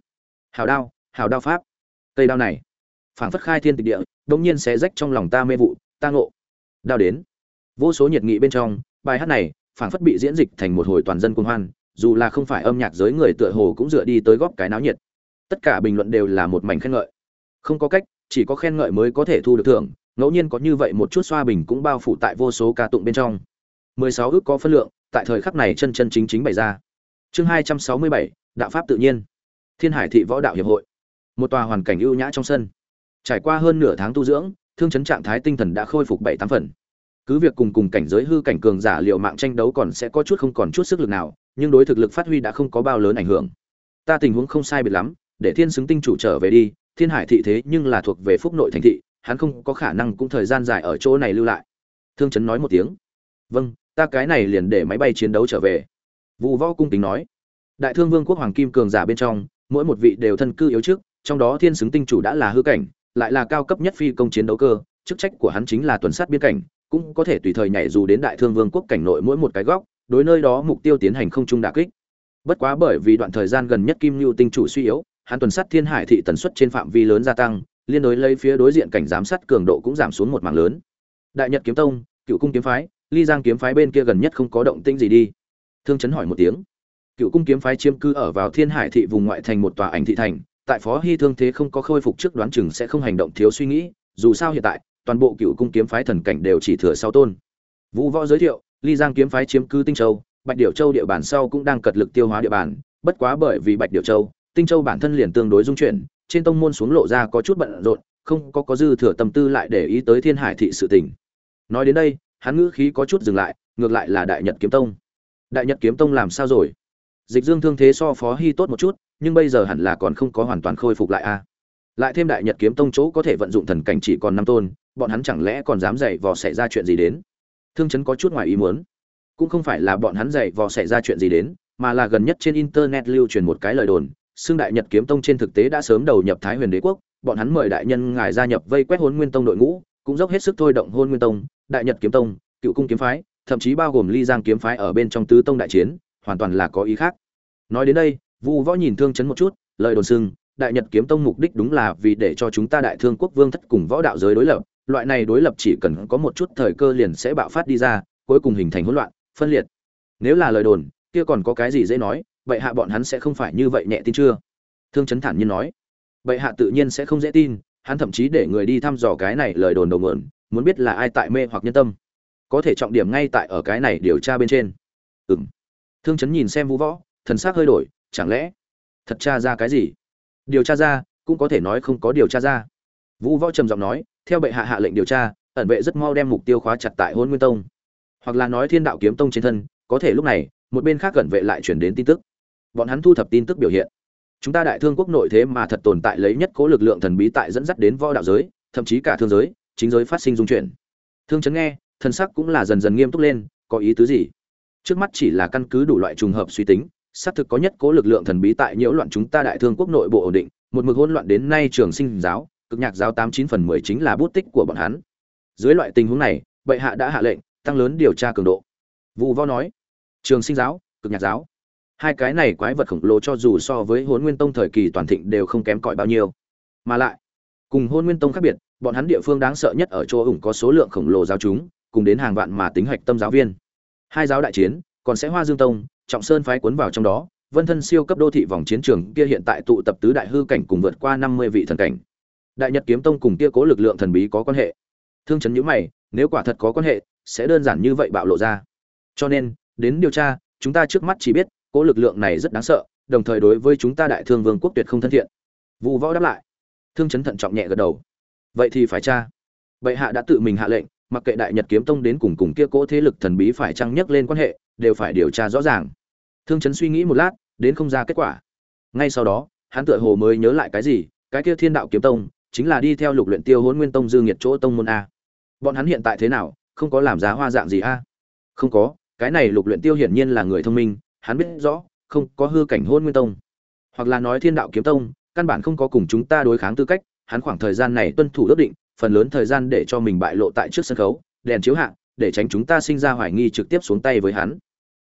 Hào đao hào đao pháp. Cây đao này, phảng phất khai thiên tịch địa đống nhiên xé rách trong lòng ta mê vụ, ta ngộ. Đao đến. Vô số nhiệt nghị bên trong, bài hát này, phảng phất bị diễn dịch thành một hồi toàn dân cuồng hoan dù là không phải âm nhạc giới người tựa hồ cũng dựa đi tới góp cái náo nhiệt. Tất cả bình luận đều là một mảnh khen ngợi. Không có cách chỉ có khen ngợi mới có thể thu được thưởng ngẫu nhiên có như vậy một chút xoa bình cũng bao phủ tại vô số ca tụng bên trong. 16 ước có phân lượng tại thời khắc này chân chân chính chính bày ra. Chương 267, đạo pháp tự nhiên. Thiên hải thị võ đạo hiệp hội. Một tòa hoàn cảnh ưu nhã trong sân. Trải qua hơn nửa tháng tu dưỡng thương chấn trạng thái tinh thần đã khôi phục bảy tám phần. Cứ việc cùng cùng cảnh giới hư cảnh cường giả liệu mạng tranh đấu còn sẽ có chút không còn chút sức lực nào nhưng đối thực lực phát huy đã không có bao lớn ảnh hưởng. Ta tình huống không sai biệt lắm, để thiên xứng tinh chủ trở về đi, thiên hải thị thế nhưng là thuộc về phúc nội thành thị, hắn không có khả năng cũng thời gian dài ở chỗ này lưu lại. Thương chấn nói một tiếng. Vâng ta cái này liền để máy bay chiến đấu trở về. Vụ võ cung tính nói. Đại thương vương quốc hoàng kim cường giả bên trong, mỗi một vị đều thân cư yếu trước, trong đó thiên xứng tinh chủ đã là hư cảnh, lại là cao cấp nhất phi công chiến đấu cơ, chức trách của hắn chính là tuần sát biên cảnh, cũng có thể tùy thời nhảy dù đến đại thương vương quốc cảnh nội mỗi một cái góc đối nơi đó mục tiêu tiến hành không trung đả kích. Bất quá bởi vì đoạn thời gian gần nhất kim Nưu tinh chủ suy yếu, hắn tuần sát thiên hải thị tần suất trên phạm vi lớn gia tăng, liên đối lấy phía đối diện cảnh giám sát cường độ cũng giảm xuống một mảng lớn. Đại nhật kiếm tông, cựu cung kiếm phái, ly giang kiếm phái bên kia gần nhất không có động tĩnh gì đi. Thương chấn hỏi một tiếng. Cựu cung kiếm phái chiếm cư ở vào thiên hải thị vùng ngoại thành một tòa ảnh thị thành, tại phó hy thương thế không có khôi phục trước đoán chừng sẽ không hành động thiếu suy nghĩ, dù sao hiện tại, toàn bộ cựu cung kiếm phái thần cảnh đều chỉ thừa sau tôn. Vũ võ giới thiệu ly giang kiếm phái chiếm cứ tinh châu, bạch điểu châu địa bàn sau cũng đang cật lực tiêu hóa địa bàn, bất quá bởi vì bạch điểu châu, tinh châu bản thân liền tương đối dung chuyển, trên tông môn xuống lộ ra có chút bận rộn, không có có dư thừa tâm tư lại để ý tới thiên hải thị sự tình. Nói đến đây, hắn ngữ khí có chút dừng lại, ngược lại là đại nhật kiếm tông. Đại nhật kiếm tông làm sao rồi? Dịch dương thương thế so phó hy tốt một chút, nhưng bây giờ hẳn là còn không có hoàn toàn khôi phục lại a lại thêm đại nhật kiếm tông chỗ có thể vận dụng thần cảnh chỉ còn năm tôn, bọn hắn chẳng lẽ còn dám dạy vò xảy ra chuyện gì đến? Thương chấn có chút ngoài ý muốn. Cũng không phải là bọn hắn dạy vò xảy ra chuyện gì đến, mà là gần nhất trên internet lưu truyền một cái lời đồn, xương đại nhật kiếm tông trên thực tế đã sớm đầu nhập thái huyền đế quốc, bọn hắn mời đại nhân ngài gia nhập vây quét hôn nguyên tông đội ngũ, cũng dốc hết sức thôi động hôn nguyên tông, đại nhật kiếm tông, cựu cung kiếm phái, thậm chí bao gồm ly giang kiếm phái ở bên trong tứ tông đại chiến, hoàn toàn là có ý khác. Nói đến đây, vu võ nhìn thương chấn một chút, lời đồn xưng, đại nhật kiếm tông mục đích đúng là vì để cho chúng ta đại thương quốc vương thất cùng võ đạo giới đối lập loại này đối lập chỉ cần có một chút thời cơ liền sẽ bạo phát đi ra, cuối cùng hình thành hỗn loạn, phân liệt. Nếu là lời đồn, kia còn có cái gì dễ nói vậy hạ bọn hắn sẽ không phải như vậy nhẹ tin chưa? Thương chấn thản nhiên nói. Vậy hạ tự nhiên sẽ không dễ tin, hắn thậm chí để người đi thăm dò cái này lời đồn đầu nguồn, muốn biết là ai tại mê hoặc nhân tâm. Có thể trọng điểm ngay tại ở cái này điều tra bên trên. Ừm. thương chấn nhìn xem vũ võ, thần sắc hơi đổi, chẳng lẽ thật tra ra cái gì? Điều tra ra, cũng có thể nói không có điều tra ra. Vũ võ trầm giọng nói theo bệ hạ hạ lệnh điều tra, ẩn vệ rất mau đem mục tiêu khóa chặt tại hôn nguyên tông. Hoặc là nói thiên đạo kiếm tông trên thân, có thể lúc này, một bên khác gần vệ lại chuyển đến tin tức. Bọn hắn thu thập tin tức biểu hiện. Chúng ta đại thương quốc nội thế mà thật tồn tại lấy nhất cố lực lượng thần bí tại dẫn dắt đến võ đạo giới, thậm chí cả thương giới, chính giới phát sinh dung chuyển. Thương chấn nghe thân sắc cũng là dần dần nghiêm túc lên, có ý tứ gì? Trước mắt chỉ là căn cứ đủ loại trùng hợp suy tính, xác thực có nhất cố lực lượng thần bí tại nhiễu loạn chúng ta đại thương quốc nội bộ ổn định, một mực hỗn loạn đến nay trường sinh giáo cực nhạc giáo tám chín phần mười chính là bút tích của bọn hắn. Dưới loại tình huống này, bệ hạ đã hạ lệnh, tăng lớn điều tra cường độ. Vụ vo nói, trường sinh giáo, cực nhạc giáo. Hai cái này quái vật khổng lồ cho dù so với hôn nguyên tông thời kỳ toàn thịnh đều không kém cỏi bao nhiêu. Mà lại, cùng hôn nguyên tông khác biệt, bọn hắn địa phương đáng sợ nhất ở chỗ ủng có số lượng khổng lồ giáo chúng, cùng đến hàng vạn mà tính hạch tâm giáo viên. Hai giáo đại chiến, còn sẽ hoa dương tông, trọng sơn phái cuốn vào trong đó, vân thân siêu cấp đô thị vòng chiến trường kia hiện tại tụ tập tứ đại hư cảnh cùng vượt qua năm mươi vị thần cảnh đại nhật kiếm tông cùng kia cố lực lượng thần bí có quan hệ. Thương chấn nhữ mày, nếu quả thật có quan hệ, sẽ đơn giản như vậy bạo lộ ra. Cho nên, đến điều tra, chúng ta trước mắt chỉ biết, cố lực lượng này rất đáng sợ, đồng thời đối với chúng ta đại thương vương quốc tuyệt không thân thiện. Vụ võ đáp lại. Thương chấn thận trọng nhẹ gật đầu. Vậy thì phải cha bệ hạ đã tự mình hạ lệnh, mặc kệ đại nhật kiếm tông đến cùng cùng kia cỗ thế lực thần bí phải trăng nhắc lên quan hệ, đều phải điều tra rõ ràng. Thương chấn suy nghĩ một lát, đến không ra kết quả. Ngay sau đó, hắn tựa hồ mới nhớ lại cái gì, cái kia thiên đạo kiếm tông chính là đi theo lục luyện tiêu hỗn nguyên tông dư nghiệt chỗ tông môn a. Bọn hắn hiện tại thế nào, không có làm giá hoa dạng gì a? Không có, cái này lục luyện tiêu hiển nhiên là người thông minh, hắn biết rõ, không có hư cảnh hỗn nguyên tông. Hoặc là nói thiên đạo kiếm tông, căn bản không có cùng chúng ta đối kháng tư cách, hắn khoảng thời gian này tuân thủ ước định, phần lớn thời gian để cho mình bại lộ tại trước sân khấu, đèn chiếu hạ, để tránh chúng ta sinh ra hoài nghi trực tiếp xuống tay với hắn.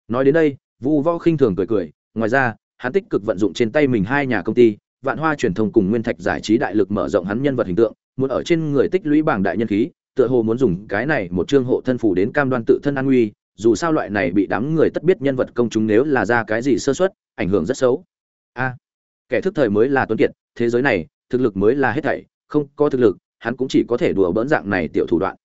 Nói đến đây, vu võ khinh thường cười cười, ngoài ra, hắn tích cực vận dụng trên tay mình hai nhà công ty vạn hoa truyền thông cùng nguyên thạch giải trí đại lực mở rộng hắn nhân vật hình tượng, muốn ở trên người tích lũy bảng đại nhân khí, tựa hồ muốn dùng cái này một chương hộ thân phủ đến cam đoan tự thân an nguy, dù sao loại này bị đám người tất biết nhân vật công chúng nếu là ra cái gì sơ suất, ảnh hưởng rất xấu. A, kẻ thức thời mới là tuấn kiệt, thế giới này, thực lực mới là hết thảy, không có thực lực, hắn cũng chỉ có thể đùa bỡn dạng này tiểu thủ đoạn.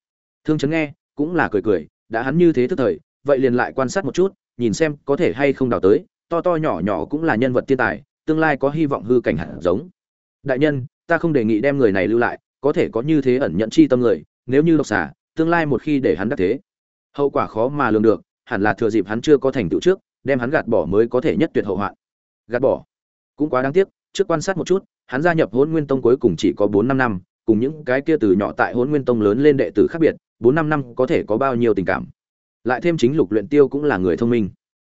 Thương chấn nghe, cũng là cười cười, đã hắn như thế thức thời, vậy liền lại quan sát một chút, nhìn xem có thể hay không đào tới, to to nhỏ nhỏ cũng là nhân vật thiên tài tương lai có hy vọng hư cảnh hẳn giống. Đại nhân, ta không đề nghị đem người này lưu lại, có thể có như thế ẩn nhận chi tâm người, nếu như độc xả, tương lai một khi để hắn đắc thế, hậu quả khó mà lường được, hẳn là thừa dịp hắn chưa có thành tựu trước, đem hắn gạt bỏ mới có thể nhất tuyệt hậu hoạn. Gạt bỏ? Cũng quá đáng tiếc, trước quan sát một chút, hắn gia nhập hôn nguyên tông cuối cùng chỉ có bốn năm năm, cùng những cái kia từ nhỏ tại hôn nguyên tông lớn lên đệ tử khác biệt, bốn năm năm có thể có bao nhiêu tình cảm? Lại thêm chính lục luyện tiêu cũng là người thông minh.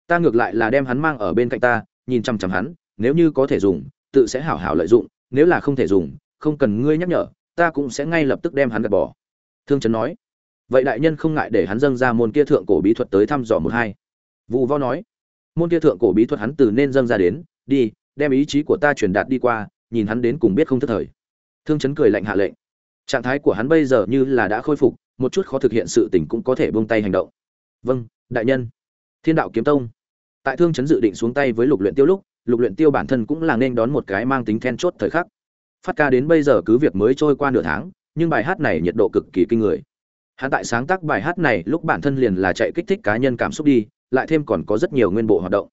Ta ngược lại là đem hắn mang ở bên cạnh ta, nhìn chăm chăm hắn nếu như có thể dùng, tự sẽ hảo hảo lợi dụng, nếu là không thể dùng, không cần ngươi nhắc nhở, ta cũng sẽ ngay lập tức đem hắn gạt bỏ. Thương trấn nói. Vậy đại nhân không ngại để hắn dâng ra môn kia thượng cổ bí thuật tới thăm dò một hai. Vũ vo nói. Môn kia thượng cổ bí thuật hắn từ nên dâng ra đến, đi, đem ý chí của ta truyền đạt đi qua, nhìn hắn đến cùng biết không thất thời. Thương Trấn cười lạnh hạ lệnh. Trạng thái của hắn bây giờ như là đã khôi phục, một chút khó thực hiện sự tình cũng có thể buông tay hành động. Vâng đại nhân. Thiên đạo kiếm tông. Tại thương Trấn dự định xuống tay với lục luyện tiêu lúc lục luyện tiêu bản thân cũng là nên đón một cái mang tính then chốt thời khắc. Phát ca đến bây giờ cứ việc mới trôi qua nửa tháng, nhưng bài hát này nhiệt độ cực kỳ kinh người. Hắn tại sáng tác bài hát này lúc bản thân liền là chạy kích thích cá nhân cảm xúc đi, lại thêm còn có rất nhiều nguyên bộ hoạt động.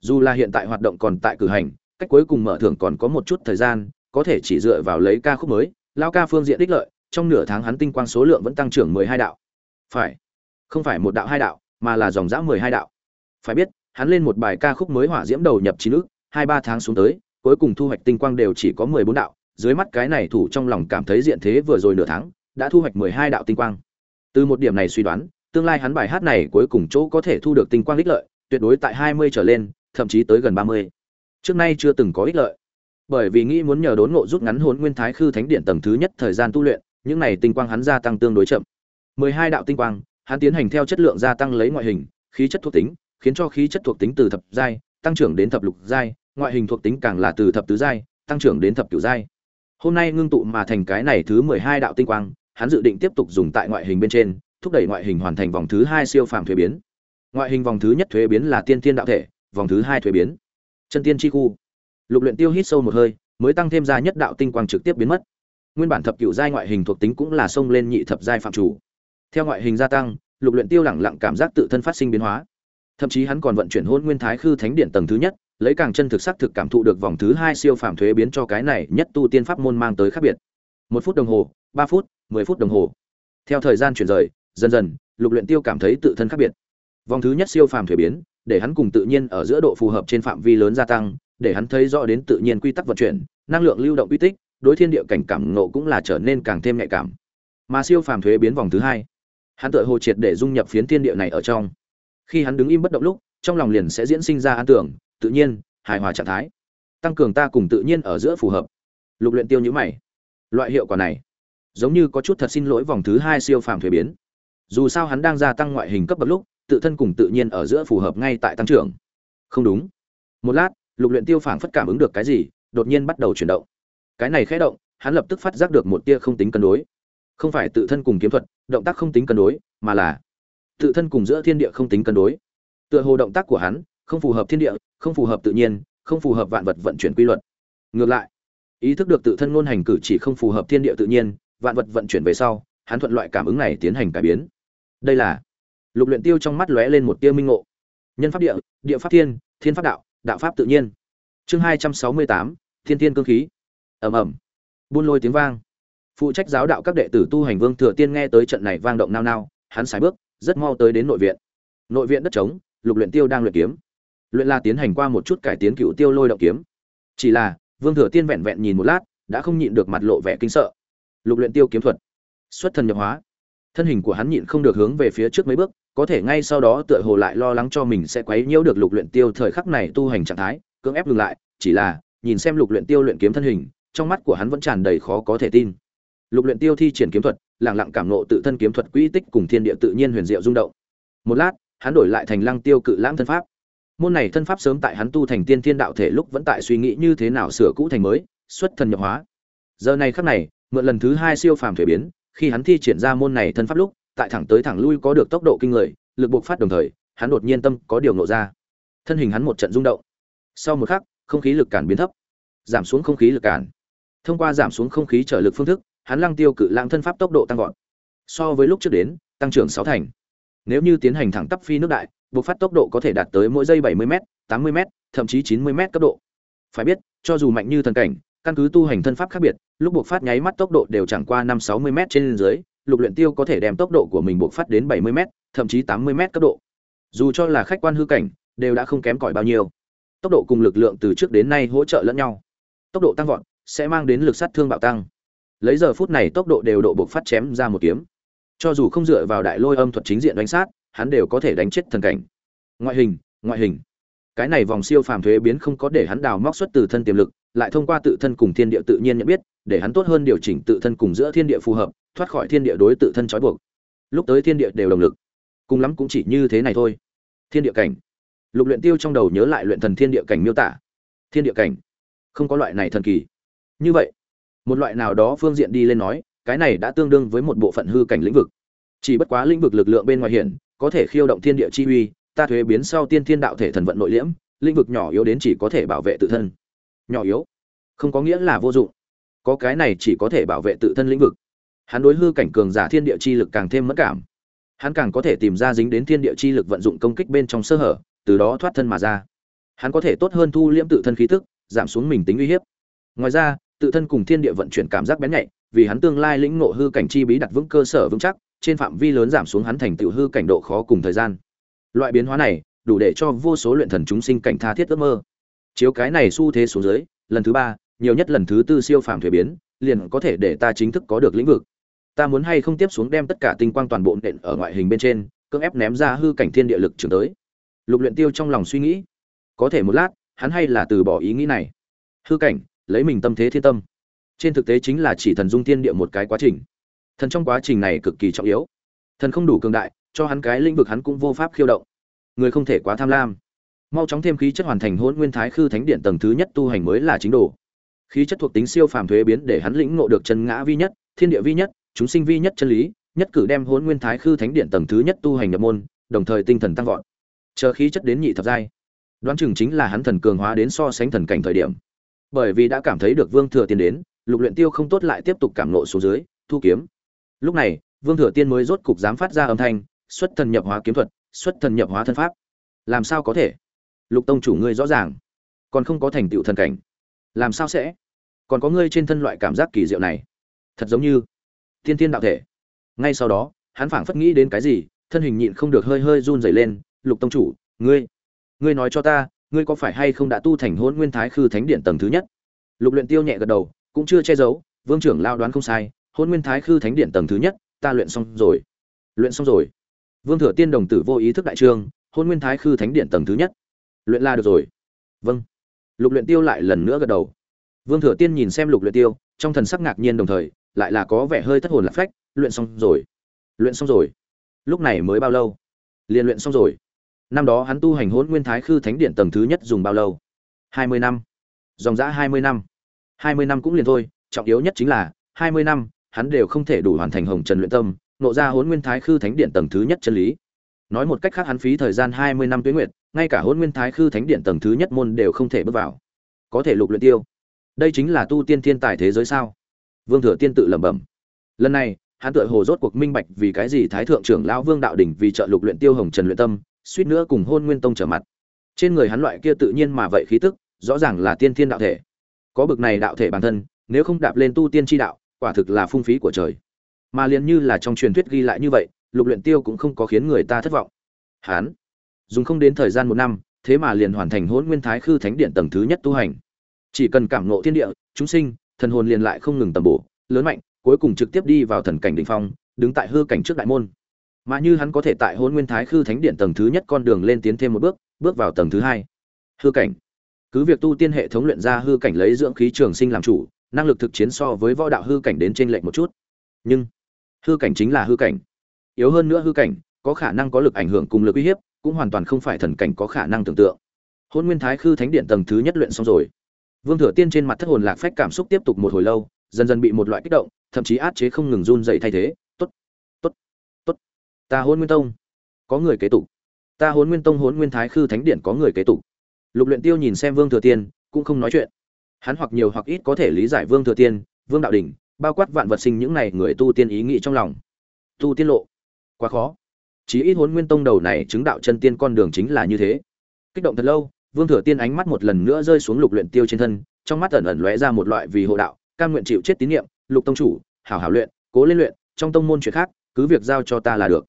Dù là hiện tại hoạt động còn tại cử hành, cách cuối cùng mở thưởng còn có một chút thời gian, có thể chỉ dựa vào lấy ca khúc mới, lao ca phương diện đích lợi, trong nửa tháng hắn tinh quang số lượng vẫn tăng trưởng mười hai đạo. Phải, không phải một đạo hai đạo, mà là dòng dã mười hai đạo. Phải biết, hắn lên một bài ca khúc mới hỏa diễm đầu nhập chín ước hai ba tháng xuống tới, cuối cùng thu hoạch tinh quang đều chỉ có mười bốn đạo, dưới mắt cái này thủ trong lòng cảm thấy diện thế vừa rồi nửa tháng, đã thu hoạch mười hai đạo tinh quang. Từ một điểm này suy đoán, tương lai hắn bài hát này cuối cùng chỗ có thể thu được tinh quang ích lợi, tuyệt đối tại hai mươi trở lên, thậm chí tới gần ba mươi. Trước nay chưa từng có ích lợi. Bởi vì nghĩ muốn nhờ đốn ngộ rút ngắn hồn nguyên thái khư thánh điện tầng thứ nhất thời gian tu luyện, những này tinh quang hắn gia tăng tương đối chậm. Mười hai đạo tinh quang, hắn tiến hành theo chất lượng gia tăng lấy ngoại hình, khí chất thuộc tính, khiến cho khí chất thuộc tính từ thập giai, tăng trưởng đến thập lục giai ngoại hình thuộc tính càng là từ thập tứ giai, tăng trưởng đến thập cửu giai. Hôm nay ngưng tụ mà thành cái này thứ mười hai đạo tinh quang, hắn dự định tiếp tục dùng tại ngoại hình bên trên, thúc đẩy ngoại hình hoàn thành vòng thứ hai siêu phàm thuế biến. Ngoại hình vòng thứ nhất thuế biến là tiên tiên đạo thể, vòng thứ hai thuế biến, chân tiên chi khu. Lục luyện tiêu hít sâu một hơi, mới tăng thêm ra nhất đạo tinh quang trực tiếp biến mất. Nguyên bản thập cửu giai ngoại hình thuộc tính cũng là xông lên nhị thập giai phạm chủ. Theo ngoại hình gia tăng, lục luyện tiêu lẳng lặng cảm giác tự thân phát sinh biến hóa. Thậm chí hắn còn vận chuyển hôn nguyên thái khư thánh điện tầng thứ nhất lấy càng chân thực sắc thực cảm thụ được vòng thứ hai siêu phàm thuế biến cho cái này nhất tu tiên pháp môn mang tới khác biệt. Một phút đồng hồ, ba phút, mười phút đồng hồ. Theo thời gian chuyển rời, dần dần, lục luyện tiêu cảm thấy tự thân khác biệt. Vòng thứ nhất siêu phàm thuế biến, để hắn cùng tự nhiên ở giữa độ phù hợp trên phạm vi lớn gia tăng, để hắn thấy rõ đến tự nhiên quy tắc vận chuyển, năng lượng lưu động quy tích, đối thiên địa cảnh cảm ngộ cũng là trở nên càng thêm nhạy cảm. Mà siêu phàm thuế biến vòng thứ hai, hắn tự hồ triệt để dung nhập phiến thiên địa này ở trong. Khi hắn đứng im bất động lúc, trong lòng liền sẽ diễn sinh ra an tưởng tự nhiên, hài hòa trạng thái. Tăng cường ta cùng tự nhiên ở giữa phù hợp. Lục luyện tiêu nhíu mày. Loại hiệu quả này, giống như có chút thật xin lỗi vòng thứ hai siêu phàm thuế biến. Dù sao hắn đang gia tăng ngoại hình cấp bậc lúc, tự thân cùng tự nhiên ở giữa phù hợp ngay tại tăng trưởng. Không đúng. Một lát, lục luyện tiêu phảng phất cảm ứng được cái gì, đột nhiên bắt đầu chuyển động. Cái này khẽ động, hắn lập tức phát giác được một tia không tính cân đối. Không phải tự thân cùng kiếm thuật, động tác không tính cân đối, mà là tự thân cùng giữa thiên địa không tính cân đối. Tựa hồ động tác của hắn không phù hợp thiên địa, không phù hợp tự nhiên, không phù hợp vạn vật vận chuyển quy luật. Ngược lại, ý thức được tự thân ngôn hành cử chỉ không phù hợp thiên địa tự nhiên, vạn vật vận chuyển về sau, hắn thuận loại cảm ứng này tiến hành cải biến. Đây là, lục luyện tiêu trong mắt lóe lên một tia minh ngộ. Nhân pháp địa địa pháp thiên thiên pháp đạo đạo pháp tự nhiên. Chương hai trăm sáu mươi tám, thiên thiên cương khí. Ầm ầm. Buôn lôi tiếng vang. Phụ trách giáo đạo các đệ tử tu hành vương thừa tiên nghe tới trận này vang động nao nao, hắn sải bước, rất mau tới đến nội viện. Nội viện đất trống, lục luyện tiêu đang luyện kiếm luyện la tiến hành qua một chút cải tiến cựu tiêu lôi động kiếm. Chỉ là, vương thừa tiên vẹn vẹn nhìn một lát, đã không nhịn được mặt lộ vẻ kinh sợ. Lục luyện tiêu kiếm thuật. Xuất thần nhập hóa. Thân hình của hắn nhịn không được hướng về phía trước mấy bước, có thể ngay sau đó tựa hồ lại lo lắng cho mình sẽ quấy nhiễu được lục luyện tiêu thời khắc này tu hành trạng thái, cưỡng ép dừng lại, chỉ là, nhìn xem lục luyện tiêu luyện kiếm thân hình, trong mắt của hắn vẫn tràn đầy khó có thể tin. Lục luyện tiêu thi triển kiếm thuật, lặng lặng cảm ngộ tự thân kiếm thuật quỹ tích cùng thiên địa tự nhiên huyền diệu rung động. Một lát, hắn đổi lại thành lăng tiêu cự lãng thân pháp môn này thân pháp sớm tại hắn tu thành tiên thiên đạo thể lúc vẫn tại suy nghĩ như thế nào sửa cũ thành mới, xuất thần nhập hóa. Giờ này khắc này, mượn lần thứ hai siêu phàm thể biến, khi hắn thi triển ra môn này thân pháp lúc, tại thẳng tới thẳng lui có được tốc độ kinh người, lực buộc phát đồng thời, hắn đột nhiên tâm có điều nộ ra. Thân hình hắn một trận rung động. Sau một khắc, không khí lực cản biến thấp. Giảm xuống không khí lực cản. Thông qua giảm xuống không khí trở lực phương thức, hắn lăng tiêu cự lãng thân pháp tốc độ tăng vọt. So với lúc trước đến, tăng trưởng sáu thành nếu như tiến hành thẳng tắp phi nước đại, buộc phát tốc độ có thể đạt tới mỗi giây 70 m 80 m thậm chí 90 m cấp độ. Phải biết, cho dù mạnh như thần cảnh, căn cứ tu hành thân pháp khác biệt, lúc buộc phát nháy mắt tốc độ đều chẳng qua 5-60m trên dưới, lục luyện tiêu có thể đem tốc độ của mình buộc phát đến 70 m thậm chí 80 m cấp độ. Dù cho là khách quan hư cảnh, đều đã không kém cỏi bao nhiêu. Tốc độ cùng lực lượng từ trước đến nay hỗ trợ lẫn nhau. Tốc độ tăng vọt, sẽ mang đến lực sát thương bạo tăng. Lấy giờ phút này tốc độ đều độ buộc phát chém ra một kiếm cho dù không dựa vào đại lôi âm thuật chính diện đánh sát, hắn đều có thể đánh chết thần cảnh. Ngoại hình ngoại hình. Cái này vòng siêu phàm thuế biến không có để hắn đào móc xuất từ thân tiềm lực, lại thông qua tự thân cùng thiên địa tự nhiên nhận biết, để hắn tốt hơn điều chỉnh tự thân cùng giữa thiên địa phù hợp, thoát khỏi thiên địa đối tự thân trói buộc. Lúc tới thiên địa đều đồng lực. Cùng lắm cũng chỉ như thế này thôi. Thiên địa cảnh. Lục luyện tiêu trong đầu nhớ lại luyện thần thiên địa cảnh miêu tả. Thiên địa cảnh. Không có loại này thần kỳ. Như vậy, một loại nào đó phương diện đi lên nói cái này đã tương đương với một bộ phận hư cảnh lĩnh vực. Chỉ bất quá lĩnh vực lực lượng bên ngoài hiển, có thể khiêu động thiên địa chi uy, ta thuế biến sau tiên thiên đạo thể thần vận nội liễm, lĩnh vực nhỏ yếu đến chỉ có thể bảo vệ tự thân. Nhỏ yếu? Không có nghĩa là vô dụng. Có cái này chỉ có thể bảo vệ tự thân lĩnh vực. Hắn đối hư cảnh cường giả thiên địa chi lực càng thêm mất cảm. Hắn càng có thể tìm ra dính đến thiên địa chi lực vận dụng công kích bên trong sơ hở, từ đó thoát thân mà ra. Hắn có thể tốt hơn thu liễm tự thân khí tức, giảm xuống mình tính uy hiếp. Ngoài ra, tự thân cùng thiên địa vận chuyển cảm giác bén nhạy vì hắn tương lai lĩnh ngộ hư cảnh chi bí đặt vững cơ sở vững chắc, trên phạm vi lớn giảm xuống hắn thành tựu hư cảnh độ khó cùng thời gian. Loại biến hóa này, đủ để cho vô số luyện thần chúng sinh cảnh tha thiết ước mơ. Chiếu cái này xu thế xuống dưới, lần thứ ba, nhiều nhất lần thứ tư siêu phàm thủy biến, liền có thể để ta chính thức có được lĩnh vực. Ta muốn hay không tiếp xuống đem tất cả tinh quang toàn bộ nện ở ngoại hình bên trên, cưỡng ép ném ra hư cảnh thiên địa lực trường tới. Lục luyện tiêu trong lòng suy nghĩ, có thể một lát, hắn hay là từ bỏ ý nghĩ này. Hư cảnh, lấy mình tâm thế thiên tâm trên thực tế chính là chỉ thần dung thiên địa một cái quá trình. Thần trong quá trình này cực kỳ trọng yếu. Thần không đủ cường đại, cho hắn cái lĩnh vực hắn cũng vô pháp khiêu động. Người không thể quá tham lam. Mau chóng thêm khí chất hoàn thành hôn nguyên thái khư thánh điện tầng thứ nhất tu hành mới là chính đồ. Khí chất thuộc tính siêu phàm thuế biến để hắn lĩnh ngộ được chân ngã vi nhất, thiên địa vi nhất, chúng sinh vi nhất chân lý, nhất cử đem hôn nguyên thái khư thánh điện tầng thứ nhất tu hành nhập môn, đồng thời tinh thần tăng vọt. Chờ khí chất đến nhị thập giai, đoán chừng chính là hắn thần cường hóa đến so sánh thần cảnh thời điểm. Bởi vì đã cảm thấy được vương thừa tiên đến lục luyện tiêu không tốt lại tiếp tục cảm nộ xuống dưới, thu kiếm. Lúc này, vương thừa tiên mới rốt cục dám phát ra âm thanh, xuất thần nhập hóa kiếm thuật, xuất thần nhập hóa thân pháp. Làm sao có thể? Lục tông chủ ngươi rõ ràng. Còn không có thành tựu thần cảnh. Làm sao sẽ? Còn có ngươi trên thân loại cảm giác kỳ diệu này. Thật giống như thiên thiên đạo thể. Ngay sau đó, hắn phảng phất nghĩ đến cái gì, thân hình nhịn không được hơi hơi run rẩy lên, lục tông chủ, ngươi ngươi nói cho ta, ngươi có phải hay không đã tu thành Hỗn nguyên thái khư thánh điện tầng thứ nhất? Lục luyện tiêu nhẹ gật đầu cũng chưa che giấu, vương trưởng lao đoán không sai, hôn nguyên thái khư thánh điện tầng thứ nhất, ta luyện xong rồi. Luyện xong rồi. Vương thừa tiên đồng tử vô ý thức đại trương, hôn nguyên thái khư thánh điện tầng thứ nhất. Luyện la được rồi. Vâng. Lục luyện tiêu lại lần nữa gật đầu. Vương thừa tiên nhìn xem lục luyện tiêu, trong thần sắc ngạc nhiên đồng thời, lại là có vẻ hơi thất hồn lạc phách, luyện xong rồi. Luyện xong rồi. Lúc này mới bao lâu? Liền luyện xong rồi. Năm đó hắn tu hành hôn nguyên thái khư thánh điện tầng thứ nhất dùng bao lâu? Hai mươi năm. Dòng dã hai mươi năm hai mươi năm cũng liền thôi, trọng yếu nhất chính là, hai mươi năm, hắn đều không thể đủ hoàn thành hồng trần luyện tâm, nộ ra hôn nguyên thái khư thánh điện tầng thứ nhất chân lý. Nói một cách khác hắn phí thời gian hai mươi năm tuyến nguyệt, ngay cả hôn nguyên thái khư thánh điện tầng thứ nhất môn đều không thể bước vào. Có thể lục luyện tiêu. Đây chính là tu tiên thiên tài thế giới sao? Vương thừa tiên tự lẩm bẩm. Lần này, hắn tựa hồ rốt cuộc minh bạch vì cái gì thái thượng trưởng lão vương đạo đỉnh vì trợ lục luyện tiêu hồng trần luyện tâm, suýt nữa cùng hôn nguyên tông trở mặt. Trên người hắn loại kia tự nhiên mà vậy khí tức, rõ ràng là tiên thiên đạo thể có bực này đạo thể bản thân, nếu không đạp lên tu tiên chi đạo, quả thực là phung phí của trời. Mà liền như là trong truyền thuyết ghi lại như vậy, lục luyện tiêu cũng không có khiến người ta thất vọng. Hắn dùng không đến thời gian một năm, thế mà liền hoàn thành hỗn nguyên thái khư thánh điện tầng thứ nhất tu hành. Chỉ cần cảm ngộ thiên địa, chúng sinh, thần hồn liền lại không ngừng tầm bổ, lớn mạnh, cuối cùng trực tiếp đi vào thần cảnh đỉnh phong, đứng tại hư cảnh trước đại môn. Mà như hắn có thể tại hỗn nguyên thái khư thánh điện tầng thứ nhất con đường lên tiến thêm một bước bước vào tầng thứ hai. Hư cảnh cứ việc tu tiên hệ thống luyện ra hư cảnh lấy dưỡng khí trường sinh làm chủ, năng lực thực chiến so với võ đạo hư cảnh đến trên lệch một chút. Nhưng, hư cảnh chính là hư cảnh. Yếu hơn nữa hư cảnh, có khả năng có lực ảnh hưởng cùng lực uy hiếp, cũng hoàn toàn không phải thần cảnh có khả năng tưởng tượng. Hôn nguyên thái khư thánh điện tầng thứ nhất luyện xong rồi. Vương thừa tiên trên mặt thất hồn lạc phách cảm xúc tiếp tục một hồi lâu, dần dần bị một loại kích động, thậm chí át chế không ngừng run dậy thay thế. Tốt tốt tốt. Ta hôn nguyên tông, có người kế tục. Ta hôn nguyên tông, hôn nguyên thái khư thánh điện có người kế tục lục luyện tiêu nhìn xem vương thừa tiên cũng không nói chuyện. Hắn hoặc nhiều hoặc ít có thể lý giải vương thừa tiên vương đạo đỉnh, bao quát vạn vật sinh những này người tu tiên ý nghĩ trong lòng. Tu tiên lộ. Quá khó. Chí ít huấn nguyên tông đầu này chứng đạo chân tiên con đường chính là như thế. Kích động thật lâu vương thừa tiên ánh mắt một lần nữa rơi xuống lục luyện tiêu trên thân trong mắt ẩn ẩn lóe ra một loại vì hộ đạo cam nguyện chịu chết tín niệm lục tông chủ hảo hảo luyện cố lên luyện trong tông môn chuyện khác cứ việc giao cho ta là được.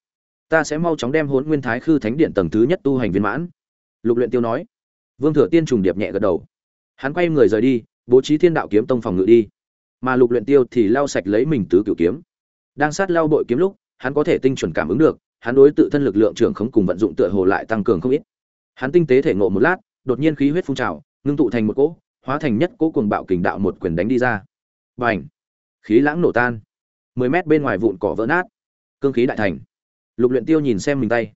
Ta sẽ mau chóng đem hốn nguyên thái khư thánh điện tầng thứ nhất tu hành viên mãn. Lục luyện tiêu nói vương thừa tiên trùng điệp nhẹ gật đầu. Hắn quay người rời đi, bố trí thiên đạo kiếm tông phòng ngự đi. Mà lục luyện tiêu thì lau sạch lấy mình tứ cửu kiếm. Đang sát lau bội kiếm lúc, hắn có thể tinh chuẩn cảm ứng được, hắn đối tự thân lực lượng trưởng khống cùng vận dụng tựa hồ lại tăng cường không ít. Hắn tinh tế thể ngộ một lát, đột nhiên khí huyết phun trào, ngưng tụ thành một cỗ, hóa thành nhất cỗ cuồng bạo kình đạo một quyền đánh đi ra. Bành! Khí lãng nổ tan. Mười mét bên ngoài vụn cỏ vỡ nát. Cương khí đại thành. Lục luyện tiêu nhìn xem mình tay.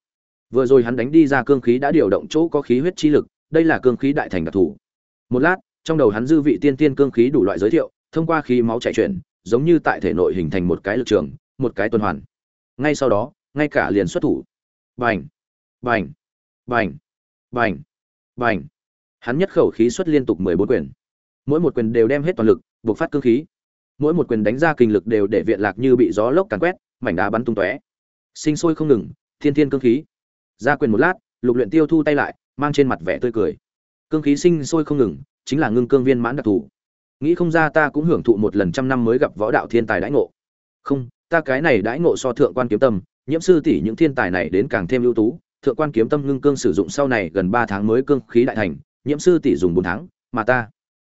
Vừa rồi hắn đánh đi ra cương khí đã điều động chỗ có khí huyết chi lực đây là cương khí đại thành đặc thù. Một lát, trong đầu hắn dư vị tiên tiên cương khí đủ loại giới thiệu, thông qua khí máu chảy chuyển, giống như tại thể nội hình thành một cái lực trường, một cái tuần hoàn. Ngay sau đó, ngay cả liền xuất thủ. Bành! Bành! Bành! Bành! Bành! Hắn nhất khẩu khí xuất liên tục mười bốn quyền. Mỗi một quyền đều đem hết toàn lực, buộc phát cương khí. Mỗi một quyền đánh ra kinh lực đều để viện lạc như bị gió lốc càn quét, mảnh đá bắn tung tóe. Sinh sôi không ngừng, thiên thiên cương khí. Ra quyền một lát, lục luyện tiêu thu tay lại mang trên mặt vẻ tươi cười. Cương khí sinh sôi không ngừng, chính là ngưng cương viên mãn đặc thù. Nghĩ không ra ta cũng hưởng thụ một lần trăm năm mới gặp võ đạo thiên tài đãi ngộ. Không, ta cái này đãi ngộ so thượng quan kiếm tâm, nhiễm sư tỷ những thiên tài này đến càng thêm ưu tú. Thượng quan kiếm tâm ngưng cương sử dụng sau này gần ba tháng mới cương khí đại thành, nhiễm sư tỷ dùng bốn tháng, mà ta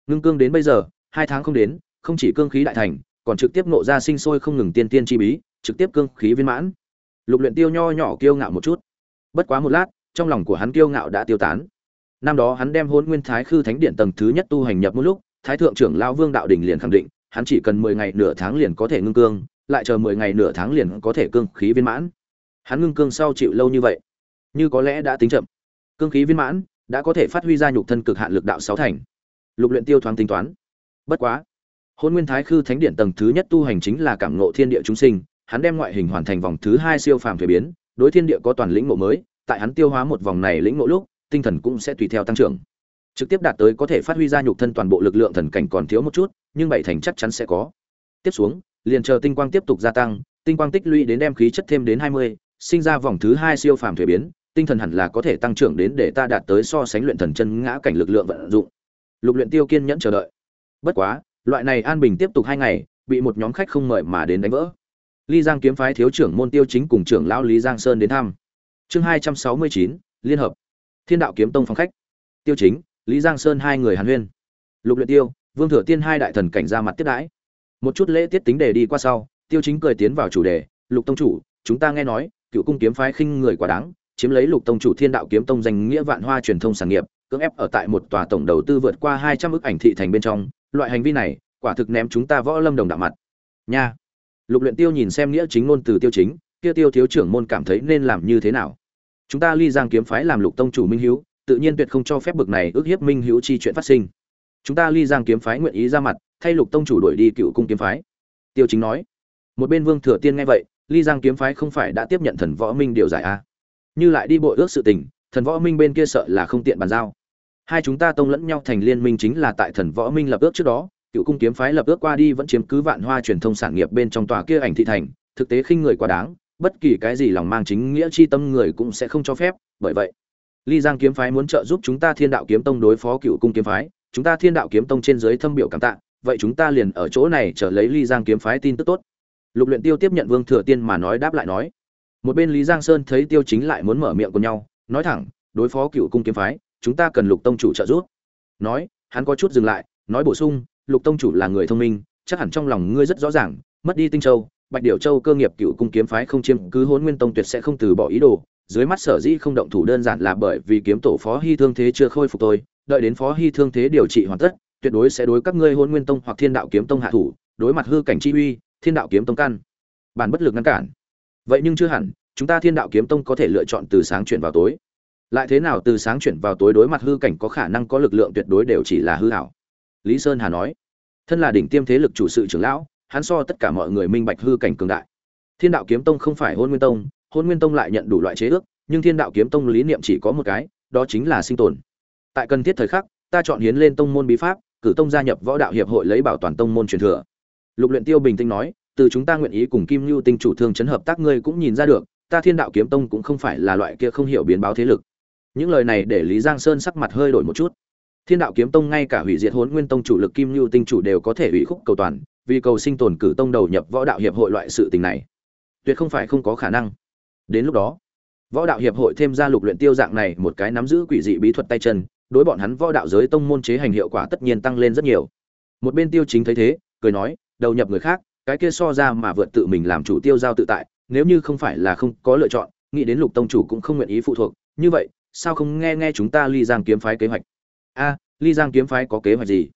ngưng cương đến bây giờ, hai tháng không đến, không chỉ cương khí đại thành, còn trực tiếp nộ ra sinh sôi không ngừng tiên tiên chi bí, trực tiếp cương khí viên mãn. Lục luyện tiêu nho nhỏ kiêu ngạo một chút. Bất quá một lát trong lòng của hắn kiêu ngạo đã tiêu tán. Năm đó hắn đem hôn nguyên thái khư thánh điện tầng thứ nhất tu hành nhập một lúc, thái thượng trưởng lão vương đạo đình liền khẳng định, hắn chỉ cần mười ngày nửa tháng liền có thể ngưng cương, lại chờ mười ngày nửa tháng liền có thể cương khí viên mãn. Hắn ngưng cương sau chịu lâu như vậy, như có lẽ đã tính chậm. Cương khí viên mãn đã có thể phát huy ra nhục thân cực hạn lực đạo sáu thành. Lục luyện tiêu thoáng tính toán. Bất quá hôn nguyên thái khư thánh điện tầng thứ nhất tu hành chính là cảm ngộ thiên địa chúng sinh, hắn đem ngoại hình hoàn thành vòng thứ hai siêu phàm thuế biến, đối thiên địa có toàn lĩnh ngộ mới tại hắn tiêu hóa một vòng này lĩnh ngộ lúc, tinh thần cũng sẽ tùy theo tăng trưởng. Trực tiếp đạt tới có thể phát huy ra nhục thân toàn bộ lực lượng thần cảnh còn thiếu một chút, nhưng bảy thành chắc chắn sẽ có. Tiếp xuống, liền chờ tinh quang tiếp tục gia tăng, tinh quang tích lũy đến đem khí chất thêm đến hai mươi, sinh ra vòng thứ hai siêu phàm thủy biến, tinh thần hẳn là có thể tăng trưởng đến để ta đạt tới so sánh luyện thần chân ngã cảnh lực lượng vận dụng. Lục luyện tiêu kiên nhẫn chờ đợi. Bất quá, loại này an bình tiếp tục hai ngày, bị một nhóm khách không mời mà đến đánh vỡ. Ly giang kiếm phái thiếu trưởng môn tiêu chính cùng trưởng lão lý giang sơn đến thăm chương hai trăm sáu mươi chín, liên hợp. Thiên đạo kiếm tông phòng khách. Tiêu chính, lý giang sơn hai người hàn huyên. Lục luyện tiêu, vương thừa tiên hai đại thần cảnh ra mặt tiếp đãi. Một chút lễ tiết tính đề đi qua sau, tiêu chính cười tiến vào chủ đề, lục tông chủ, chúng ta nghe nói, cựu cung kiếm phái khinh người quá đáng, chiếm lấy lục tông chủ thiên đạo kiếm tông danh nghĩa vạn hoa truyền thông sản nghiệp, cưỡng ép ở tại một tòa tổng đầu tư vượt qua hai trăm ức ảnh thị thành bên trong, loại hành vi này, quả thực ném chúng ta võ lâm đồng đạo mặt. Nha. Lục luyện tiêu nhìn xem nghĩa chính ngôn từ tiêu chính kia tiêu thiếu trưởng môn cảm thấy nên làm như thế nào? Chúng ta ly giang kiếm phái làm lục tông chủ minh hiếu, tự nhiên tuyệt không cho phép bực này ước hiếp minh hiếu chi chuyện phát sinh. Chúng ta ly giang kiếm phái nguyện ý ra mặt, thay lục tông chủ đuổi đi cựu cung kiếm phái. Tiêu chính nói. Một bên vương thừa tiên nghe vậy, ly giang kiếm phái không phải đã tiếp nhận thần võ minh điều giải a như lại đi bội ước sự tình, thần võ minh bên kia sợ là không tiện bàn giao. Hai chúng ta tông lẫn nhau thành liên minh chính là tại thần võ minh lập ước trước đó, cựu cung kiếm phái lập ước qua đi vẫn chiếm cứ vạn hoa truyền thông sản nghiệp bên trong tòa kia ảnh thị thành, thực tế khinh người quá đáng bất kỳ cái gì lòng mang chính nghĩa chi tâm người cũng sẽ không cho phép, bởi vậy, ly giang kiếm phái muốn trợ giúp chúng ta thiên đạo kiếm tông đối phó cựu cung kiếm phái. Chúng ta thiên đạo kiếm tông trên dưới thâm biểu cảm tạ, vậy chúng ta liền ở chỗ này chờ lấy ly giang kiếm phái tin tức tốt. Lục luyện tiêu tiếp nhận vương thừa tiên mà nói đáp lại nói, một bên lý giang sơn thấy tiêu chính lại muốn mở miệng của nhau, nói thẳng, đối phó cựu cung kiếm phái, chúng ta cần lục tông chủ trợ giúp. Nói, hắn có chút dừng lại, nói bổ sung, lục tông chủ là người thông minh, chắc hẳn trong lòng ngươi rất rõ ràng, mất đi tinh châu bạch điểu châu cơ nghiệp cựu cung kiếm phái không chiếm, cứ Hỗn nguyên tông tuyệt sẽ không từ bỏ ý đồ. Dưới mắt sở dĩ không động thủ đơn giản là bởi vì kiếm tổ phó hy thương thế chưa khôi phục tôi đợi đến phó hy thương thế điều trị hoàn tất, tuyệt đối sẽ đối các ngươi Hỗn nguyên tông hoặc thiên đạo kiếm tông hạ thủ, đối mặt hư cảnh chi uy, thiên đạo kiếm tông căn bản bất lực ngăn cản. Vậy nhưng chưa hẳn, chúng ta thiên đạo kiếm tông có thể lựa chọn từ sáng chuyển vào tối. Lại thế nào từ sáng chuyển vào tối đối mặt hư cảnh có khả năng có lực lượng tuyệt đối đều chỉ là hư ảo. Lý sơn hà nói. Thân là đỉnh tiêm thế lực chủ sự trưởng lão hắn so tất cả mọi người minh bạch hư cảnh cường đại. Thiên đạo kiếm tông không phải hôn nguyên tông, hôn nguyên tông lại nhận đủ loại chế ước, nhưng thiên đạo kiếm tông lý niệm chỉ có một cái, đó chính là sinh tồn. Tại cần thiết thời khắc, ta chọn hiến lên tông môn bí pháp, cử tông gia nhập võ đạo hiệp hội lấy bảo toàn tông môn truyền thừa. Lục luyện tiêu bình tĩnh nói, từ chúng ta nguyện ý cùng kim lưu tinh chủ thương chấn hợp tác ngươi cũng nhìn ra được, ta thiên đạo kiếm tông cũng không phải là loại kia không hiểu biến báo thế lực. Những lời này để lý giang sơn sắc mặt hơi đổi một chút. Thiên đạo kiếm tông ngay cả hủy diệt Hỗn nguyên tông chủ lực kim lưu tinh chủ đều có thể hủy khúc cầu toàn vì cầu sinh tồn cử tông đầu nhập võ đạo hiệp hội loại sự tình này. Tuyệt không phải không có khả năng. Đến lúc đó, võ đạo hiệp hội thêm ra lục luyện tiêu dạng này một cái nắm giữ quỷ dị bí thuật tay chân, đối bọn hắn võ đạo giới tông môn chế hành hiệu quả tất nhiên tăng lên rất nhiều. Một bên tiêu chính thấy thế, cười nói, đầu nhập người khác, cái kia so ra mà vượt tự mình làm chủ tiêu giao tự tại, nếu như không phải là không có lựa chọn, nghĩ đến lục tông chủ cũng không nguyện ý phụ thuộc. Như vậy, sao không nghe nghe chúng ta ly giang kiếm phái kế hoạch? A, ly giang kiếm phái có kế hoạch gì?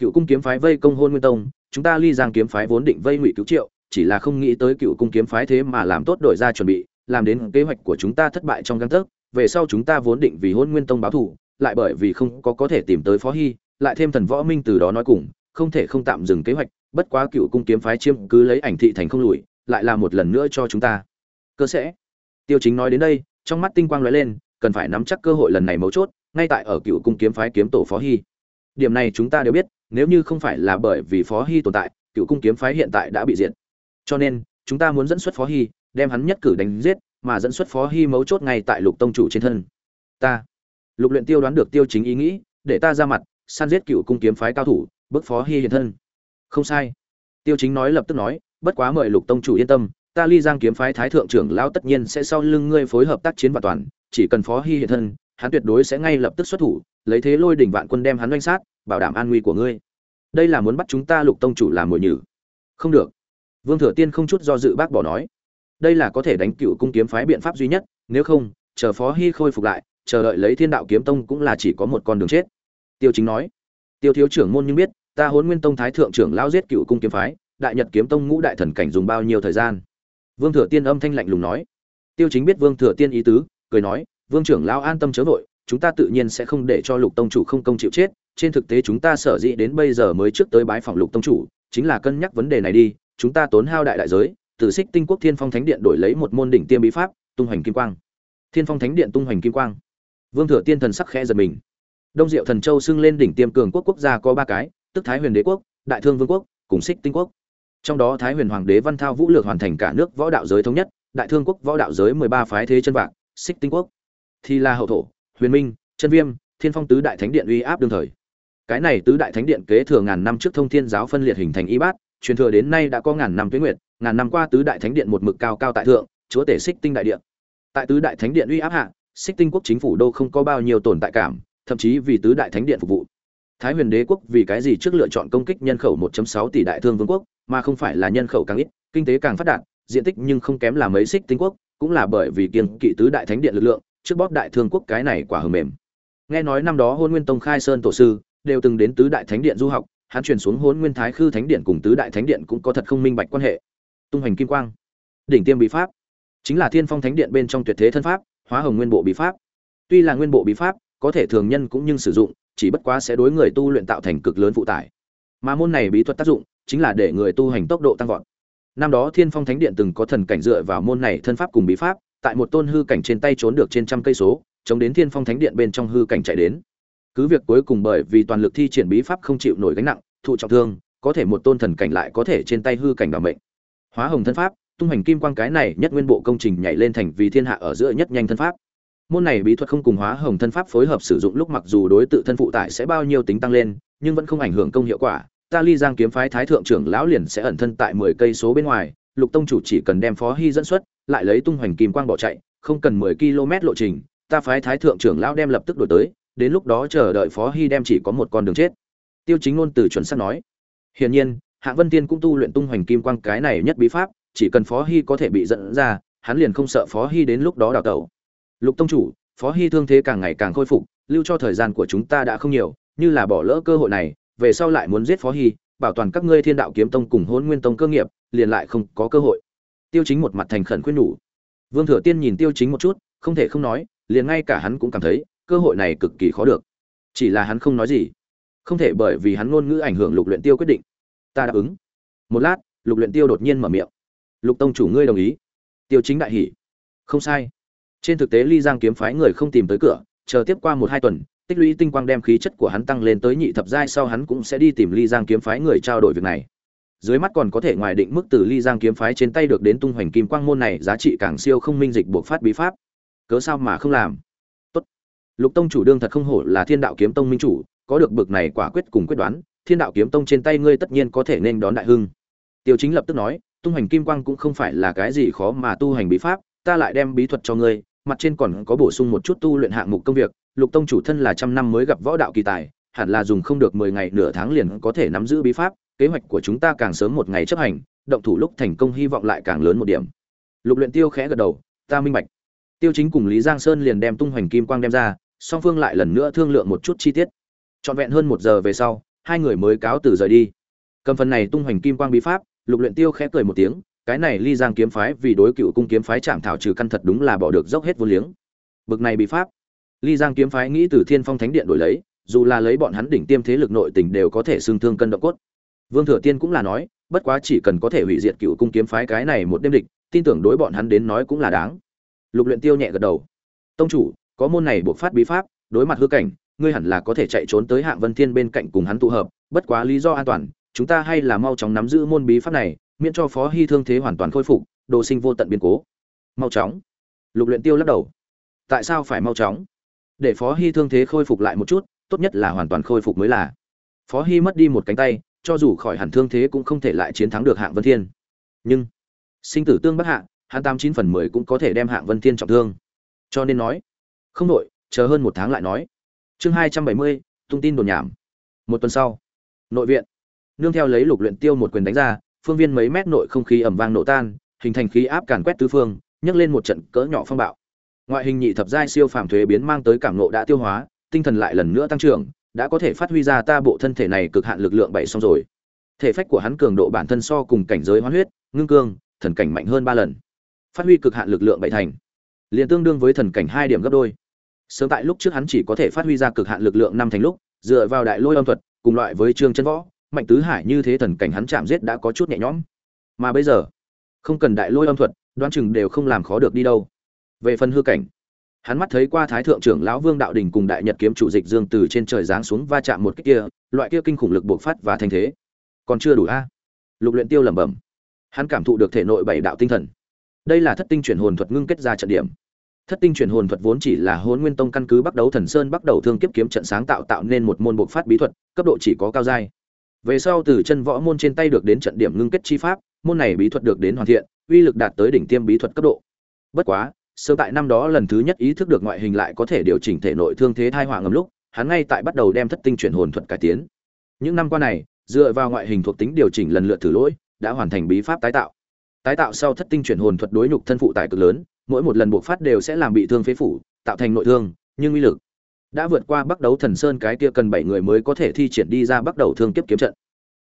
Cựu cung kiếm phái vây công hôn nguyên tông, chúng ta ly giang kiếm phái vốn định vây ngụy cứu triệu, chỉ là không nghĩ tới cựu cung kiếm phái thế mà làm tốt đổi ra chuẩn bị, làm đến kế hoạch của chúng ta thất bại trong găng tấc, về sau chúng ta vốn định vì hôn nguyên tông báo thù, lại bởi vì không có có thể tìm tới phó hy, lại thêm thần võ minh từ đó nói cùng, không thể không tạm dừng kế hoạch, bất quá cựu cung kiếm phái chiêm cứ lấy ảnh thị thành không lùi, lại là một lần nữa cho chúng ta. Cơ sẽ. Tiêu chính nói đến đây, trong mắt tinh quang lóe lên, cần phải nắm chắc cơ hội lần này mấu chốt, ngay tại ở cựu cung kiếm phái kiếm tổ phó hy. Điểm này chúng ta đều biết nếu như không phải là bởi vì phó hy tồn tại, cựu cung kiếm phái hiện tại đã bị diệt. Cho nên, chúng ta muốn dẫn xuất phó hy, đem hắn nhất cử đánh giết, mà dẫn xuất phó hy mấu chốt ngay tại lục tông chủ trên thân. Ta, lục luyện tiêu đoán được tiêu chính ý nghĩ, để ta ra mặt săn giết cựu cung kiếm phái cao thủ bức phó hy hiện thân. Không sai. Tiêu chính nói lập tức nói, bất quá mời lục tông chủ yên tâm, ta ly giang kiếm phái thái thượng trưởng lão tất nhiên sẽ sau lưng ngươi phối hợp tác chiến và toàn, chỉ cần phó hy hiện thân, hắn tuyệt đối sẽ ngay lập tức xuất thủ, lấy thế lôi đỉnh vạn quân đem hắn oanh sát bảo đảm an nguy của ngươi. Đây là muốn bắt chúng ta lục tông chủ làm mồi nhử. Không được. Vương thừa tiên không chút do dự bác bỏ nói. Đây là có thể đánh cựu cung kiếm phái biện pháp duy nhất, nếu không, chờ phó hy khôi phục lại, chờ đợi lấy thiên đạo kiếm tông cũng là chỉ có một con đường chết. Tiêu chính nói. Tiêu thiếu trưởng môn nhưng biết, ta huấn nguyên tông thái thượng trưởng lao giết cựu cung kiếm phái, đại nhật kiếm tông ngũ đại thần cảnh dùng bao nhiêu thời gian? Vương thừa tiên âm thanh lạnh lùng nói. Tiêu chính biết vương thừa tiên ý tứ, cười nói, vương trưởng lao an tâm chớ vội, chúng ta tự nhiên sẽ không để cho lục tông chủ không công chịu chết trên thực tế chúng ta sở dĩ đến bây giờ mới trước tới bái phòng lục tông chủ, chính là cân nhắc vấn đề này đi, chúng ta tốn hao đại đại giới, từ xích tinh quốc thiên phong thánh điện đổi lấy một môn đỉnh tiêm bí pháp, tung hoành kim quang. Thiên phong thánh điện tung hoành kim quang. Vương thừa tiên thần sắc khẽ giật mình. Đông diệu thần châu xưng lên đỉnh tiêm cường quốc quốc gia có ba cái, tức thái huyền đế quốc, đại thương vương quốc, cùng xích tinh quốc. Trong đó thái huyền hoàng đế văn thao vũ lược hoàn thành cả nước võ đạo giới thống nhất, đại thương quốc võ đạo giới mười ba phái thế chân vạc xích tinh quốc. Thì là hậu thổ, huyền minh, chân viêm, thiên phong tứ đại thánh điện uy áp đương thời cái này tứ đại thánh điện kế thừa ngàn năm trước thông thiên giáo phân liệt hình thành y bát, truyền thừa đến nay đã có ngàn năm tuyến nguyệt, ngàn năm qua tứ đại thánh điện một mực cao cao tại thượng, chúa tể xích tinh đại điện tại tứ đại thánh điện uy áp hạ, xích tinh quốc chính phủ đô không có bao nhiêu tồn tại cảm, thậm chí vì tứ đại thánh điện phục vụ. Thái huyền đế quốc vì cái gì trước lựa chọn công kích nhân khẩu 1.6 tỷ đại thương vương quốc, mà không phải là nhân khẩu càng ít, kinh tế càng phát đạt, diện tích nhưng không kém là mấy xích tinh quốc, cũng là bởi vì kiên kỵ tứ đại thánh điện lực lượng, trước bóp đại thương quốc cái này quả hờ mềm. Nghe nói năm đó hôn nguyên tông khai sơn tổ sư đều từng đến tứ đại thánh điện du học, hắn truyền xuống hôn nguyên thái khư thánh điện cùng tứ đại thánh điện cũng có thật không minh bạch quan hệ. Tung hành kim quang, đỉnh tiêm bí pháp, chính là thiên phong thánh điện bên trong tuyệt thế thân pháp, hóa hồng nguyên bộ bí pháp. Tuy là nguyên bộ bí pháp, có thể thường nhân cũng nhưng sử dụng, chỉ bất quá sẽ đối người tu luyện tạo thành cực lớn phụ tải. Mà môn này bí thuật tác dụng, chính là để người tu hành tốc độ tăng vọt. Năm đó thiên phong thánh điện từng có thần cảnh dựa vào môn này thân pháp cùng bí pháp, tại một tôn hư cảnh trên tay trốn được trên trăm cây số, chống đến thiên phong thánh điện bên trong hư cảnh chạy đến cứ việc cuối cùng bởi vì toàn lực thi triển bí pháp không chịu nổi gánh nặng, thụ trọng thương, có thể một tôn thần cảnh lại có thể trên tay hư cảnh bảo mệnh. Hóa hồng thân pháp, tung hành kim quang cái này nhất nguyên bộ công trình nhảy lên thành vì thiên hạ ở giữa nhất nhanh thân pháp. Môn này bí thuật không cùng hóa hồng thân pháp phối hợp sử dụng lúc mặc dù đối tự thân phụ tải sẽ bao nhiêu tính tăng lên, nhưng vẫn không ảnh hưởng công hiệu quả. Ta ly giang kiếm phái thái thượng trưởng lão liền sẽ ẩn thân tại mười cây số bên ngoài, lục tông chủ chỉ cần đem phó hy dẫn xuất, lại lấy tung hoành kim quang bỏ chạy, không cần mười km lộ trình, ta phái thái thượng trưởng lão đem lập tức đổi tới đến lúc đó chờ đợi phó hy đem chỉ có một con đường chết. Tiêu chính ngôn từ chuẩn xác nói, hiển nhiên hạng vân tiên cũng tu luyện tung hoành kim quang cái này nhất bí pháp, chỉ cần phó hy có thể bị dẫn ra, hắn liền không sợ phó hy đến lúc đó đào tẩu. Lục tông chủ, phó hy thương thế càng ngày càng khôi phục, lưu cho thời gian của chúng ta đã không nhiều, như là bỏ lỡ cơ hội này, về sau lại muốn giết phó hy, bảo toàn các ngươi thiên đạo kiếm tông cùng hôn nguyên tông cơ nghiệp, liền lại không có cơ hội. Tiêu chính một mặt thành khẩn khuyên nhủ. Vương thừa tiên nhìn tiêu chính một chút, không thể không nói, liền ngay cả hắn cũng cảm thấy cơ hội này cực kỳ khó được. Chỉ là hắn không nói gì. Không thể bởi vì hắn ngôn ngữ ảnh hưởng lục luyện tiêu quyết định. Ta đáp ứng. Một lát, lục luyện tiêu đột nhiên mở miệng. Lục tông chủ ngươi đồng ý. Tiêu chính đại hỉ. Không sai. Trên thực tế ly giang kiếm phái người không tìm tới cửa, chờ tiếp qua một hai tuần, tích lũy tinh quang đem khí chất của hắn tăng lên tới nhị thập giai sau hắn cũng sẽ đi tìm ly giang kiếm phái người trao đổi việc này. Dưới mắt còn có thể ngoài định mức từ ly giang kiếm phái trên tay được đến tung hoành kim quang môn này giá trị càng siêu không minh dịch buộc phát bí pháp. Cớ sao mà không làm? Lục tông chủ đương thật không hổ là thiên đạo kiếm tông minh chủ, có được bực này quả quyết cùng quyết đoán, thiên đạo kiếm tông trên tay ngươi tất nhiên có thể nên đón đại hưng. Tiêu chính lập tức nói, tung hành kim quang cũng không phải là cái gì khó mà tu hành bí pháp, ta lại đem bí thuật cho ngươi, mặt trên còn có bổ sung một chút tu luyện hạng mục công việc, lục tông chủ thân là trăm năm mới gặp võ đạo kỳ tài, hẳn là dùng không được mười ngày nửa tháng liền có thể nắm giữ bí pháp, kế hoạch của chúng ta càng sớm một ngày chấp hành, động thủ lúc thành công hy vọng lại càng lớn một điểm. Lục luyện tiêu khẽ gật đầu, ta minh bạch. Tiêu chính cùng lý giang sơn liền đem tung hoành kim quang đem ra song phương lại lần nữa thương lượng một chút chi tiết. Trọn vẹn hơn một giờ về sau, hai người mới cáo từ rời đi. Cầm phần này tung hoành kim quang bí pháp, lục luyện tiêu khẽ cười một tiếng, cái này ly giang kiếm phái vì đối cựu cung kiếm phái chạm thảo trừ căn thật đúng là bỏ được dốc hết vô liếng. Bực này bí pháp. Ly giang kiếm phái nghĩ từ thiên phong thánh điện đổi lấy, dù là lấy bọn hắn đỉnh tiêm thế lực nội tình đều có thể xương thương cân động cốt. Vương thừa tiên cũng là nói, bất quá chỉ cần có thể hủy diệt cựu cung kiếm phái cái này một đêm địch, tin tưởng đối bọn hắn đến nói cũng là đáng. Lục luyện tiêu nhẹ gật đầu. Tông chủ có môn này buộc phát bí pháp, đối mặt hư cảnh, ngươi hẳn là có thể chạy trốn tới hạng vân thiên bên cạnh cùng hắn tụ hợp, bất quá lý do an toàn, chúng ta hay là mau chóng nắm giữ môn bí pháp này, miễn cho phó hy thương thế hoàn toàn khôi phục, đồ sinh vô tận biến cố. Mau chóng. Lục luyện tiêu lắc đầu. Tại sao phải mau chóng? Để phó hy thương thế khôi phục lại một chút, tốt nhất là hoàn toàn khôi phục mới là. Phó hy mất đi một cánh tay, cho dù khỏi hẳn thương thế cũng không thể lại chiến thắng được hạng vân thiên. Nhưng, sinh tử tương bất hạ, hắn tám chín phần mười cũng có thể đem hạng vân thiên trọng thương. Cho nên nói không nội chờ hơn một tháng lại nói. Chương hai trăm bảy mươi, tung tin đồn nhảm. Một tuần sau, nội viện. Nương theo lấy lục luyện tiêu một quyền đánh ra, phương viên mấy mét nội không khí ẩm vang nổ tan, hình thành khí áp càn quét tứ phương, nhấc lên một trận cỡ nhỏ phong bạo. Ngoại hình nhị thập giai siêu phàm thuế biến mang tới cảm nộ đã tiêu hóa, tinh thần lại lần nữa tăng trưởng, đã có thể phát huy ra ta bộ thân thể này cực hạn lực lượng bảy xong rồi. Thể phách của hắn cường độ bản thân so cùng cảnh giới hoán huyết, ngưng cương, thần cảnh mạnh hơn ba lần. Phát huy cực hạn lực lượng bảy thành. Liền tương đương với thần cảnh hai điểm gấp đôi sớm tại lúc trước hắn chỉ có thể phát huy ra cực hạn lực lượng năm thành lúc, dựa vào đại lôi âm thuật, cùng loại với trương chân võ, mạnh tứ hải như thế thần cảnh hắn chạm giết đã có chút nhẹ nhõm. Mà bây giờ, không cần đại lôi âm thuật, đoán chừng đều không làm khó được đi đâu. Về phần hư cảnh, hắn mắt thấy qua thái thượng trưởng lão vương đạo đình cùng đại nhật kiếm chủ dịch dương từ trên trời giáng xuống va chạm một cái kia, loại kia kinh khủng lực bộc phát và thành thế. Còn chưa đủ a? Lục luyện tiêu lẩm bẩm. Hắn cảm thụ được thể nội bảy đạo tinh thần. Đây là thất tinh chuyển hồn thuật ngưng kết ra trận điểm thất tinh chuyển hồn thuật vốn chỉ là hồn nguyên tông căn cứ bắt đầu thần sơn bắt đầu thương kiếp kiếm trận sáng tạo tạo nên một môn bộc phát bí thuật, cấp độ chỉ có cao giai. Về sau từ chân võ môn trên tay được đến trận điểm ngưng kết chi pháp, môn này bí thuật được đến hoàn thiện, uy lực đạt tới đỉnh tiêm bí thuật cấp độ. Bất quá, sớm tại năm đó lần thứ nhất ý thức được ngoại hình lại có thể điều chỉnh thể nội thương thế thai họa ngầm lúc, hắn ngay tại bắt đầu đem thất tinh chuyển hồn thuật cải tiến. Những năm qua này, dựa vào ngoại hình thuộc tính điều chỉnh lần lượt thử lỗi, đã hoàn thành bí pháp tái tạo. Tái tạo sau thất tinh chuyển hồn thuật đối nhục thân phụ tải cực lớn mỗi một lần buộc phát đều sẽ làm bị thương phế phủ, tạo thành nội thương, nhưng uy lực đã vượt qua bắt đấu thần sơn cái kia cần bảy người mới có thể thi triển đi ra bắt đầu thương kiếp kiếm trận.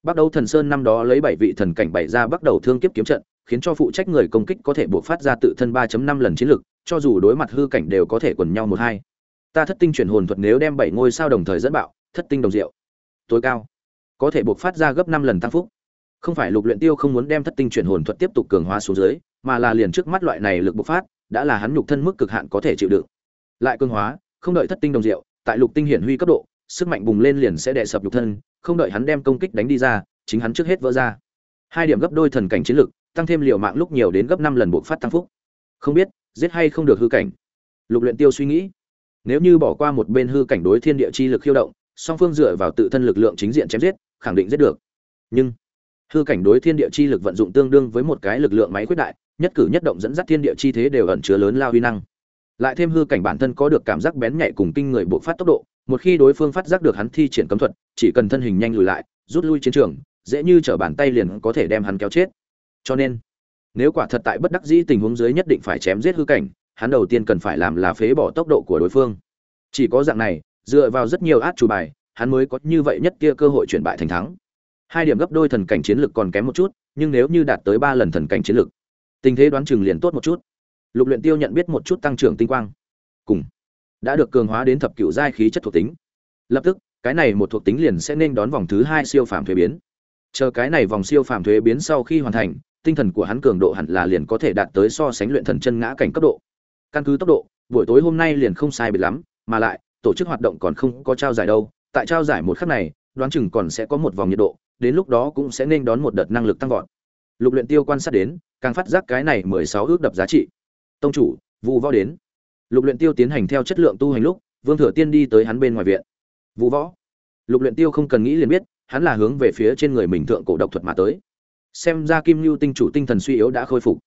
Bắt đấu thần sơn năm đó lấy bảy vị thần cảnh bảy ra bắt đầu thương kiếp kiếm trận, khiến cho phụ trách người công kích có thể buộc phát ra tự thân 3.5 lần chiến lực, cho dù đối mặt hư cảnh đều có thể quần nhau một hai. Ta thất tinh chuyển hồn thuật nếu đem bảy ngôi sao đồng thời dẫn bạo, thất tinh đồng diệu. Tối cao, có thể buộc phát ra gấp năm lần tăng phúc. Không phải lục luyện tiêu không muốn đem thất tinh chuyển hồn thuật tiếp tục cường hóa xuống dưới, mà là liền trước mắt loại này lực bộc phát đã là hắn nhục thân mức cực hạn có thể chịu đựng. Lại cương hóa, không đợi thất tinh đồng diệu, tại lục tinh hiển huy cấp độ, sức mạnh bùng lên liền sẽ đè sập nhục thân, không đợi hắn đem công kích đánh đi ra, chính hắn trước hết vỡ ra. Hai điểm gấp đôi thần cảnh chiến lực, tăng thêm liều mạng lúc nhiều đến gấp năm lần buộc phát tăng phúc. Không biết, giết hay không được hư cảnh. Lục luyện tiêu suy nghĩ. Nếu như bỏ qua một bên hư cảnh đối thiên địa chi lực khiêu động, song phương dựa vào tự thân lực lượng chính diện chém giết, khẳng định giết được. Nhưng, hư cảnh đối thiên địa chi lực vận dụng tương đương với một cái lực lượng máy quyết đại nhất cử nhất động dẫn dắt thiên địa chi thế đều ẩn chứa lớn lao huy năng. Lại thêm hư cảnh bản thân có được cảm giác bén nhạy cùng kinh người buộc phát tốc độ, một khi đối phương phát giác được hắn thi triển cấm thuật, chỉ cần thân hình nhanh lùi lại, rút lui chiến trường, dễ như trở bàn tay liền có thể đem hắn kéo chết. Cho nên, nếu quả thật tại bất đắc dĩ tình huống dưới nhất định phải chém giết hư cảnh, hắn đầu tiên cần phải làm là phế bỏ tốc độ của đối phương. Chỉ có dạng này, dựa vào rất nhiều át chủ bài, hắn mới có như vậy nhất kia cơ hội chuyển bại thành thắng. Hai điểm gấp đôi thần cảnh chiến lực còn kém một chút, nhưng nếu như đạt tới ba lần thần cảnh chiến lực tình thế đoán chừng liền tốt một chút. Lục luyện tiêu nhận biết một chút tăng trưởng tinh quang. Cùng. Đã được cường hóa đến thập cửu giai khí chất thuộc tính. Lập tức, cái này một thuộc tính liền sẽ nên đón vòng thứ hai siêu phàm thuế biến. Chờ cái này vòng siêu phàm thuế biến sau khi hoàn thành, tinh thần của hắn cường độ hẳn là liền có thể đạt tới so sánh luyện thần chân ngã cảnh cấp độ. Căn cứ tốc độ, buổi tối hôm nay liền không sai biệt lắm, mà lại, tổ chức hoạt động còn không có trao giải đâu. Tại trao giải một khắc này, đoán chừng còn sẽ có một vòng nhiệt độ, đến lúc đó cũng sẽ nên đón một đợt năng lực tăng vọt. Lục luyện tiêu quan sát đến càng phát giác cái này mười sáu ước đập giá trị. Tông chủ vũ võ đến. Lục luyện tiêu tiến hành theo chất lượng tu hành lúc, vương thừa tiên đi tới hắn bên ngoài viện. Vũ võ. Lục luyện tiêu không cần nghĩ liền biết, hắn là hướng về phía trên người mình thượng cổ độc thuật mà tới. Xem ra kim lưu tinh chủ tinh thần suy yếu đã khôi phục.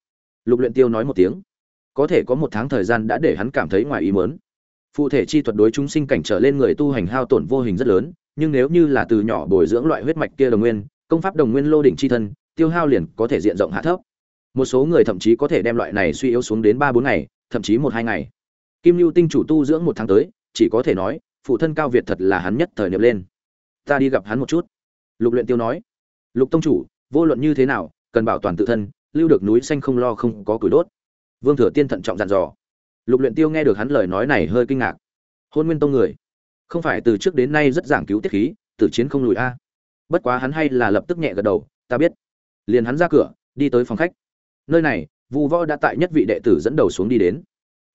Lục luyện tiêu nói một tiếng. Có thể có một tháng thời gian đã để hắn cảm thấy ngoài ý muốn. Phụ thể chi thuật đối chúng sinh cảnh trở lên người tu hành hao tổn vô hình rất lớn, nhưng nếu như là từ nhỏ bồi dưỡng loại huyết mạch kia đồng nguyên, công pháp đồng nguyên lô đỉnh chi thân, tiêu hao liền có thể diện rộng hạ thấp một số người thậm chí có thể đem loại này suy yếu xuống đến ba bốn ngày, thậm chí một hai ngày. Kim lưu tinh chủ tu dưỡng một tháng tới, chỉ có thể nói, phụ thân cao việt thật là hắn nhất thời niệm lên. Ta đi gặp hắn một chút. Lục luyện tiêu nói. Lục tông chủ, vô luận như thế nào, cần bảo toàn tự thân, lưu được núi xanh không lo không có củi đốt. Vương thừa tiên thận trọng dặn dò. Lục luyện tiêu nghe được hắn lời nói này hơi kinh ngạc. Hôn nguyên tông người. Không phải từ trước đến nay rất giảng cứu tiết khí, tử chiến không lùi a. Bất quá hắn hay là lập tức nhẹ gật đầu, ta biết. Liền hắn ra cửa, đi tới phòng khách nơi này, vu võ đã tại nhất vị đệ tử dẫn đầu xuống đi đến.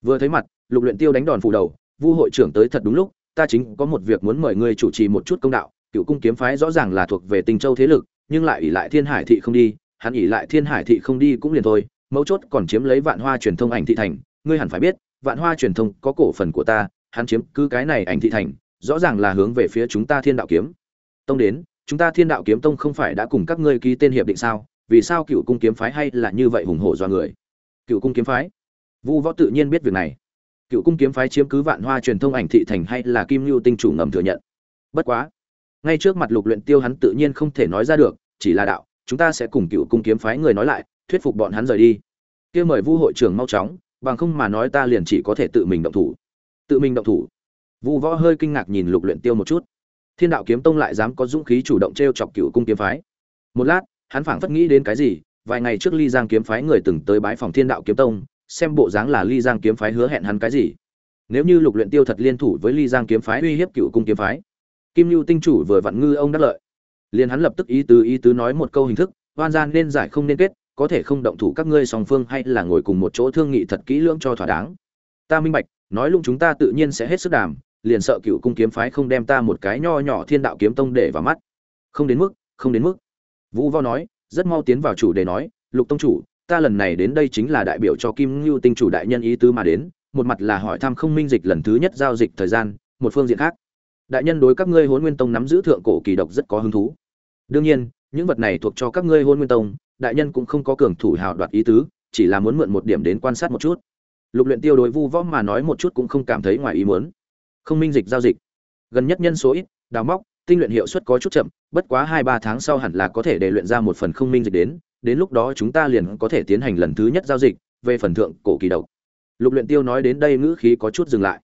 Vừa thấy mặt, lục luyện tiêu đánh đòn phủ đầu, vu hội trưởng tới thật đúng lúc, ta chính có một việc muốn mời ngươi chủ trì một chút công đạo, cựu cung kiếm phái rõ ràng là thuộc về tinh châu thế lực, nhưng lại ỷ lại thiên hải thị không đi, hắn ỷ lại thiên hải thị không đi cũng liền thôi, mấu chốt còn chiếm lấy vạn hoa truyền thông ảnh thị thành, ngươi hẳn phải biết, vạn hoa truyền thông có cổ phần của ta, hắn chiếm cứ cái này ảnh thị thành, rõ ràng là hướng về phía chúng ta thiên đạo kiếm. Tông đến, chúng ta thiên đạo kiếm tông không phải đã cùng các ngươi ký tên hiệp định sao? Vì sao cựu cung kiếm phái hay là như vậy hùng hổ do người? Cựu cung kiếm phái? Vu võ tự nhiên biết việc này. Cựu cung kiếm phái chiếm cứ vạn hoa truyền thông ảnh thị thành hay là kim lưu tinh chủ ngầm thừa nhận? Bất quá, ngay trước mặt lục luyện tiêu hắn tự nhiên không thể nói ra được, chỉ là đạo, chúng ta sẽ cùng cựu cung kiếm phái người nói lại, thuyết phục bọn hắn rời đi. Kia mời vu hội trưởng mau chóng, bằng không mà nói ta liền chỉ có thể tự mình động thủ. Tự mình động thủ. Vu võ hơi kinh ngạc nhìn lục luyện tiêu một chút. Thiên đạo kiếm tông lại dám có dũng khí chủ động treo chọc cựu cung kiếm phái. Một lát hắn phảng phất nghĩ đến cái gì, vài ngày trước ly giang kiếm phái người từng tới bái phòng thiên đạo kiếm tông, xem bộ dáng là ly giang kiếm phái hứa hẹn hắn cái gì. Nếu như lục luyện tiêu thật liên thủ với ly giang kiếm phái uy hiếp cựu cung kiếm phái, kim lưu tinh chủ vừa vặn ngư ông đắc lợi. Liền hắn lập tức ý tứ ý tứ nói một câu hình thức, oan gian nên giải không nên kết, có thể không động thủ các ngươi song phương hay là ngồi cùng một chỗ thương nghị thật kỹ lưỡng cho thỏa đáng. Ta minh bạch, nói lung chúng ta tự nhiên sẽ hết sức đàm, liền sợ cựu cung kiếm phái không đem ta một cái nho nhỏ thiên đạo kiếm tông để vào mắt. Không đến mức, không đến mức vũ vo nói, rất mau tiến vào chủ đề nói, lục tông chủ, ta lần này đến đây chính là đại biểu cho kim ngưu tinh chủ đại nhân ý tứ mà đến, một mặt là hỏi thăm không minh dịch lần thứ nhất giao dịch thời gian, một phương diện khác. Đại nhân đối các ngươi Hỗn nguyên tông nắm giữ thượng cổ kỳ độc rất có hứng thú. Đương nhiên, những vật này thuộc cho các ngươi Hỗn nguyên tông, đại nhân cũng không có cường thủ hào đoạt ý tứ, chỉ là muốn mượn một điểm đến quan sát một chút. Lục luyện tiêu đối vu võ mà nói một chút cũng không cảm thấy ngoài ý muốn. Không minh dịch giao dịch. Gần nhất nhân số ít, đào móc tinh luyện hiệu suất có chút chậm, bất quá hai ba tháng sau hẳn là có thể để luyện ra một phần không minh dịch đến đến lúc đó chúng ta liền có thể tiến hành lần thứ nhất giao dịch, về phần thượng cổ kỳ độc. Lục luyện tiêu nói đến đây ngữ khí có chút dừng lại.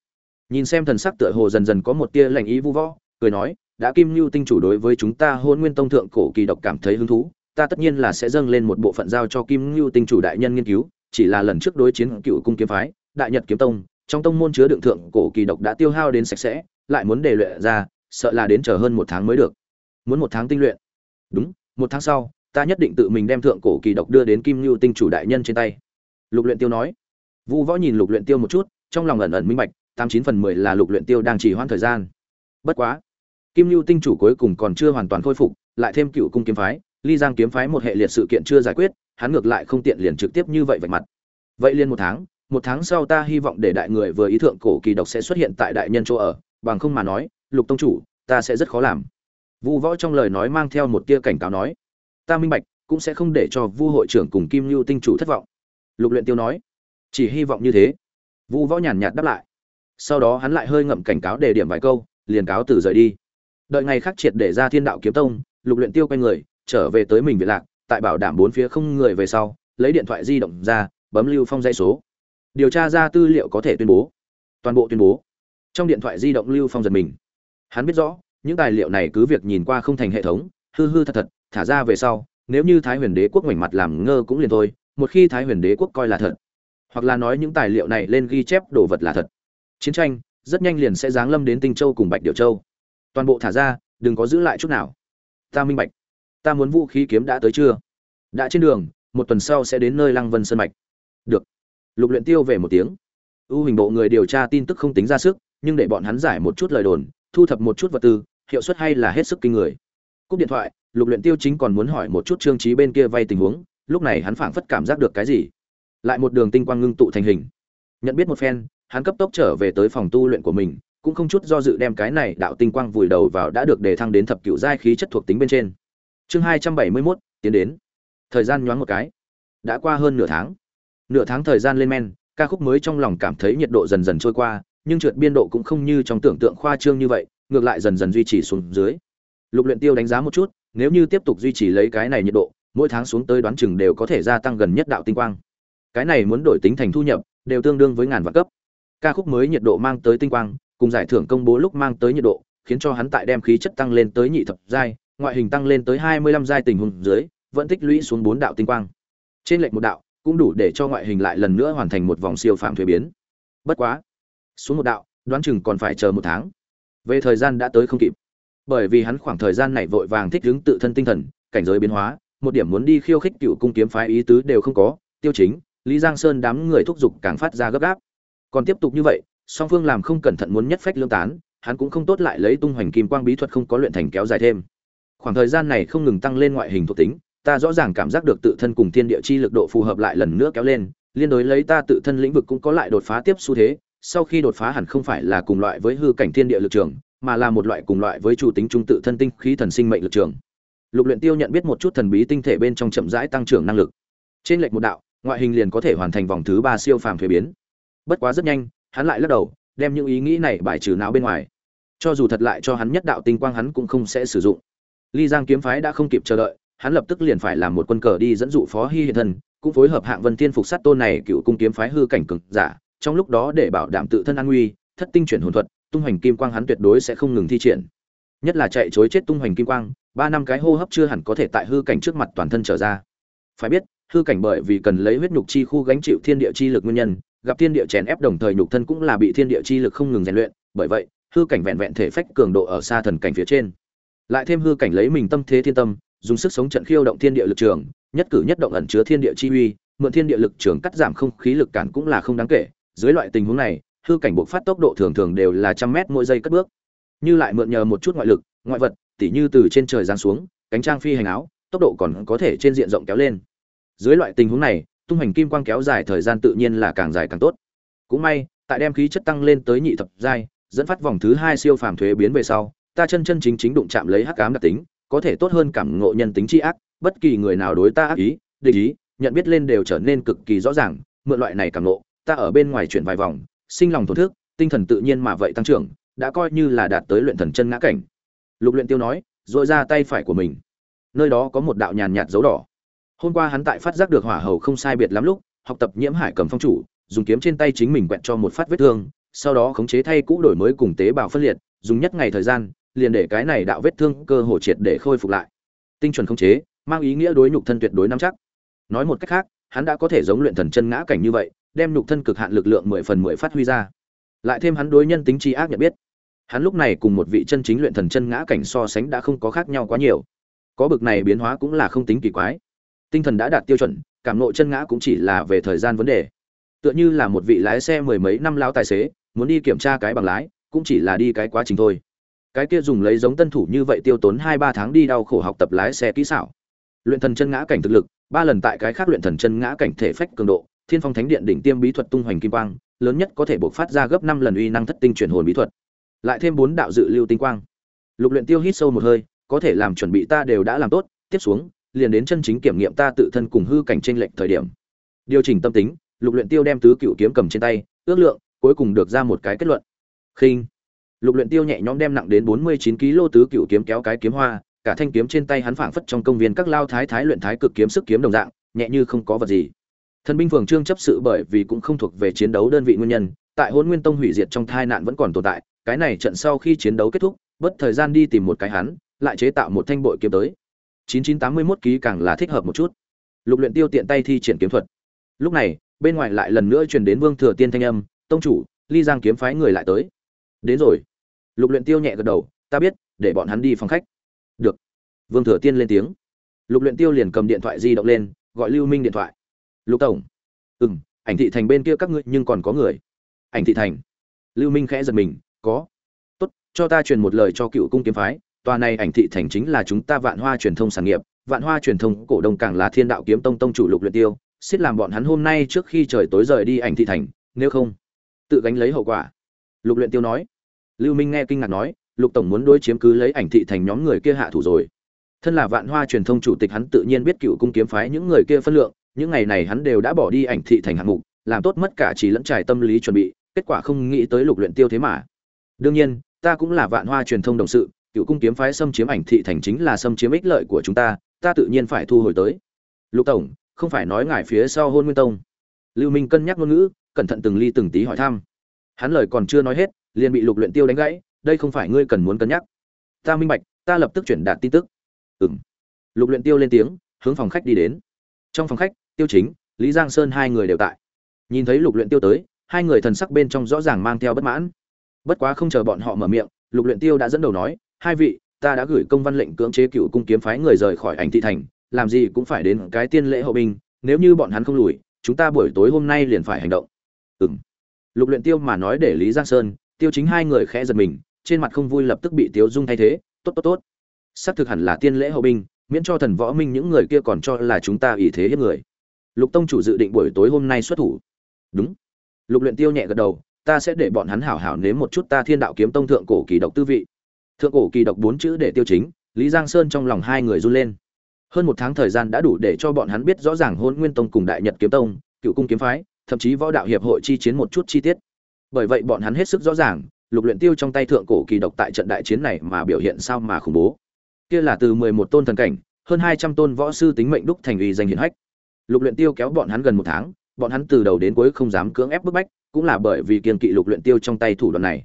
Nhìn xem thần sắc tựa hồ dần dần có một tia lạnh ý vu võ cười nói, đã kim lưu tinh chủ đối với chúng ta hôn nguyên tông thượng cổ kỳ độc cảm thấy hứng thú, ta tất nhiên là sẽ dâng lên một bộ phận giao cho kim lưu tinh chủ đại nhân nghiên cứu, chỉ là lần trước đối chiến cựu cung kiếm phái, đại nhật kiếm tông, trong tông môn chứa đựng thượng cổ kỳ độc đã tiêu hao đến sạch sẽ, lại muốn để luyện ra sợ là đến chờ hơn một tháng mới được. Muốn một tháng tinh luyện. Đúng, một tháng sau, ta nhất định tự mình đem thượng cổ kỳ độc đưa đến kim lưu tinh chủ đại nhân trên tay. Lục luyện tiêu nói. Vu võ nhìn lục luyện tiêu một chút, trong lòng ẩn ẩn minh bạch, tám chín phần mười là lục luyện tiêu đang chỉ hoãn thời gian. Bất quá, kim lưu tinh chủ cuối cùng còn chưa hoàn toàn khôi phục, lại thêm cựu cung kiếm phái, ly giang kiếm phái một hệ liệt sự kiện chưa giải quyết, hắn ngược lại không tiện liền trực tiếp như vậy vạch mặt. Vậy liền một tháng một tháng sau ta hy vọng để đại người vừa ý thượng cổ kỳ độc sẽ xuất hiện tại đại nhân chỗ ở, bằng không mà nói lục tông chủ, ta sẽ rất khó làm. Vu võ trong lời nói mang theo một tia cảnh cáo nói, ta minh bạch, cũng sẽ không để cho vu hội trưởng cùng kim lưu tinh chủ thất vọng. Lục luyện tiêu nói, chỉ hy vọng như thế. Vu võ nhàn nhạt đáp lại. Sau đó hắn lại hơi ngậm cảnh cáo đề điểm vài câu, liền cáo từ rời đi. Đợi ngày khác triệt để ra thiên đạo kiếm tông, lục luyện tiêu quay người, trở về tới mình viện lạc, tại bảo đảm bốn phía không người về sau, lấy điện thoại di động ra, bấm lưu phong dây số. Điều tra ra tư liệu có thể tuyên bố. Toàn bộ tuyên bố. Trong điện thoại di động lưu phong giật mình hắn biết rõ, những tài liệu này cứ việc nhìn qua không thành hệ thống, hư hư thật thật, thả ra về sau, nếu như thái huyền đế quốc ngoảnh mặt làm ngơ cũng liền thôi, một khi thái huyền đế quốc coi là thật, hoặc là nói những tài liệu này lên ghi chép đồ vật là thật, chiến tranh rất nhanh liền sẽ giáng lâm đến tinh châu cùng bạch điệu châu. Toàn bộ thả ra, đừng có giữ lại chút nào. Ta minh bạch. Ta muốn vũ khí kiếm đã tới chưa? Đã trên đường, một tuần sau sẽ đến nơi lăng vân sơn mạch. Được. Lục luyện tiêu về một tiếng. Ưu hình bộ người điều tra tin tức không tính ra sức, nhưng để bọn hắn giải một chút lời đồn thu thập một chút vật tư hiệu suất hay là hết sức kinh người. Cúp điện thoại lục luyện tiêu chính còn muốn hỏi một chút trương trí bên kia vay tình huống lúc này hắn phảng phất cảm giác được cái gì. Lại một đường tinh quang ngưng tụ thành hình. Nhận biết một phen hắn cấp tốc trở về tới phòng tu luyện của mình cũng không chút do dự đem cái này đạo tinh quang vùi đầu vào đã được đề thăng đến thập cửu giai khí chất thuộc tính bên trên. Chương hai trăm bảy mươi 271, tiến đến. Thời gian nhoáng một cái. Đã qua hơn nửa tháng. Nửa tháng thời gian lên men ca khúc mới trong lòng cảm thấy nhiệt độ dần dần trôi qua nhưng trượt biên độ cũng không như trong tưởng tượng khoa trương như vậy, ngược lại dần dần duy trì xuống dưới. Lục luyện tiêu đánh giá một chút, nếu như tiếp tục duy trì lấy cái này nhiệt độ, mỗi tháng xuống tới đoán chừng đều có thể gia tăng gần nhất đạo tinh quang. Cái này muốn đổi tính thành thu nhập, đều tương đương với ngàn vạn cấp. Ca khúc mới nhiệt độ mang tới tinh quang, cùng giải thưởng công bố lúc mang tới nhiệt độ, khiến cho hắn tại đem khí chất tăng lên tới nhị thập giai, ngoại hình tăng lên tới hai mươi lăm giai tình huống dưới, vẫn tích lũy xuống bốn đạo tinh quang. Trên lệnh một đạo, cũng đủ để cho ngoại hình lại lần nữa hoàn thành một vòng siêu phạm thuế biến. Bất quá xuống một đạo, đoán chừng còn phải chờ một tháng. Về thời gian đã tới không kịp. Bởi vì hắn khoảng thời gian này vội vàng thích ứng tự thân tinh thần, cảnh giới biến hóa, một điểm muốn đi khiêu khích cựu cung kiếm phái ý tứ đều không có, tiêu chính, lý giang sơn đám người thúc giục càng phát ra gấp gáp. Còn tiếp tục như vậy, song phương làm không cẩn thận muốn nhất phách lương tán, hắn cũng không tốt lại lấy tung hoành kim quang bí thuật không có luyện thành kéo dài thêm. Khoảng thời gian này không ngừng tăng lên ngoại hình thuộc tính, ta rõ ràng cảm giác được tự thân cùng thiên địa chi lực độ phù hợp lại lần nữa kéo lên, liên đối lấy ta tự thân lĩnh vực cũng có lại đột phá tiếp xu thế sau khi đột phá hẳn không phải là cùng loại với hư cảnh thiên địa lực trường mà là một loại cùng loại với chủ tính trung tự thân tinh khí thần sinh mệnh lực trường. Lục luyện tiêu nhận biết một chút thần bí tinh thể bên trong chậm rãi tăng trưởng năng lực. Trên lệch một đạo ngoại hình liền có thể hoàn thành vòng thứ ba siêu phàm thuế biến. Bất quá rất nhanh hắn lại lắc đầu đem những ý nghĩ này bài trừ não bên ngoài. Cho dù thật lại cho hắn nhất đạo tinh quang hắn cũng không sẽ sử dụng. Ly giang kiếm phái đã không kịp chờ đợi hắn lập tức liền phải làm một quân cờ đi dẫn dụ phó hy Hiền Thần, cũng phối hợp hạng vân thiên phục sát tôn này cựu cung kiếm phái hư cảnh cực giả trong lúc đó để bảo đảm tự thân an nguy, thất tinh chuyển hồn thuật, tung hoành kim quang hắn tuyệt đối sẽ không ngừng thi triển. Nhất là chạy chối chết tung hoành kim quang, ba năm cái hô hấp chưa hẳn có thể tại hư cảnh trước mặt toàn thân trở ra. Phải biết, hư cảnh bởi vì cần lấy huyết nhục chi khu gánh chịu thiên địa chi lực nguyên nhân, gặp thiên địa chèn ép đồng thời nhục thân cũng là bị thiên địa chi lực không ngừng rèn luyện, bởi vậy, hư cảnh vẹn vẹn thể phách cường độ ở xa thần cảnh phía trên. Lại thêm hư cảnh lấy mình tâm thế thiên tâm, dùng sức sống trận khiêu động thiên địa lực trường, nhất cử nhất động ẩn chứa thiên địa chi uy, mượn thiên địa lực trường cắt giảm không khí lực cản cũng là không đáng kể dưới loại tình huống này, hư cảnh buộc phát tốc độ thường thường đều là trăm mét mỗi giây cất bước. Như lại mượn nhờ một chút ngoại lực, ngoại vật, tỉ như từ trên trời giáng xuống, cánh trang phi hành áo, tốc độ còn có thể trên diện rộng kéo lên. Dưới loại tình huống này, tung hành kim quang kéo dài thời gian tự nhiên là càng dài càng tốt. Cũng may, tại đem khí chất tăng lên tới nhị thập giai, dẫn phát vòng thứ hai siêu phàm thuế biến về sau, ta chân chân chính chính đụng chạm lấy hắc ám đặc tính, có thể tốt hơn cảm ngộ nhân tính tri ác, bất kỳ người nào đối ta ác ý, định ý, nhận biết lên đều trở nên cực kỳ rõ ràng, mượn loại này cảm ngộ ta ở bên ngoài chuyển vài vòng, sinh lòng thổn thức, tinh thần tự nhiên mà vậy tăng trưởng, đã coi như là đạt tới luyện thần chân ngã cảnh. Lục luyện tiêu nói, rồi ra tay phải của mình. Nơi đó có một đạo nhàn nhạt dấu đỏ. Hôm qua hắn tại phát giác được hỏa hầu không sai biệt lắm lúc, học tập nhiễm hải cầm phong chủ, dùng kiếm trên tay chính mình quẹt cho một phát vết thương, sau đó khống chế thay cũ đổi mới cùng tế bào phân liệt, dùng nhất ngày thời gian, liền để cái này đạo vết thương cơ hồ triệt để khôi phục lại. Tinh chuẩn khống chế, mang ý nghĩa đối nhục thân tuyệt đối nắm chắc. Nói một cách khác, hắn đã có thể giống luyện thần chân ngã cảnh như vậy đem nhục thân cực hạn lực lượng mười phần mười phát huy ra. Lại thêm hắn đối nhân tính tri ác nhận biết. Hắn lúc này cùng một vị chân chính luyện thần chân ngã cảnh so sánh đã không có khác nhau quá nhiều. Có bực này biến hóa cũng là không tính kỳ quái. Tinh thần đã đạt tiêu chuẩn, cảm nộ chân ngã cũng chỉ là về thời gian vấn đề. Tựa như là một vị lái xe mười mấy năm lao tài xế, muốn đi kiểm tra cái bằng lái, cũng chỉ là đi cái quá trình thôi. Cái kia dùng lấy giống tân thủ như vậy tiêu tốn hai ba tháng đi đau khổ học tập lái xe kỹ xảo. Luyện thần chân ngã cảnh thực lực, ba lần tại cái khác luyện thần chân ngã cảnh thể phách cường độ thiên phong thánh điện đỉnh tiêm bí thuật tung hoành kim quang, lớn nhất có thể bộc phát ra gấp năm lần uy năng thất tinh chuyển hồn bí thuật. Lại thêm bốn đạo dự lưu tinh quang. Lục luyện tiêu hít sâu một hơi, có thể làm chuẩn bị ta đều đã làm tốt, tiếp xuống, liền đến chân chính kiểm nghiệm ta tự thân cùng hư cảnh trên lệnh thời điểm. Điều chỉnh tâm tính, lục luyện tiêu đem tứ cựu kiếm cầm trên tay, ước lượng, cuối cùng được ra một cái kết luận. Khinh. Lục luyện tiêu nhẹ nhõm đem nặng đến 49 kg tứ cựu kiếm kéo cái kiếm hoa, cả thanh kiếm trên tay hắn phảng phất trong công viên các lao thái thái luyện thái cực kiếm sức kiếm đồng dạng, nhẹ như không có vật gì thần binh phường trương chấp sự bởi vì cũng không thuộc về chiến đấu đơn vị nguyên nhân, tại hôn nguyên tông hủy diệt trong tai nạn vẫn còn tồn tại, cái này trận sau khi chiến đấu kết thúc, bất thời gian đi tìm một cái hắn, lại chế tạo một thanh bội kiếm tới. 9981 ký càng là thích hợp một chút. Lục luyện tiêu tiện tay thi triển kiếm thuật. Lúc này, bên ngoài lại lần nữa truyền đến vương thừa tiên thanh âm, tông chủ, ly giang kiếm phái người lại tới. Đến rồi. Lục luyện tiêu nhẹ gật đầu, ta biết, để bọn hắn đi phòng khách. Được. Vương thừa tiên lên tiếng. Lục luyện tiêu liền cầm điện thoại di động lên, gọi lưu minh điện thoại lục tổng. Ừm, ảnh thị thành bên kia các ngươi nhưng còn có người. Ảnh thị thành. Lưu minh khẽ giật mình, có. Tốt, cho ta truyền một lời cho cựu cung kiếm phái, tòa này ảnh thị thành chính là chúng ta vạn hoa truyền thông sản nghiệp, vạn hoa truyền thông cổ đông càng là thiên đạo kiếm tông tông chủ lục luyện tiêu, xiết làm bọn hắn hôm nay trước khi trời tối rời đi ảnh thị thành, nếu không, tự gánh lấy hậu quả. Lục luyện tiêu nói. Lưu minh nghe kinh ngạc nói, lục tổng muốn đối chiếm cứ lấy ảnh thị thành nhóm người kia hạ thủ rồi. Thân là vạn hoa truyền thông chủ tịch hắn tự nhiên biết cựu cung kiếm phái những người kia phân lượng những ngày này hắn đều đã bỏ đi ảnh thị thành hạng mục, làm tốt mất cả chỉ lẫn trải tâm lý chuẩn bị, kết quả không nghĩ tới lục luyện tiêu thế mà. Đương nhiên, ta cũng là vạn hoa truyền thông đồng sự, cựu cung kiếm phái xâm chiếm ảnh thị thành chính là xâm chiếm ích lợi của chúng ta ta tự nhiên phải thu hồi tới. Lục tổng, không phải nói ngài phía sau hôn nguyên tông. Lưu minh cân nhắc ngôn ngữ, cẩn thận từng ly từng tí hỏi thăm. Hắn lời còn chưa nói hết, liền bị lục luyện tiêu đánh gãy, đây không phải ngươi cần muốn cân nhắc. Ta minh bạch, ta lập tức chuyển đạt tin tức. Ừm. Lục luyện tiêu lên tiếng, hướng phòng khách đi đến. Trong phòng khách tiêu chính, lý giang sơn hai người đều tại. Nhìn thấy lục luyện tiêu tới, hai người thần sắc bên trong rõ ràng mang theo bất mãn. Bất quá không chờ bọn họ mở miệng, lục luyện tiêu đã dẫn đầu nói, hai vị, ta đã gửi công văn lệnh cưỡng chế cựu cung kiếm phái người rời khỏi ảnh thị thành, làm gì cũng phải đến cái tiên lễ hậu binh, nếu như bọn hắn không lùi, chúng ta buổi tối hôm nay liền phải hành động. Ừm. Lục luyện tiêu mà nói để lý giang sơn, tiêu chính hai người khẽ giật mình, trên mặt không vui lập tức bị tiêu dung thay thế, tốt tốt tốt. Xác thực hẳn là tiên lễ hậu binh, miễn cho thần võ minh những người kia còn cho là chúng ta ủy thế hiếp người lục tông chủ dự định buổi tối hôm nay xuất thủ. Đúng. Lục luyện tiêu nhẹ gật đầu, ta sẽ để bọn hắn hảo hảo nếm một chút ta thiên đạo kiếm tông thượng cổ kỳ độc tư vị. Thượng cổ kỳ độc bốn chữ để tiêu chính, lý giang sơn trong lòng hai người run lên. Hơn một tháng thời gian đã đủ để cho bọn hắn biết rõ ràng hôn nguyên tông cùng đại nhật kiếm tông, cựu cung kiếm phái, thậm chí võ đạo hiệp hội chi chiến một chút chi tiết. Bởi vậy bọn hắn hết sức rõ ràng, lục luyện tiêu trong tay thượng cổ kỳ độc tại trận đại chiến này mà biểu hiện sao mà khủng bố. Kia là từ mười một tôn thần cảnh, hơn hai trăm tôn võ sư tính mệnh đúc thành uy danh hiển hách lục luyện tiêu kéo bọn hắn gần một tháng, bọn hắn từ đầu đến cuối không dám cưỡng ép bức bách, cũng là bởi vì kiên kỵ lục luyện tiêu trong tay thủ đoạn này.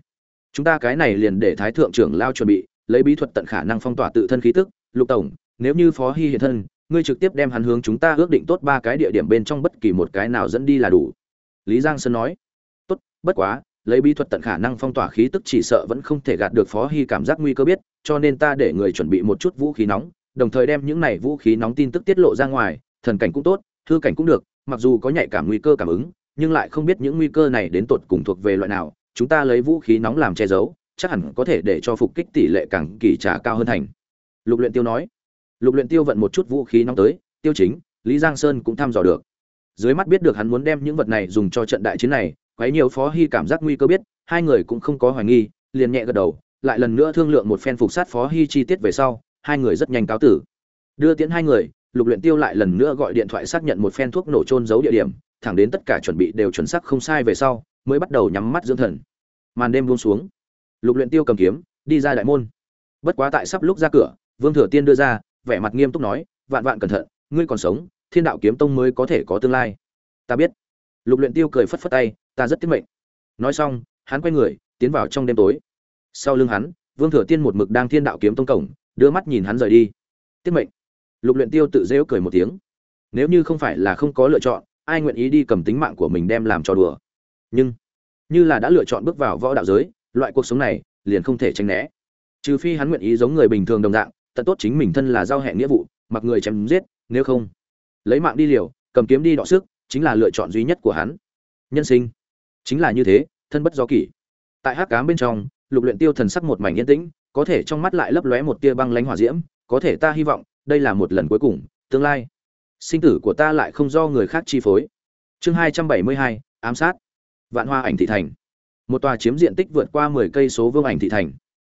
Chúng ta cái này liền để thái thượng trưởng lao chuẩn bị, lấy bí thuật tận khả năng phong tỏa tự thân khí tức. Lục tổng, nếu như phó hi hiện thân, ngươi trực tiếp đem hắn hướng chúng ta ước định tốt ba cái địa điểm bên trong bất kỳ một cái nào dẫn đi là đủ. Lý giang sơn nói. Tốt, bất quá, lấy bí thuật tận khả năng phong tỏa khí tức chỉ sợ vẫn không thể gạt được phó hi cảm giác nguy cơ biết, cho nên ta để người chuẩn bị một chút vũ khí nóng, đồng thời đem những này vũ khí nóng tin tức tiết lộ ra ngoài, thần cảnh cũng tốt thư cảnh cũng được, mặc dù có nhạy cảm nguy cơ cảm ứng, nhưng lại không biết những nguy cơ này đến tột cùng thuộc về loại nào, chúng ta lấy vũ khí nóng làm che giấu, chắc hẳn có thể để cho phục kích tỷ lệ càng kỳ trả cao hơn thành. Lục luyện tiêu nói. Lục luyện tiêu vận một chút vũ khí nóng tới, tiêu chính, lý giang sơn cũng thăm dò được. Dưới mắt biết được hắn muốn đem những vật này dùng cho trận đại chiến này, quấy nhiều phó hy cảm giác nguy cơ biết, hai người cũng không có hoài nghi, liền nhẹ gật đầu, lại lần nữa thương lượng một phen phục sát phó hy chi tiết về sau, hai người rất nhanh cáo tử. Đưa tiễn hai người lục luyện tiêu lại lần nữa gọi điện thoại xác nhận một phen thuốc nổ trôn giấu địa điểm, thẳng đến tất cả chuẩn bị đều chuẩn xác không sai về sau, mới bắt đầu nhắm mắt dưỡng thần. Màn đêm buông xuống. Lục luyện tiêu cầm kiếm, đi ra đại môn. Bất quá tại sắp lúc ra cửa, vương thừa tiên đưa ra, vẻ mặt nghiêm túc nói, vạn vạn cẩn thận, ngươi còn sống, thiên đạo kiếm tông mới có thể có tương lai. Ta biết. Lục luyện tiêu cười phất phất tay, ta rất tiếc mệnh. Nói xong, hắn quay người, tiến vào trong đêm tối. Sau lưng hắn, vương thừa tiên một mực đang thiên đạo kiếm tông cổng, đưa mắt nhìn hắn rời đi. Tiếc mệnh lục luyện tiêu tự dễ cười một tiếng. Nếu như không phải là không có lựa chọn, ai nguyện ý đi cầm tính mạng của mình đem làm trò đùa? Nhưng, như là đã lựa chọn bước vào võ đạo giới, loại cuộc sống này liền không thể tránh né. Trừ phi hắn nguyện ý giống người bình thường đồng dạng tận tốt chính mình thân là giao hẹn nghĩa vụ, mặc người chém giết, nếu không, lấy mạng đi liều, cầm kiếm đi đọ sức, chính là lựa chọn duy nhất của hắn. Nhân sinh, chính là như thế, thân bất do kỷ. Tại hắc cám bên trong, lục luyện tiêu thần sắc một mảnh yên tĩnh, có thể trong mắt lại lấp lóe một tia băng lãnh hỏa diễm, có thể ta hy vọng đây là một lần cuối cùng, tương lai. Sinh tử của ta lại không do người khác chi phối. Chương hai trăm bảy mươi hai, ám sát. Vạn hoa ảnh thị thành. Một tòa chiếm diện tích vượt qua mười cây số vương ảnh thị thành.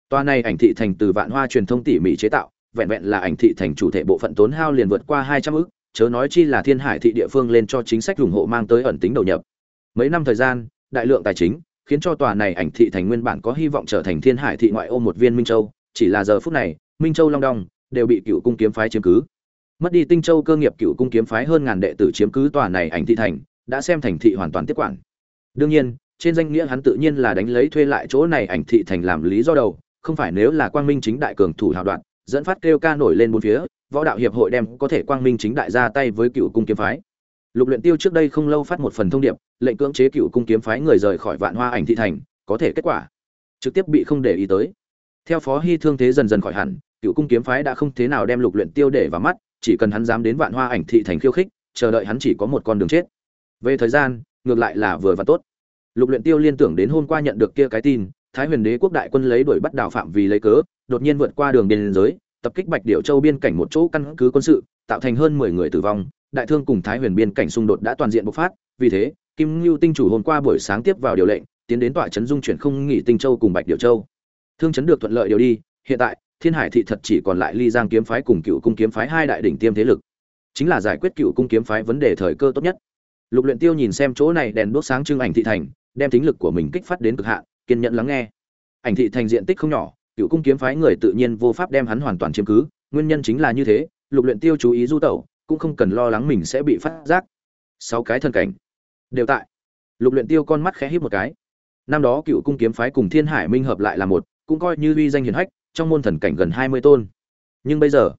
Tòa này ảnh thị thành từ vạn hoa truyền thông tỉ mỉ chế tạo, vẹn vẹn là ảnh thị thành chủ thể bộ phận tốn hao liền vượt qua hai trăm ức, chớ nói chi là thiên hải thị địa phương lên cho chính sách ủng hộ mang tới ẩn tính đầu nhập. Mấy năm thời gian, đại lượng tài chính, khiến cho tòa này ảnh thị thành nguyên bản có hy vọng trở thành thiên hải thị ngoại ô một viên minh châu, chỉ là giờ phút này, minh châu long đong đều bị cựu cung kiếm phái chiếm cứ. Mất đi tinh châu cơ nghiệp cựu cung kiếm phái hơn ngàn đệ tử chiếm cứ tòa này ảnh thị thành, đã xem thành thị hoàn toàn tiếp quản. Đương nhiên, trên danh nghĩa hắn tự nhiên là đánh lấy thuê lại chỗ này ảnh thị thành làm lý do đầu, không phải nếu là quang minh chính đại cường thủ hào đoạn, dẫn phát kêu ca nổi lên bốn phía, võ đạo hiệp hội đem có thể quang minh chính đại ra tay với cựu cung kiếm phái. Lục luyện tiêu trước đây không lâu phát một phần thông điệp, lệnh cưỡng chế cựu cung kiếm phái người rời khỏi vạn hoa ảnh thị thành, có thể kết quả. Trực tiếp bị không để ý tới. Theo phó hy thương thế dần dần khỏi hẳn cựu cung kiếm phái đã không thế nào đem lục luyện tiêu để vào mắt, chỉ cần hắn dám đến vạn hoa ảnh thị thành khiêu khích, chờ đợi hắn chỉ có một con đường chết. Về thời gian, ngược lại là vừa và tốt. Lục luyện tiêu liên tưởng đến hôm qua nhận được kia cái tin, thái huyền đế quốc đại quân lấy đuổi bắt đào phạm vì lấy cớ, đột nhiên vượt qua đường biên giới, tập kích bạch điểu châu biên cảnh một chỗ căn cứ quân sự, tạo thành hơn mười người tử vong. Đại thương cùng thái huyền biên cảnh xung đột đã toàn diện bộc phát, vì thế, kim lưu tinh chủ hôm qua buổi sáng tiếp vào điều lệnh, tiến đến tọa trấn dung chuyển không nghỉ tinh châu cùng bạch điểu châu. Thương chấn được thuận lợi điều đi, hiện tại thiên hải thị thật chỉ còn lại ly giang kiếm phái cùng cựu cung kiếm phái hai đại đỉnh tiêm thế lực. Chính là giải quyết cựu cung kiếm phái vấn đề thời cơ tốt nhất. Lục luyện tiêu nhìn xem chỗ này đèn đốt sáng trưng ảnh thị thành, đem tính lực của mình kích phát đến cực hạn, kiên nhẫn lắng nghe. Ảnh thị thành diện tích không nhỏ, cựu cung kiếm phái người tự nhiên vô pháp đem hắn hoàn toàn chiếm cứ, nguyên nhân chính là như thế, lục luyện tiêu chú ý du tẩu, cũng không cần lo lắng mình sẽ bị phát giác. Sáu cái thân cảnh đều tại. Lục luyện tiêu con mắt khẽ híp một cái. Năm đó cựu cung kiếm phái cùng thiên hải minh hợp lại là một, cũng coi như uy danh hiển hách trong môn thần cảnh gần hai mươi tôn. Nhưng bây giờ,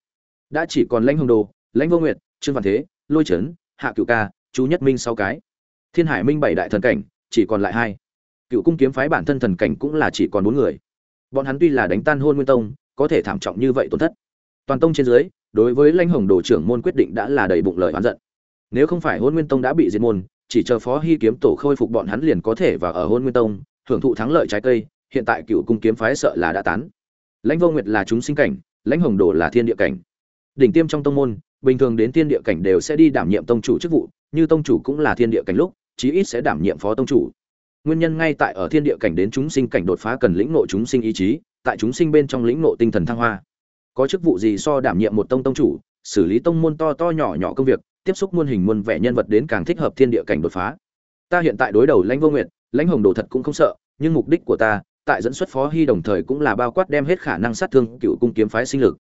đã chỉ còn lãnh hồng đồ, lãnh vô nguyệt, trương văn thế, lôi trấn hạ cựu ca, chú nhất minh sáu cái. Thiên hải minh bảy đại thần cảnh, chỉ còn lại hai. Cựu cung kiếm phái bản thân thần cảnh cũng là chỉ còn bốn người. Bọn hắn tuy là đánh tan hôn nguyên tông, có thể thảm trọng như vậy tổn thất. Toàn tông trên dưới, đối với lãnh hồng đồ trưởng môn quyết định đã là đầy bụng lời oán giận. Nếu không phải hôn nguyên tông đã bị diệt môn, chỉ chờ phó hy kiếm tổ khôi phục bọn hắn liền có thể vào ở hôn nguyên tông, hưởng thụ thắng lợi trái cây, hiện tại cựu cung kiếm phái sợ là đã tán lãnh vô nguyệt là chúng sinh cảnh, lãnh hồng đồ là thiên địa cảnh. Đỉnh tiêm trong tông môn, bình thường đến thiên địa cảnh đều sẽ đi đảm nhiệm tông chủ chức vụ, như tông chủ cũng là thiên địa cảnh lúc, chí ít sẽ đảm nhiệm phó tông chủ. Nguyên nhân ngay tại ở thiên địa cảnh đến chúng sinh cảnh đột phá cần lĩnh nộ chúng sinh ý chí, tại chúng sinh bên trong lĩnh nộ tinh thần thăng hoa. Có chức vụ gì so đảm nhiệm một tông tông chủ, xử lý tông môn to to nhỏ nhỏ công việc, tiếp xúc muôn hình muôn vẻ nhân vật đến càng thích hợp thiên địa cảnh đột phá. Ta hiện tại đối đầu lãnh vô nguyệt, lãnh hồng đồ thật cũng không sợ, nhưng mục đích của ta tại dẫn xuất phó hy đồng thời cũng là bao quát đem hết khả năng sát thương cựu cung kiếm phái sinh lực.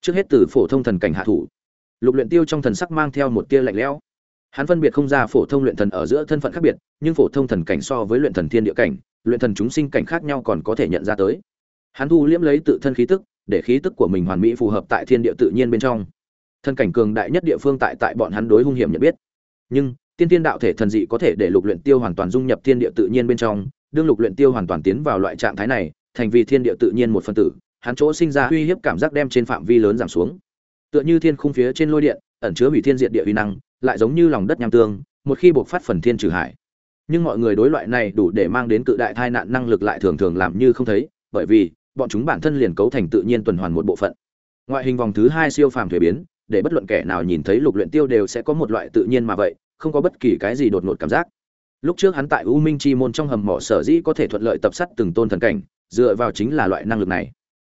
Trước hết từ phổ thông thần cảnh hạ thủ. Lục luyện tiêu trong thần sắc mang theo một tia lạnh lẽo. Hắn phân biệt không ra phổ thông luyện thần ở giữa thân phận khác biệt, nhưng phổ thông thần cảnh so với luyện thần thiên địa cảnh, luyện thần chúng sinh cảnh khác nhau còn có thể nhận ra tới. Hắn thu liễm lấy tự thân khí tức, để khí tức của mình hoàn mỹ phù hợp tại thiên địa tự nhiên bên trong. Thân cảnh cường đại nhất địa phương tại tại bọn hắn đối hung hiểm nhận biết. Nhưng, tiên tiên đạo thể thần dị có thể để lục luyện tiêu hoàn toàn dung nhập thiên địa tự nhiên bên trong đương lục luyện tiêu hoàn toàn tiến vào loại trạng thái này, thành vì thiên địa tự nhiên một phần tử, hắn chỗ sinh ra uy hiếp cảm giác đem trên phạm vi lớn giảm xuống. Tựa như thiên khung phía trên lôi điện, ẩn chứa hủy thiên diệt địa uy năng, lại giống như lòng đất nham tương, một khi buộc phát phần thiên trừ hải. Nhưng mọi người đối loại này đủ để mang đến cự đại tai nạn năng lực lại thường thường làm như không thấy, bởi vì, bọn chúng bản thân liền cấu thành tự nhiên tuần hoàn một bộ phận. Ngoại hình vòng thứ hai siêu phàm thủy biến, để bất luận kẻ nào nhìn thấy lục luyện tiêu đều sẽ có một loại tự nhiên mà vậy, không có bất kỳ cái gì đột ngột cảm giác lúc trước hắn tại u minh chi môn trong hầm mỏ sở dĩ có thể thuận lợi tập sát từng tôn thần cảnh, dựa vào chính là loại năng lực này.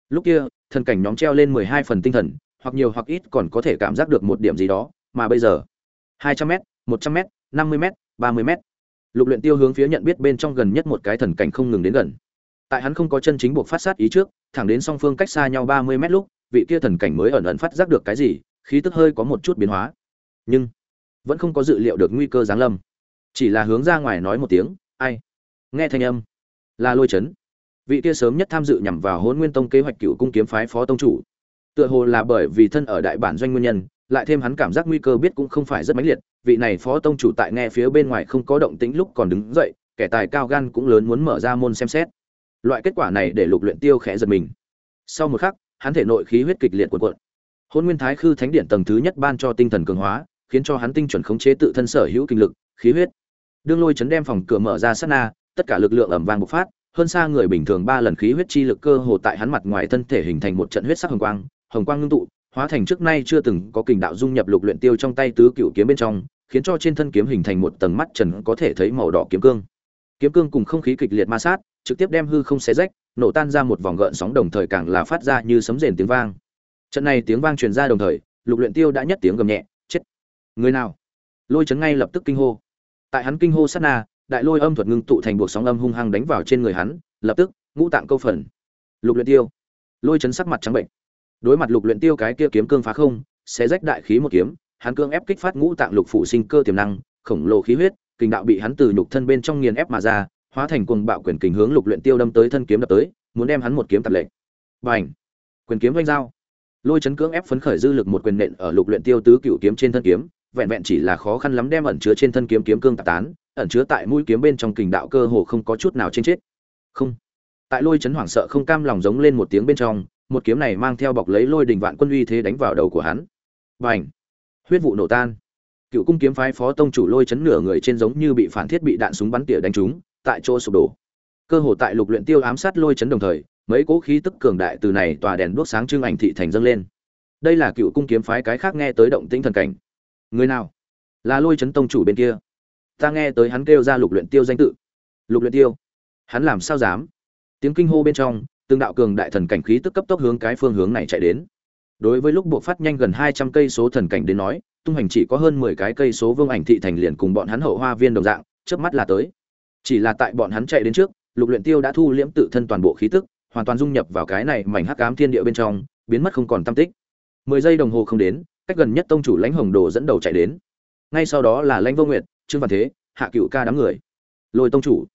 Lúc kia, thần cảnh nhóm treo lên mười hai phần tinh thần, hoặc nhiều hoặc ít còn có thể cảm giác được một điểm gì đó, mà bây giờ, hai trăm m một trăm m năm mươi m ba mươi m lục luyện tiêu hướng phía nhận biết bên trong gần nhất một cái thần cảnh không ngừng đến gần. Tại hắn không có chân chính buộc phát sát ý trước, thẳng đến song phương cách xa nhau ba mươi mét lúc, vị kia thần cảnh mới ẩn ẩn phát giác được cái gì, khí tức hơi có một chút biến hóa. Nhưng, vẫn không có dự liệu được nguy cơ giáng lâm chỉ là hướng ra ngoài nói một tiếng, ai? Nghe thanh âm là lôi chấn. Vị kia sớm nhất tham dự nhằm vào hôn nguyên tông kế hoạch cựu cung kiếm phái phó tông chủ. Tựa hồ là bởi vì thân ở đại bản doanh nguyên nhân, lại thêm hắn cảm giác nguy cơ biết cũng không phải rất mãnh liệt, vị này phó tông chủ tại nghe phía bên ngoài không có động tĩnh lúc còn đứng dậy, kẻ tài cao gan cũng lớn muốn mở ra môn xem xét. Loại kết quả này để lục luyện tiêu khẽ giật mình. Sau một khắc, hắn thể nội khí huyết kịch liệt cuộn cuộn. Hôn nguyên thái khư thánh điện tầng thứ nhất ban cho tinh thần cường hóa, khiến cho hắn tinh chuẩn khống chế tự thân sở hữu kinh lực, khí huyết đương lôi chấn đem phòng cửa mở ra sát na, tất cả lực lượng ẩm vang bộc phát, hơn xa người bình thường ba lần khí huyết chi lực cơ hồ tại hắn mặt ngoài thân thể hình thành một trận huyết sắc hồng quang hồng quang ngưng tụ, hóa thành trước nay chưa từng có kình đạo dung nhập lục luyện tiêu trong tay tứ cựu kiếm bên trong, khiến cho trên thân kiếm hình thành một tầng mắt trần có thể thấy màu đỏ kiếm cương. Kiếm cương cùng không khí kịch liệt ma sát, trực tiếp đem hư không xé rách, nổ tan ra một vòng gợn sóng đồng thời càng là phát ra như sấm rền tiếng vang. Trận này tiếng vang truyền ra đồng thời, lục luyện tiêu đã nhất tiếng gầm nhẹ, chết. Người nào? Lôi chấn ngay lập tức kinh hô tại hắn kinh hô sát na, đại lôi âm thuật ngưng tụ thành buộc sóng âm hung hăng đánh vào trên người hắn, lập tức, ngũ tạng câu phần. Lục luyện tiêu. Lôi chấn sắc mặt trắng bệnh. Đối mặt lục luyện tiêu cái kia kiếm cương phá không sẽ rách đại khí một kiếm, hắn cương ép kích phát ngũ tạng lục phủ sinh cơ tiềm năng, khổng lồ khí huyết kình đạo bị hắn từ nhục thân bên trong nghiền ép mà ra, hóa thành cuồng bạo quyền kình hướng lục luyện tiêu đâm tới thân kiếm đập tới, muốn đem hắn một kiếm tạt lệnh bành! Quyền kiếm vanh dao. Lôi chấn cưỡng ép phấn khởi dư lực một quyền nện ở lục luyện tiêu tứ cửu kiếm trên thân kiếm vẹn vẹn chỉ là khó khăn lắm đem ẩn chứa trên thân kiếm kiếm cương tạp tán, ẩn chứa tại mũi kiếm bên trong kình đạo cơ hồ không có chút nào trên chết không. Tại lôi chấn hoảng sợ không cam lòng giống lên một tiếng bên trong, một kiếm này mang theo bọc lấy lôi đình vạn quân uy thế đánh vào đầu của hắn. Bành. Huyết vụ nổ tan. Cựu cung kiếm phái phó tông chủ lôi chấn nửa người trên giống như bị phản thiết bị đạn súng bắn tỉa đánh trúng, tại chỗ sụp đổ. Cơ hồ tại lục luyện tiêu ám sát lôi chấn đồng thời, mấy cỗ khí tức cường đại từ này tòa đèn đuốc sáng trưng ảnh thị thành dâng lên. Đây là cựu cung kiếm phái cái khác nghe tới động tĩnh thần cảnh người nào? Là lôi chấn tông chủ bên kia. Ta nghe tới hắn kêu ra lục luyện tiêu danh tự. Lục luyện tiêu? Hắn làm sao dám? Tiếng kinh hô bên trong, từng đạo cường đại thần cảnh khí tức cấp tốc hướng cái phương hướng này chạy đến. Đối với lúc buộc phát nhanh gần hai trăm cây số thần cảnh đến nói, tung hành chỉ có hơn mười cái cây số vương ảnh thị thành liền cùng bọn hắn hậu hoa viên đồng dạng, chớp mắt là tới. Chỉ là tại bọn hắn chạy đến trước, lục luyện tiêu đã thu liễm tự thân toàn bộ khí tức, hoàn toàn dung nhập vào cái này mảnh hắc ám thiên địa bên trong, biến mất không còn tâm tích. Mười giây đồng hồ không đến cách gần nhất tông chủ lãnh hồng đồ dẫn đầu chạy đến. Ngay sau đó là lãnh vô nguyệt, trương văn thế, hạ cựu ca đám người. Lôi tông chủ.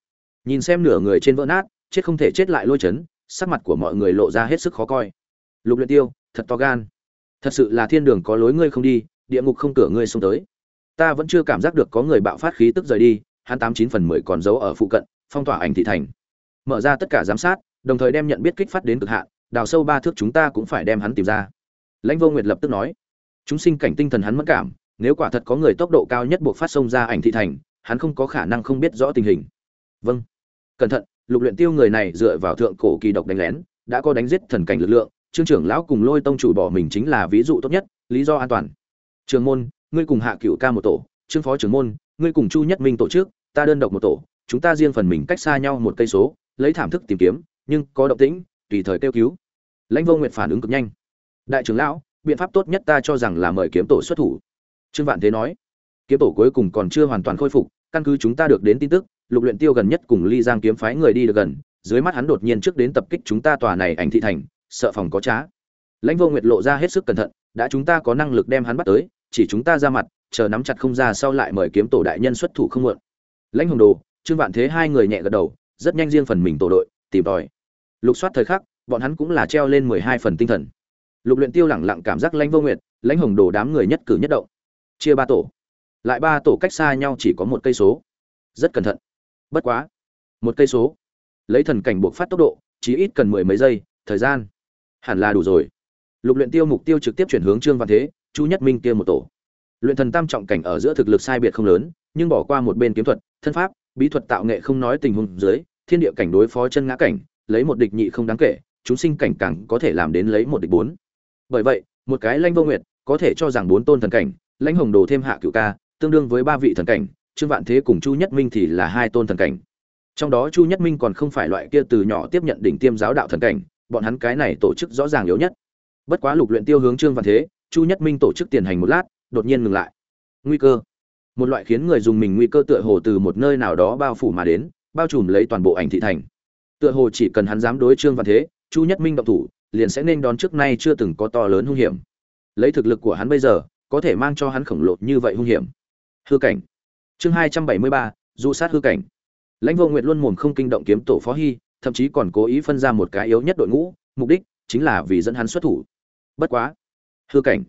Nhìn xem nửa người trên vỡ nát, chết không thể chết lại lôi chấn, sắc mặt của mọi người lộ ra hết sức khó coi. Lục luyện tiêu, thật to gan. Thật sự là thiên đường có lối ngươi không đi, địa ngục không cửa ngươi xuống tới. Ta vẫn chưa cảm giác được có người bạo phát khí tức rời đi, hắn tám chín phần mười còn giấu ở phụ cận, phong tỏa ảnh thị thành. Mở ra tất cả giám sát, đồng thời đem nhận biết kích phát đến cực hạn, đào sâu ba thước chúng ta cũng phải đem hắn tìm ra. Lãnh vô nguyệt lập tức nói chúng sinh cảnh tinh thần hắn mất cảm, nếu quả thật có người tốc độ cao nhất buộc phát sông ra ảnh thị thành, hắn không có khả năng không biết rõ tình hình. Vâng. Cẩn thận, lục luyện tiêu người này dựa vào thượng cổ kỳ độc đánh lén, đã có đánh giết thần cảnh lực lượng, trương trưởng lão cùng lôi tông chủ bỏ mình chính là ví dụ tốt nhất, lý do an toàn. Trường môn, ngươi cùng hạ cửu ca một tổ, trương phó trưởng môn, ngươi cùng chu nhất minh tổ chức ta đơn độc một tổ, chúng ta riêng phần mình cách xa nhau một cây số, lấy thảm thức tìm kiếm, nhưng có động tĩnh, tùy thời kêu cứu. Lãnh vô nguyệt phản ứng cực nhanh. Đại trưởng lão biện pháp tốt nhất ta cho rằng là mời kiếm tổ xuất thủ. Trương vạn thế nói. Kiếm tổ cuối cùng còn chưa hoàn toàn khôi phục, căn cứ chúng ta được đến tin tức, lục luyện tiêu gần nhất cùng ly giang kiếm phái người đi được gần, dưới mắt hắn đột nhiên trước đến tập kích chúng ta tòa này ảnh thị thành, sợ phòng có trá. Lãnh vô nguyệt lộ ra hết sức cẩn thận, đã chúng ta có năng lực đem hắn bắt tới, chỉ chúng ta ra mặt, chờ nắm chặt không ra sau lại mời kiếm tổ đại nhân xuất thủ không muộn. Lãnh hồng đồ, trương vạn thế hai người nhẹ gật đầu, rất nhanh riêng phần mình tổ đội, tìm tòi. Lục soát thời khắc, bọn hắn cũng là treo lên mười hai phần tinh thần lục luyện tiêu lẳng lặng cảm giác lãnh vô nguyệt, lãnh hồng đồ đám người nhất cử nhất động. Chia ba tổ. Lại ba tổ cách xa nhau chỉ có một cây số. Rất cẩn thận. Bất quá. Một cây số. Lấy thần cảnh buộc phát tốc độ, chỉ ít cần mười mấy giây, thời gian. Hẳn là đủ rồi. Lục luyện tiêu mục tiêu trực tiếp chuyển hướng trương văn thế, chu nhất minh kia một tổ. Luyện thần tam trọng cảnh ở giữa thực lực sai biệt không lớn, nhưng bỏ qua một bên kiếm thuật, thân pháp, bí thuật tạo nghệ không nói tình huống dưới, thiên địa cảnh đối phó chân ngã cảnh, lấy một địch nhị không đáng kể, chúng sinh cảnh càng có thể làm đến lấy một địch bốn bởi vậy, một cái lãnh vô nguyệt có thể cho rằng bốn tôn thần cảnh, lãnh hồng đồ thêm hạ cửu ca, tương đương với ba vị thần cảnh, trương vạn thế cùng chu nhất minh thì là hai tôn thần cảnh. Trong đó chu nhất minh còn không phải loại kia từ nhỏ tiếp nhận đỉnh tiêm giáo đạo thần cảnh, bọn hắn cái này tổ chức rõ ràng yếu nhất. Bất quá lục luyện tiêu hướng trương vạn thế, chu nhất minh tổ chức tiền hành một lát, đột nhiên ngừng lại. Nguy cơ. Một loại khiến người dùng mình nguy cơ tựa hồ từ một nơi nào đó bao phủ mà đến, bao trùm lấy toàn bộ ảnh thị thành. Tựa hồ chỉ cần hắn dám đối trương vạn thế, chu nhất minh động thủ liền sẽ nên đón trước nay chưa từng có to lớn hung hiểm. Lấy thực lực của hắn bây giờ, có thể mang cho hắn khổng lồ như vậy hung hiểm. Hư cảnh. Chương hai trăm bảy mươi ba du sát hư cảnh. Lãnh vô nguyệt luôn mồm không kinh động kiếm tổ phó hy, thậm chí còn cố ý phân ra một cái yếu nhất đội ngũ, mục đích chính là vì dẫn hắn xuất thủ. Bất quá. Hư cảnh.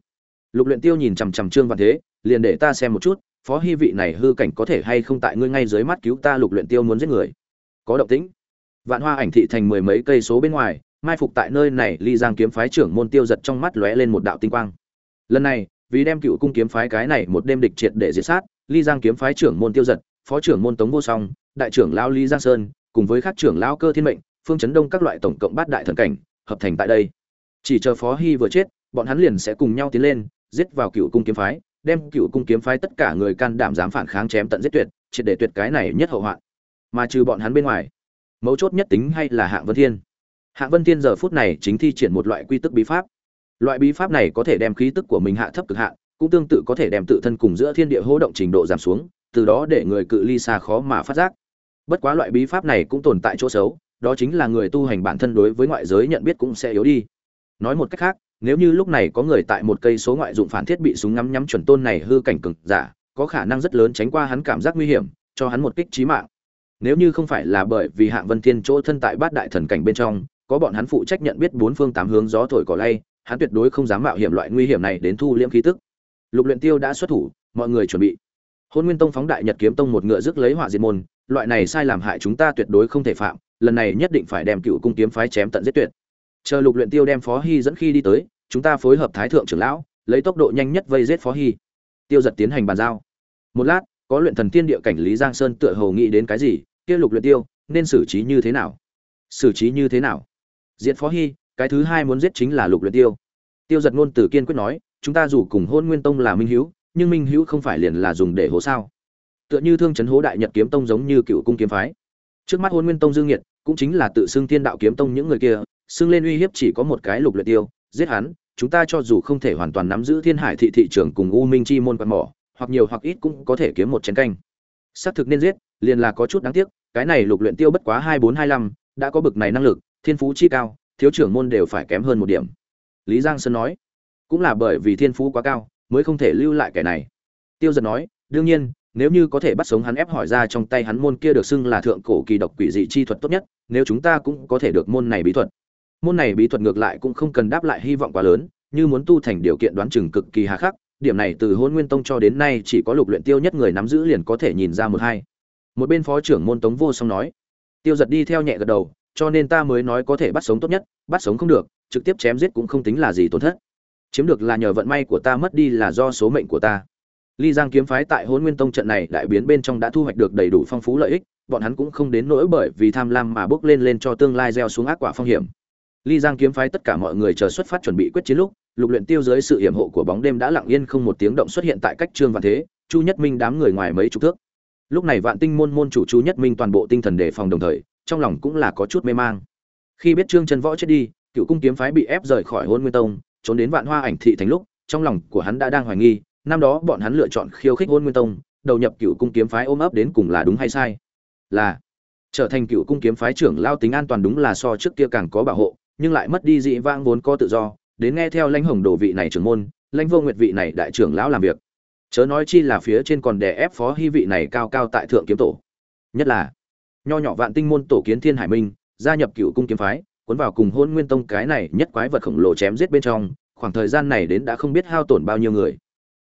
Lục luyện tiêu nhìn chằm chằm trương văn thế, liền để ta xem một chút, phó hy vị này hư cảnh có thể hay không tại ngươi ngay dưới mắt cứu ta lục luyện tiêu muốn giết người. Có động tĩnh. Vạn hoa ảnh thị thành mười mấy cây số bên ngoài mai phục tại nơi này, ly giang kiếm phái trưởng môn tiêu giật trong mắt lóe lên một đạo tinh quang. Lần này, vì đem cựu cung kiếm phái cái này một đêm địch triệt để diệt sát, ly giang kiếm phái trưởng môn tiêu giật, phó trưởng môn tống vô song, đại trưởng lao ly giang sơn, cùng với các trưởng lao cơ thiên mệnh, phương chấn đông các loại tổng cộng bát đại thần cảnh, hợp thành tại đây. Chỉ chờ phó hy vừa chết, bọn hắn liền sẽ cùng nhau tiến lên, giết vào cựu cung kiếm phái, đem cựu cung kiếm phái tất cả người can đảm dám phản kháng chém tận giết tuyệt, triệt để tuyệt cái này nhất hậu hoạn. Mà trừ bọn hắn bên ngoài, mấu chốt nhất tính hay là hạng vân thiên. Hạ vân thiên giờ phút này chính thi triển một loại quy tức bí pháp. Loại bí pháp này có thể đem khí tức của mình hạ thấp cực hạn, cũng tương tự có thể đem tự thân cùng giữa thiên địa hô động trình độ giảm xuống, từ đó để người cự ly xa khó mà phát giác. Bất quá loại bí pháp này cũng tồn tại chỗ xấu, đó chính là người tu hành bản thân đối với ngoại giới nhận biết cũng sẽ yếu đi. Nói một cách khác, nếu như lúc này có người tại một cây số ngoại dụng phản thiết bị súng ngắm nhắm chuẩn tôn này hư cảnh cực giả, có khả năng rất lớn tránh qua hắn cảm giác nguy hiểm, cho hắn một kích chí mạng. Nếu như không phải là bởi vì hạng vân thiên chỗ thân tại bát đại thần cảnh bên trong có bọn hắn phụ trách nhận biết bốn phương tám hướng gió thổi cỏ lay, hắn tuyệt đối không dám mạo hiểm loại nguy hiểm này đến thu liễm khí tức. Lục luyện tiêu đã xuất thủ, mọi người chuẩn bị. Hôn nguyên tông phóng đại nhật kiếm tông một ngựa rước lấy hỏa diệt môn, loại này sai làm hại chúng ta tuyệt đối không thể phạm, lần này nhất định phải đem cựu cung kiếm phái chém tận giết tuyệt. Chờ lục luyện tiêu đem phó hy dẫn khi đi tới, chúng ta phối hợp thái thượng trưởng lão, lấy tốc độ nhanh nhất vây giết phó hy. Tiêu giật tiến hành bàn giao. Một lát, có luyện thần tiên địa cảnh lý giang sơn tựa hồ nghĩ đến cái gì, kia lục luyện tiêu, nên xử trí như thế nào? Xử trí như thế nào? Diện phó hy, cái thứ hai muốn giết chính là lục luyện tiêu. Tiêu giật ngôn từ kiên quyết nói, chúng ta dù cùng hôn nguyên tông là minh hữu, nhưng minh hữu không phải liền là dùng để hố sao? Tựa như thương chấn hố đại nhật kiếm tông giống như cựu cung kiếm phái. Trước mắt hôn nguyên tông dương nhiệt, cũng chính là tự xưng thiên đạo kiếm tông những người kia, xưng lên uy hiếp chỉ có một cái lục luyện tiêu, giết hắn, chúng ta cho dù không thể hoàn toàn nắm giữ thiên hải thị thị trường cùng u minh chi môn quan mỏ, hoặc nhiều hoặc ít cũng có thể kiếm một chén canh. Xác thực nên giết, liền là có chút đáng tiếc, cái này lục luyện tiêu bất quá hai bốn hai năm đã có bực này năng lực thiên phú chi cao, thiếu trưởng môn đều phải kém hơn một điểm. Lý giang sơn nói, cũng là bởi vì thiên phú quá cao, mới không thể lưu lại kẻ này. Tiêu giật nói, đương nhiên, nếu như có thể bắt sống hắn ép hỏi ra trong tay hắn môn kia được xưng là thượng cổ kỳ độc quỷ dị chi thuật tốt nhất, nếu chúng ta cũng có thể được môn này bí thuật. Môn này bí thuật ngược lại cũng không cần đáp lại hy vọng quá lớn, như muốn tu thành điều kiện đoán chừng cực kỳ hà khắc, điểm này từ hôn nguyên tông cho đến nay chỉ có lục luyện tiêu nhất người nắm giữ liền có thể nhìn ra một hai. Một bên phó trưởng môn tống vô song nói, tiêu giật đi theo nhẹ gật đầu cho nên ta mới nói có thể bắt sống tốt nhất, bắt sống không được, trực tiếp chém giết cũng không tính là gì tổn thất. Chiếm được là nhờ vận may của ta, mất đi là do số mệnh của ta. Ly giang kiếm phái tại hôn nguyên tông trận này đại biến bên trong đã thu hoạch được đầy đủ phong phú lợi ích, bọn hắn cũng không đến nỗi bởi vì tham lam mà bước lên lên cho tương lai gieo xuống ác quả phong hiểm. Ly giang kiếm phái tất cả mọi người chờ xuất phát chuẩn bị quyết chiến lúc, lục luyện tiêu dưới sự hiểm hộ của bóng đêm đã lặng yên không một tiếng động xuất hiện tại cách trương vạn thế, chu nhất minh đám người ngoài mấy chục thước. Lúc này vạn tinh môn môn chủ chu nhất minh toàn bộ tinh thần đề phòng đồng thời trong lòng cũng là có chút mê mang. Khi biết trương chân võ chết đi, cựu cung kiếm phái bị ép rời khỏi hôn nguyên tông, trốn đến vạn hoa ảnh thị thành lúc, trong lòng của hắn đã đang hoài nghi, năm đó bọn hắn lựa chọn khiêu khích hôn nguyên tông, đầu nhập cựu cung kiếm phái ôm ấp đến cùng là đúng hay sai? Là, trở thành cựu cung kiếm phái trưởng lao tính an toàn đúng là so trước kia càng có bảo hộ, nhưng lại mất đi dị vang vốn có tự do. Đến nghe theo lãnh hồng đồ vị này trưởng môn, lãnh vô nguyệt vị này đại trưởng lão làm việc. Chớ nói chi là phía trên còn đè ép phó hy vị này cao cao tại thượng kiếm tổ. Nhất là nho nhỏ vạn tinh môn tổ kiến thiên hải minh, gia nhập cựu cung kiếm phái, cuốn vào cùng hôn nguyên tông cái này nhất quái vật khổng lồ chém giết bên trong, khoảng thời gian này đến đã không biết hao tổn bao nhiêu người.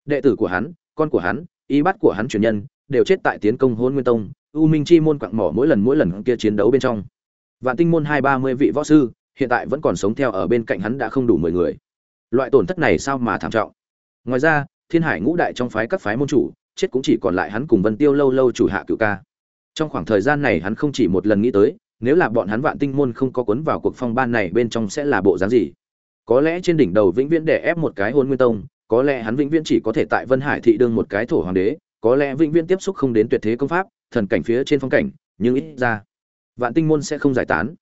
Đệ tử của hắn, con của hắn, y bắt của hắn truyền nhân, đều chết tại tiến công hôn nguyên tông, u minh chi môn quặng mỏ mỗi lần mỗi lần kia chiến đấu bên trong. Vạn tinh môn hai ba mươi vị võ sư, hiện tại vẫn còn sống theo ở bên cạnh hắn đã không đủ mười người. Loại tổn thất này sao mà thảm trọng? Ngoài ra, thiên hải ngũ đại trong phái các phái môn chủ, chết cũng chỉ còn lại hắn cùng vân tiêu lâu lâu chủ hạ cựu ca trong khoảng thời gian này hắn không chỉ một lần nghĩ tới, nếu là bọn hắn vạn tinh môn không có cuốn vào cuộc phong ban này bên trong sẽ là bộ dáng gì? Có lẽ trên đỉnh đầu vĩnh viễn đè ép một cái hôn nguyên tông, có lẽ hắn vĩnh viễn chỉ có thể tại vân hải thị đương một cái thổ hoàng đế, có lẽ vĩnh viễn tiếp xúc không đến tuyệt thế công pháp, thần cảnh phía trên phong cảnh, nhưng ít ra, vạn tinh môn sẽ không giải tán.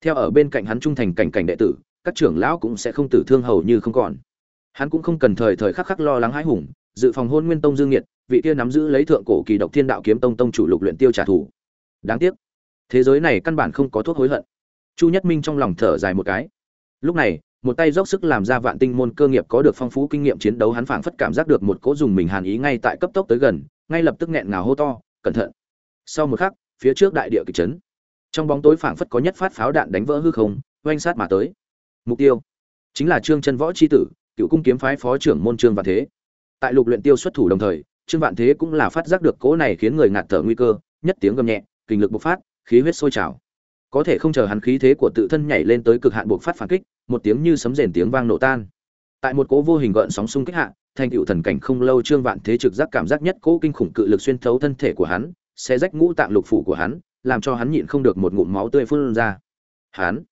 Theo ở bên cạnh hắn trung thành cảnh cảnh đệ tử, các trưởng lão cũng sẽ không tử thương hầu như không còn. Hắn cũng không cần thời thời khắc khắc lo lắng hãi hùng dự phòng hôn nguyên tông dương nhiệt vị kia nắm giữ lấy thượng cổ kỳ độc thiên đạo kiếm tông tông chủ lục luyện tiêu trả thù. Đáng tiếc, thế giới này căn bản không có thuốc hối hận. Chu nhất minh trong lòng thở dài một cái. Lúc này, một tay dốc sức làm ra vạn tinh môn cơ nghiệp có được phong phú kinh nghiệm chiến đấu, hắn phảng phất cảm giác được một cỗ dùng mình hàn ý ngay tại cấp tốc tới gần, ngay lập tức nghẹn ngào hô to, cẩn thận! Sau một khắc, phía trước đại địa kịch chấn. Trong bóng tối phảng phất có nhất phát pháo đạn đánh vỡ hư không, oanh sát mà tới. Mục tiêu chính là trương chân võ c h i tử, cựu cung kiếm phái phó trưởng môn trương và thế tại lục luyện tiêu xuất thủ đồng thời, trương vạn thế cũng là phát giác được cỗ này khiến người ngạt thở nguy cơ, nhất tiếng gầm nhẹ, kinh lực bộc phát, khí huyết sôi trào. Có thể không chờ hắn khí thế của tự thân nhảy lên tới cực hạn bộc phát phản kích, một tiếng như sấm rền tiếng vang nổ tan. Tại một cỗ vô hình gợn sóng xung kích hạ, thành cựu thần cảnh không lâu trương vạn thế trực giác cảm giác nhất cỗ kinh khủng cự lực xuyên thấu thân thể của hắn sẽ rách ngũ tạng lục phủ của hắn, làm cho hắn nhịn không được một ngụm máu tươi phun ra. Hắn.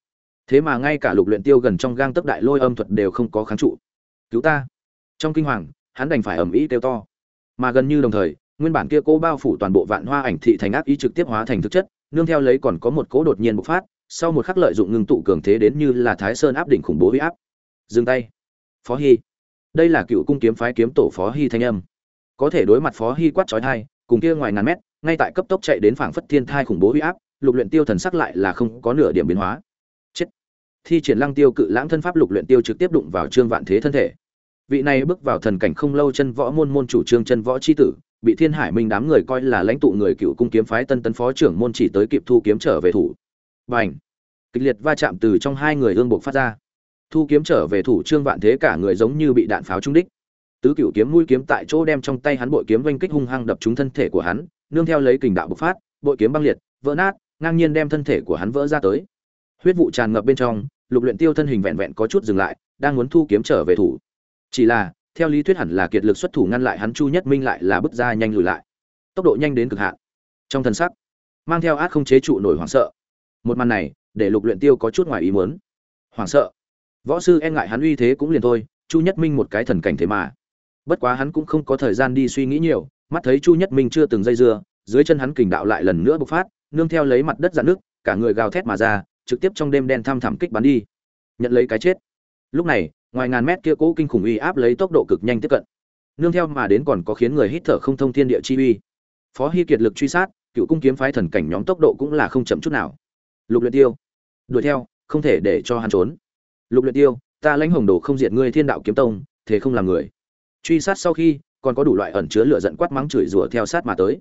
Thế mà ngay cả lục luyện tiêu gần trong gang tấc đại lôi âm thuật đều không có kháng trụ. Cứu ta. Trong kinh hoàng hắn đành phải ầm ĩ kêu to. Mà gần như đồng thời nguyên bản kia cố bao phủ toàn bộ vạn hoa ảnh thị thành ác ý trực tiếp hóa thành thực chất nương theo lấy còn có một cố đột nhiên bộc phát sau một khắc lợi dụng ngưng tụ cường thế đến như là thái sơn áp đỉnh khủng bố uy áp. Dừng tay. Phó Hi, đây là cựu cung kiếm phái kiếm tổ phó Hi thanh âm. Có thể đối mặt phó Hi quát chói tai, cùng kia ngoài ngàn mét ngay tại cấp tốc chạy đến phảng phất thiên thai khủng bố uy áp lục luyện tiêu thần sắc lại là không có nửa điểm biến hóa. Chết. Thi triển lăng tiêu cự lãng thân pháp lục luyện tiêu trực tiếp đụng vào trương vạn thế thân thể vị này bước vào thần cảnh không lâu chân võ môn môn chủ trương chân võ chi tử, bị thiên hải minh đám người coi là lãnh tụ người cựu cung kiếm phái tân tấn phó trưởng môn chỉ tới kịp thu kiếm trở về thủ. Bành! Kịch liệt va chạm từ trong hai người hương buộc phát ra. Thu kiếm trở về thủ trương vạn thế cả người giống như bị đạn pháo trúng đích. Tứ cựu kiếm mũi kiếm tại chỗ đem trong tay hắn bội kiếm oanh kích hung hăng đập trúng thân thể của hắn, nương theo lấy kình đạo bộc phát, bội kiếm băng liệt, vỡ nát, ngang nhiên đem thân thể của hắn vỡ ra tới. Huyết vụ tràn ngập bên trong, lục luyện tiêu thân hình vẹn vẹn có chút dừng lại, đang muốn thu kiếm trở về thủ chỉ là, theo lý thuyết hẳn là kiệt lực xuất thủ ngăn lại hắn chu nhất minh lại là bước ra nhanh lùi lại. Tốc độ nhanh đến cực hạn. Trong thân sắc, mang theo át không chế trụ nổi hoảng sợ. Một màn này, để lục luyện tiêu có chút ngoài ý muốn. Hoảng sợ. Võ sư e ngại hắn uy thế cũng liền thôi, chu nhất minh một cái thần cảnh thế mà. Bất quá hắn cũng không có thời gian đi suy nghĩ nhiều, mắt thấy chu nhất minh chưa từng dây dưa, dưới chân hắn kình đạo lại lần nữa bộc phát, nương theo lấy mặt đất dạn nước cả người gào thét mà ra, trực tiếp trong đêm đen thăm thẳm kích bắn đi. Nhận lấy cái chết. Lúc này ngoài ngàn mét kia cố kinh khủng uy áp lấy tốc độ cực nhanh tiếp cận. Nương theo mà đến còn có khiến người hít thở không thông thiên địa chi uy. Phó hy kiệt lực truy sát, cựu cung kiếm phái thần cảnh nhóm tốc độ cũng là không chậm chút nào. Lục luyện tiêu, đuổi theo, không thể để cho hắn trốn. Lục luyện tiêu, ta lãnh hồng đồ không diệt ngươi thiên đạo kiếm tông, thế không làm người. Truy sát sau khi, còn có đủ loại ẩn chứa lửa giận quát mắng chửi rủa theo sát mà tới.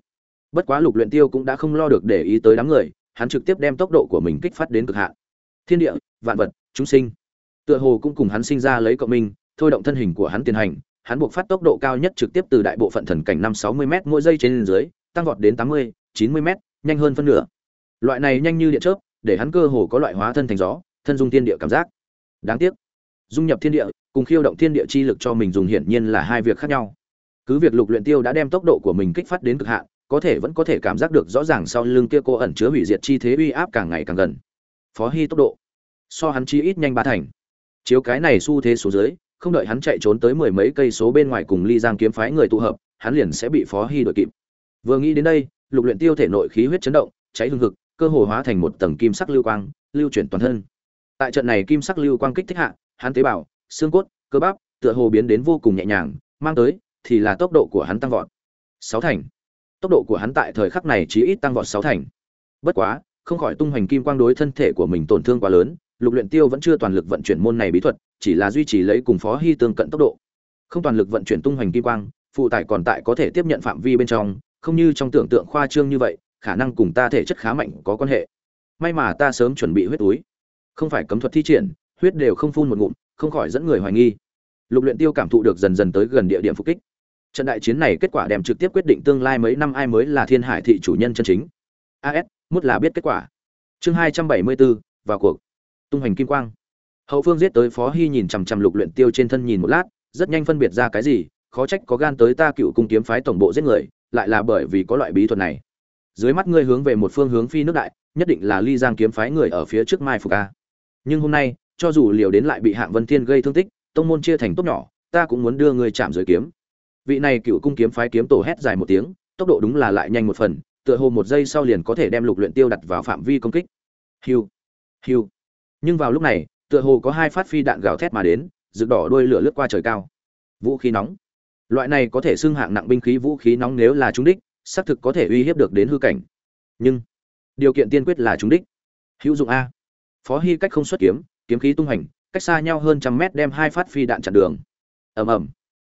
Bất quá lục luyện tiêu cũng đã không lo được để ý tới đám người, hắn trực tiếp đem tốc độ của mình kích phát đến cực hạn. Thiên địa, vạn vật, chúng sinh tựa hồ cũng cùng hắn sinh ra lấy cộng minh, thôi động thân hình của hắn tiến hành, hắn buộc phát tốc độ cao nhất trực tiếp từ đại bộ phận thần cảnh năm sáu mươi m mỗi giây trên dưới, tăng vọt đến tám mươi, chín mươi m nhanh hơn phân nửa. Loại này nhanh như điện chớp, để hắn cơ hồ có loại hóa thân thành gió, thân dung thiên địa cảm giác. Đáng tiếc, dung nhập thiên địa, cùng khiêu động thiên địa chi lực cho mình dùng hiển nhiên là hai việc khác nhau. Cứ việc lục luyện tiêu đã đem tốc độ của mình kích phát đến cực hạn, có thể vẫn có thể cảm giác được rõ ràng sau lưng kia cô ẩn chứa hủy diệt chi thế uy áp càng ngày càng gần. Phó hy tốc độ. So hắn chi ít nhanh ba thành chiếu cái này xu thế số dưới, không đợi hắn chạy trốn tới mười mấy cây số bên ngoài cùng ly giang kiếm phái người tụ hợp, hắn liền sẽ bị phó hy đội kịp. Vừa nghĩ đến đây, lục luyện tiêu thể nội khí huyết chấn động, cháy hương hực, cơ hồ hóa thành một tầng kim sắc lưu quang, lưu chuyển toàn thân. Tại trận này kim sắc lưu quang kích thích hạ, hắn tế bào, xương cốt, cơ bắp, tựa hồ biến đến vô cùng nhẹ nhàng, mang tới thì là tốc độ của hắn tăng vọt sáu thành. Tốc độ của hắn tại thời khắc này chỉ ít tăng vọt sáu thành. Bất quá, không khỏi tung hoành kim quang đối thân thể của mình tổn thương quá lớn lục luyện tiêu vẫn chưa toàn lực vận chuyển môn này bí thuật, chỉ là duy trì lấy cùng phó hy tương cận tốc độ. Không toàn lực vận chuyển tung hoành kim quang, phụ tải còn tại có thể tiếp nhận phạm vi bên trong, không như trong tưởng tượng khoa trương như vậy, khả năng cùng ta thể chất khá mạnh có quan hệ. May mà ta sớm chuẩn bị huyết túi. Không phải cấm thuật thi triển, huyết đều không phun một ngụm, không khỏi dẫn người hoài nghi. Lục luyện tiêu cảm thụ được dần dần tới gần địa điểm phục kích. Trận đại chiến này kết quả đem trực tiếp quyết định tương lai mấy năm ai mới là thiên hải thị chủ nhân chân chính. As mút là biết kết quả. Chương hai trăm bảy mươi bốn, vào cuộc tung hành kim quang. Hậu phương giết tới phó hy nhìn chằm chằm lục luyện tiêu trên thân nhìn một lát, rất nhanh phân biệt ra cái gì, khó trách có gan tới ta cựu cung kiếm phái tổng bộ giết người, lại là bởi vì có loại bí thuật này. Dưới mắt ngươi hướng về một phương hướng phi nước đại, nhất định là ly giang kiếm phái người ở phía trước mai phục a. Nhưng hôm nay, cho dù liều đến lại bị hạng vân thiên gây thương tích, tông môn chia thành tốt nhỏ, ta cũng muốn đưa ngươi chạm dưới kiếm. Vị này cựu cung kiếm phái kiếm tổ hét dài một tiếng, tốc độ đúng là lại nhanh một phần, tựa hồ một giây sau liền có thể đem lục luyện tiêu đặt vào phạm vi công kích. Hiu hiu nhưng vào lúc này, tựa hồ có hai phát phi đạn gào thét mà đến, rực đỏ đuôi lửa lướt qua trời cao. Vũ khí nóng. Loại này có thể xưng hạng nặng binh khí vũ khí nóng nếu là trúng đích, xác thực có thể uy hiếp được đến hư cảnh. Nhưng, điều kiện tiên quyết là trúng đích. Hữu dụng a. Phó hy cách không xuất kiếm kiếm khí tung hành cách xa nhau hơn trăm mét đem hai phát phi đạn chặn đường. Ầm ầm.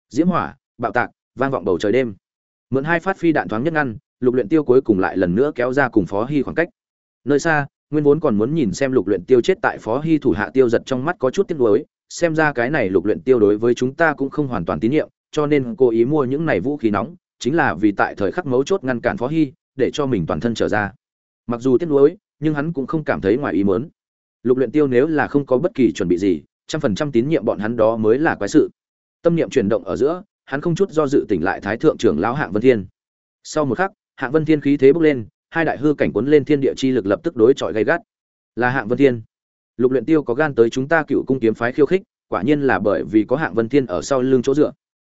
Diễm hỏa, bạo tạc, vang vọng bầu trời đêm. Mượn hai phát phi đạn thoáng nhất ngăn, lục luyện tiêu cuối cùng lại lần nữa kéo ra cùng phó hy khoảng cách. Nơi xa nguyên vốn còn muốn nhìn xem lục luyện tiêu chết tại phó hy thủ hạ tiêu giật trong mắt có chút tiếc nuối, xem ra cái này lục luyện tiêu đối với chúng ta cũng không hoàn toàn tín nhiệm, cho nên cố ý mua những này vũ khí nóng, chính là vì tại thời khắc mấu chốt ngăn cản phó hy, để cho mình toàn thân trở ra. Mặc dù tiếc nuối, nhưng hắn cũng không cảm thấy ngoài ý muốn. Lục luyện tiêu nếu là không có bất kỳ chuẩn bị gì, trăm phần trăm tín nhiệm bọn hắn đó mới là quái sự. Tâm niệm chuyển động ở giữa, hắn không chút do dự tỉnh lại thái thượng trưởng lão hạng vân thiên. Sau một khắc, hạng vân thiên khí thế bốc lên hai đại hư cảnh cuốn lên thiên địa chi lực lập tức đối chọi gay gắt. Là hạng vân thiên. Lục luyện tiêu có gan tới chúng ta cựu cung kiếm phái khiêu khích, quả nhiên là bởi vì có hạng vân thiên ở sau lưng chỗ dựa.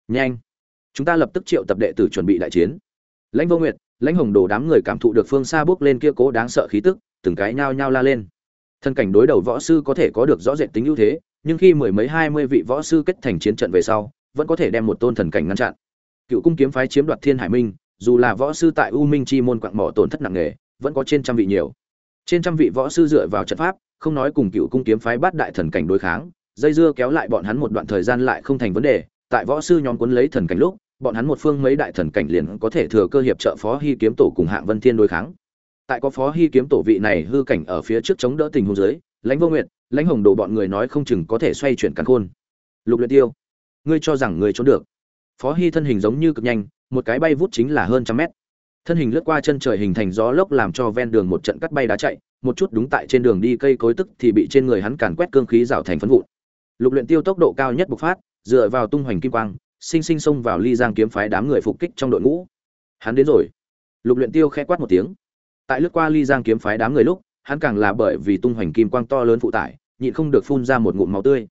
Nhanh. Chúng ta lập tức triệu tập đệ tử chuẩn bị đại chiến. Lãnh vô nguyệt, lãnh hồng đồ đám người cảm thụ được phương xa bước lên kia cố đáng sợ khí tức, từng cái nhao nhao la lên. Thân cảnh đối đầu võ sư có thể có được rõ rệt tính ưu thế, nhưng khi mười mấy hai mươi vị võ sư kết thành chiến trận về sau, vẫn có thể đem một tôn thần cảnh ngăn chặn. Cựu cung kiếm phái chiếm đoạt thiên hải minh dù là võ sư tại u minh chi môn quặng mỏ tổn thất nặng nề, vẫn có trên trăm vị nhiều. Trên trăm vị võ sư dựa vào trận pháp, không nói cùng cựu cung kiếm phái bát đại thần cảnh đối kháng, dây dưa kéo lại bọn hắn một đoạn thời gian lại không thành vấn đề. Tại võ sư nhóm cuốn lấy thần cảnh lúc, bọn hắn một phương mấy đại thần cảnh liền có thể thừa cơ hiệp trợ phó hy kiếm tổ cùng hạng vân thiên đối kháng. Tại có phó hy kiếm tổ vị này hư cảnh ở phía trước chống đỡ tình huống dưới, lãnh vô nguyện lãnh hồng đồ bọn người nói không chừng có thể xoay chuyển căn khôn. Lục luyện tiêu, ngươi cho rằng ngươi trốn được. Phó hy thân hình giống như cực nhanh một cái bay vút chính là hơn trăm mét. Thân hình lướt qua chân trời hình thành gió lốc làm cho ven đường một trận cắt bay đá chạy, một chút đúng tại trên đường đi cây cối tức thì bị trên người hắn càn quét cương khí rào thành phấn vụn. Lục luyện tiêu tốc độ cao nhất bộc phát, dựa vào tung hoành kim quang, sinh sinh xông vào ly giang kiếm phái đám người phục kích trong đội ngũ. Hắn đến rồi. Lục luyện tiêu khẽ quát một tiếng. Tại lướt qua ly giang kiếm phái đám người lúc, hắn càng là bởi vì tung hoành kim quang to lớn phụ tải, nhịn không được phun ra một ngụm máu tươi.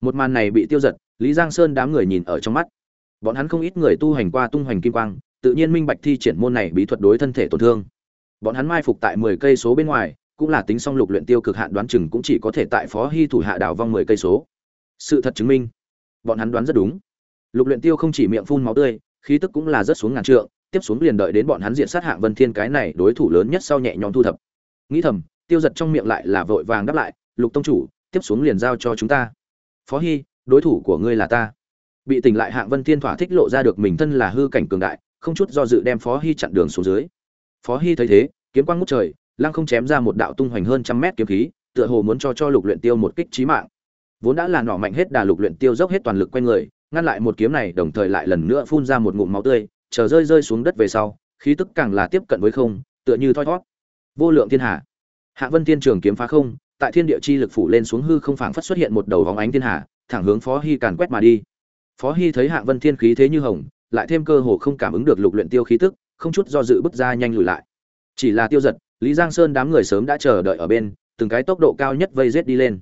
Một màn này bị tiêu giật, lý giang sơn đám người nhìn ở trong mắt bọn hắn không ít người tu hành qua tung hoành kim quang, tự nhiên minh bạch thi triển môn này bí thuật đối thân thể tổn thương. Bọn hắn mai phục tại mười cây số bên ngoài, cũng là tính song lục luyện tiêu cực hạn đoán chừng cũng chỉ có thể tại phó hy thủ hạ đảo vong mười cây số. Sự thật chứng minh, bọn hắn đoán rất đúng. Lục luyện tiêu không chỉ miệng phun máu tươi, khí tức cũng là rất xuống ngàn trượng, tiếp xuống liền đợi đến bọn hắn diện sát hạng vân thiên cái này đối thủ lớn nhất sau nhẹ nhõm thu thập. Nghĩ thầm, tiêu giật trong miệng lại là vội vàng đáp lại, lục tông chủ, tiếp xuống liền giao cho chúng ta. Phó hy, đối thủ của ngươi là ta bị tỉnh lại hạng vân thiên thỏa thích lộ ra được mình thân là hư cảnh cường đại, không chút do dự đem phó hy chặn đường xuống dưới. Phó hy thấy thế, kiếm quang ngút trời, lăng không chém ra một đạo tung hoành hơn trăm mét kiếm khí, tựa hồ muốn cho cho lục luyện tiêu một kích chí mạng. Vốn đã là nỏ mạnh hết đà lục luyện tiêu dốc hết toàn lực quanh người, ngăn lại một kiếm này, đồng thời lại lần nữa phun ra một ngụm máu tươi, chờ rơi rơi xuống đất về sau, khí tức càng là tiếp cận với không, tựa như thoi thoát vô lượng thiên hà hạ vân thiên trường kiếm phá không, tại thiên địa chi lực phủ lên xuống hư không phảng phất xuất hiện một đầu vóng ánh thiên hà thẳng hướng phó hy càn quét mà đi phó hy thấy hạ vân thiên khí thế như hồng, lại thêm cơ hồ không cảm ứng được lục luyện tiêu khí tức, không chút do dự bước ra nhanh lùi lại. Chỉ là tiêu giật, lý giang sơn đám người sớm đã chờ đợi ở bên, từng cái tốc độ cao nhất vây rết đi lên.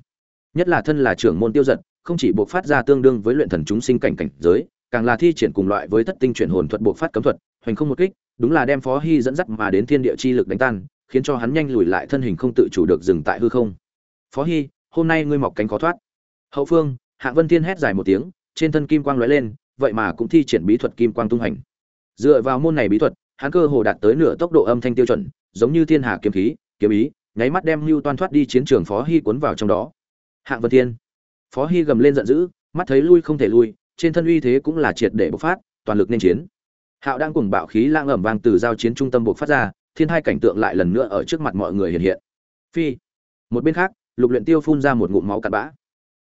Nhất là thân là trưởng môn tiêu giật, không chỉ buộc phát ra tương đương với luyện thần chúng sinh cảnh cảnh giới, càng là thi triển cùng loại với thất tinh chuyển hồn thuật buộc phát cấm thuật, hoành không một kích, đúng là đem phó hy dẫn dắt mà đến thiên địa chi lực đánh tan, khiến cho hắn nhanh lùi lại thân hình không tự chủ được dừng tại hư không. Phó hy, hôm nay ngươi mọc cánh khó thoát. Hậu phương hạ vân thiên hét dài một tiếng trên thân kim quang lóe lên, vậy mà cũng thi triển bí thuật kim quang tung hành dựa vào môn này bí thuật, hắn cơ hồ đạt tới nửa tốc độ âm thanh tiêu chuẩn, giống như thiên hà kiếm khí, kiếm ý, nháy mắt đem lưu toan thoát đi chiến trường phó hy cuốn vào trong đó. Hạng vân thiên. Phó hy gầm lên giận dữ, mắt thấy lui không thể lui, trên thân uy thế cũng là triệt để bộc phát, toàn lực nên chiến. Hạo đang cùng bạo khí lang ẩm vang từ giao chiến trung tâm bộc phát ra, thiên hai cảnh tượng lại lần nữa ở trước mặt mọi người hiện hiện. Phi. Một bên khác, lục luyện tiêu phun ra một ngụm máu cặn bã.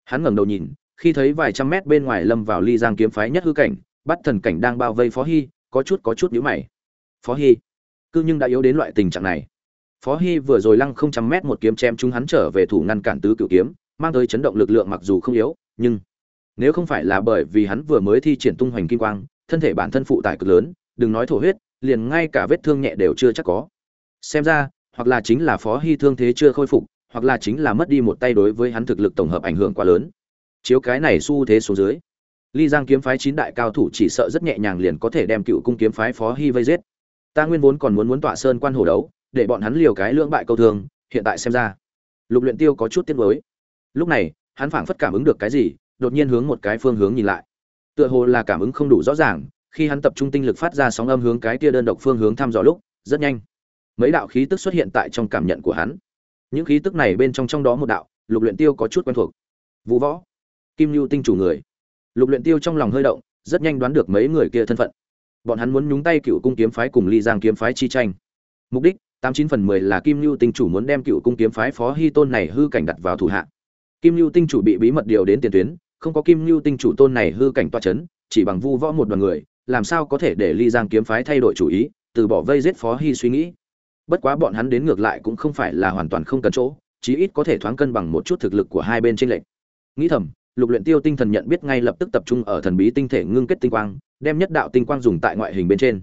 Hắn ngẩng đầu nhìn khi thấy vài trăm mét bên ngoài lâm vào ly giang kiếm phái nhất hư cảnh, bắt thần cảnh đang bao vây phó hy, có chút có chút nhíu mày. Phó hy, cư nhưng đã yếu đến loại tình trạng này. Phó hy vừa rồi lăng không trăm mét một kiếm chém chúng hắn trở về thủ ngăn cản tứ cửu kiếm, mang tới chấn động lực lượng mặc dù không yếu, nhưng nếu không phải là bởi vì hắn vừa mới thi triển tung hoành kim quang, thân thể bản thân phụ tải cực lớn, đừng nói thổ huyết, liền ngay cả vết thương nhẹ đều chưa chắc có. Xem ra, hoặc là chính là phó hy thương thế chưa khôi phục, hoặc là chính là mất đi một tay đối với hắn thực lực tổng hợp ảnh hưởng quá lớn chiếu cái này xu thế số dưới. Ly giang kiếm phái chín đại cao thủ chỉ sợ rất nhẹ nhàng liền có thể đem cựu cung kiếm phái phó hy vây giết. Ta nguyên vốn còn muốn muốn tọa sơn quan hồ đấu, để bọn hắn liều cái lưỡng bại câu thương hiện tại xem ra, lục luyện tiêu có chút tiếc nuối. Lúc này, hắn phảng phất cảm ứng được cái gì, đột nhiên hướng một cái phương hướng nhìn lại. Tựa hồ là cảm ứng không đủ rõ ràng, khi hắn tập trung tinh lực phát ra sóng âm hướng cái kia đơn độc phương hướng thăm dò lúc, rất nhanh, mấy đạo khí tức xuất hiện tại trong cảm nhận của hắn. Những khí tức này bên trong trong đó một đạo, lục luyện tiêu có chút quen thuộc. Vũ võ kim lưu tinh chủ người. Lục luyện tiêu trong lòng hơi động, rất nhanh đoán được mấy người kia thân phận. Bọn hắn muốn nhúng tay cựu cung kiếm phái cùng ly giang kiếm phái chi tranh. Mục đích, tám chín phần mười là kim lưu tinh chủ muốn đem cựu cung kiếm phái phó hy tôn này hư cảnh đặt vào thủ hạ. Kim lưu tinh chủ bị bí mật điều đến tiền tuyến, không có kim lưu tinh chủ tôn này hư cảnh toa chấn, chỉ bằng vu võ một đoàn người, làm sao có thể để ly giang kiếm phái thay đổi chủ ý, từ bỏ vây giết phó hy suy nghĩ. Bất quá bọn hắn đến ngược lại cũng không phải là hoàn toàn không cần chỗ, chí ít có thể thoáng cân bằng một chút thực lực của hai bên tranh lệch. Nghĩ thầm lục luyện tiêu tinh thần nhận biết ngay lập tức tập trung ở thần bí tinh thể ngưng kết tinh quang, đem nhất đạo tinh quang dùng tại ngoại hình bên trên.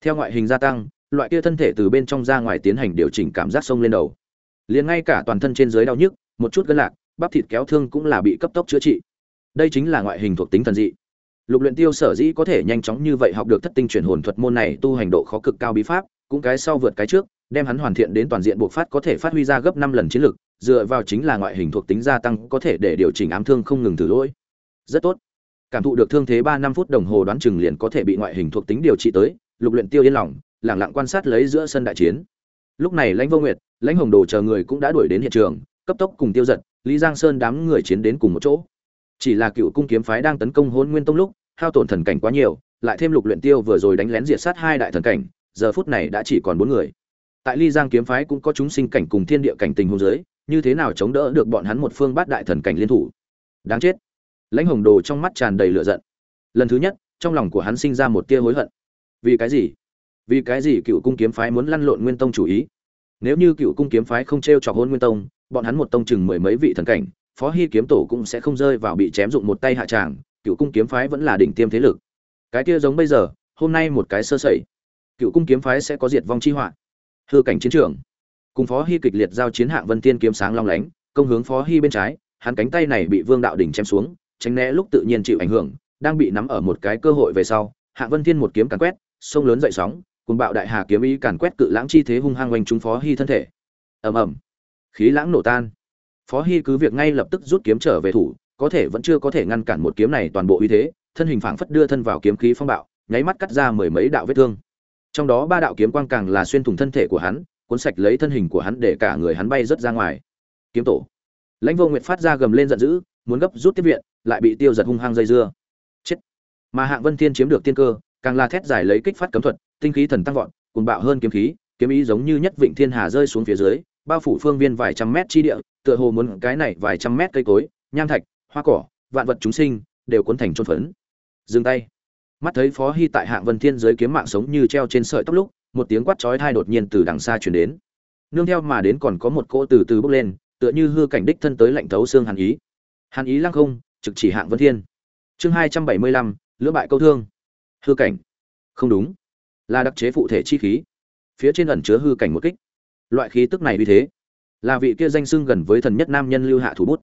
Theo ngoại hình gia tăng, loại kia thân thể từ bên trong ra ngoài tiến hành điều chỉnh cảm giác sông lên đầu. Liền ngay cả toàn thân trên dưới đau nhức, một chút gân lạc, bắp thịt kéo thương cũng là bị cấp tốc chữa trị. Đây chính là ngoại hình thuộc tính thần dị. Lục luyện tiêu sở dĩ có thể nhanh chóng như vậy học được thất tinh chuyển hồn thuật môn này tu hành độ khó cực cao bí pháp, cũng cái sau vượt cái trước, đem hắn hoàn thiện đến toàn diện bộ phát có thể phát huy ra gấp năm lần chiến lực dựa vào chính là ngoại hình thuộc tính gia tăng có thể để điều chỉnh ám thương không ngừng thử lỗi. Rất tốt. Cảm thụ được thương thế ba năm phút đồng hồ đoán chừng liền có thể bị ngoại hình thuộc tính điều trị tới, lục luyện tiêu yên lòng, lặng lặng quan sát lấy giữa sân đại chiến. Lúc này lãnh vô nguyệt, lãnh hồng đồ chờ người cũng đã đuổi đến hiện trường, cấp tốc cùng tiêu giật, lý giang sơn đám người chiến đến cùng một chỗ. Chỉ là cựu cung kiếm phái đang tấn công hôn nguyên tông lúc, hao tổn thần cảnh quá nhiều, lại thêm lục luyện tiêu vừa rồi đánh lén diệt sát hai đại thần cảnh, giờ phút này đã chỉ còn bốn người. Tại ly giang kiếm phái cũng có chúng sinh cảnh cùng thiên địa cảnh tình hôn giới như thế nào chống đỡ được bọn hắn một phương bát đại thần cảnh liên thủ? Đáng chết. Lãnh hồng đồ trong mắt tràn đầy lửa giận. Lần thứ nhất, trong lòng của hắn sinh ra một tia hối hận. Vì cái gì? Vì cái gì cựu cung kiếm phái muốn lăn lộn nguyên tông chủ ý? Nếu như cựu cung kiếm phái không t r e o trọc hôn nguyên tông, bọn hắn một tông chừng mười mấy vị thần cảnh, phó hy kiếm tổ cũng sẽ không rơi vào bị chém dụng một tay hạ tràng, cựu cung kiếm phái vẫn là đỉnh tiêm thế lực. Cái kia giống bây giờ, hôm nay một cái sơ sẩy. Cựu cung kiếm phái sẽ có diệt vong chi họa. Hư cảnh chiến trường cùng phó hy kịch liệt giao chiến hạng vân tiên kiếm sáng long lánh, công hướng phó hy bên trái, hắn cánh tay này bị vương đạo đỉnh chém xuống, tránh né lúc tự nhiên chịu ảnh hưởng, đang bị nắm ở một cái cơ hội về sau, hạng vân thiên một kiếm càn quét, sông lớn dậy sóng, cùng bạo đại hà kiếm ý càn quét cự lãng chi thế hung hăng oanh trúng phó hy thân thể. Ầm ầm. Khí lãng nổ tan. Phó hy cứ việc ngay lập tức rút kiếm trở về thủ, có thể vẫn chưa có thể ngăn cản một kiếm này toàn bộ uy thế, thân hình phảng phất đưa thân vào kiếm khí phong bạo, nháy mắt cắt ra mười mấy đạo vết thương. Trong đó ba đạo kiếm quang càng là xuyên thủng thân thể của hắn cuốn sạch lấy thân hình của hắn để cả người hắn bay rất ra ngoài. Kiếm tổ. Lãnh vô nguyệt phát ra gầm lên giận dữ, muốn gấp rút tiếp viện, lại bị tiêu giật hung hăng dây dưa. Chết. Mà hạng vân thiên chiếm được tiên cơ, càng là thét giải lấy kích phát cấm thuật, tinh khí thần tăng vọt, cuồng bạo hơn kiếm khí, kiếm ý giống như nhất vịnh thiên hà rơi xuống phía dưới, bao phủ phương viên vài trăm mét chi địa, tựa hồ muốn cái này vài trăm mét cây cối, nham thạch, hoa cỏ, vạn vật chúng sinh, đều cuốn thành trôn phấn. Dừng tay. Mắt thấy phó hi tại hạng vân thiên dưới kiếm mạng sống như treo trên sợi tóc lúc một tiếng quát chói thai đột nhiên từ đằng xa truyền đến. Nương theo mà đến còn có một cỗ từ từ bốc lên, tựa như hư cảnh đích thân tới lạnh thấu xương hàn ý. Hàn ý lăng không, trực chỉ hạng vân thiên. Chương hai trăm bảy mươi lăm, lưỡng bại câu thương. Hư cảnh. Không đúng. Là đặc chế phụ thể chi khí. Phía trên ẩn chứa hư cảnh một kích. Loại khí tức này như thế, là vị kia danh xưng gần với thần nhất nam nhân lưu hạ thủ bút.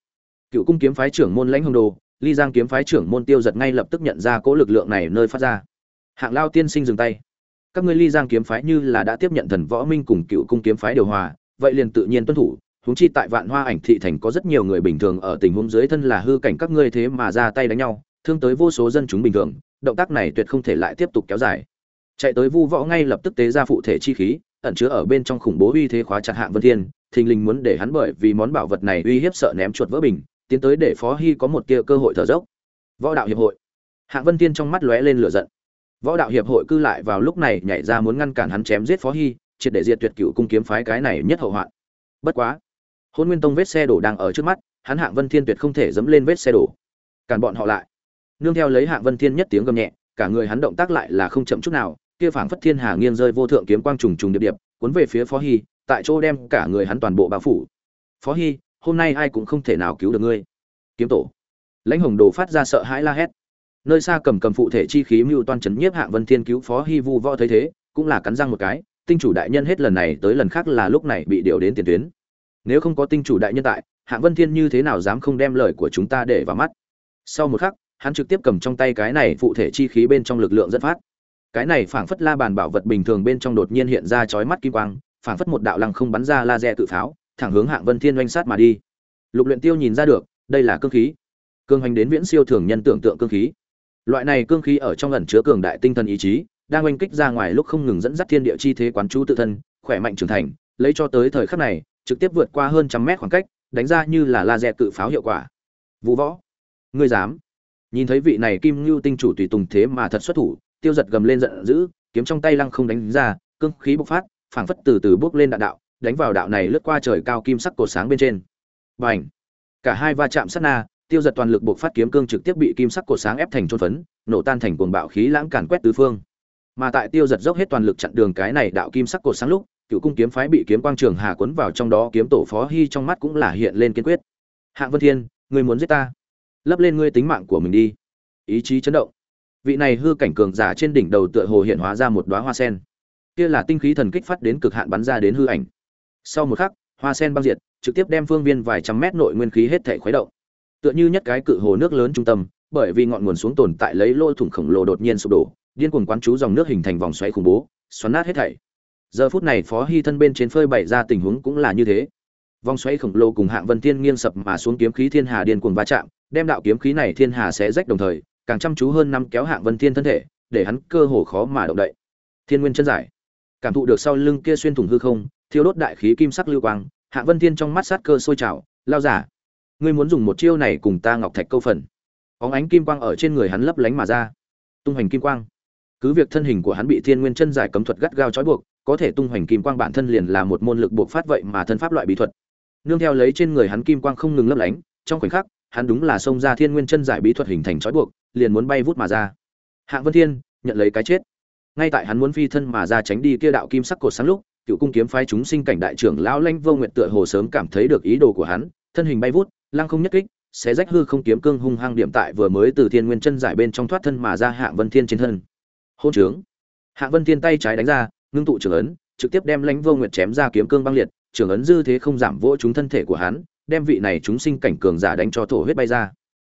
Cựu cung kiếm phái trưởng môn lãnh hồng đồ, ly giang kiếm phái trưởng môn tiêu giật ngay lập tức nhận ra cỗ lực lượng này nơi phát ra. Hạng lao tiên sinh dừng tay các ngươi ly giang kiếm phái như là đã tiếp nhận thần võ minh cùng cựu cung kiếm phái điều hòa, vậy liền tự nhiên tuân thủ, huống chi tại vạn hoa ảnh thị thành có rất nhiều người bình thường ở tình huống dưới thân là hư cảnh các ngươi thế mà ra tay đánh nhau, thương tới vô số dân chúng bình thường, động tác này tuyệt không thể lại tiếp tục kéo dài. Chạy tới vu võ ngay lập tức tế ra phụ thể chi khí, ẩn chứa ở bên trong khủng bố uy thế khóa chặt hạng vân thiên, thình lình muốn để hắn bởi vì món bảo vật này uy hiếp sợ ném chuột vỡ bình, tiến tới để phó hy có một kia cơ hội thở dốc. Võ đạo hiệp hội. Hạng vân thiên trong mắt lóe lên lửa giận võ đạo hiệp hội cư lại vào lúc này nhảy ra muốn ngăn cản hắn chém giết phó hy, triệt để diệt tuyệt cựu cung kiếm phái cái này nhất hậu hoạn. Bất quá hôn nguyên tông vết xe đổ đang ở trước mắt, hắn hạng vân thiên tuyệt không thể dẫm lên vết xe đổ. Cản bọn họ lại. Nương theo lấy hạng vân thiên nhất tiếng gầm nhẹ, cả người hắn động tác lại là không chậm chút nào, kia phảng phất thiên hà nghiêng rơi vô thượng kiếm quang trùng trùng điệp điệp, cuốn về phía phó hy, tại chỗ đem cả người hắn toàn bộ bao phủ. Phó hy, hôm nay ai cũng không thể nào cứu được ngươi. Kiếm tổ. Lãnh hồng đồ phát ra sợ hãi la hét nơi xa cầm cầm phụ thể chi khí mưu toan chấn nhiếp hạng vân thiên cứu phó hy vu võ thấy thế, cũng là cắn răng một cái, tinh chủ đại nhân hết lần này tới lần khác là lúc này bị điều đến tiền tuyến. Nếu không có tinh chủ đại nhân tại, hạng vân thiên như thế nào dám không đem lời của chúng ta để vào mắt? Sau một khắc, hắn trực tiếp cầm trong tay cái này phụ thể chi khí bên trong lực lượng dẫn phát. Cái này phảng phất la bàn bảo vật bình thường bên trong đột nhiên hiện ra chói mắt kim quang, phảng phất một đạo lăng không bắn ra laser tự pháo, thẳng hướng hạng vân thiên oanh sát mà đi. Lục luyện tiêu nhìn ra được, đây là cương khí. Cương hành đến viễn siêu thường nhân tưởng tượng cương khí loại này cương khí ở trong ẩn chứa cường đại tinh thần ý chí, đang oanh kích ra ngoài lúc không ngừng dẫn dắt thiên địa chi thế quán chú tự thân, khỏe mạnh trưởng thành, lấy cho tới thời khắc này, trực tiếp vượt qua hơn trăm mét khoảng cách, đánh ra như là laser tự pháo hiệu quả. Vũ võ, ngươi dám? Nhìn thấy vị này kim ngưu tinh chủ tùy tùng thế mà thật xuất thủ, tiêu giật gầm lên giận dữ, kiếm trong tay lăng không đánh ra, cương khí bộc phát, phảng phất từ từ bước lên đạn đạo, đánh vào đạo này lướt qua trời cao kim sắc cột sáng bên trên. Bành! Cả hai va chạm sát na tiêu giật toàn lực buộc phát kiếm cương trực tiếp bị kim sắc cột sáng ép thành trôn phấn, nổ tan thành cuồng bạo khí lãng càn quét tứ phương. Mà tại tiêu giật dốc hết toàn lực chặn đường cái này đạo kim sắc cột sáng lúc, cựu cung kiếm phái bị kiếm quang trường hà cuốn vào trong đó kiếm tổ phó hy trong mắt cũng là hiện lên kiên quyết. Hạng vân thiên, người muốn giết ta? Lấp lên ngươi tính mạng của mình đi. Ý chí chấn động. Vị này hư cảnh cường giả trên đỉnh đầu tựa hồ hiện hóa ra một đóa hoa sen. Kia là tinh khí thần kích phát đến cực hạn bắn ra đến hư ảnh. Sau một khắc, hoa sen băng diệt, trực tiếp đem phương viên vài trăm mét nội nguyên khí hết thể khuấy động tựa như nhất cái cự hồ nước lớn trung tâm, bởi vì ngọn nguồn xuống tồn tại lấy lỗ thủng khổng lồ đột nhiên sụp đổ, điên cuồng quán chú dòng nước hình thành vòng xoáy khủng bố, xoắn nát hết thảy. Giờ phút này phó hy thân bên trên phơi bày ra tình huống cũng là như thế. Vòng xoáy khổng lồ cùng hạng vân thiên nghiêng sập mà xuống kiếm khí thiên hà điên cuồng va chạm, đem đạo kiếm khí này thiên hà sẽ rách đồng thời, càng chăm chú hơn năm kéo hạng vân thiên thân thể, để hắn cơ hồ khó mà động đậy. Thiên nguyên chân giải. Cảm thụ được sau lưng kia xuyên thủng hư không, thiêu đốt đại khí kim sắc lưu quang, hạng vân thiên trong mắt sát cơ sôi trào lao giả ngươi muốn dùng một chiêu này cùng ta ngọc thạch câu phần. Óng ánh kim quang ở trên người hắn lấp lánh mà ra. Tung hoành kim quang. Cứ việc thân hình của hắn bị thiên nguyên chân giải cấm thuật gắt gao trói buộc, có thể tung hoành kim quang bản thân liền là một môn lực buộc phát vậy mà thân pháp loại bí thuật. Nương theo lấy trên người hắn kim quang không ngừng lấp lánh, trong khoảnh khắc, hắn đúng là xông ra thiên nguyên chân giải bí thuật hình thành trói buộc, liền muốn bay vút mà ra. Hạng vân thiên, nhận lấy cái chết. Ngay tại hắn muốn phi thân mà ra tránh đi kia đạo kim sắc cột sáng lúc, cựu cung kiếm phái chúng sinh cảnh đại trưởng lão lanh vô nguyện tựa hồ sớm cảm thấy được ý đồ của hắn, thân hình bay vút lăng không nhất kích sẽ rách hư không kiếm cương hung hăng điểm tại vừa mới từ thiên nguyên chân giải bên trong thoát thân mà ra Hạ vân thiên trên thân. Hôn trướng. Hạ vân thiên tay trái đánh ra, ngưng tụ trưởng ấn, trực tiếp đem lãnh vô nguyệt chém ra kiếm cương băng liệt trưởng ấn dư thế không giảm vỗ chúng thân thể của hắn, đem vị này chúng sinh cảnh cường giả đánh cho thổ huyết bay ra.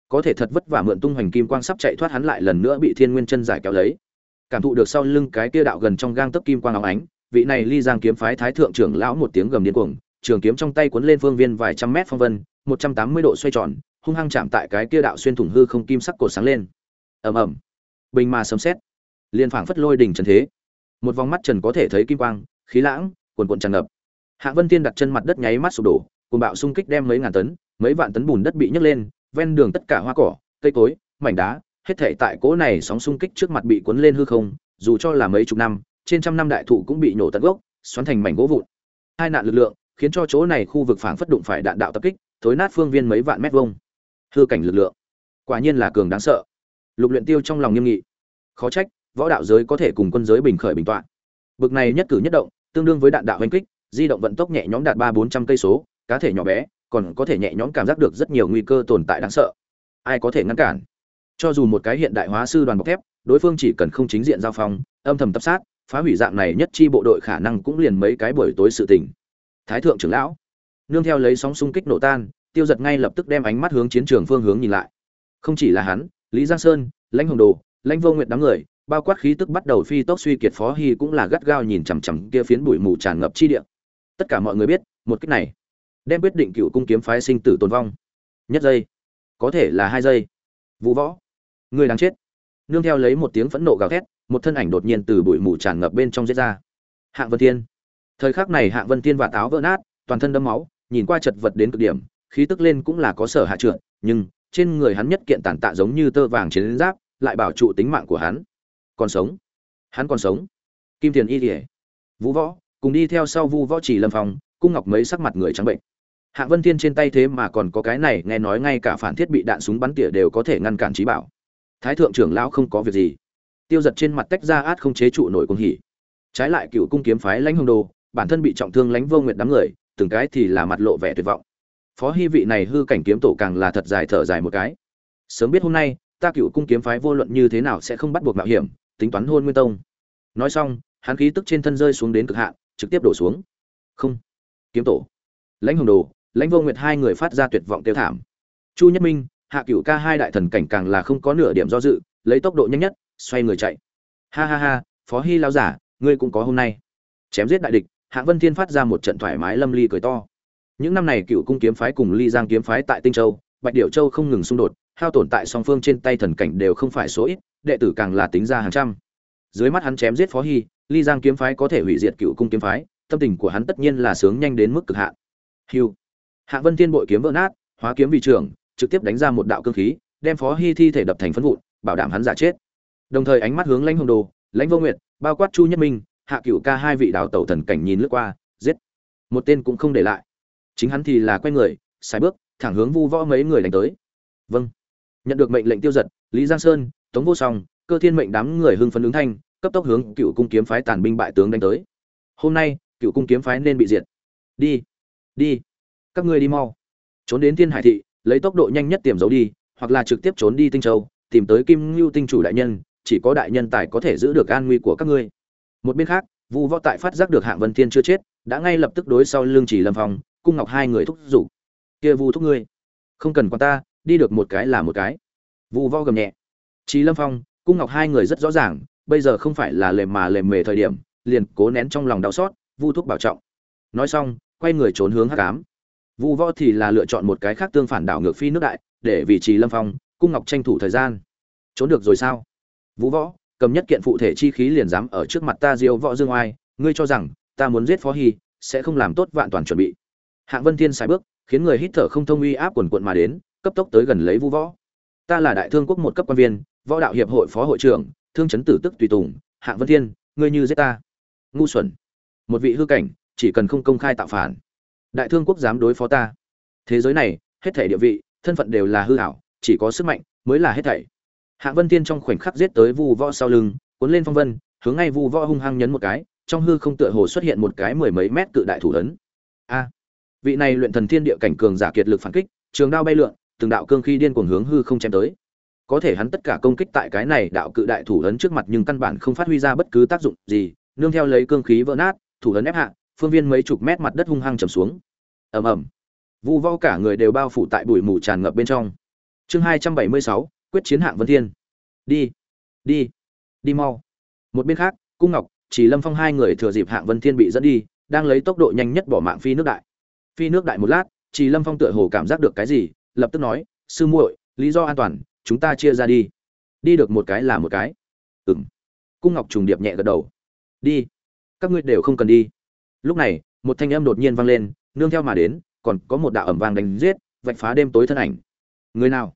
Có thể thật vất vả mượn tung hoành kim quang sắp chạy thoát hắn lại lần nữa bị thiên nguyên chân giải kéo lấy. Cảm thụ được sau lưng cái kia đạo gần trong gang tấc kim quang óng ánh, vị này ly giang kiếm phái thái thượng trưởng lão một tiếng gầm điên cuồng, trường kiếm trong tay cuốn lên phương viên vài trăm mét phong vân một trăm tám mươi độ xoay tròn, hung hăng chạm tại cái kia đạo xuyên thủng hư không kim sắc cột sáng lên. Ầm ầm. Bình mà sấm sét. Liên phảng phất lôi đỉnh trần thế. Một vòng mắt trần có thể thấy kim quang, khí lãng, cuồn cuộn tràn ngập. Hạ vân tiên đặt chân mặt đất nháy mắt sụp đổ, cuồng bạo xung kích đem mấy ngàn tấn, mấy vạn tấn bùn đất bị nhấc lên, ven đường tất cả hoa cỏ, cây cối, mảnh đá, hết thảy tại cỗ này sóng xung kích trước mặt bị cuốn lên hư không, dù cho là mấy chục năm, trên trăm năm đại thụ cũng bị nổ tận gốc, xoắn thành mảnh gỗ vụn. Hai nạn lực lượng khiến cho chỗ này khu vực phảng phất đụng phải đạn đạo tập kích thối nát phương viên mấy vạn mét vuông. Hư cảnh lực lượng, quả nhiên là cường đáng sợ. Lục luyện tiêu trong lòng nghiêm nghị. Khó trách, võ đạo giới có thể cùng quân giới bình khởi bình toạn bực này nhất cử nhất động, tương đương với đạn đạo hành kích, di động vận tốc nhẹ nhõm đạt ba bốn trăm cây số, cá thể nhỏ bé, còn có thể nhẹ nhõm cảm giác được rất nhiều nguy cơ tồn tại đáng sợ. Ai có thể ngăn cản? Cho dù một cái hiện đại hóa sư đoàn bọc thép, đối phương chỉ cần không chính diện giao phong, âm thầm tập sát, phá hủy dạng này nhất chi bộ đội khả năng cũng liền mấy cái buổi tối sự tình. Thái thượng trưởng lão nương theo lấy sóng xung kích nổ tan, tiêu giật ngay lập tức đem ánh mắt hướng chiến trường phương hướng nhìn lại. Không chỉ là hắn, lý giang sơn, lãnh hồng đồ, lãnh vô nguyệt đám người, bao quát khí tức bắt đầu phi tốc suy kiệt phó hy cũng là gắt gao nhìn chằm chằm kia phiến bụi mù tràn ngập chi địa. Tất cả mọi người biết, một cách này đem quyết định cựu cung kiếm phái sinh tử tồn vong. Nhất giây, có thể là hai giây. Vũ võ, người đang chết. Nương theo lấy một tiếng phẫn nộ gào thét, một thân ảnh đột nhiên từ bụi mù tràn ngập bên trong giết ra. Hạng vân thiên. Thời khắc này hạng vân thiên và táo vỡ nát, toàn thân đẫm máu nhìn qua chật vật đến cực điểm, khí tức lên cũng là có sở hạ trượt nhưng trên người hắn nhất kiện tàn tạ giống như tơ vàng chiến giáp, lại bảo trụ tính mạng của hắn. Còn sống? Hắn còn sống? Kim tiền y kỉa vũ võ, cùng đi theo sau vu võ chỉ lâm phòng cung ngọc mấy sắc mặt người trắng bệnh. Hạ vân thiên trên tay thế mà còn có cái này, nghe nói ngay cả phản thiết bị đạn súng bắn tỉa đều có thể ngăn cản trí bảo. Thái thượng trưởng lão không có việc gì. Tiêu giật trên mặt tách ra át không chế trụ nổi cung hỉ. Trái lại cựu cung kiếm phái lãnh hồng đồ, bản thân bị trọng thương lãnh vô nguyệt đám người từng cái thì là mặt lộ vẻ tuyệt vọng. Phó hy vị này hư cảnh kiếm tổ càng là thật dài thở dài một cái. Sớm biết hôm nay, ta cựu cung kiếm phái vô luận như thế nào sẽ không bắt buộc mạo hiểm, tính toán hôn nguyên tông. Nói xong, hắn khí tức trên thân rơi xuống đến cực hạn, trực tiếp đổ xuống. Không. Kiếm tổ. Lãnh hồng đồ, lãnh vô nguyệt hai người phát ra tuyệt vọng tiêu thảm. Chu nhất minh, hạ cựu ca hai đại thần cảnh càng là không có nửa điểm do dự, lấy tốc độ nhanh nhất, xoay người chạy. Ha ha ha, phó hy lao giả, ngươi cũng có hôm nay. Chém giết đại địch hạ vân thiên phát ra một trận thoải mái lâm ly cười to. Những năm này cựu cung kiếm phái cùng ly giang kiếm phái tại tinh châu, bạch Điểu châu không ngừng xung đột, hao tổn tại song phương trên tay thần cảnh đều không phải số ít, đệ tử càng là tính ra hàng trăm. Dưới mắt hắn chém giết phó hy, ly giang kiếm phái có thể hủy diệt cựu cung kiếm phái, tâm tình của hắn tất nhiên là sướng nhanh đến mức cực hạn. Hưu! hạ vân thiên bội kiếm vỡ nát, hóa kiếm vị trưởng, trực tiếp đánh ra một đạo cương khí, đem phó hy thi thể đập thành phân vụn, bảo đảm hắn giả chết. Đồng thời ánh mắt hướng lãnh hồng đồ, lãnh vô nguyệt, bao quát chu nhất minh hạ cựu ca hai vị đào tẩu thần cảnh nhìn lướt qua, giết. Một tên cũng không để lại. Chính hắn thì là quay người sai bước, thẳng hướng vu võ mấy người đánh tới. Vâng. Nhận được mệnh lệnh tiêu giật, lý giang sơn, tống vô song, cơ thiên mệnh đám người hưng phấn ứng thanh, cấp tốc hướng cựu cung kiếm phái tàn binh bại tướng đánh tới. Hôm nay cựu cung kiếm phái nên bị diệt. Đi. Đi. Các ngươi đi mau. Trốn đến thiên hải thị, lấy tốc độ nhanh nhất tiềm giấu đi, hoặc là trực tiếp trốn đi tinh châu, tìm tới kim ngưu tinh chủ đại nhân, chỉ có đại nhân tài có thể giữ được an nguy của các ngươi một bên khác, vu võ tại phát giác được hạng vân thiên chưa chết, đã ngay lập tức đối sau lương chỉ lâm phong, cung ngọc hai người thúc giục. Kia vu thúc ngươi, không cần quan ta, đi được một cái là một cái. Vu võ gầm nhẹ. Trí lâm phong, cung ngọc hai người rất rõ ràng, bây giờ không phải là lề mà lề mề thời điểm, liền cố nén trong lòng đau xót, vu thúc bảo trọng. Nói xong, quay người trốn hướng hắc ám. Vu võ thì là lựa chọn một cái khác tương phản đảo ngược phi nước đại, để vì trì lâm phong, cung ngọc tranh thủ thời gian. Trốn được rồi sao? Vũ võ cầm nhất kiện phụ thể chi khí liền dám ở trước mặt ta diêu võ dương oai, ngươi cho rằng, ta muốn giết phó hy, sẽ không làm tốt vạn toàn chuẩn bị. Hạng vân thiên sai bước, khiến người hít thở không thông uy áp quần quận mà đến, cấp tốc tới gần lấy vũ võ. Ta là đại thương quốc một cấp quan viên, võ đạo hiệp hội phó hội trưởng, thương chấn tử tức tùy tùng hạng vân thiên, ngươi như giết ta. Ngu xuẩn. Một vị hư cảnh, chỉ cần không công khai tạo phản. Đại thương quốc dám đối phó ta. Thế giới này, hết thể địa vị, thân phận đều là hư ảo, chỉ có sức mạnh mới là hết thảy. Hạ vân thiên trong khoảnh khắc giết tới vu võ sau lưng, cuốn lên phong vân, hướng ngay vu võ hung hăng nhấn một cái, trong hư không tựa hồ xuất hiện một cái mười mấy mét cự đại thủ ấn. A! Vị này luyện thần thiên địa cảnh cường giả kiệt lực phản kích, trường đao bay lượn, từng đạo cương khí điên cuồng hướng hư không chém tới. Có thể hắn tất cả công kích tại cái này đạo cự đại thủ ấn trước mặt nhưng căn bản không phát huy ra bất cứ tác dụng gì, nương theo lấy cương khí vỡ nát, thủ ấn ép hạ, phương viên mấy chục mét mặt đất hung hăng trầm xuống. Ầm ầm. Vu võ cả người đều bao phủ tại bụi mù tràn ngập bên trong. Chương hai trăm bảy mươi sáu quyết chiến hạng vân thiên. Đi đi đi mau. Một bên khác, cung ngọc, chỉ lâm phong hai người thừa dịp hạng vân thiên bị dẫn đi, đang lấy tốc độ nhanh nhất bỏ mạng phi nước đại. Phi nước đại một lát, chỉ lâm phong tựa hồ cảm giác được cái gì, lập tức nói, sư muội, lý do an toàn, chúng ta chia ra đi. Đi được một cái là một cái. Ừ m cung ngọc trùng điệp nhẹ gật đầu. Đi, các ngươi đều không cần đi. Lúc này, một thanh âm đột nhiên vang lên, nương theo mà đến, còn có một đạo ẩm vang đánh giết, vạch phá đêm tối thân ảnh. Người nào?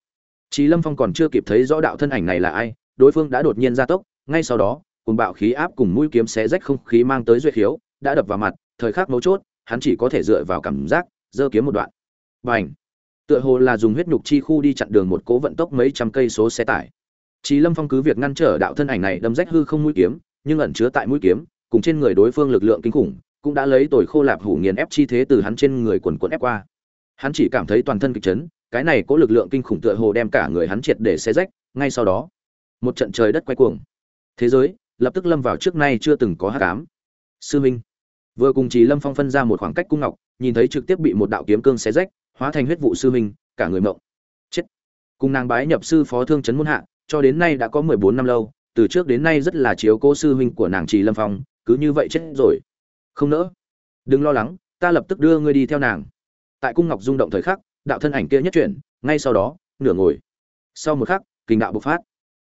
Chí Lâm Phong còn chưa kịp thấy rõ đạo thân ảnh này là ai, đối phương đã đột nhiên gia tốc, ngay sau đó, cùng bạo khí áp cùng mũi kiếm xé rách không khí mang tới duyệt khiếu, đã đập vào mặt, thời khắc mấu chốt, hắn chỉ có thể dựa vào cảm giác, giơ kiếm một đoạn. Bành! Tựa hồ là dùng huyết nhục chi khu đi chặn đường một cố vận tốc mấy trăm cây số xe tải. Chí Lâm Phong cứ việc ngăn trở đạo thân ảnh này đâm rách hư không mũi kiếm, nhưng ẩn chứa tại mũi kiếm, cùng trên người đối phương lực lượng kinh khủng, cũng đã lấy tồi khô lạp hủ nghiền ép chi thế từ hắn trên người quần quần ép qua. Hắn chỉ cảm thấy toàn thân kịch chấn, cái này có lực lượng kinh khủng tựa hồ đem cả người hắn triệt để xé rách, ngay sau đó, một trận trời đất quay cuồng. Thế giới, lập tức lâm vào trước nay chưa từng có hát cám sư minh, vừa cùng trí lâm phong phân ra một khoảng cách cung ngọc, nhìn thấy trực tiếp bị một đạo kiếm cương xé rách, hóa thành huyết vụ sư minh, cả người mộng. Chết. Cùng nàng bái nhập sư phó thương trấn môn hạ, cho đến nay đã có mười bốn năm lâu, từ trước đến nay rất là chiếu cố sư huynh của nàng trì lâm phong, cứ như vậy chết rồi. Không nỡ. Đừng lo lắng, ta lập tức đưa ngươi đi theo nàng. Tại cung ngọc rung động thời khắc đạo thân ảnh kia nhất chuyển, ngay sau đó, nửa ngồi. Sau một khắc, kinh đạo bộc phát.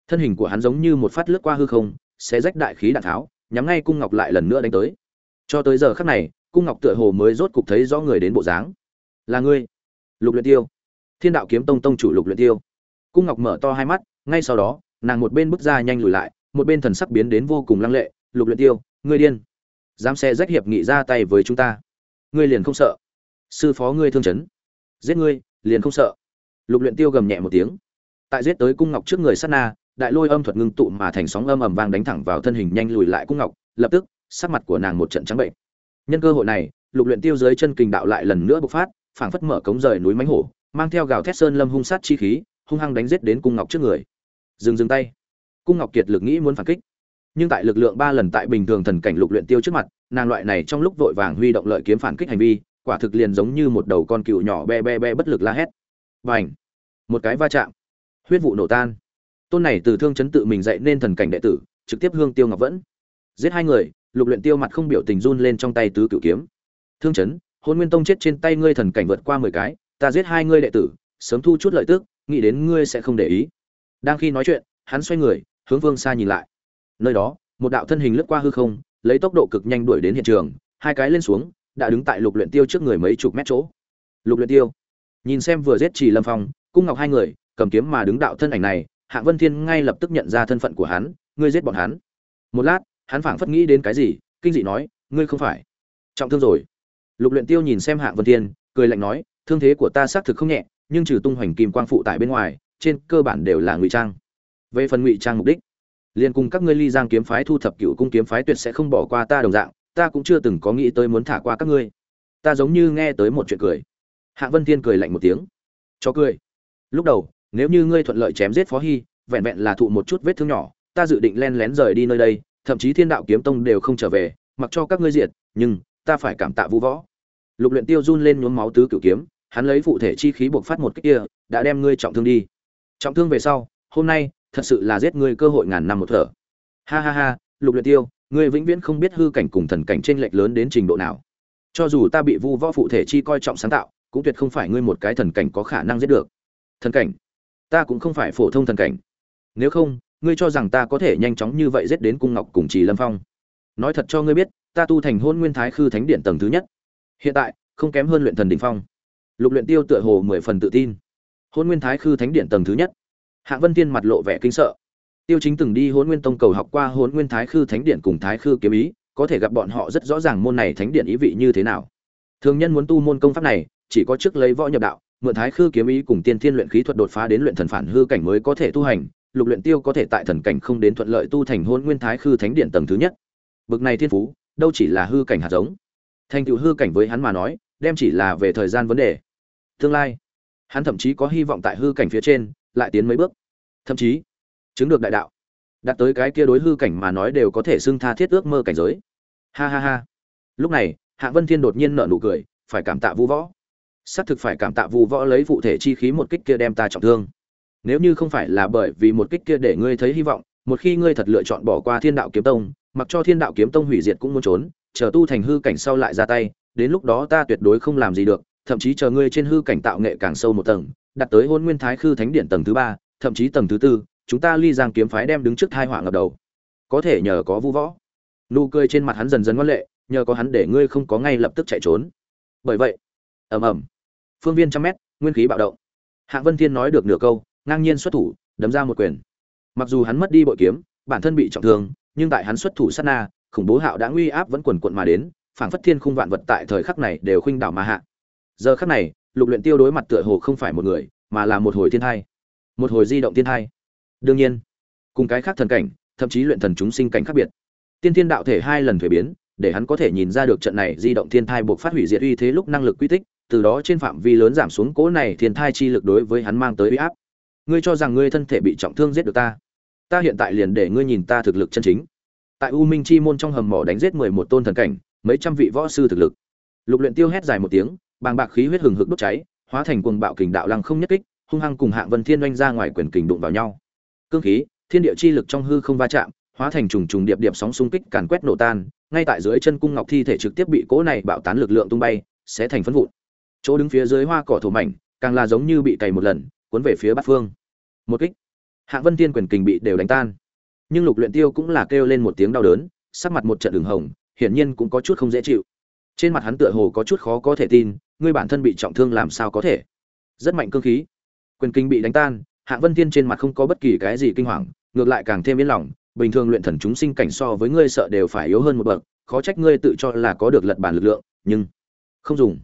Thân hình của hắn giống như một phát lướt qua hư không sẽ rách đại khí đạn tháo, nhắm ngay cung ngọc lại lần nữa đánh tới. Cho tới giờ khắc này, cung ngọc tựa hồ mới rốt cục thấy rõ người đến bộ dáng. Là ngươi, lục luyện tiêu. Thiên đạo kiếm tông tông chủ lục luyện tiêu. Cung ngọc mở to hai mắt, ngay sau đó, nàng một bên bước ra nhanh lùi lại, một bên thần sắc biến đến vô cùng lăng lệ, lục luyện tiêu, ngươi điên. Dám xe rách hiệp nghị ra tay với chúng ta. Ngươi liền không sợ. Sư phó ngươi thương chấn giết ngươi, liền không sợ. Lục luyện tiêu gầm nhẹ một tiếng. Tại giết tới cung ngọc trước người sát na, đại lôi âm thuật ngưng tụ mà thành sóng âm ầm vang đánh thẳng vào thân hình nhanh lùi lại cung ngọc, lập tức, sắc mặt của nàng một trận trắng bệnh. Nhân cơ hội này, lục luyện tiêu dưới chân kình đạo lại lần nữa bộc phát, phảng phất mở cống rời núi mãnh hổ, mang theo gào thét sơn lâm hung sát chi khí, hung hăng đánh giết đến cung ngọc trước người. Dừng dừng tay. Cung ngọc kiệt lực nghĩ muốn phản kích. Nhưng tại lực lượng ba lần tại bình thường thần cảnh lục luyện tiêu trước mặt, nàng loại này trong lúc vội vàng huy động lợi kiếm phản kích hành vi quả thực liền giống như một đầu con cừu nhỏ be be be bất lực la hét. Bành! Một cái va chạm, huyết vụ nổ tan. Tôn này từ thương chấn tự mình dạy nên thần cảnh đệ tử, trực tiếp hương tiêu ngọc vẫn. Giết hai người, Lục Luyện Tiêu mặt không biểu tình run lên trong tay tứ cửu kiếm. Thương chấn, Hôn Nguyên Tông chết trên tay ngươi thần cảnh vượt qua 10 cái, ta giết hai ngươi đệ tử, sớm thu chút lợi tức, nghĩ đến ngươi sẽ không để ý. Đang khi nói chuyện, hắn xoay người, hướng Vương xa nhìn lại. Nơi đó, một đạo thân hình lướt qua hư không, lấy tốc độ cực nhanh đuổi đến hiện trường, hai cái lên xuống, đã đứng tại lục luyện tiêu trước người mấy chục mét chỗ. Lục luyện tiêu. Nhìn xem vừa giết chỉ lâm phong, cung ngọc hai người, cầm kiếm mà đứng đạo thân ảnh này, hạng vân thiên ngay lập tức nhận ra thân phận của hắn, ngươi giết bọn hắn. Một lát, hắn phảng phất nghĩ đến cái gì, kinh dị nói, ngươi không phải. Trọng thương rồi. Lục luyện tiêu nhìn xem hạng vân thiên, cười lạnh nói, thương thế của ta xác thực không nhẹ, nhưng trừ tung hoành kim quang phụ tại bên ngoài, trên cơ bản đều là ngụy trang. Về phần ngụy trang mục đích liên cùng các ngươi ly giang kiếm phái thu thập cựu cung kiếm phái tuyệt sẽ không bỏ qua ta đồng dạng ta cũng chưa từng có nghĩ tới muốn thả qua các ngươi. Ta giống như nghe tới một chuyện cười. Hạ vân thiên cười lạnh một tiếng. Cho cười. Lúc đầu, nếu như ngươi thuận lợi chém giết phó hy, vẹn vẹn là thụ một chút vết thương nhỏ, ta dự định len lén rời đi nơi đây, thậm chí thiên đạo kiếm tông đều không trở về, mặc cho các ngươi diệt, nhưng ta phải cảm tạ vũ võ. Lục luyện tiêu run lên nhuốm máu tứ cửu kiếm, hắn lấy phụ thể chi khí buộc phát một cách kia, đã đem ngươi trọng thương đi. Trọng thương về sau, hôm nay, thật sự là giết ngươi cơ hội ngàn năm một thở. Ha ha ha, lục luyện tiêu ngươi vĩnh viễn không biết hư cảnh cùng thần cảnh trên lệch lớn đến trình độ nào. Cho dù ta bị vu võ phụ thể chi coi trọng sáng tạo, cũng tuyệt không phải ngươi một cái thần cảnh có khả năng giết được. Thần cảnh? Ta cũng không phải phổ thông thần cảnh. Nếu không, ngươi cho rằng ta có thể nhanh chóng như vậy giết đến cung ngọc cùng trì lâm phong. Nói thật cho ngươi biết, ta tu thành hôn nguyên thái khư thánh điện tầng thứ nhất. Hiện tại, không kém hơn luyện thần đỉnh phong. Lục luyện tiêu tựa hồ mười phần tự tin. Hôn nguyên thái khư thánh điện tầng thứ nhất. Hạ vân tiên mặt lộ vẻ kinh sợ tiêu chính từng đi Hỗn nguyên tông cầu học qua Hỗn nguyên thái khư thánh điện cùng thái khư kiếm ý, có thể gặp bọn họ rất rõ ràng môn này thánh điện ý vị như thế nào. Thường nhân muốn tu môn công pháp này, chỉ có trước lấy võ nhập đạo, mượn thái khư kiếm ý cùng tiên thiên luyện khí thuật đột phá đến luyện thần phản hư cảnh mới có thể tu hành, lục luyện tiêu có thể tại thần cảnh không đến thuận lợi tu thành Hỗn nguyên thái khư thánh điện tầng thứ nhất. Bực này thiên phú, đâu chỉ là hư cảnh hạt giống. Thành tựu hư cảnh với hắn mà nói, đem chỉ là về thời gian vấn đề. Tương lai, hắn thậm chí có hy vọng tại hư cảnh phía trên, lại tiến mấy bước. Thậm chí chứng được đại đạo. Đạt tới cái kia đối hư cảnh mà nói đều có thể xưng tha thiết ước mơ cảnh giới. Ha ha ha. Lúc này hạ vân thiên đột nhiên nở nụ cười, phải cảm tạ vu võ. Xác thực phải cảm tạ vu võ lấy phụ thể chi khí một kích kia đem ta trọng thương. Nếu như không phải là bởi vì một kích kia để ngươi thấy hy vọng, một khi ngươi thật lựa chọn bỏ qua thiên đạo kiếm tông, mặc cho thiên đạo kiếm tông hủy diệt cũng muốn trốn, chờ tu thành hư cảnh sau lại ra tay, đến lúc đó ta tuyệt đối không làm gì được, thậm chí chờ ngươi trên hư cảnh tạo nghệ càng sâu một tầng đặt tới hôn nguyên thái khư thánh điện tầng thứ ba, thậm chí tầng thứ tư chúng ta ly giang kiếm phái đem đứng trước thai họa ngập đầu. Có thể nhờ có vu võ. Nụ cười trên mặt hắn dần dần ngoan lệ, nhờ có hắn để ngươi không có ngay lập tức chạy trốn. Bởi vậy, ầm ầm, phương viên trăm mét, nguyên khí bạo động. Hạng vân thiên nói được nửa câu, ngang nhiên xuất thủ, đấm ra một quyền. Mặc dù hắn mất đi bội kiếm, bản thân bị trọng thương, nhưng tại hắn xuất thủ sát na, khủng bố hạo đã nguy áp vẫn quần quận mà đến, phảng phất thiên khung vạn vật tại thời khắc này đều khuynh đảo mà hạ. Giờ khắc này, lục luyện tiêu đối mặt tựa hồ không phải một người, mà là một hồi thiên thai. Một hồi di động thiên thai đương nhiên, cùng cái khác thần cảnh, thậm chí luyện thần chúng sinh cảnh khác biệt. Tiên thiên đạo thể hai lần thuế biến, để hắn có thể nhìn ra được trận này di động thiên thai buộc phát hủy diệt uy thế lúc năng lực quy tích, từ đó trên phạm vi lớn giảm xuống cố này thiên thai chi lực đối với hắn mang tới uy áp. Ngươi cho rằng ngươi thân thể bị trọng thương giết được ta? Ta hiện tại liền để ngươi nhìn ta thực lực chân chính. Tại u minh chi môn trong hầm mỏ đánh giết mười một tôn thần cảnh, mấy trăm vị võ sư thực lực. Lục luyện tiêu hét dài một tiếng, bàng bạc khí huyết hừng hực đốt cháy, hóa thành cuồng bạo kình đạo lăng không nhất kích, hung hăng cùng hạng vân thiên oanh ra ngoài quyền kình đụng vào nhau cương khí, thiên địa chi lực trong hư không va chạm, hóa thành trùng trùng điệp điệp sóng xung kích càn quét nổ tan, ngay tại dưới chân cung ngọc thi thể trực tiếp bị cỗ này bạo tán lực lượng tung bay, sẽ thành phấn vụn. Chỗ đứng phía dưới hoa cỏ thổ mảnh, càng là giống như bị cày một lần, cuốn về phía bát phương. Một kích. Hạng vân thiên quyền kình bị đều đánh tan. Nhưng lục luyện tiêu cũng là kêu lên một tiếng đau đớn, sắc mặt một trận đường hồng, hiển nhiên cũng có chút không dễ chịu. Trên mặt hắn tựa hồ có chút khó có thể tin ngươi bản thân bị trọng thương làm sao có thể? Rất mạnh cương khí. Quyền kinh bị đánh tan Hạ vân thiên trên mặt không có bất kỳ cái gì kinh hoàng, ngược lại càng thêm yên lòng, bình thường luyện thần chúng sinh cảnh so với ngươi sợ đều phải yếu hơn một bậc, khó trách ngươi tự cho là có được lật bản lực lượng, nhưng không dùng.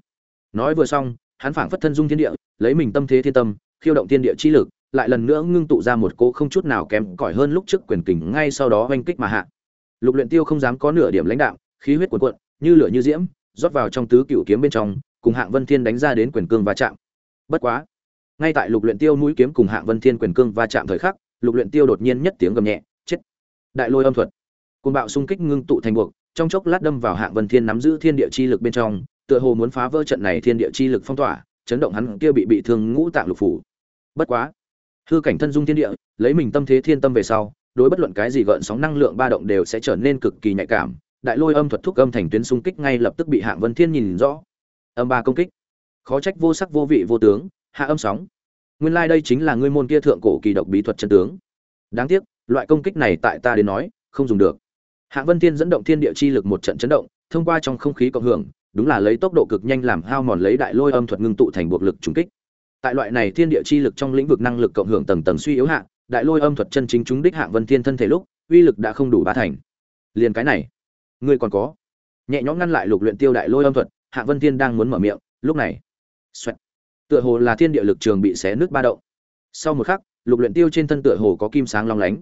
Nói vừa xong, hắn phảng phất thân dung thiên địa, lấy mình tâm thế thiên tâm, khiêu động thiên địa chi lực, lại lần nữa ngưng tụ ra một cỗ không chút nào kém cỏi hơn lúc trước quyền kình ngay sau đó oanh kích mà hạ. Lục luyện tiêu không dám có nửa điểm lãnh đạo khí huyết cuồn cuộn, như lửa như diễm, rót vào trong tứ cửu kiếm bên trong, cùng hạng vân thiên đánh ra đến quyền cương va chạm. Bất quá ngay tại lục luyện tiêu mũi kiếm cùng hạng vân thiên quyền cương va chạm thời khắc, lục luyện tiêu đột nhiên nhất tiếng gầm nhẹ, chết. Đại lôi âm thuật. Côn bạo xung kích ngưng tụ thành buộc, trong chốc lát đâm vào hạng vân thiên nắm giữ thiên địa chi lực bên trong, tựa hồ muốn phá vỡ trận này thiên địa chi lực phong tỏa, chấn động hắn kia bị bị thương ngũ tạng lục phủ. Bất quá, hư cảnh thân dung thiên địa, lấy mình tâm thế thiên tâm về sau, đối bất luận cái gì gợn sóng năng lượng ba động đều sẽ trở nên cực kỳ nhạy cảm. Đại lôi âm thuật thúc âm thành tuyến xung kích ngay lập tức bị hạng vân thiên nhìn rõ. Âm ba công kích. Khó trách vô sắc vô vị vô tướng hạ âm sóng. Nguyên lai đây chính là ngươi môn kia thượng cổ kỳ độc bí thuật chân tướng. Đáng tiếc, loại công kích này tại ta đến nói, không dùng được. Hạ vân thiên dẫn động thiên địa chi lực một trận chấn động, thông qua trong không khí cộng hưởng, đúng là lấy tốc độ cực nhanh làm hao mòn lấy đại lôi âm thuật ngưng tụ thành buộc lực trùng kích. Tại loại này thiên địa chi lực trong lĩnh vực năng lực cộng hưởng tầng tầng suy yếu hạ, đại lôi âm thuật chân chính chúng đích Hạ vân thiên thân thể lúc, uy lực đã không đủ ba thành. Liền cái này, ngươi còn có. Nhẹ nhõm ngăn lại lục luyện tiêu đại lôi âm thuật, Hạ vân thiên đang muốn mở miệng, lúc này, xoẹt tựa hồ là thiên địa lực trường bị xé nước ba động. Sau một khắc, lục luyện tiêu trên thân tựa hồ có kim sáng long lánh,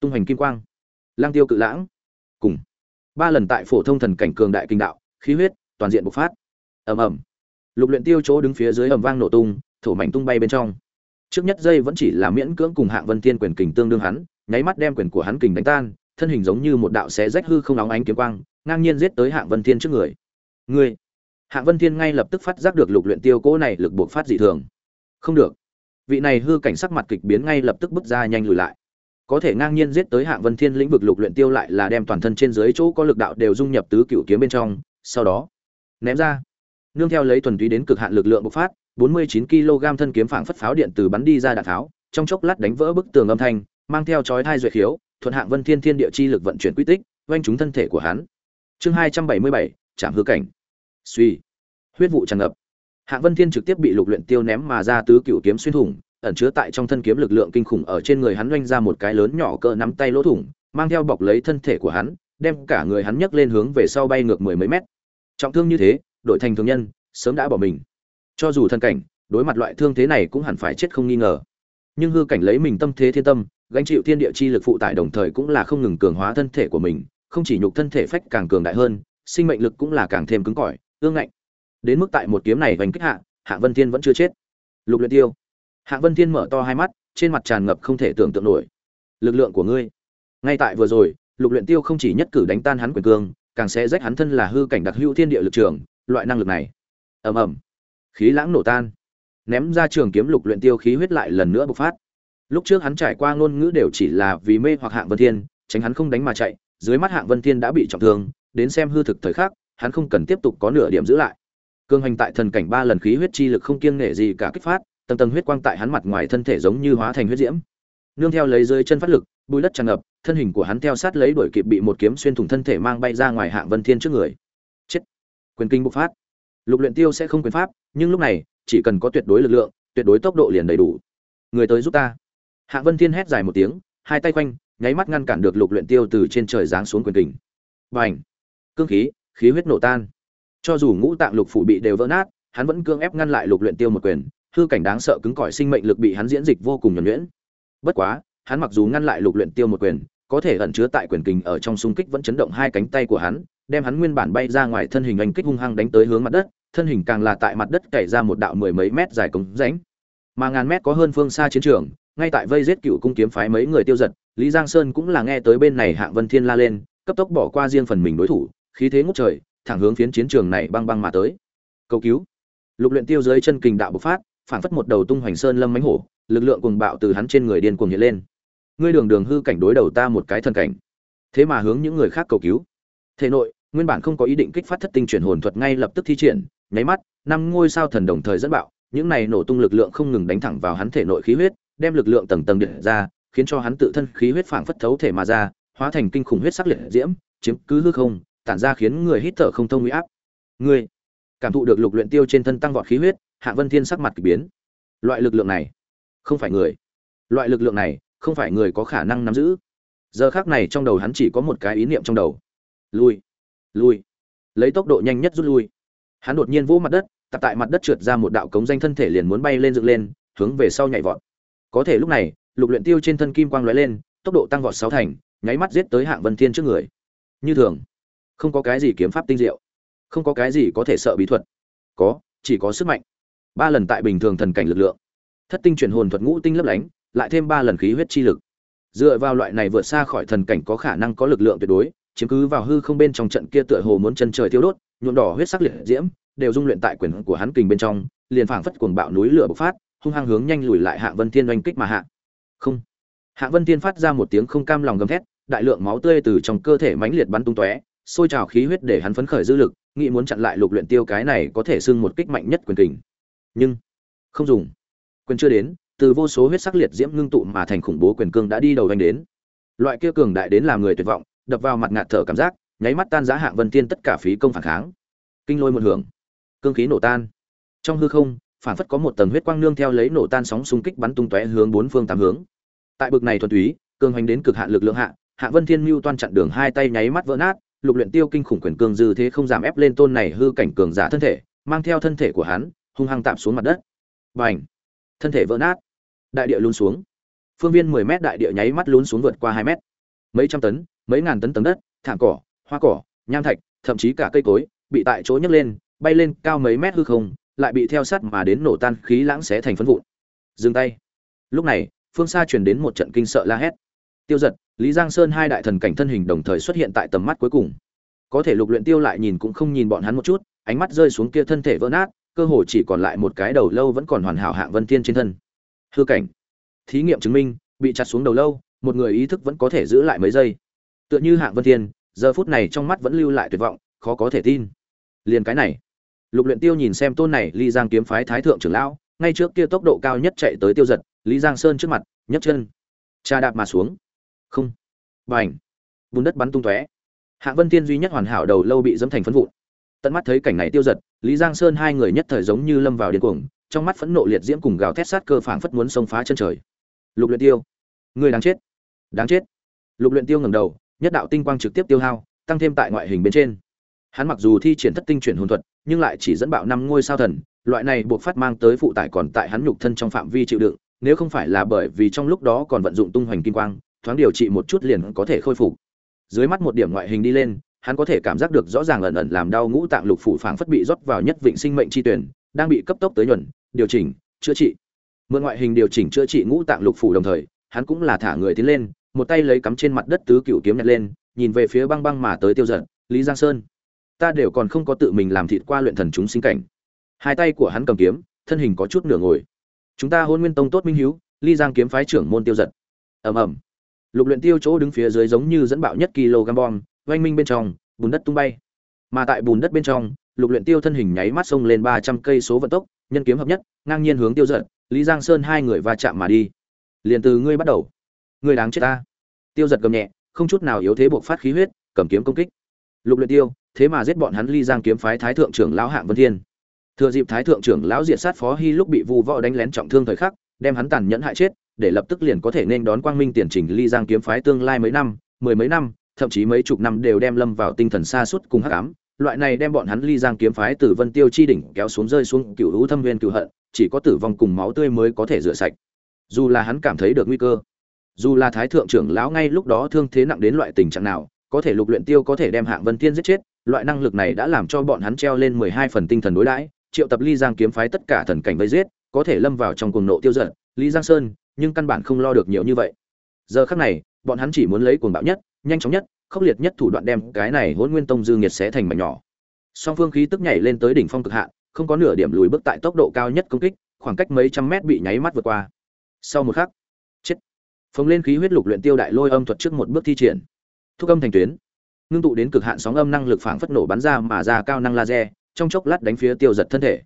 tung hành kim quang. Lang tiêu cự lãng. Cùng. Ba lần tại phổ thông thần cảnh cường đại kinh đạo, khí huyết, toàn diện bộc phát. Ầm ầm. Lục luyện tiêu chỗ đứng phía dưới ầm vang nổ tung, thổ mảnh tung bay bên trong. Trước nhất giây vẫn chỉ là miễn cưỡng cùng hạng vân thiên quyền kình tương đương hắn, nháy mắt đem quyền của hắn kình đánh tan, thân hình giống như một đạo xé rách hư không nóng ánh kiếm quang, ngang nhiên giết tới hạng vân thiên trước người. Người hạng vân thiên ngay lập tức phát giác được lục luyện tiêu cố này lực buộc phát dị thường. Không được. Vị này hư cảnh sắc mặt kịch biến ngay lập tức bước ra nhanh lùi lại. Có thể ngang nhiên giết tới hạng vân thiên lĩnh vực lục luyện tiêu lại là đem toàn thân trên dưới chỗ có lực đạo đều dung nhập tứ cửu kiếm bên trong sau đó ném ra. Nương theo lấy thuần túy đến cực hạn lực lượng bộc phát 49 kg thân kiếm phảng phất pháo điện từ bắn đi ra đạn tháo trong chốc lát đánh vỡ bức tường âm thanh mang theo chói tai duệ khiếu thuận hạng vân thiên thiên địa chi lực vận chuyển quy tích quanh chúng thân thể của hắn. Chương 277, chạm hư cảnh suy. Huyết vụ tràn ngập. Hạ vân thiên trực tiếp bị lục luyện tiêu ném mà ra tứ cửu kiếm xuyên thủng, ẩn chứa tại trong thân kiếm lực lượng kinh khủng ở trên người hắn doanh ra một cái lớn nhỏ cỡ nắm tay lỗ thủng, mang theo bọc lấy thân thể của hắn, đem cả người hắn nhấc lên hướng về sau bay ngược mười mấy mét. Trọng thương như thế, đội thành thường nhân, sớm đã bỏ mình. Cho dù thân cảnh, đối mặt loại thương thế này cũng hẳn phải chết không nghi ngờ. Nhưng hư cảnh lấy mình tâm thế thiên tâm, gánh chịu thiên địa chi lực phụ tải đồng thời cũng là không ngừng cường hóa thân thể của mình, không chỉ nhục thân thể phách càng cường đại hơn, sinh mệnh lực cũng là càng thêm cứng cỏi ương ngạnh. Đến mức tại một kiếm này vành kích hạ hạ vân thiên vẫn chưa chết. Lục luyện tiêu. Hạ vân thiên mở to hai mắt, trên mặt tràn ngập không thể tưởng tượng nổi. Lực lượng của ngươi. Ngay tại vừa rồi, lục luyện tiêu không chỉ nhất cử đánh tan hắn quyền cương, càng sẽ rách hắn thân là hư cảnh đặc hữu thiên địa lực trường, loại năng lực này. Ầm ầm. Khí lãng nổ tan. Ném ra trường kiếm lục luyện tiêu khí huyết lại lần nữa bộc phát. Lúc trước hắn trải qua ngôn ngữ đều chỉ là vì mê hoặc hạng vân thiên, tránh hắn không đánh mà chạy, dưới mắt hạng vân thiên đã bị trọng thương, đến xem hư thực thời khắc hắn không cần tiếp tục có nửa điểm giữ lại. Cương hành tại thần cảnh ba lần khí huyết chi lực không kiêng nể gì cả kích phát, tầng tầng huyết quang tại hắn mặt ngoài thân thể giống như hóa thành huyết diễm. Nương theo lấy rơi chân phát lực bùi đất tràn ngập, thân hình của hắn theo sát lấy đuổi kịp bị một kiếm xuyên thủng thân thể mang bay ra ngoài hạng vân thiên trước người. Chết! Quyền kinh bộc phát. Lục luyện tiêu sẽ không quyền pháp, nhưng lúc này, chỉ cần có tuyệt đối lực lượng, tuyệt đối tốc độ liền đầy đủ. Người tới giúp ta. Hạng vân thiên hét dài một tiếng, hai tay quanh, nháy mắt ngăn cản được lục luyện tiêu từ trên trời giáng xuống quyền kình bành! Cương khí khí huyết nổ tan. Cho dù ngũ tạng lục phủ bị đều vỡ nát, hắn vẫn cương ép ngăn lại lục luyện tiêu một quyền, hư cảnh đáng sợ cứng cỏi sinh mệnh lực bị hắn diễn dịch vô cùng nhuần nhuyễn. Bất quá, hắn mặc dù ngăn lại lục luyện tiêu một quyền, có thể ẩn chứa tại quyền kình ở trong xung kích vẫn chấn động hai cánh tay của hắn, đem hắn nguyên bản bay ra ngoài thân hình anh kích hung hăng đánh tới hướng mặt đất, thân hình càng là tại mặt đất cày ra một đạo mười mấy mét dài cống rãnh. Mà ngàn mét có hơn phương xa chiến trường, ngay tại vây giết cựu cung kiếm phái mấy người tiêu giật, lý giang sơn cũng là nghe tới bên này hạng vân thiên la lên, cấp tốc bỏ qua riêng phần mình đối thủ khí thế ngút trời, thẳng hướng phiến chiến trường này băng băng mà tới. Cầu cứu. Lục luyện tiêu dưới chân kình đạo bộc phát, phản phất một đầu tung hoành sơn lâm mãnh hổ, lực lượng cuồng bạo từ hắn trên người điên cuồng hiện lên. Ngươi đường đường hư cảnh đối đầu ta một cái thần cảnh. Thế mà hướng những người khác cầu cứu. Thể nội, nguyên bản không có ý định kích phát thất tinh chuyển hồn thuật ngay lập tức thi triển, nháy mắt, năm ngôi sao thần đồng thời dẫn bạo, những này nổ tung lực lượng không ngừng đánh thẳng vào hắn thể nội khí huyết, đem lực lượng tầng tầng điện ra, khiến cho hắn tự thân khí huyết phảng phất thấu thể mà ra, hóa thành kinh khủng huyết sắc liệt diễm, chiếm cứ hư không tản ra khiến người hít thở không thông uy áp. Ngươi, cảm thụ được lục luyện tiêu trên thân tăng vọt khí huyết, hạ vân thiên sắc mặt kỳ biến. Loại lực lượng này, không phải người. Loại lực lượng này, không phải người có khả năng nắm giữ. Giờ khắc này trong đầu hắn chỉ có một cái ý niệm trong đầu. Lui lui. Lấy tốc độ nhanh nhất rút lui. Hắn đột nhiên vỗ mặt đất, tập tại mặt đất trượt ra một đạo cống danh thân thể liền muốn bay lên dựng lên, hướng về sau nhảy vọt. Có thể lúc này, lục luyện tiêu trên thân kim quang lóe lên, tốc độ tăng vọt sáu thành, nháy mắt giết tới hạng vân thiên trước người. Như thường không có cái gì kiếm pháp tinh diệu, không có cái gì có thể sợ bí thuật. Có, chỉ có sức mạnh. Ba lần tại bình thường thần cảnh lực lượng, thất tinh chuyển hồn thuật ngũ tinh lấp lánh, lại thêm ba lần khí huyết chi lực. Dựa vào loại này vượt xa khỏi thần cảnh có khả năng có lực lượng tuyệt đối, chiếm cứ vào hư không bên trong trận kia tựa hồ muốn chân trời thiêu đốt, nhuộm đỏ huyết sắc liệt diễm, đều dung luyện tại quyền của hắn kình bên trong, liền phảng phất cuồng bạo núi lửa bộc phát, hung hăng hướng nhanh lùi lại Hạ vân thiên oanh kích mà hạ. Không. Hạ vân thiên phát ra một tiếng không cam lòng gầm thét, đại lượng máu tươi từ trong cơ thể mãnh liệt bắn tung tóe sôi trào khí huyết để hắn phấn khởi dư lực, nghĩ muốn chặn lại lục luyện tiêu cái này có thể xưng một kích mạnh nhất quyền kình. Nhưng, không dùng. Quyền chưa đến, từ vô số huyết sắc liệt diễm ngưng tụ mà thành khủng bố quyền cương đã đi đầu anh đến. Loại kia cường đại đến làm người tuyệt vọng, đập vào mặt ngạt thở cảm giác, nháy mắt tan giá hạng vân tiên tất cả phí công phản kháng. Kinh lôi một hưởng. Cương khí nổ tan. Trong hư không, phản phất có một tầng huyết quang nương theo lấy nổ tan sóng xung kích bắn tung tóe hướng bốn phương tám hướng. Tại bực này thuần túy, cường hành đến cực hạn lực lượng hạ hạ vân thiên mưu toan chặn đường hai tay nháy mắt vỡ nát lục luyện tiêu kinh khủng quyền cương dư thế không giảm ép lên tôn này hư cảnh cường giả thân thể, mang theo thân thể của hắn, hung hăng tạm xuống mặt đất. Bành! Thân thể vỡ nát. Đại địa lún xuống. Phương viên 10 mét đại địa nháy mắt lún xuống vượt qua 2 mét. Mấy trăm tấn, mấy ngàn tấn tầng đất, thảm cỏ, hoa cỏ, nham thạch, thậm chí cả cây cối, bị tại chỗ nhấc lên, bay lên cao mấy mét hư không, lại bị theo sát mà đến nổ tan khí lãng xé thành phân vụn. Dừng tay. Lúc này, phương xa truyền đến một trận kinh sợ la hét tiêu giật, lý giang sơn hai đại thần cảnh thân hình đồng thời xuất hiện tại tầm mắt cuối cùng. Có thể lục luyện tiêu lại nhìn cũng không nhìn bọn hắn một chút, ánh mắt rơi xuống kia thân thể vỡ nát, cơ hồ chỉ còn lại một cái đầu lâu vẫn còn hoàn hảo hạng vân thiên trên thân. Hư cảnh. Thí nghiệm chứng minh, bị chặt xuống đầu lâu, một người ý thức vẫn có thể giữ lại mấy giây. Tựa như hạng vân thiên, giờ phút này trong mắt vẫn lưu lại tuyệt vọng, khó có thể tin. Liền cái này. Lục luyện tiêu nhìn xem tôn này ly giang kiếm phái thái thượng trưởng lão, ngay trước kia tốc độ cao nhất chạy tới tiêu giật, lý giang sơn trước mặt, nhấc chân. Cha đạp mà xuống không. Bành. Bùn đất bắn tung tóe. Hạng vân thiên duy nhất hoàn hảo đầu lâu bị dẫm thành phấn vụn. Tận mắt thấy cảnh này tiêu giật, lý giang sơn hai người nhất thời giống như lâm vào điên cuồng, trong mắt phẫn nộ liệt diễm cùng gào thét sát cơ phảng phất muốn xông phá chân trời. Lục luyện tiêu. Người đáng chết. Đáng chết. Lục luyện tiêu ngẩng đầu, nhất đạo tinh quang trực tiếp tiêu hao, tăng thêm tại ngoại hình bên trên. Hắn mặc dù thi triển thất tinh chuyển hồn thuật, nhưng lại chỉ dẫn bạo năm ngôi sao thần, loại này buộc phát mang tới phụ tải còn tại hắn nhục thân trong phạm vi chịu đựng, nếu không phải là bởi vì trong lúc đó còn vận dụng tung hoành kim quang thoáng điều trị một chút liền có thể khôi phục. Dưới mắt một điểm ngoại hình đi lên, hắn có thể cảm giác được rõ ràng ẩn ẩn làm đau ngũ tạng lục phủ phảng phất bị rót vào nhất vịnh sinh mệnh chi tuyển, đang bị cấp tốc tới nhuận điều chỉnh, chữa trị. Mượn ngoại hình điều chỉnh chữa trị ngũ tạng lục phủ đồng thời, hắn cũng là thả người tiến lên, một tay lấy cắm trên mặt đất tứ cựu kiếm nhặt lên, nhìn về phía băng băng mà tới tiêu giận, lý giang sơn. Ta đều còn không có tự mình làm thịt qua luyện thần chúng sinh cảnh. Hai tay của hắn cầm kiếm, thân hình có chút nửa ngồi. Chúng ta hôn nguyên tông tốt minh hiếu ly giang kiếm phái trưởng môn tiêu giật ầm ầm lục luyện tiêu chỗ đứng phía dưới giống như dẫn bạo nhất kg bom, oanh minh bên trong, bùn đất tung bay. Mà tại bùn đất bên trong, lục luyện tiêu thân hình nháy mắt xông lên ba trăm cây số vận tốc, nhân kiếm hợp nhất, ngang nhiên hướng tiêu giật, lý giang sơn hai người va chạm mà đi. Liền từ ngươi bắt đầu. Ngươi đáng chết ta. Tiêu giật gầm nhẹ, không chút nào yếu thế buộc phát khí huyết, cầm kiếm công kích. Lục luyện tiêu, thế mà giết bọn hắn ly giang kiếm phái thái thượng trưởng lão hạng vân thiên. Thừa dịp thái thượng trưởng lão diệt sát phó hy lúc bị vu võ đánh lén trọng thương thời khắc, đem hắn tàn nhẫn hại chết để lập tức liền có thể nên đón quang minh tiền trình ly giang kiếm phái tương lai mấy năm, mười mấy năm, thậm chí mấy chục năm đều đem lâm vào tinh thần xa suốt cùng hắc ám. Loại này đem bọn hắn ly giang kiếm phái từ vân tiêu chi đỉnh kéo xuống rơi xuống cựu hữu thâm viên cựu hận, chỉ có tử vong cùng máu tươi mới có thể rửa sạch. Dù là hắn cảm thấy được nguy cơ, dù là thái thượng trưởng lão ngay lúc đó thương thế nặng đến loại tình trạng nào, có thể lục luyện tiêu có thể đem hạng vân tiên giết chết, loại năng lực này đã làm cho bọn hắn treo lên mười hai phần tinh thần đối đãi. Triệu tập ly giang kiếm phái tất cả thần cảnh vây giết, có thể lâm vào trong cuồng nộ tiêu giận. Lý giang sơn nhưng căn bản không lo được nhiều như vậy. Giờ khắc này, bọn hắn chỉ muốn lấy cuồng bạo nhất, nhanh chóng nhất, khốc liệt nhất thủ đoạn đem cái này hỗn nguyên tông dư nghiệt xé thành mảnh nhỏ. Song phương khí tức nhảy lên tới đỉnh phong cực hạn, không có nửa điểm lùi bước tại tốc độ cao nhất công kích, khoảng cách mấy trăm mét bị nháy mắt vượt qua. Sau một khắc, chết. Phóng lên khí huyết lục luyện tiêu đại lôi âm thuật trước một bước thi triển. Thúc âm thành tuyến. Ngưng tụ đến cực hạn sóng âm năng lực phảng phất nổ bắn ra mà ra cao năng laser, trong chốc lát đánh phía tiêu giật thân thể.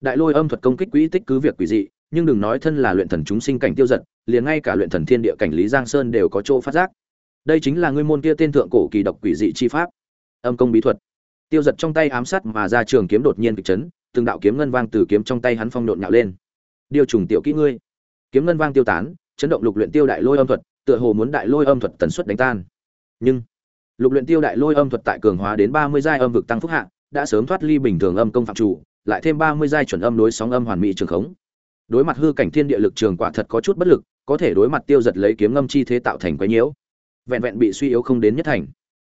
Đại lôi âm thuật công kích quỹ tích cứ việc quỷ dị nhưng đừng nói thân là luyện thần chúng sinh cảnh tiêu giật, liền ngay cả luyện thần thiên địa cảnh lý giang sơn đều có chỗ phát giác. Đây chính là ngươi môn kia tên thượng cổ kỳ độc quỷ dị chi pháp. Âm công bí thuật. Tiêu giật trong tay ám sát mà ra trường kiếm đột nhiên kịch chấn, từng đạo kiếm ngân vang từ kiếm trong tay hắn phong độn nhạo lên. Điều trùng tiểu kỹ ngươi. Kiếm ngân vang tiêu tán, chấn động lục luyện tiêu đại lôi âm thuật, tựa hồ muốn đại lôi âm thuật tần suất đánh tan. Nhưng, lục luyện tiêu đại lôi âm thuật tại cường hóa đến ba mươi giai âm vực tăng phúc hạ, đã sớm thoát ly bình thường âm công phạm chủ, lại thêm ba mươi giai chuẩn âm đối sóng âm hoàn mỹ trường khống đối mặt hư cảnh thiên địa lực trường quả thật có chút bất lực, có thể đối mặt tiêu giật lấy kiếm ngâm chi thế tạo thành quái nhiễu. Vẹn vẹn bị suy yếu không đến nhất thành.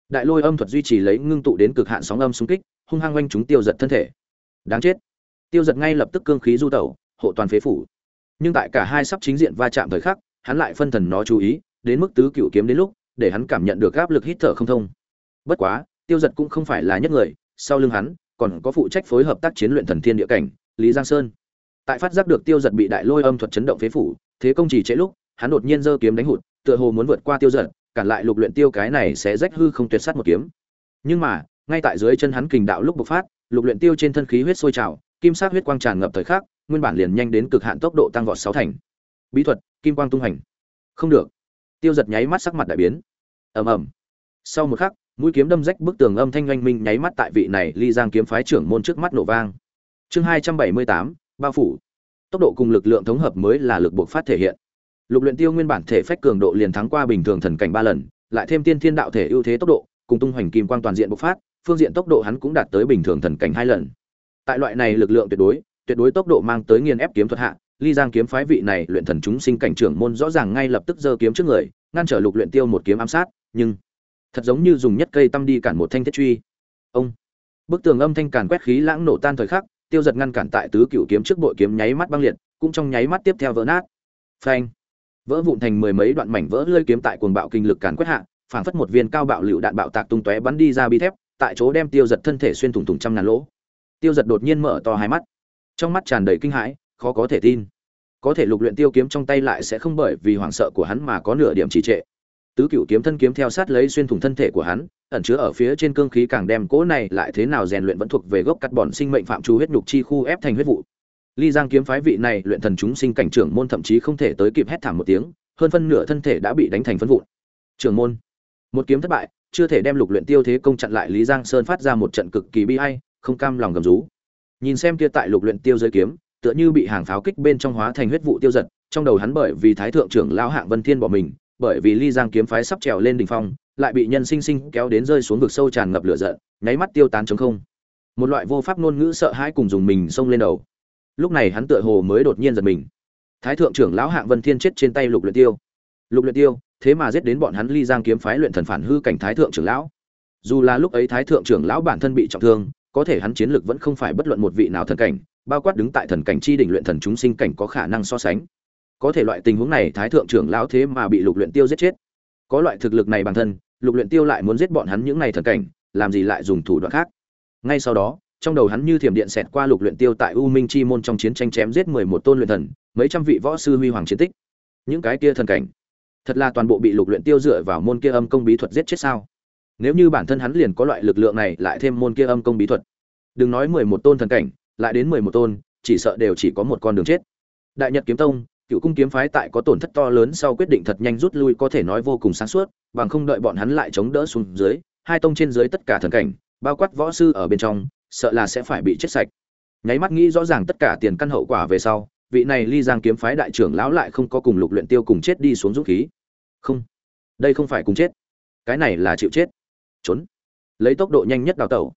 Đại lôi âm thuật duy trì lấy ngưng tụ đến cực hạn sóng âm xung kích, hung hăng quanh chúng tiêu giật thân thể. Đáng chết. Tiêu giật ngay lập tức cương khí du tẩu, hộ toàn phế phủ. Nhưng tại cả hai sắp chính diện va chạm thời khắc, hắn lại phân thần nó chú ý, đến mức tứ cựu kiếm đến lúc, để hắn cảm nhận được áp lực hít thở không thông. Bất quá, tiêu giật cũng không phải là nhất người, sau lưng hắn, còn có phụ trách phối hợp tác chiến luyện thần thiên địa cảnh, lý giang sơn tại phát giác được tiêu giật bị đại lôi âm thuật chấn động phế phủ, thế công chỉ trễ lúc, hắn đột nhiên giơ kiếm đánh hụt, tựa hồ muốn vượt qua tiêu giật, cản lại lục luyện tiêu cái này sẽ rách hư không tuyệt sát một kiếm. Nhưng mà, ngay tại dưới chân hắn kình đạo lúc bộc phát, lục luyện tiêu trên thân khí huyết sôi trào, kim sắc huyết quang tràn ngập thời khắc, nguyên bản liền nhanh đến cực hạn tốc độ tăng vọt sáu thành. Bí thuật, kim quang tung hành. Không được. Tiêu giật nháy mắt sắc mặt đại biến. Ầm ầm. Sau một khắc, mũi kiếm đâm rách bức tường âm thanh oanh minh nháy mắt tại vị này ly giang kiếm phái trưởng môn trước mắt nổ vang. Chương hai trăm bảy mươi tám bao phủ. Tốc độ cùng lực lượng thống hợp mới là lực buộc phát thể hiện. Lục luyện tiêu nguyên bản thể phách cường độ liền thắng qua bình thường thần cảnh ba lần, lại thêm tiên thiên đạo thể ưu thế tốc độ, cùng tung hoành kim quang toàn diện bộc phát, phương diện tốc độ hắn cũng đạt tới bình thường thần cảnh hai lần. Tại loại này lực lượng tuyệt đối tuyệt đối tốc độ mang tới nghiền ép kiếm thuật hạ, ly giang kiếm phái vị này luyện thần chúng sinh cảnh trưởng môn rõ ràng ngay lập tức giơ kiếm trước người, ngăn trở lục luyện tiêu một kiếm ám sát, nhưng thật giống như dùng nhất cây tâm đi cản một thanh thiết truy. Ông. Bức tường âm thanh càn quét khí lãng nổ tan thời khắc tiêu giật ngăn cản tại tứ cựu kiếm trước bội kiếm nháy mắt băng liệt, cũng trong nháy mắt tiếp theo vỡ nát. Phanh. Vỡ vụn thành mười mấy đoạn mảnh vỡ lơi kiếm tại cuồng bạo kinh lực càn quét hạ, phảng phất một viên cao bạo lựu đạn bạo tạc tung tóe bắn đi ra bi thép, tại chỗ đem tiêu giật thân thể xuyên thủng thủng trăm ngàn lỗ. Tiêu giật đột nhiên mở to hai mắt. Trong mắt tràn đầy kinh hãi, khó có thể tin. Có thể lục luyện tiêu kiếm trong tay lại sẽ không bởi vì hoảng sợ của hắn mà có nửa điểm trì trệ. Tứ cựu kiếm thân kiếm theo sát lấy xuyên thủng thân thể của hắn ẩn chứa ở phía trên cương khí càng đem cỗ này lại thế nào rèn luyện vẫn thuộc về gốc cắt bọn sinh mệnh phạm chú huyết nhục chi khu ép thành huyết vụ. Ly giang kiếm phái vị này luyện thần chúng sinh cảnh trưởng môn thậm chí không thể tới kịp hét thảm một tiếng, hơn phân nửa thân thể đã bị đánh thành phân vụn. Trưởng môn, một kiếm thất bại, chưa thể đem lục luyện tiêu thế công chặn lại lý giang sơn phát ra một trận cực kỳ bi ai, không cam lòng gầm rú. Nhìn xem kia tại lục luyện tiêu dưới kiếm, tựa như bị hàng pháo kích bên trong hóa thành huyết vụ tiêu giật, trong đầu hắn bởi vì thái thượng trưởng lão hạng vân thiên bỏ mình, bởi vì ly giang kiếm phái sắp trèo lên đỉnh phong lại bị nhân sinh sinh kéo đến rơi xuống vực sâu tràn ngập lửa giận, nháy mắt tiêu tán trống không. Một loại vô pháp ngôn ngữ sợ hãi cùng dùng mình xông lên đầu. Lúc này hắn tựa hồ mới đột nhiên giật mình. Thái thượng trưởng lão hạng vân thiên chết trên tay lục luyện tiêu. Lục luyện tiêu, thế mà giết đến bọn hắn ly giang kiếm phái luyện thần phản hư cảnh thái thượng trưởng lão. Dù là lúc ấy thái thượng trưởng lão bản thân bị trọng thương, có thể hắn chiến lực vẫn không phải bất luận một vị nào thần cảnh, bao quát đứng tại thần cảnh chi đỉnh luyện thần chúng sinh cảnh có khả năng so sánh. Có thể loại tình huống này thái thượng trưởng lão thế mà bị lục luyện tiêu giết chết. Có loại thực lực này bản thân lục luyện tiêu lại muốn giết bọn hắn những này thần cảnh, làm gì lại dùng thủ đoạn khác? Ngay sau đó, trong đầu hắn như thiểm điện xẹt qua lục luyện tiêu tại u minh chi môn trong chiến tranh chém giết mười một tôn luyện thần, mấy trăm vị võ sư huy hoàng chiến tích. Những cái kia thần cảnh, thật là toàn bộ bị lục luyện tiêu dựa vào môn kia âm công bí thuật giết chết sao? Nếu như bản thân hắn liền có loại lực lượng này, lại thêm môn kia âm công bí thuật. Đừng nói mười một tôn thần cảnh, lại đến mười một tôn, chỉ sợ đều chỉ có một con đường chết. Đại nhật kiếm tông cựu cung kiếm phái tại có tổn thất to lớn sau quyết định thật nhanh rút lui có thể nói vô cùng sáng suốt, bằng không đợi bọn hắn lại chống đỡ xuống dưới, hai tông trên dưới tất cả thần cảnh, bao quát võ sư ở bên trong, sợ là sẽ phải bị chết sạch. Nháy mắt nghĩ rõ ràng tất cả tiền căn hậu quả về sau, vị này ly giang kiếm phái đại trưởng lão lại không có cùng lục luyện tiêu cùng chết đi xuống dũng khí. Không, đây không phải cùng chết. Cái này là chịu chết. Trốn. Lấy tốc độ nhanh nhất đào tẩu.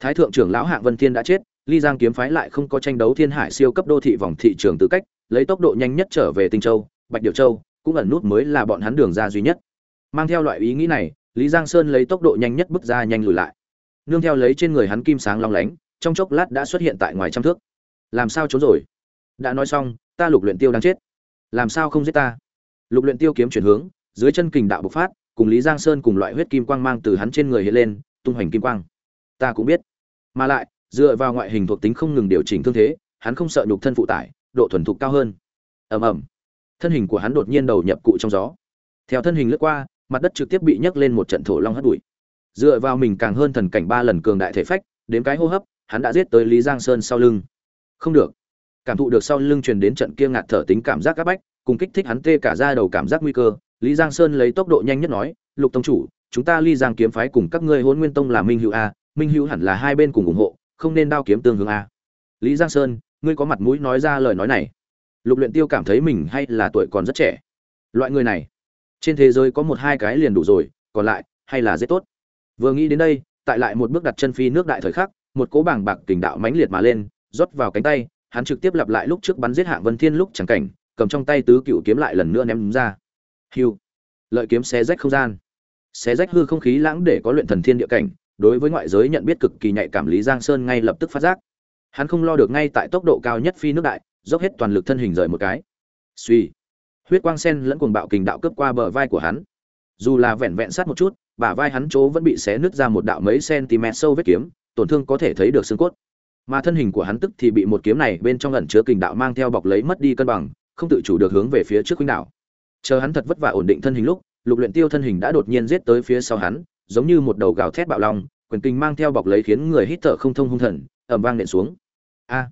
Thái thượng trưởng lão hạng vân thiên đã chết, ly giang kiếm phái lại không có tranh đấu thiên hải siêu cấp đô thị vòng thị trường tư cách lấy tốc độ nhanh nhất trở về tinh châu, bạch điệu châu, cũng ẩn nút mới là bọn hắn đường ra duy nhất. Mang theo loại ý nghĩ này, lý giang sơn lấy tốc độ nhanh nhất bước ra nhanh lùi lại. Nương theo lấy trên người hắn kim sáng long lánh, trong chốc lát đã xuất hiện tại ngoài trăm thước. Làm sao trốn rồi? Đã nói xong, ta lục luyện tiêu đang chết. Làm sao không giết ta? Lục luyện tiêu kiếm chuyển hướng, dưới chân kình đạo bộc phát, cùng lý giang sơn cùng loại huyết kim quang mang từ hắn trên người hiện lên, tung hoành kim quang. Ta cũng biết. Mà lại, dựa vào ngoại hình thuộc tính không ngừng điều chỉnh thương thế, hắn không sợ nhục thân phụ tải độ thuần thục cao hơn. Ầm ầm. Thân hình của hắn đột nhiên đầu nhập cụ trong gió. Theo thân hình lướt qua, mặt đất trực tiếp bị nhấc lên một trận thổ long hất bụi. Dựa vào mình càng hơn thần cảnh ba lần cường đại thể phách, đến cái hô hấp, hắn đã giết tới lý giang sơn sau lưng. Không được. Cảm thụ được sau lưng truyền đến trận kia ngạt thở tính cảm giác áp bách, cùng kích thích hắn tê cả ra đầu cảm giác nguy cơ, lý giang sơn lấy tốc độ nhanh nhất nói, lục tông chủ, chúng ta ly giang kiếm phái cùng các ngươi hôn nguyên tông là minh hữu a, minh hữu hẳn là hai bên cùng ủng hộ, không nên đao kiếm tương hướng a. Lý giang sơn ngươi có mặt mũi nói ra lời nói này. Lục luyện tiêu cảm thấy mình hay là tuổi còn rất trẻ. Loại người này, trên thế giới có một hai cái liền đủ rồi, còn lại, hay là dễ tốt. Vừa nghĩ đến đây, tại lại một bước đặt chân phi nước đại thời khắc, một cỗ bảng bạc kình đạo mãnh liệt mà lên, rót vào cánh tay, hắn trực tiếp lặp lại lúc trước bắn giết hạng vân thiên lúc chẳng cảnh, cầm trong tay tứ cựu kiếm lại lần nữa ném ra. Hiu, lợi kiếm xé rách không gian. Xé rách hư không khí lãng để có luyện thần thiên địa cảnh, đối với ngoại giới nhận biết cực kỳ nhạy cảm lý giang sơn ngay lập tức phát giác hắn không lo được ngay tại tốc độ cao nhất phi nước đại, dốc hết toàn lực thân hình rời một cái. Suy huyết quang sen lẫn cuồng bạo kình đạo cướp qua bờ vai của hắn. Dù là vẹn vẹn sát một chút, bả vai hắn chỗ vẫn bị xé nứt ra một đạo mấy cm sâu vết kiếm, tổn thương có thể thấy được xương cốt. Mà thân hình của hắn tức thì bị một kiếm này bên trong ẩn chứa kình đạo mang theo bọc lấy mất đi cân bằng, không tự chủ được hướng về phía trước khuynh đạo. Chờ hắn thật vất vả ổn định thân hình lúc, lục luyện tiêu thân hình đã đột nhiên giết tới phía sau hắn, giống như một đầu gào thét bạo long, quyền kinh mang theo bọc lấy khiến người hít thở không thông hung thần ầm vang nện xuống. A.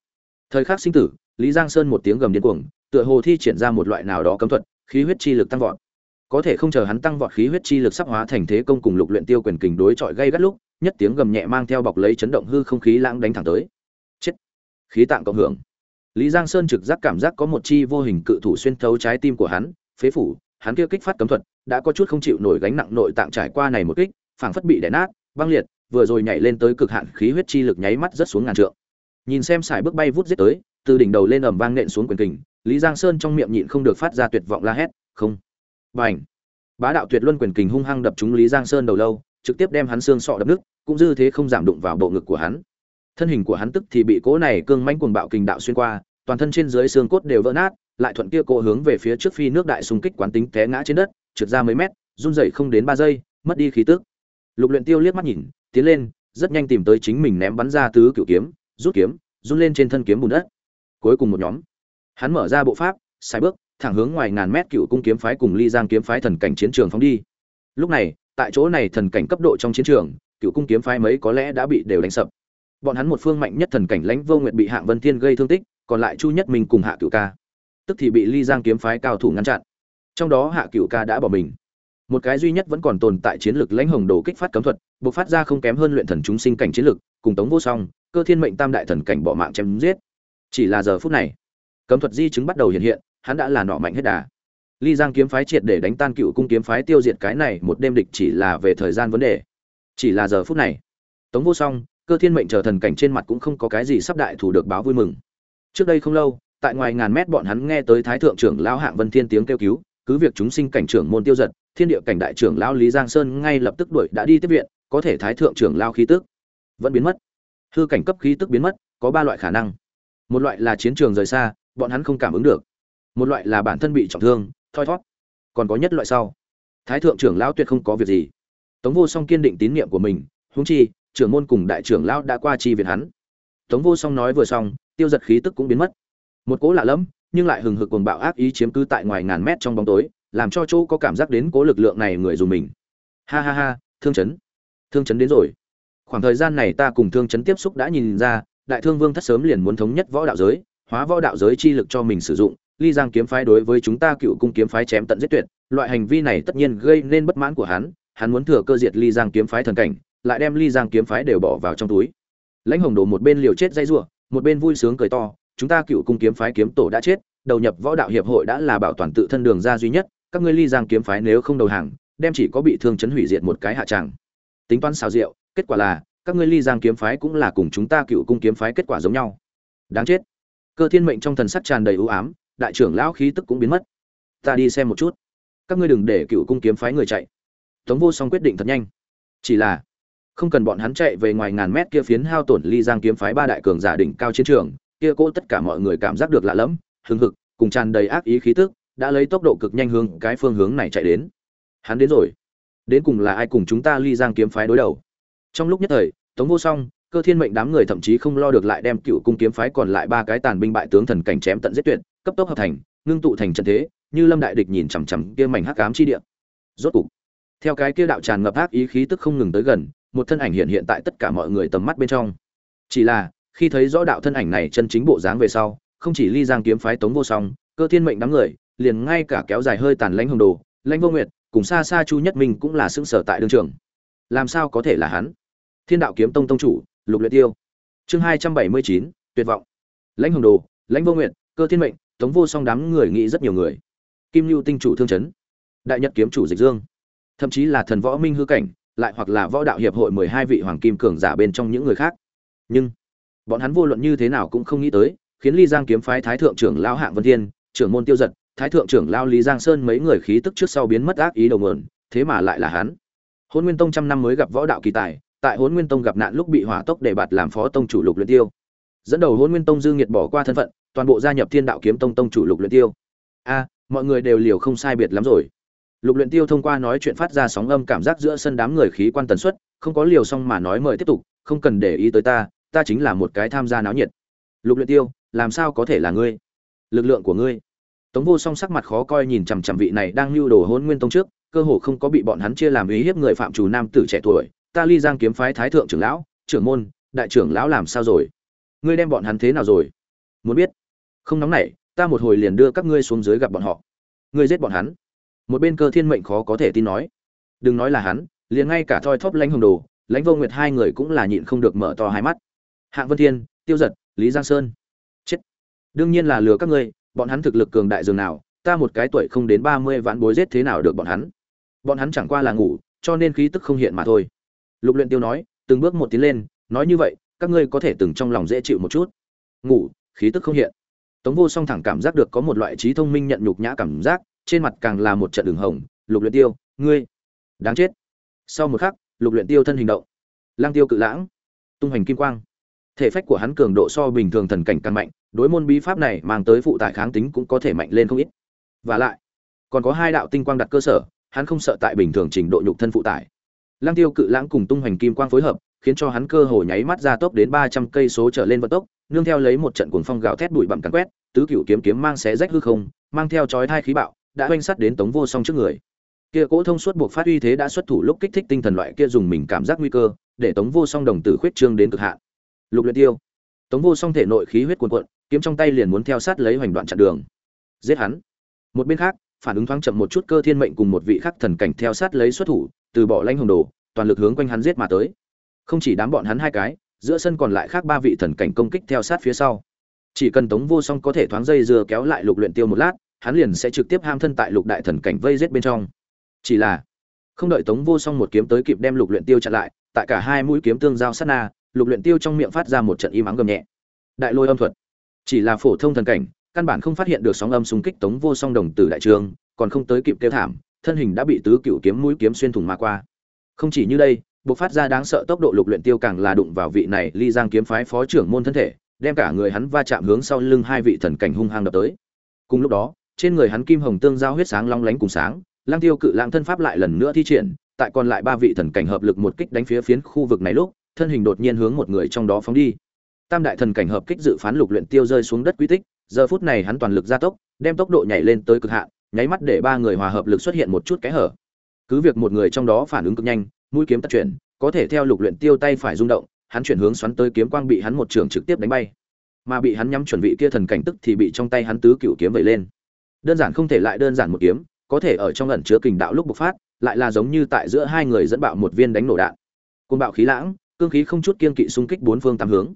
Thời khắc sinh tử, lý giang sơn một tiếng gầm điên cuồng, tựa hồ thi triển ra một loại nào đó cấm thuật, khí huyết chi lực tăng vọt. Có thể không chờ hắn tăng vọt khí huyết chi lực sắp hóa thành thế công cùng lục luyện tiêu quyền kình đối chọi gây gắt lúc, nhất tiếng gầm nhẹ mang theo bọc lấy chấn động hư không khí lãng đánh thẳng tới. Chết. Khí tạng cộng hưởng. Lý giang sơn trực giác cảm giác có một chi vô hình cự thủ xuyên thấu trái tim của hắn, phế phủ, hắn kia kích phát cấm thuật, đã có chút không chịu nổi gánh nặng nội tạng trải qua này một kích, phảng phất bị đè nát băng liệt vừa rồi nhảy lên tới cực hạn khí huyết chi lực nháy mắt rất xuống ngàn trượng. Nhìn xem sải bước bay vút giết tới, từ đỉnh đầu lên ầm vang nện xuống quyền kình, lý giang sơn trong miệng nhịn không được phát ra tuyệt vọng la hét, không! Bành! Bá đạo tuyệt luân quyền kình hung hăng đập trúng lý giang sơn đầu lâu, trực tiếp đem hắn xương sọ đập nước cũng dư thế không giảm đụng vào bộ ngực của hắn. Thân hình của hắn tức thì bị cỗ này cương mãnh cuồng bạo kình đạo xuyên qua, toàn thân trên dưới xương cốt đều vỡ nát, lại thuận kia cỗ hướng về phía trước phi nước đại xung kích quán tính té ngã trên đất, trượt ra mấy mét, run rẩy không đến ba giây, mất đi khí tức lục luyện tiêu liếc mắt nhìn, tiến lên, rất nhanh tìm tới chính mình ném bắn ra tứ cửu kiếm, rút kiếm, run lên trên thân kiếm bùn đất. Cuối cùng một nhóm. Hắn mở ra bộ pháp sai bước, thẳng hướng ngoài ngàn mét cựu cung kiếm phái cùng ly giang kiếm phái thần cảnh chiến trường phóng đi. Lúc này, tại chỗ này thần cảnh cấp độ trong chiến trường, cựu cung kiếm phái mấy có lẽ đã bị đều đánh sập. Bọn hắn một phương mạnh nhất thần cảnh lãnh vô nguyệt bị hạng vân thiên gây thương tích, còn lại chu nhất minh cùng hạ cựu ca. Tức thì bị ly giang kiếm phái cao thủ ngăn chặn. Trong đó hạ cựu ca đã bỏ mình một cái duy nhất vẫn còn tồn tại chiến lược lãnh hồng đồ kích phát cấm thuật buộc phát ra không kém hơn luyện thần chúng sinh cảnh chiến lược, cùng tống vô song, cơ thiên mệnh tam đại thần cảnh bỏ mạng chém giết. Chỉ là giờ phút này, cấm thuật di chứng bắt đầu hiện hiện, hắn đã là nọ mạnh hết đà. Ly giang kiếm phái triệt để đánh tan cựu cung kiếm phái tiêu diệt cái này, một đêm địch chỉ là về thời gian vấn đề. Chỉ là giờ phút này, tống vô song, cơ thiên mệnh chờ thần cảnh trên mặt cũng không có cái gì sắp đại thủ được báo vui mừng. Trước đây không lâu, tại ngoài ngàn mét bọn hắn nghe tới thái thượng trưởng lão hạng vân thiên tiếng kêu cứu cứ việc chúng sinh cảnh trưởng môn tiêu giật, thiên địa cảnh đại trưởng lão lý giang sơn ngay lập tức đuổi đã đi tiếp viện, có thể thái thượng trưởng lao khí tức vẫn biến mất. Hư cảnh cấp khí tức biến mất, có ba loại khả năng. Một loại là chiến trường rời xa, bọn hắn không cảm ứng được. Một loại là bản thân bị trọng thương, thoi thót còn có nhất loại sau. Thái thượng trưởng lão tuyệt không có việc gì. Tống vô song kiên định tín nhiệm của mình, huống chi, trưởng môn cùng đại trưởng lão đã qua chi viện hắn. Tống vô song nói vừa xong, tiêu giật khí tức cũng biến mất. Một cố lạ lẫm nhưng lại hừng hực cuồng bạo ác ý chiếm cứ tại ngoài ngàn mét trong bóng tối, làm cho chỗ có cảm giác đến cố lực lượng này người dùng mình. Ha ha ha, thương chấn. Thương chấn đến rồi. Khoảng thời gian này ta cùng thương chấn tiếp xúc đã nhìn ra, đại thương vương thất sớm liền muốn thống nhất võ đạo giới, hóa võ đạo giới chi lực cho mình sử dụng, ly giang kiếm phái đối với chúng ta cựu cung kiếm phái chém tận giết tuyệt, loại hành vi này tất nhiên gây nên bất mãn của hắn hắn muốn thừa cơ diệt ly giang kiếm phái thần cảnh, lại đem ly giang kiếm phái đều bỏ vào trong túi. Lãnh hồng đồ một bên liều chết dây rủa, một bên vui sướng cười to chúng ta cựu cung kiếm phái kiếm tổ đã chết, đầu nhập võ đạo hiệp hội đã là bảo toàn tự thân đường ra duy nhất, các ngươi ly giang kiếm phái nếu không đầu hàng, đem chỉ có bị thương chấn hủy diệt một cái hạ tràng. Tính toán xào rượu, kết quả là, các ngươi ly giang kiếm phái cũng là cùng chúng ta cựu cung kiếm phái kết quả giống nhau. Đáng chết. Cơ thiên mệnh trong thần sắc tràn đầy ưu ám, đại trưởng lão khí tức cũng biến mất. Ta đi xem một chút. Các ngươi đừng để cựu cung kiếm phái người chạy. Tống vô song quyết định thật nhanh. Chỉ là, không cần bọn hắn chạy về ngoài ngàn mét kia phiến hao tổn ly giang kiếm phái ba đại cường giả đỉnh cao chiến trường kia cỗ tất cả mọi người cảm giác được lạ lẫm hưng hực, cùng tràn đầy ác ý khí tức, đã lấy tốc độ cực nhanh hướng cái phương hướng này chạy đến. Hắn đến rồi. Đến cùng là ai cùng chúng ta ly giang kiếm phái đối đầu? Trong lúc nhất thời, tống vô song, cơ thiên mệnh đám người thậm chí không lo được lại đem cựu cung kiếm phái còn lại ba cái tàn binh bại tướng thần cảnh chém tận giết tuyệt, cấp tốc hợp thành, ngưng tụ thành trận thế, như lâm đại địch nhìn chằm chằm kia mảnh hắc ám chi địa. Rốt cục, theo cái kia đạo tràn ngập ác ý khí tức không ngừng tới gần, một thân ảnh hiện hiện tại tất cả mọi người tầm mắt bên trong. Chỉ là khi thấy rõ đạo thân ảnh này chân chính bộ dáng về sau, không chỉ ly giang kiếm phái tống vô song, cơ thiên mệnh đám người, liền ngay cả kéo dài hơi tàn lãnh hồng đồ, lãnh vô nguyệt, cùng xa xa chu nhất minh cũng là xưng sở tại đương trường. Làm sao có thể là hắn? Thiên đạo kiếm tông tông chủ, lục luyện tiêu. Chương hai trăm bảy mươi chín, tuyệt vọng. Lãnh hồng đồ, lãnh vô nguyệt, cơ thiên mệnh, tống vô song đám người nghĩ rất nhiều người. Kim lưu tinh chủ thương chấn. Đại nhật kiếm chủ dịch dương. Thậm chí là thần võ minh hư cảnh, lại hoặc là võ đạo hiệp hội mười hai vị hoàng kim cường giả bên trong những người khác. Nhưng bọn hắn vô luận như thế nào cũng không nghĩ tới, khiến ly giang kiếm phái thái thượng trưởng lão hạng vân thiên, trưởng môn tiêu giật, thái thượng trưởng lao lý giang sơn mấy người khí tức trước sau biến mất ác ý đầu mượn thế mà lại là hắn. Hôn nguyên tông trăm năm mới gặp võ đạo kỳ tài, tại hôn nguyên tông gặp nạn lúc bị hỏa tốc để bạt làm phó tông chủ lục luyện tiêu. Dẫn đầu hôn nguyên tông dư nghiệt bỏ qua thân phận, toàn bộ gia nhập thiên đạo kiếm tông tông chủ lục luyện tiêu. A, mọi người đều liều không sai biệt lắm rồi. Lục luyện tiêu thông qua nói chuyện phát ra sóng âm cảm giác giữa sân đám người khí quan tần suất, không có liều xong mà nói mời tiếp tục, không cần để ý tới ta ta chính là một cái tham gia náo nhiệt lục luyện tiêu làm sao có thể là ngươi lực lượng của ngươi Tống Vô Song sắc mặt khó coi nhìn chằm chằm vị này đang lưu đồ hôn nguyên tông trước, cơ hồ không có bị bọn hắn chia làm ý hiếp người phạm chủ nam tử trẻ tuổi, ta Ly Giang kiếm phái thái thượng trưởng lão, trưởng môn, đại trưởng lão làm sao rồi? Ngươi đem bọn hắn thế nào rồi? Muốn biết? Không nóng nảy, ta một hồi liền đưa các ngươi xuống dưới gặp bọn họ. Ngươi giết bọn hắn? Một bên Cơ Thiên Mệnh khó có thể tin nói. Đừng nói là hắn, liền ngay cả thoi thóp lãnh hồng đồ, lãnh vô nguyệt hai người cũng là nhịn không được mở to hai mắt. Hạng Vân Thiên, Tiêu Giật, Lý Giang Sơn. Chết. Đương nhiên là lừa các ngươi, bọn hắn thực lực cường đại dường nào ta một cái tuổi không đến ba mươi vạn bối giết thế nào được bọn hắn. Bọn hắn chẳng qua là ngủ cho nên khí tức không hiện mà thôi. Lục luyện tiêu nói từng bước một tiến lên nói như vậy các ngươi có thể từng trong lòng dễ chịu một chút. Ngủ khí tức không hiện. Tống vô song thẳng cảm giác được có một loại trí thông minh nhận nhục nhã cảm giác trên mặt càng là một trận đường hồng. Lục luyện tiêu ngươi đáng chết. Sau một khắc lục luyện tiêu thân hình động. Lang tiêu cự lãng. Tung hành kim quang thể phách của hắn cường độ so bình thường thần cảnh càng mạnh, đối môn bí pháp này mang tới phụ tải kháng tính cũng có thể mạnh lên không ít. Và lại, còn có hai đạo tinh quang đặt cơ sở, hắn không sợ tại bình thường trình độ nhục thân phụ tải. Lăng tiêu cự lãng cùng tung hoành kim quang phối hợp, khiến cho hắn cơ hồ nháy mắt ra tốc đến ba trăm cây số trở lên vận tốc, nương theo lấy một trận cuồng phong gào thét bụi bặm cắn quét, tứ cửu kiếm kiếm mang xé rách hư không, mang theo chói thai khí bạo, đã oanh sắt đến tống vô song trước người. Kia cỗ thông suốt buộc phát uy thế đã xuất thủ lúc kích thích tinh thần loại kia dùng mình cảm giác nguy cơ, để tống vô song đồng tử khuyết trương đến cực hạn lục luyện tiêu. Tống vô song thể nội khí huyết cuồn cuộn, kiếm trong tay liền muốn theo sát lấy hoành đoạn chặn đường. Giết hắn. Một bên khác, phản ứng thoáng chậm một chút cơ thiên mệnh cùng một vị khắc thần cảnh theo sát lấy xuất thủ, từ bỏ lanh hồng đồ, toàn lực hướng quanh hắn giết mà tới. Không chỉ đám bọn hắn hai cái, giữa sân còn lại khác ba vị thần cảnh công kích theo sát phía sau. Chỉ cần tống vô song có thể thoáng dây dưa kéo lại lục luyện tiêu một lát, hắn liền sẽ trực tiếp ham thân tại lục đại thần cảnh vây giết bên trong. Chỉ là, không đợi tống vô song một kiếm tới kịp đem lục luyện tiêu chặn lại, tại cả hai mũi kiếm tương giao sát na lục luyện tiêu trong miệng phát ra một trận im ắng gầm nhẹ. Đại lôi âm thuật. Chỉ là phổ thông thần cảnh, căn bản không phát hiện được sóng âm xung kích tống vô song đồng tử đại trường, còn không tới kịp kêu thảm, thân hình đã bị tứ cựu kiếm mũi kiếm xuyên thủng mà qua. Không chỉ như đây buộc phát ra đáng sợ tốc độ lục luyện tiêu càng là đụng vào vị này ly giang kiếm phái phó trưởng môn thân thể, đem cả người hắn va chạm hướng sau lưng hai vị thần cảnh hung hăng đập tới. Cùng lúc đó, trên người hắn kim hồng tương giao huyết sáng long lánh cùng sáng lang tiêu cự lang thân pháp lại lần nữa thi triển, tại còn lại ba vị thần cảnh hợp lực một kích đánh phía phiến khu vực này lúc thân hình đột nhiên hướng một người trong đó phóng đi. Tam đại thần cảnh hợp kích dự phán lục luyện tiêu rơi xuống đất quy tích, giờ phút này hắn toàn lực gia tốc, đem tốc độ nhảy lên tới cực hạn, nháy mắt để ba người hòa hợp lực xuất hiện một chút kẽ hở. Cứ việc một người trong đó phản ứng cực nhanh, mũi kiếm tắt chuyển, có thể theo lục luyện tiêu tay phải rung động, hắn chuyển hướng xoắn tới kiếm quang bị hắn một trường trực tiếp đánh bay. Mà bị hắn nhắm chuẩn vị kia thần cảnh tức thì bị trong tay hắn tứ cửu kiếm vẩy lên. Đơn giản không thể lại đơn giản một kiếm, có thể ở trong ẩn chứa kình đạo lúc bộc phát, lại là giống như tại giữa hai người dẫn bạo một viên đánh nổ đạn. Côn bạo khí lãng cương khí không chút kiên kỵ xung kích bốn phương tám hướng.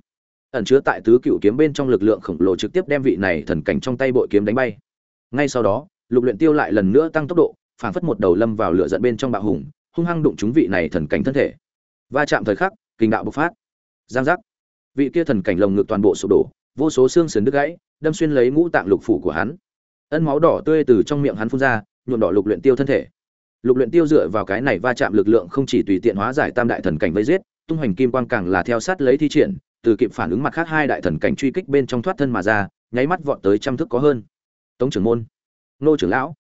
Ẩn chứa tại tứ cựu kiếm bên trong lực lượng khổng lồ trực tiếp đem vị này thần cảnh trong tay bội kiếm đánh bay. Ngay sau đó, lục luyện tiêu lại lần nữa tăng tốc độ, phảng phất một đầu lâm vào lửa giận bên trong bạo hùng, hung hăng đụng trúng vị này thần cảnh thân thể. Va chạm thời khắc, kinh đạo bộc phát. Giang giác. Vị kia thần cảnh lồng ngực toàn bộ sụp đổ, vô số xương sườn đứt gãy, đâm xuyên lấy ngũ tạng lục phủ của hắn. Ân máu đỏ tươi từ trong miệng hắn phun ra, nhuộm đỏ lục luyện tiêu thân thể. Lục luyện tiêu dựa vào cái này va chạm lực lượng không chỉ tùy tiện hóa giải tam đại thần cảnh vây giết tung hoành kim quang càng là theo sát lấy thi triển, từ kịp phản ứng mặt khác hai đại thần cảnh truy kích bên trong thoát thân mà ra, nháy mắt vọt tới trăm thước có hơn. Tống trưởng môn, nô trưởng lão.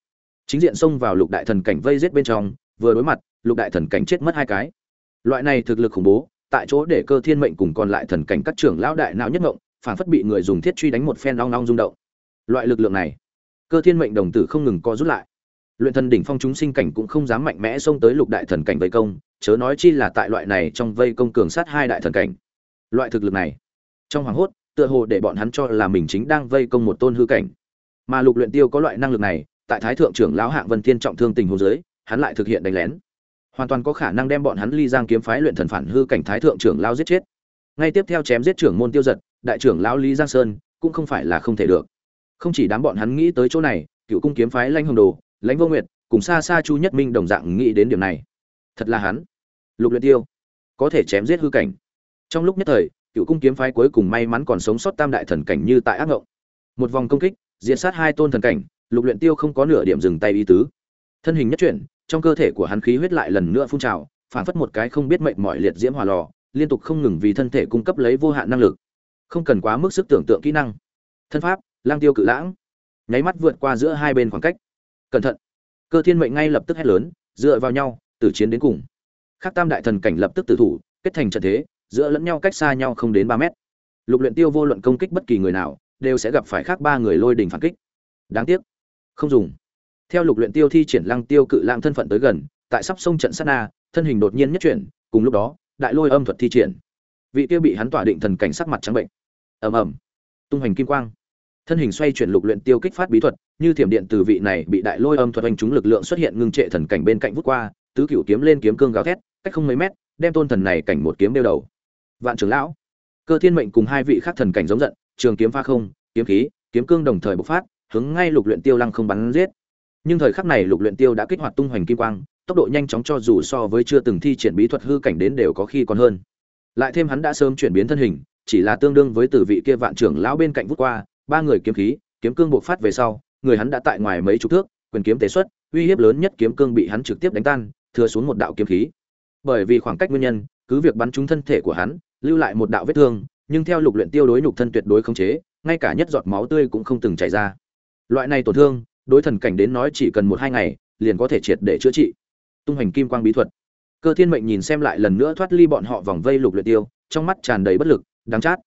Chính diện xông vào lục đại thần cảnh vây giết bên trong, vừa đối mặt, lục đại thần cảnh chết mất hai cái. Loại này thực lực khủng bố, tại chỗ để cơ thiên mệnh cùng còn lại thần cảnh các trưởng lão đại não nhất ngộng, phản phất bị người dùng thiết truy đánh một phen long long rung động. Loại lực lượng này, cơ thiên mệnh đồng tử không ngừng co rút lại. Luyện thần đỉnh phong chúng sinh cảnh cũng không dám mạnh mẽ xông tới lục đại thần cảnh vây công chớ nói chi là tại loại này trong vây công cường sát hai đại thần cảnh. Loại thực lực này, trong hoàng hốt, tựa hồ để bọn hắn cho là mình chính đang vây công một tôn hư cảnh. Mà lục luyện tiêu có loại năng lực này, tại thái thượng trưởng lão hạng vân thiên trọng thương tình hồ dưới, hắn lại thực hiện đánh lén. Hoàn toàn có khả năng đem bọn hắn ly giang kiếm phái luyện thần phản hư cảnh thái thượng trưởng lão giết chết. Ngay tiếp theo chém giết trưởng môn tiêu giật, đại trưởng lão lý giang sơn, cũng không phải là không thể được. Không chỉ đám bọn hắn nghĩ tới chỗ này, cựu cung kiếm phái lãnh hồng đồ, lãnh vô nguyệt, cùng xa xa chu nhất minh đồng dạng nghĩ đến điểm này. Thật là hắn lục luyện tiêu, có thể chém giết hư cảnh. Trong lúc nhất thời, cựu cung kiếm phái cuối cùng may mắn còn sống sót tam đại thần cảnh như tại ác ngộng. Một vòng công kích, diệt sát hai tôn thần cảnh, lục luyện tiêu không có nửa điểm dừng tay ý tứ. Thân hình nhất chuyển, trong cơ thể của hắn khí huyết lại lần nữa phun trào, phản phất một cái không biết mệnh mọi liệt diễm hỏa lò, liên tục không ngừng vì thân thể cung cấp lấy vô hạn năng lực. Không cần quá mức sức tưởng tượng kỹ năng. Thân pháp, lang tiêu cự lãng. Nháy mắt vượt qua giữa hai bên khoảng cách. Cẩn thận. Cơ thiên mệnh ngay lập tức hét lớn, dựa vào nhau, tử chiến đến cùng khác tam đại thần cảnh lập tức tử thủ, kết thành trận thế, giữa lẫn nhau cách xa nhau không đến ba mét. Lục luyện tiêu vô luận công kích bất kỳ người nào, đều sẽ gặp phải khác ba người lôi đình phản kích. Đáng tiếc, không dùng. Theo lục luyện tiêu thi triển lăng tiêu cự lang thân phận tới gần, tại sắp sông trận sát na, thân hình đột nhiên nhất chuyển, cùng lúc đó, đại lôi âm thuật thi triển. Vị tiêu bị hắn tỏa định thần cảnh sắc mặt trắng bệnh. Ầm ầm. Tung hành kim quang. Thân hình xoay chuyển lục luyện tiêu kích phát bí thuật, như thiểm điện từ vị này bị đại lôi âm thuật anh chúng lực lượng xuất hiện ngưng trệ thần cảnh bên cạnh vút qua, tứ cửu kiếm lên kiếm cương gào thét cách không mấy mét, đem tôn thần này cảnh một kiếm đeo đầu. Vạn trưởng lão, cơ thiên mệnh cùng hai vị khác thần cảnh giống giận, trường kiếm pha không, kiếm khí, kiếm cương đồng thời bộc phát, hướng ngay lục luyện tiêu lăng không bắn giết. Nhưng thời khắc này lục luyện tiêu đã kích hoạt tung hoành kim quang, tốc độ nhanh chóng cho dù so với chưa từng thi triển bí thuật hư cảnh đến đều có khi còn hơn. Lại thêm hắn đã sớm chuyển biến thân hình, chỉ là tương đương với từ vị kia vạn trưởng lão bên cạnh vút qua, ba người kiếm khí, kiếm cương bộc phát về sau, người hắn đã tại ngoài mấy chục thước, quyền kiếm tế xuất, uy hiếp lớn nhất kiếm cương bị hắn trực tiếp đánh tan, thừa xuống một đạo kiếm khí bởi vì khoảng cách nguyên nhân, cứ việc bắn trúng thân thể của hắn, lưu lại một đạo vết thương, nhưng theo lục luyện tiêu đối nhục thân tuyệt đối không chế, ngay cả nhất giọt máu tươi cũng không từng chảy ra. Loại này tổn thương, đối thần cảnh đến nói chỉ cần một hai ngày, liền có thể triệt để chữa trị. Tung hành kim quang bí thuật. Cơ thiên mệnh nhìn xem lại lần nữa thoát ly bọn họ vòng vây lục luyện tiêu, trong mắt tràn đầy bất lực, đáng chát.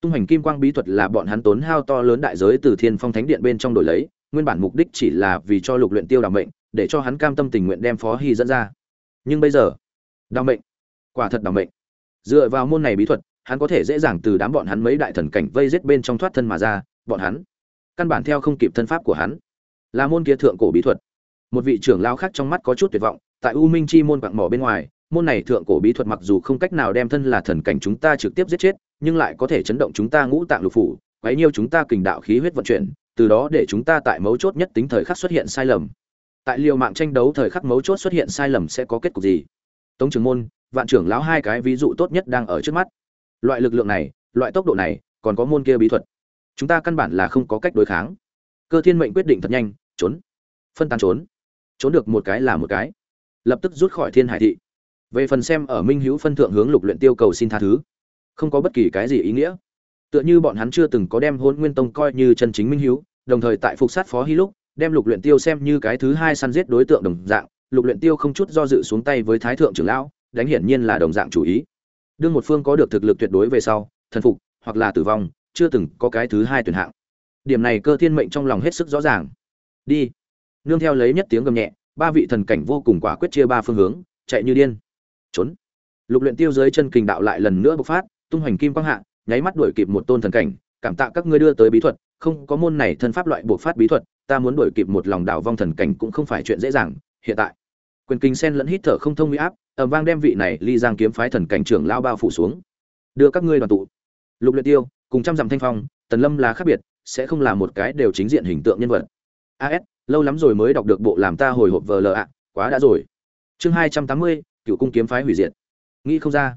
Tung hành kim quang bí thuật là bọn hắn tốn hao to lớn đại giới từ thiên phong thánh điện bên trong đổi lấy, nguyên bản mục đích chỉ là vì cho lục luyện tiêu đảm mệnh, để cho hắn cam tâm tình nguyện đem phó hy dẫn ra. Nhưng bây giờ đau mệnh. Quả thật đau mệnh. Dựa vào môn này bí thuật, hắn có thể dễ dàng từ đám bọn hắn mấy đại thần cảnh vây giết bên trong thoát thân mà ra, bọn hắn căn bản theo không kịp thân pháp của hắn. Là môn kia thượng cổ bí thuật. Một vị trưởng lao khác trong mắt có chút tuyệt vọng, tại u minh chi môn quặng mỏ bên ngoài, môn này thượng cổ bí thuật mặc dù không cách nào đem thân là thần cảnh chúng ta trực tiếp giết chết, nhưng lại có thể chấn động chúng ta ngũ tạng lục phủ, quấy nhiêu chúng ta kình đạo khí huyết vận chuyển, từ đó để chúng ta tại mấu chốt nhất tính thời khắc xuất hiện sai lầm. Tại liều mạng tranh đấu thời khắc mấu chốt xuất hiện sai lầm sẽ có kết cục gì? Tống trưởng môn, vạn trưởng lão hai cái ví dụ tốt nhất đang ở trước mắt. Loại lực lượng này, loại tốc độ này, còn có môn kia bí thuật. Chúng ta căn bản là không có cách đối kháng. Cơ thiên mệnh quyết định thật nhanh, trốn. Phân tán trốn. Trốn được một cái là một cái. Lập tức rút khỏi thiên hải thị. Về phần xem ở minh hữu phân thượng hướng lục luyện tiêu cầu xin tha thứ, không có bất kỳ cái gì ý nghĩa. Tựa như bọn hắn chưa từng có đem hôn nguyên tông coi như chân chính minh hữu, đồng thời tại phục sát phó hy lúc, đem lục luyện tiêu xem như cái thứ hai săn giết đối tượng đồng dạng lục luyện tiêu không chút do dự xuống tay với thái thượng trưởng lão, đánh hiển nhiên là đồng dạng chủ ý. Đương một phương có được thực lực tuyệt đối về sau, thần phục hoặc là tử vong, chưa từng có cái thứ hai tuyển hạng. Điểm này cơ thiên mệnh trong lòng hết sức rõ ràng. Đi. Nương theo lấy nhất tiếng gầm nhẹ, ba vị thần cảnh vô cùng quả quyết chia ba phương hướng, chạy như điên. Trốn. Lục luyện tiêu dưới chân kình đạo lại lần nữa bộc phát, tung hoành kim quang hạ, nháy mắt đuổi kịp một tôn thần cảnh, cảm tạ các ngươi đưa tới bí thuật, không có môn này thân pháp loại bộc phát bí thuật, ta muốn đuổi kịp một lòng đảo vong thần cảnh cũng không phải chuyện dễ dàng, hiện tại quyền kinh sen lẫn hít thở không thông uy áp ẩm vang đem vị này ly giang kiếm phái thần cảnh trưởng lao bao phủ xuống. Đưa các ngươi đoàn tụ. Lục luyện tiêu, cùng trăm dặm thanh phong, tần lâm là khác biệt, sẽ không là một cái đều chính diện hình tượng nhân vật. As lâu lắm rồi mới đọc được bộ làm ta hồi hộp vờ lờ ạ, quá đã rồi. Chương hai trăm tám mươi, cựu cung kiếm phái hủy diệt. Nghĩ không ra.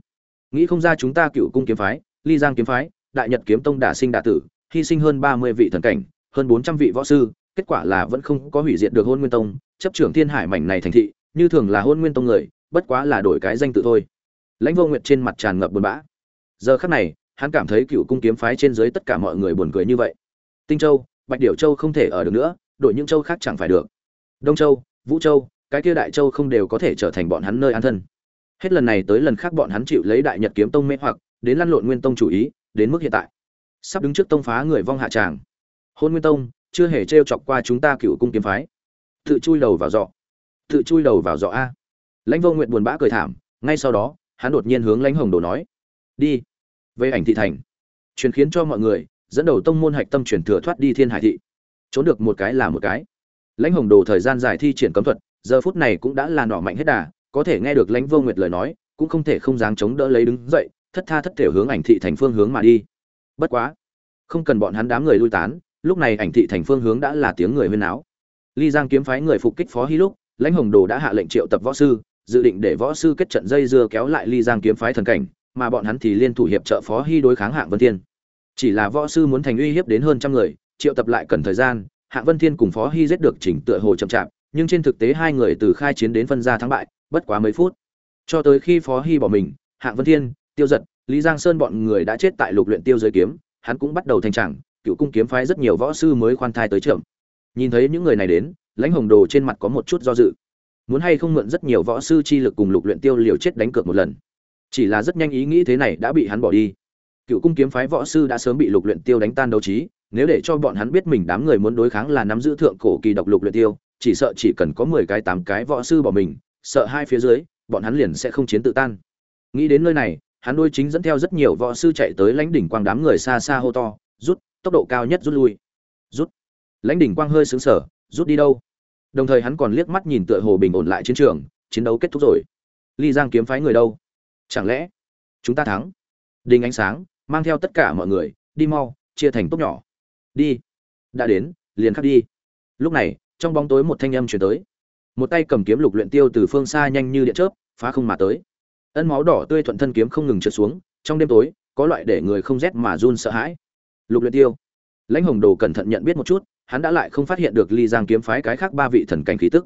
Nghĩ không ra chúng ta cựu cung kiếm phái, ly giang kiếm phái, đại nhật kiếm tông đả sinh đả tử, hy sinh hơn ba mươi vị thần cảnh, hơn bốn trăm vị võ sư, kết quả là vẫn không có hủy diệt được hôn nguyên tông, chấp trưởng thiên hải mảnh này thành thị như thường là hôn nguyên tông người, bất quá là đổi cái danh tự thôi. Lãnh vô nguyệt trên mặt tràn ngập buồn bã. Giờ khắc này, hắn cảm thấy cựu cung kiếm phái trên dưới tất cả mọi người buồn cười như vậy. Tinh châu, bạch điểu châu không thể ở được nữa đội những châu khác chẳng phải được. Đông châu, vũ châu, cái kia đại châu không đều có thể trở thành bọn hắn nơi an thân. Hết lần này tới lần khác bọn hắn chịu lấy đại nhật kiếm tông mê hoặc, đến lăn lộn nguyên tông chủ ý, đến mức hiện tại. Sắp đứng trước tông phá người vong hạ tràng. Hôn nguyên tông, chưa hề t chọc qua chúng ta cựu cung kiếm phái. Tự chui đầu vào dọ tự chui đầu vào giỏ a. Lãnh vô nguyện buồn bã cười thảm, ngay sau đó, hắn đột nhiên hướng lãnh hồng đồ nói, đi, về ảnh thị thành. Truyền khiến cho mọi người, dẫn đầu tông môn hạch tâm truyền thừa thoát đi thiên hải thị. Trốn được một cái là một cái. Lãnh hồng đồ thời gian dài thi triển cấm thuật, giờ phút này cũng đã là nỏ mạnh hết đà, có thể nghe được lãnh vô nguyệt lời nói, cũng không thể không dáng chống đỡ lấy đứng dậy, thất tha thất thể hướng ảnh thị thành phương hướng mà đi. Bất quá, không cần bọn hắn đám người lui tán, lúc này ảnh thị thành phương hướng đã là tiếng người huyên áo ly giang kiếm phái người phục kích phó hy lúc lãnh hồng đồ đã hạ lệnh triệu tập võ sư, dự định để võ sư kết trận dây dưa kéo lại ly giang kiếm phái thần cảnh, mà bọn hắn thì liên thủ hiệp trợ phó hy đối kháng hạng vân thiên. Chỉ là võ sư muốn thành uy hiếp đến hơn trăm người, triệu tập lại cần thời gian, hạng vân thiên cùng phó hy giết được chỉnh tựa hồ chậm chạp, nhưng trên thực tế hai người từ khai chiến đến phân ra thắng bại, bất quá mấy phút. Cho tới khi phó hy bỏ mình, hạng vân thiên, tiêu giật, lý giang sơn bọn người đã chết tại lục luyện tiêu giới kiếm, hắn cũng bắt đầu thành trạng cựu cung kiếm phái rất nhiều võ sư mới khoan thai tới trưởng. Nhìn thấy những người này đến lãnh hồng đồ trên mặt có một chút do dự. Muốn hay không mượn rất nhiều võ sư chi lực cùng lục luyện tiêu liều chết đánh cược một lần. Chỉ là rất nhanh ý nghĩ thế này đã bị hắn bỏ đi. Cựu cung kiếm phái võ sư đã sớm bị lục luyện tiêu đánh tan đấu trí, nếu để cho bọn hắn biết mình đám người muốn đối kháng là nắm giữ thượng cổ kỳ độc lục luyện tiêu, chỉ sợ chỉ cần có mười cái tám cái võ sư bỏ mình, sợ hai phía dưới, bọn hắn liền sẽ không chiến tự tan. Nghĩ đến nơi này, hắn đôi chính dẫn theo rất nhiều võ sư chạy tới lãnh đỉnh quang đám người xa xa hô to, rút, tốc độ cao nhất rút lui. Rút. Lãnh đỉnh quang hơi sướng sở rút đi đâu? Đồng thời hắn còn liếc mắt nhìn tựa hồ bình ổn lại chiến trường, chiến đấu kết thúc rồi. Ly giang kiếm phái người đâu? Chẳng lẽ chúng ta thắng? Đình ánh sáng, mang theo tất cả mọi người, đi mau, chia thành tốt nhỏ. Đi. Đã đến, liền khắc đi. Lúc này, trong bóng tối một thanh âm chuyển tới. Một tay cầm kiếm lục luyện tiêu từ phương xa nhanh như điện chớp, phá không mà tới. Ân máu đỏ tươi thuận thân kiếm không ngừng trượt xuống, trong đêm tối, có loại để người không rét mà run sợ hãi. Lục luyện tiêu. Lãnh hồng đồ cẩn thận nhận biết một chút hắn đã lại không phát hiện được ly giang kiếm phái cái khác ba vị thần cảnh khí tức.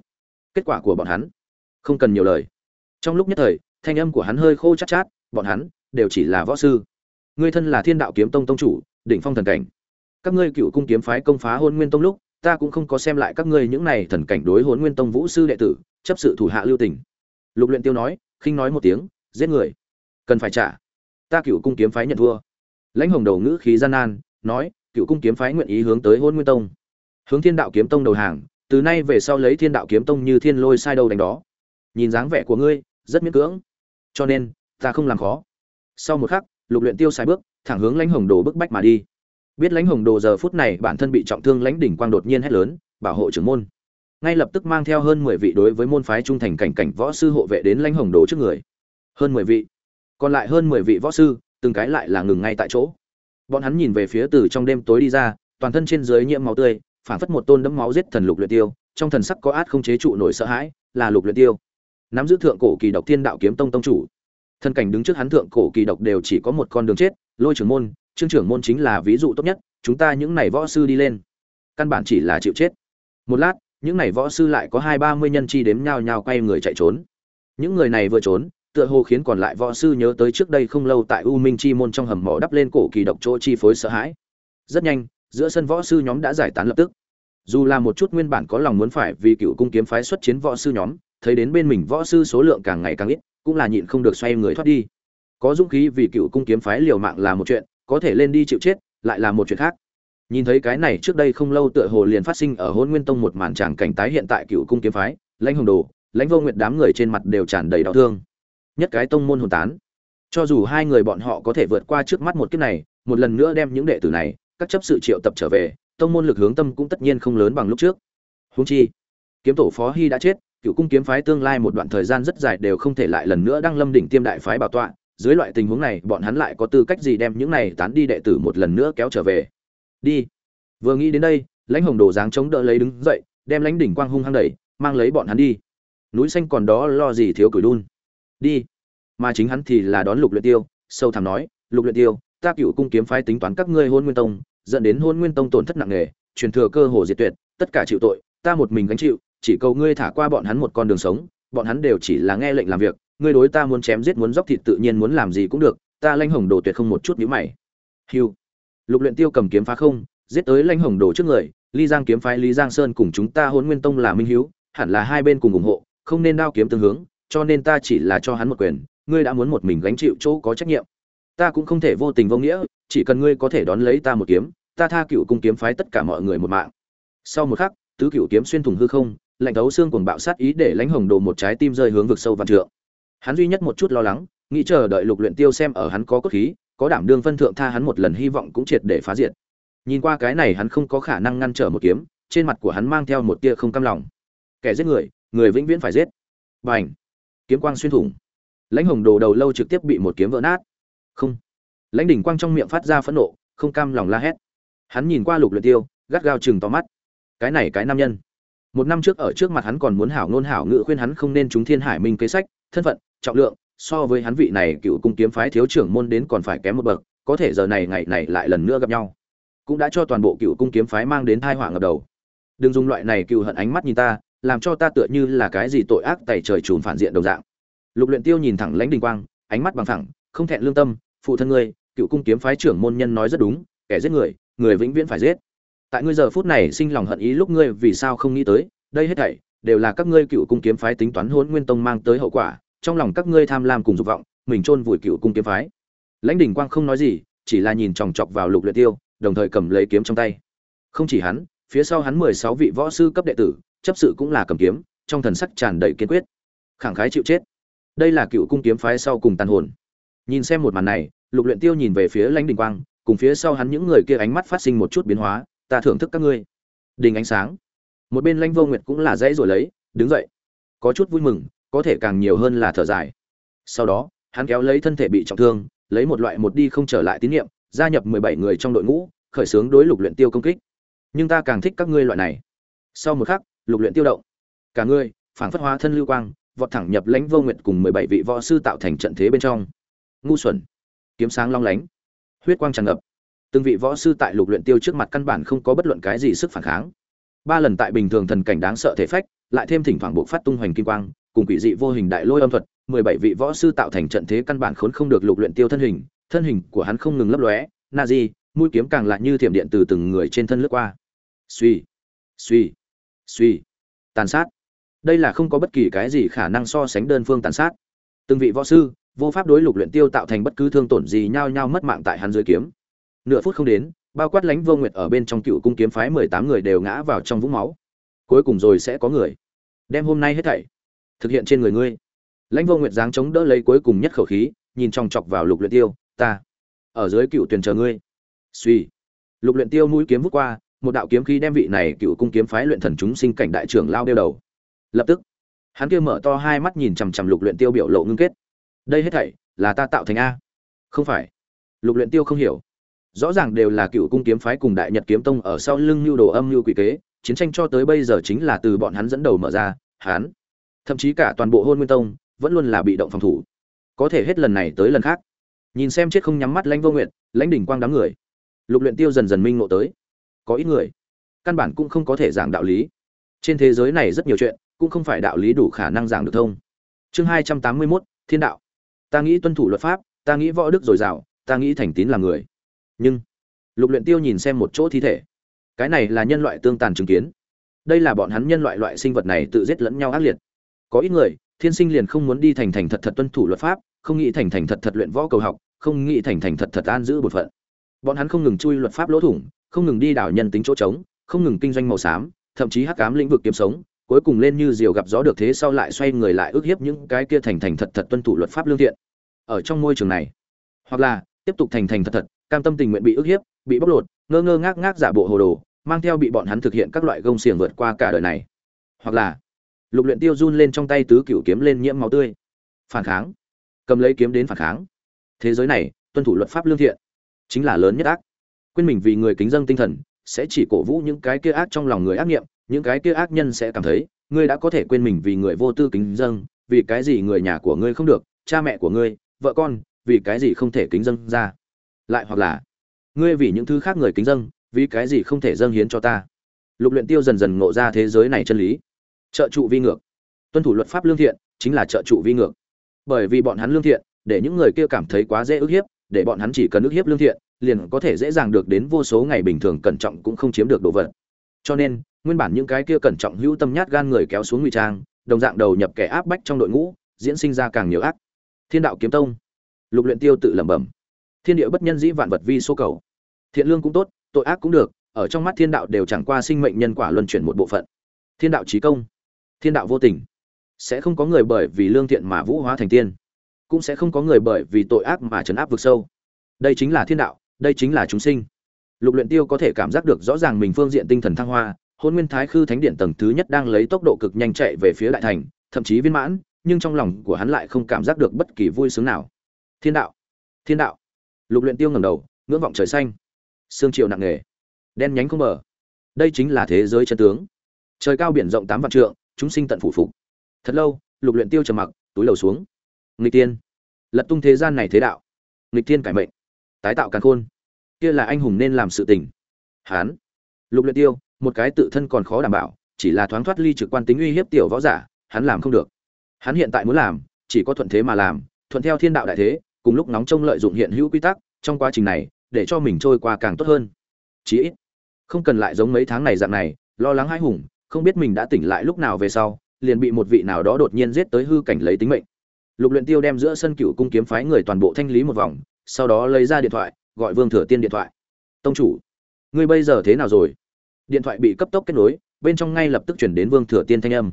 Kết quả của bọn hắn, không cần nhiều lời. Trong lúc nhất thời, thanh âm của hắn hơi khô chát chát, bọn hắn đều chỉ là võ sư. Ngươi thân là thiên đạo kiếm tông tông chủ, đỉnh phong thần cảnh. Các ngươi cựu cung kiếm phái công phá hôn nguyên tông lúc, ta cũng không có xem lại các ngươi những này thần cảnh đối hôn nguyên tông vũ sư đệ tử, chấp sự thủ hạ lưu tình. Lục luyện tiêu nói, khinh nói một tiếng, giết người. Cần phải trả. Ta cựu cung kiếm phái nhận thua. Lãnh hồng đầu ngữ khí gian nan, nói, cựu cung kiếm phái nguyện ý hướng tới hôn nguyên tông hướng thiên đạo kiếm tông đầu hàng, từ nay về sau lấy thiên đạo kiếm tông như thiên lôi sai đâu đánh đó. Nhìn dáng vẻ của ngươi, rất miễn cưỡng. Cho nên, ta không làm khó. Sau một khắc, lục luyện tiêu sai bước, thẳng hướng lãnh hồng đồ bức bách mà đi. Biết lãnh hồng đồ giờ phút này bản thân bị trọng thương lãnh đỉnh quang đột nhiên hét lớn, bảo hộ trưởng môn. Ngay lập tức mang theo hơn mười vị đối với môn phái trung thành cảnh cảnh võ sư hộ vệ đến lãnh hồng đồ trước người. Hơn mười vị. Còn lại hơn mười vị võ sư, từng cái lại là ngừng ngay tại chỗ. Bọn hắn nhìn về phía từ trong đêm tối đi ra, toàn thân trên dưới nhiễm máu tươi phản phất một tôn đấm máu giết thần lục luyện tiêu, trong thần sắc có át không chế trụ nổi sợ hãi, là lục luyện tiêu. Nắm giữ thượng cổ kỳ độc thiên đạo kiếm tông tông chủ. Thân cảnh đứng trước hắn thượng cổ kỳ độc đều chỉ có một con đường chết, lôi trưởng môn, trương trưởng môn chính là ví dụ tốt nhất, chúng ta những này võ sư đi lên. Căn bản chỉ là chịu chết. Một lát, những này võ sư lại có hai ba mươi nhân chi đếm nhao nhao quay người chạy trốn. Những người này vừa trốn, tựa hồ khiến còn lại võ sư nhớ tới trước đây không lâu tại u minh chi môn trong hầm mỏ đắp lên cổ kỳ độc chỗ chi phối sợ hãi. Rất nhanh giữa sân võ sư nhóm đã giải tán lập tức. Dù là một chút nguyên bản có lòng muốn phải vì cựu cung kiếm phái xuất chiến võ sư nhóm, thấy đến bên mình võ sư số lượng càng ngày càng ít, cũng là nhịn không được xoay người thoát đi. Có dũng khí vì cựu cung kiếm phái liều mạng là một chuyện, có thể lên đi chịu chết, lại là một chuyện khác. Nhìn thấy cái này trước đây không lâu tựa hồ liền phát sinh ở hôn nguyên tông một màn tràng cảnh tái hiện tại cựu cung kiếm phái, lãnh hồng đồ, lãnh vô nguyệt đám người trên mặt đều tràn đầy đau thương. Nhất cái tông môn hồn tán. Cho dù hai người bọn họ có thể vượt qua trước mắt một kiếp này, một lần nữa đem những đệ tử này các chấp sự triệu tập trở về, tông môn lực hướng tâm cũng tất nhiên không lớn bằng lúc trước. Húng chi, kiếm tổ phó hy đã chết, cựu cung kiếm phái tương lai một đoạn thời gian rất dài đều không thể lại lần nữa đăng lâm đỉnh tiêm đại phái bảo tọa. Dưới loại tình huống này, bọn hắn lại có tư cách gì đem những này tán đi đệ tử một lần nữa kéo trở về? Đi. Vừa nghĩ đến đây, lãnh hồng đồ dáng chống đỡ lấy đứng dậy, đem lãnh đỉnh quang hung hăng đẩy, mang lấy bọn hắn đi. Núi xanh còn đó lo gì thiếu cửi đun? Đi. Mà chính hắn thì là đón lục luyện tiêu, sâu thẳm nói, lục luyện tiêu ta cựu cung kiếm phái tính toán các ngươi hôn nguyên tông, dẫn đến hôn nguyên tông tổn thất nặng nề, truyền thừa cơ hồ diệt tuyệt, tất cả chịu tội, ta một mình gánh chịu, chỉ cầu ngươi thả qua bọn hắn một con đường sống, bọn hắn đều chỉ là nghe lệnh làm việc, ngươi đối ta muốn chém giết muốn dốc thịt tự nhiên muốn làm gì cũng được, ta lanh hồng đồ tuyệt không một chút nhíu mày. Hiu lục luyện tiêu cầm kiếm phá không, giết tới lanh hồng đồ trước người ly giang kiếm phái lý giang sơn cùng chúng ta hôn nguyên tông là minh hiếu hẳn là hai bên cùng ủng hộ, không nên đao kiếm tương hướng, cho nên ta chỉ là cho hắn một quyền, ngươi đã muốn một mình gánh chịu chỗ có trách nhiệm ta cũng không thể vô tình vô nghĩa, chỉ cần ngươi có thể đón lấy ta một kiếm, ta tha cựu cung kiếm phái tất cả mọi người một mạng. Sau một khắc, tứ cựu kiếm xuyên thủng hư không, lạnh thấu xương cuồng bạo sát ý để lãnh hồng đồ một trái tim rơi hướng vực sâu vạn trượng. Hắn duy nhất một chút lo lắng, nghĩ chờ đợi lục luyện tiêu xem ở hắn có cốt khí, có đảm đương phân thượng tha hắn một lần hy vọng cũng triệt để phá diệt. Nhìn qua cái này hắn không có khả năng ngăn trở một kiếm, trên mặt của hắn mang theo một tia không cam lòng. Kẻ giết người người vĩnh viễn phải giết. Bành! Kiếm quang xuyên thủng. Lãnh hồng đồ đầu lâu trực tiếp bị một kiếm vỡ nát không. Lãnh đỉnh quang trong miệng phát ra phẫn nộ, không cam lòng la hét. Hắn nhìn qua lục luyện tiêu, gắt gao chừng to mắt. Cái này cái nam nhân. Một năm trước ở trước mặt hắn còn muốn hảo ngôn hảo ngự khuyên hắn không nên trúng thiên hải minh kế sách, thân phận, trọng lượng, so với hắn vị này cựu cung kiếm phái thiếu trưởng môn đến còn phải kém một bậc, có thể giờ này ngày này lại lần nữa gặp nhau. Cũng đã cho toàn bộ cựu cung kiếm phái mang đến tai họa ngập đầu. Đừng dùng loại này cựu hận ánh mắt nhìn ta, làm cho ta tựa như là cái gì tội ác tày trời trùn phản diện đồng dạng. Lục luyện tiêu nhìn thẳng lãnh đình quang, ánh mắt bằng thẳng không thẹn lương tâm phụ thân ngươi, cựu cung kiếm phái trưởng môn nhân nói rất đúng, kẻ giết người người vĩnh viễn phải giết. Tại ngươi giờ phút này sinh lòng hận ý lúc ngươi vì sao không nghĩ tới, đây hết thảy đều là các ngươi cựu cung kiếm phái tính toán hỗn nguyên tông mang tới hậu quả, trong lòng các ngươi tham lam cùng dục vọng, mình chôn vùi cựu cung kiếm phái. Lãnh đình quang không nói gì, chỉ là nhìn chòng chọc vào lục luyện tiêu, đồng thời cầm lấy kiếm trong tay. Không chỉ hắn, phía sau hắn mười sáu vị võ sư cấp đệ tử, chấp sự cũng là cầm kiếm, trong thần sắc tràn đầy kiên quyết. Khẳng khái chịu chết. Đây là cựu cung kiếm phái sau cùng tàn hồn. Nhìn xem một màn này lục luyện tiêu nhìn về phía lãnh đình quang, cùng phía sau hắn những người kia ánh mắt phát sinh một chút biến hóa, ta thưởng thức các ngươi. Đình ánh sáng. Một bên lãnh vô nguyệt cũng là dãy rồi lấy, đứng dậy. Có chút vui mừng, có thể càng nhiều hơn là thở dài. Sau đó, hắn kéo lấy thân thể bị trọng thương, lấy một loại một đi không trở lại tín nhiệm gia nhập mười bảy người trong đội ngũ, khởi xướng đối lục luyện tiêu công kích. Nhưng ta càng thích các ngươi loại này. Sau một khắc, lục luyện tiêu động. Cả ngươi phảng phất hóa thân lưu quang, vọt thẳng nhập lãnh vô nguyệt cùng mười bảy vị võ sư tạo thành trận thế bên trong. Ngu xuẩn kiếm sáng long lánh, huyết quang tràn ngập. Từng vị võ sư tại lục luyện tiêu trước mặt căn bản không có bất luận cái gì sức phản kháng. Ba lần tại bình thường thần cảnh đáng sợ thể phách, lại thêm thỉnh thoảng bộ phát tung hoành kim quang, cùng quỷ dị vô hình đại lôi âm thuật, mười bảy vị võ sư tạo thành trận thế căn bản khốn không được lục luyện tiêu thân hình thân hình của hắn không ngừng lấp lóe, na di, mũi kiếm càng lại như thiểm điện từ từng người trên thân lướt qua. Suy suy suy. Tàn sát. Đây là không có bất kỳ cái gì khả năng so sánh đơn phương tàn sát. Từng vị võ sư vô pháp đối lục luyện tiêu tạo thành bất cứ thương tổn gì nhao nhao mất mạng tại hắn dưới kiếm. Nửa phút không đến, bao quát lãnh vô nguyệt ở bên trong cựu cung kiếm phái mười tám người đều ngã vào trong vũng máu. Cuối cùng rồi sẽ có người đem hôm nay hết thảy thực hiện trên người ngươi. Lãnh vô nguyệt dáng chống đỡ lấy cuối cùng nhất khẩu khí, nhìn trong chọc vào lục luyện tiêu, ta ở dưới cựu tuyển chờ ngươi. Suy lục luyện tiêu mũi kiếm vút qua, một đạo kiếm khí đem vị này cựu cung kiếm phái luyện thần chúng sinh cảnh đại trưởng lao đeo đầu. Lập tức, hắn kia mở to hai mắt nhìn chằm chằm lục luyện tiêu biểu lộ ngưng kết đây hết thảy là ta tạo thành a. Không phải. Lục luyện tiêu không hiểu. Rõ ràng đều là cựu cung kiếm phái cùng đại nhật kiếm tông ở sau lưng lưu đồ âm lưu quỷ kế chiến tranh cho tới bây giờ chính là từ bọn hắn dẫn đầu mở ra hắn thậm chí cả toàn bộ hôn nguyên tông vẫn luôn là bị động phòng thủ. Có thể hết lần này tới lần khác. Nhìn xem chết không nhắm mắt lãnh vô nguyện lãnh đỉnh quang đám người lục luyện tiêu dần dần minh ngộ tới. Có ít người căn bản cũng không có thể giảng đạo lý. Trên thế giới này rất nhiều chuyện cũng không phải đạo lý đủ khả năng giảng được thông. Chương hai trăm tám mươi 281, thiên đạo ta nghĩ tuân thủ luật pháp, ta nghĩ võ đức dồi dào, ta nghĩ thành tín là người. Nhưng, lục luyện tiêu nhìn xem một chỗ thi thể. Cái này là nhân loại tương tàn chứng kiến. Đây là bọn hắn nhân loại loại sinh vật này tự giết lẫn nhau ác liệt. Có ít người, thiên sinh liền không muốn đi thành thành thật thật tuân thủ luật pháp, không nghĩ thành thành thật thật luyện võ cầu học, không nghĩ thành thành thật thật an giữ bổn phận. Bọn hắn không ngừng chui luật pháp lỗ thủng, không ngừng đi đảo nhân tính chỗ trống, không ngừng kinh doanh màu xám, thậm chí hắc ám lĩnh vực kiếm sống cuối cùng lên như diều gặp gió được thế sau lại xoay người lại ước hiếp những cái kia thành thành thật thật tuân thủ luật pháp lương thiện. Ở trong môi trường này, hoặc là tiếp tục thành thành thật thật, cam tâm tình nguyện bị ức hiếp, bị bóc lột, ngơ ngơ ngác ngác giả bộ hồ đồ, mang theo bị bọn hắn thực hiện các loại gông xiềng vượt qua cả đời này. Hoặc là, lục luyện tiêu run lên trong tay tứ cửu kiếm lên nhiễm máu tươi. Phản kháng. Cầm lấy kiếm đến phản kháng. Thế giới này, tuân thủ luật pháp lương thiện, chính là lớn nhất ác. Quên mình vì người kính dân tinh thần, sẽ chỉ cổ vũ những cái kia ác trong lòng người ác nghiệm những cái kia ác nhân sẽ cảm thấy ngươi đã có thể quên mình vì người vô tư kính dâng, vì cái gì người nhà của ngươi không được cha mẹ của ngươi vợ con vì cái gì không thể kính dâng ra. Lại hoặc là ngươi vì những thứ khác người kính dâng, vì cái gì không thể dâng hiến cho ta. Lục luyện tiêu dần dần ngộ ra thế giới này chân lý. Trợ trụ vi ngược. Tuân thủ luật pháp lương thiện chính là trợ trụ vi ngược. Bởi vì bọn hắn lương thiện để những người kia cảm thấy quá dễ ức hiếp để bọn hắn chỉ cần ức hiếp lương thiện liền có thể dễ dàng được đến vô số ngày bình thường cẩn trọng cũng không chiếm được đồ vật cho nên, nguyên bản những cái kia cẩn trọng hữu tâm nhát gan người kéo xuống ngụy trang, đồng dạng đầu nhập kẻ áp bách trong đội ngũ, diễn sinh ra càng nhiều ác. Thiên đạo kiếm tông. Lục luyện tiêu tự lẩm bẩm. Thiên địa bất nhân dĩ vạn vật vi số cầu. Thiện lương cũng tốt, tội ác cũng được, ở trong mắt thiên đạo đều chẳng qua sinh mệnh nhân quả luân chuyển một bộ phận. Thiên đạo trí công. Thiên đạo vô tình. Sẽ không có người bởi vì lương thiện mà vũ hóa thành tiên. Cũng sẽ không có người bởi vì tội ác mà trấn áp vực sâu. Đây chính là thiên đạo, đây chính là chúng sinh lục luyện tiêu có thể cảm giác được rõ ràng mình phương diện tinh thần thăng hoa hôn nguyên thái khư thánh điện tầng thứ nhất đang lấy tốc độ cực nhanh chạy về phía đại thành thậm chí viên mãn nhưng trong lòng của hắn lại không cảm giác được bất kỳ vui sướng nào. Thiên đạo thiên đạo. Lục luyện tiêu ngẩng đầu ngưỡng vọng trời xanh. Sương chiều nặng nề đen nhánh không mở, đây chính là thế giới chân tướng. Trời cao biển rộng tám vạn trượng chúng sinh tận phủ phục. Thật lâu lục luyện tiêu trầm mặc túi đầu xuống. Nghịch tiên. Lật tung thế gian này thế đạo. Nghịch tiên cải mệnh. Tái tạo càn khôn kia là anh hùng nên làm sự tình. Hán. Lục luyện tiêu, một cái tự thân còn khó đảm bảo, chỉ là thoáng thoát ly trực quan tính uy hiếp tiểu võ giả, hắn làm không được. Hắn hiện tại muốn làm, chỉ có thuận thế mà làm, thuận theo thiên đạo đại thế, cùng lúc nóng trông lợi dụng hiện hữu quy tắc, trong quá trình này, để cho mình trôi qua càng tốt hơn. Chí ít, không cần lại giống mấy tháng này dạng này, lo lắng hai hùng, không biết mình đã tỉnh lại lúc nào về sau, liền bị một vị nào đó đột nhiên giết tới hư cảnh lấy tính mệnh. Lục luyện tiêu đem giữa sân cựu cung kiếm phái người toàn bộ thanh lý một vòng, sau đó lấy ra điện thoại gọi vương thừa tiên điện thoại. Tông chủ, ngươi bây giờ thế nào rồi? Điện thoại bị cấp tốc kết nối, bên trong ngay lập tức chuyển đến vương thừa tiên thanh âm.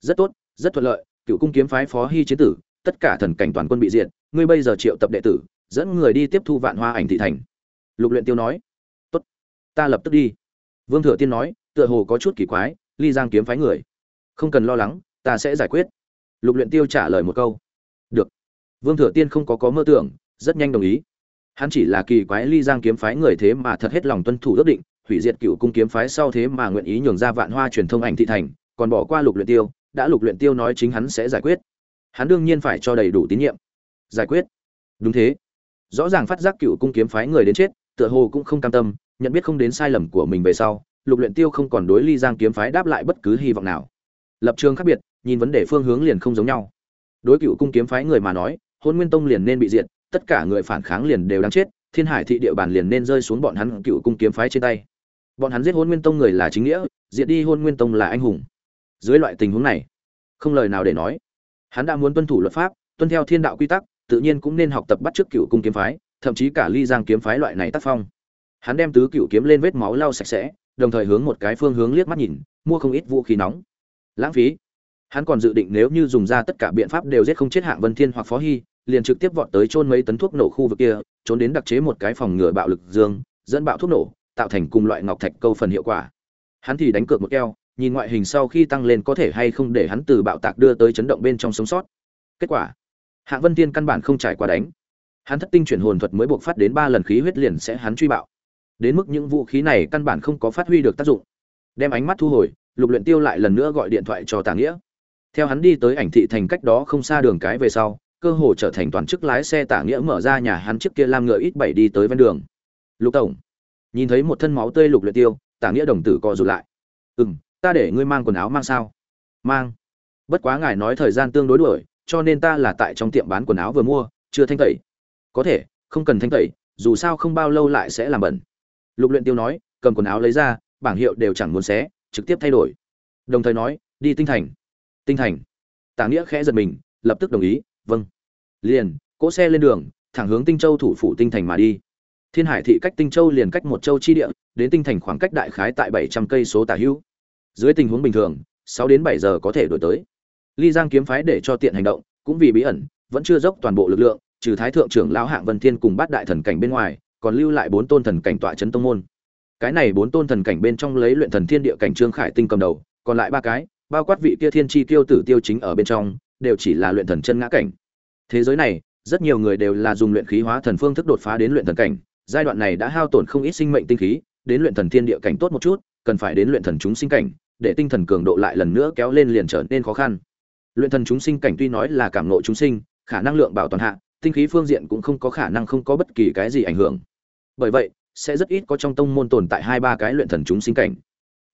Rất tốt, rất thuận lợi, cựu cung kiếm phái phó hy chiến tử, tất cả thần cảnh toàn quân bị diệt, ngươi bây giờ triệu tập đệ tử, dẫn người đi tiếp thu vạn hoa ảnh thị thành. Lục luyện tiêu nói. Tốt, ta lập tức đi. Vương thừa tiên nói, tựa hồ có chút kỳ quái, ly giang kiếm phái người, không cần lo lắng, ta sẽ giải quyết. Lục luyện tiêu trả lời một câu. Được. Vương thừa tiên không có có mơ tưởng, rất nhanh đồng ý hắn chỉ là kỳ quái ly giang kiếm phái người thế mà thật hết lòng tuân thủ ước định, hủy diệt cựu cung kiếm phái sau thế mà nguyện ý nhường ra vạn hoa truyền thông ảnh thị thành, còn bỏ qua lục luyện tiêu, đã lục luyện tiêu nói chính hắn sẽ giải quyết. Hắn đương nhiên phải cho đầy đủ tín nhiệm. Giải quyết. Đúng thế. Rõ ràng phát giác cựu cung kiếm phái người đến chết, tựa hồ cũng không cam tâm, nhận biết không đến sai lầm của mình về sau, lục luyện tiêu không còn đối ly giang kiếm phái đáp lại bất cứ hy vọng nào. Lập trường khác biệt, nhìn vấn đề phương hướng liền không giống nhau. Đối cựu cung kiếm phái người mà nói, hôn nguyên tông liền nên bị diệt tất cả người phản kháng liền đều đáng chết, thiên hải thị địa bàn liền nên rơi xuống bọn hắn cựu cung kiếm phái trên tay. Bọn hắn giết hôn nguyên tông người là chính nghĩa, diệt đi hôn nguyên tông là anh hùng. Dưới loại tình huống này, không lời nào để nói. Hắn đã muốn tuân thủ luật pháp, tuân theo thiên đạo quy tắc, tự nhiên cũng nên học tập bắt chước cựu cung kiếm phái, thậm chí cả ly giang kiếm phái loại này tác phong. Hắn đem tứ cựu kiếm lên vết máu lau sạch sẽ, đồng thời hướng một cái phương hướng liếc mắt nhìn, mua không ít vũ khí nóng. Lãng phí. Hắn còn dự định nếu như dùng ra tất cả biện pháp đều giết không chết hạng vân thiên hoặc phó hy liền trực tiếp vọt tới chôn mấy tấn thuốc nổ khu vực kia, trốn đến đặc chế một cái phòng ngừa bạo lực dương, dẫn bạo thuốc nổ, tạo thành cùng loại ngọc thạch câu phần hiệu quả. Hắn thì đánh cược một keo, nhìn ngoại hình sau khi tăng lên có thể hay không để hắn từ bạo tạc đưa tới chấn động bên trong sống sót. Kết quả, Hạ vân thiên căn bản không trải qua đánh. Hắn thất tinh chuyển hồn thuật mới buộc phát đến ba lần khí huyết liền sẽ hắn truy bạo. Đến mức những vũ khí này căn bản không có phát huy được tác dụng. Đem ánh mắt thu hồi, lục luyện tiêu lại lần nữa gọi điện thoại cho tả nghĩa. Theo hắn đi tới ảnh thị thành cách đó không xa đường cái về sau cơ hồ trở thành toàn chức lái xe tả nghĩa mở ra nhà hắn trước kia lam ngựa ít bảy đi tới ven đường. Lục tổng, nhìn thấy một thân máu tươi lục luyện tiêu, tả nghĩa đồng tử co rụt lại. Ừm, ta để ngươi mang quần áo mang sao? Mang. Bất quá ngài nói thời gian tương đối đuổi, cho nên ta là tại trong tiệm bán quần áo vừa mua, chưa thanh tẩy. Có thể, không cần thanh tẩy, dù sao không bao lâu lại sẽ làm bẩn. Lục luyện tiêu nói, cầm quần áo lấy ra, bảng hiệu đều chẳng muốn xé, trực tiếp thay đổi. Đồng thời nói, đi tinh thành. Tinh thành. Tả nghĩa khẽ giật mình, lập tức đồng ý vâng. Liền, cỗ xe lên đường, thẳng hướng tinh châu thủ phủ tinh thành mà đi. Thiên hải thị cách tinh châu liền cách một châu chi địa, đến tinh thành khoảng cách đại khái tại bảy trăm cây số tả hữu. Dưới tình huống bình thường, sáu đến bảy giờ có thể đổi tới. Ly giang kiếm phái để cho tiện hành động, cũng vì bí ẩn, vẫn chưa dốc toàn bộ lực lượng, trừ thái thượng trưởng lão hạng vân thiên cùng bát đại thần cảnh bên ngoài, còn lưu lại bốn tôn thần cảnh tọa chấn tông môn. Cái này bốn tôn thần cảnh bên trong lấy luyện thần thiên địa cảnh trương khải tinh cầm đầu, còn lại ba cái, bao quát vị kia thiên chi tiêu tử tiêu chính ở bên trong đều chỉ là luyện thần chân ngã cảnh. Thế giới này, rất nhiều người đều là dùng luyện khí hóa thần phương thức đột phá đến luyện thần cảnh. Giai đoạn này đã hao tổn không ít sinh mệnh tinh khí, đến luyện thần thiên địa cảnh tốt một chút, cần phải đến luyện thần chúng sinh cảnh, để tinh thần cường độ lại lần nữa kéo lên liền trở nên khó khăn. Luyện thần chúng sinh cảnh tuy nói là cảm ngộ chúng sinh, khả năng lượng bảo toàn hạ, tinh khí phương diện cũng không có khả năng không có bất kỳ cái gì ảnh hưởng. Bởi vậy, sẽ rất ít có trong tông môn tồn tại hai ba cái luyện thần chúng sinh cảnh.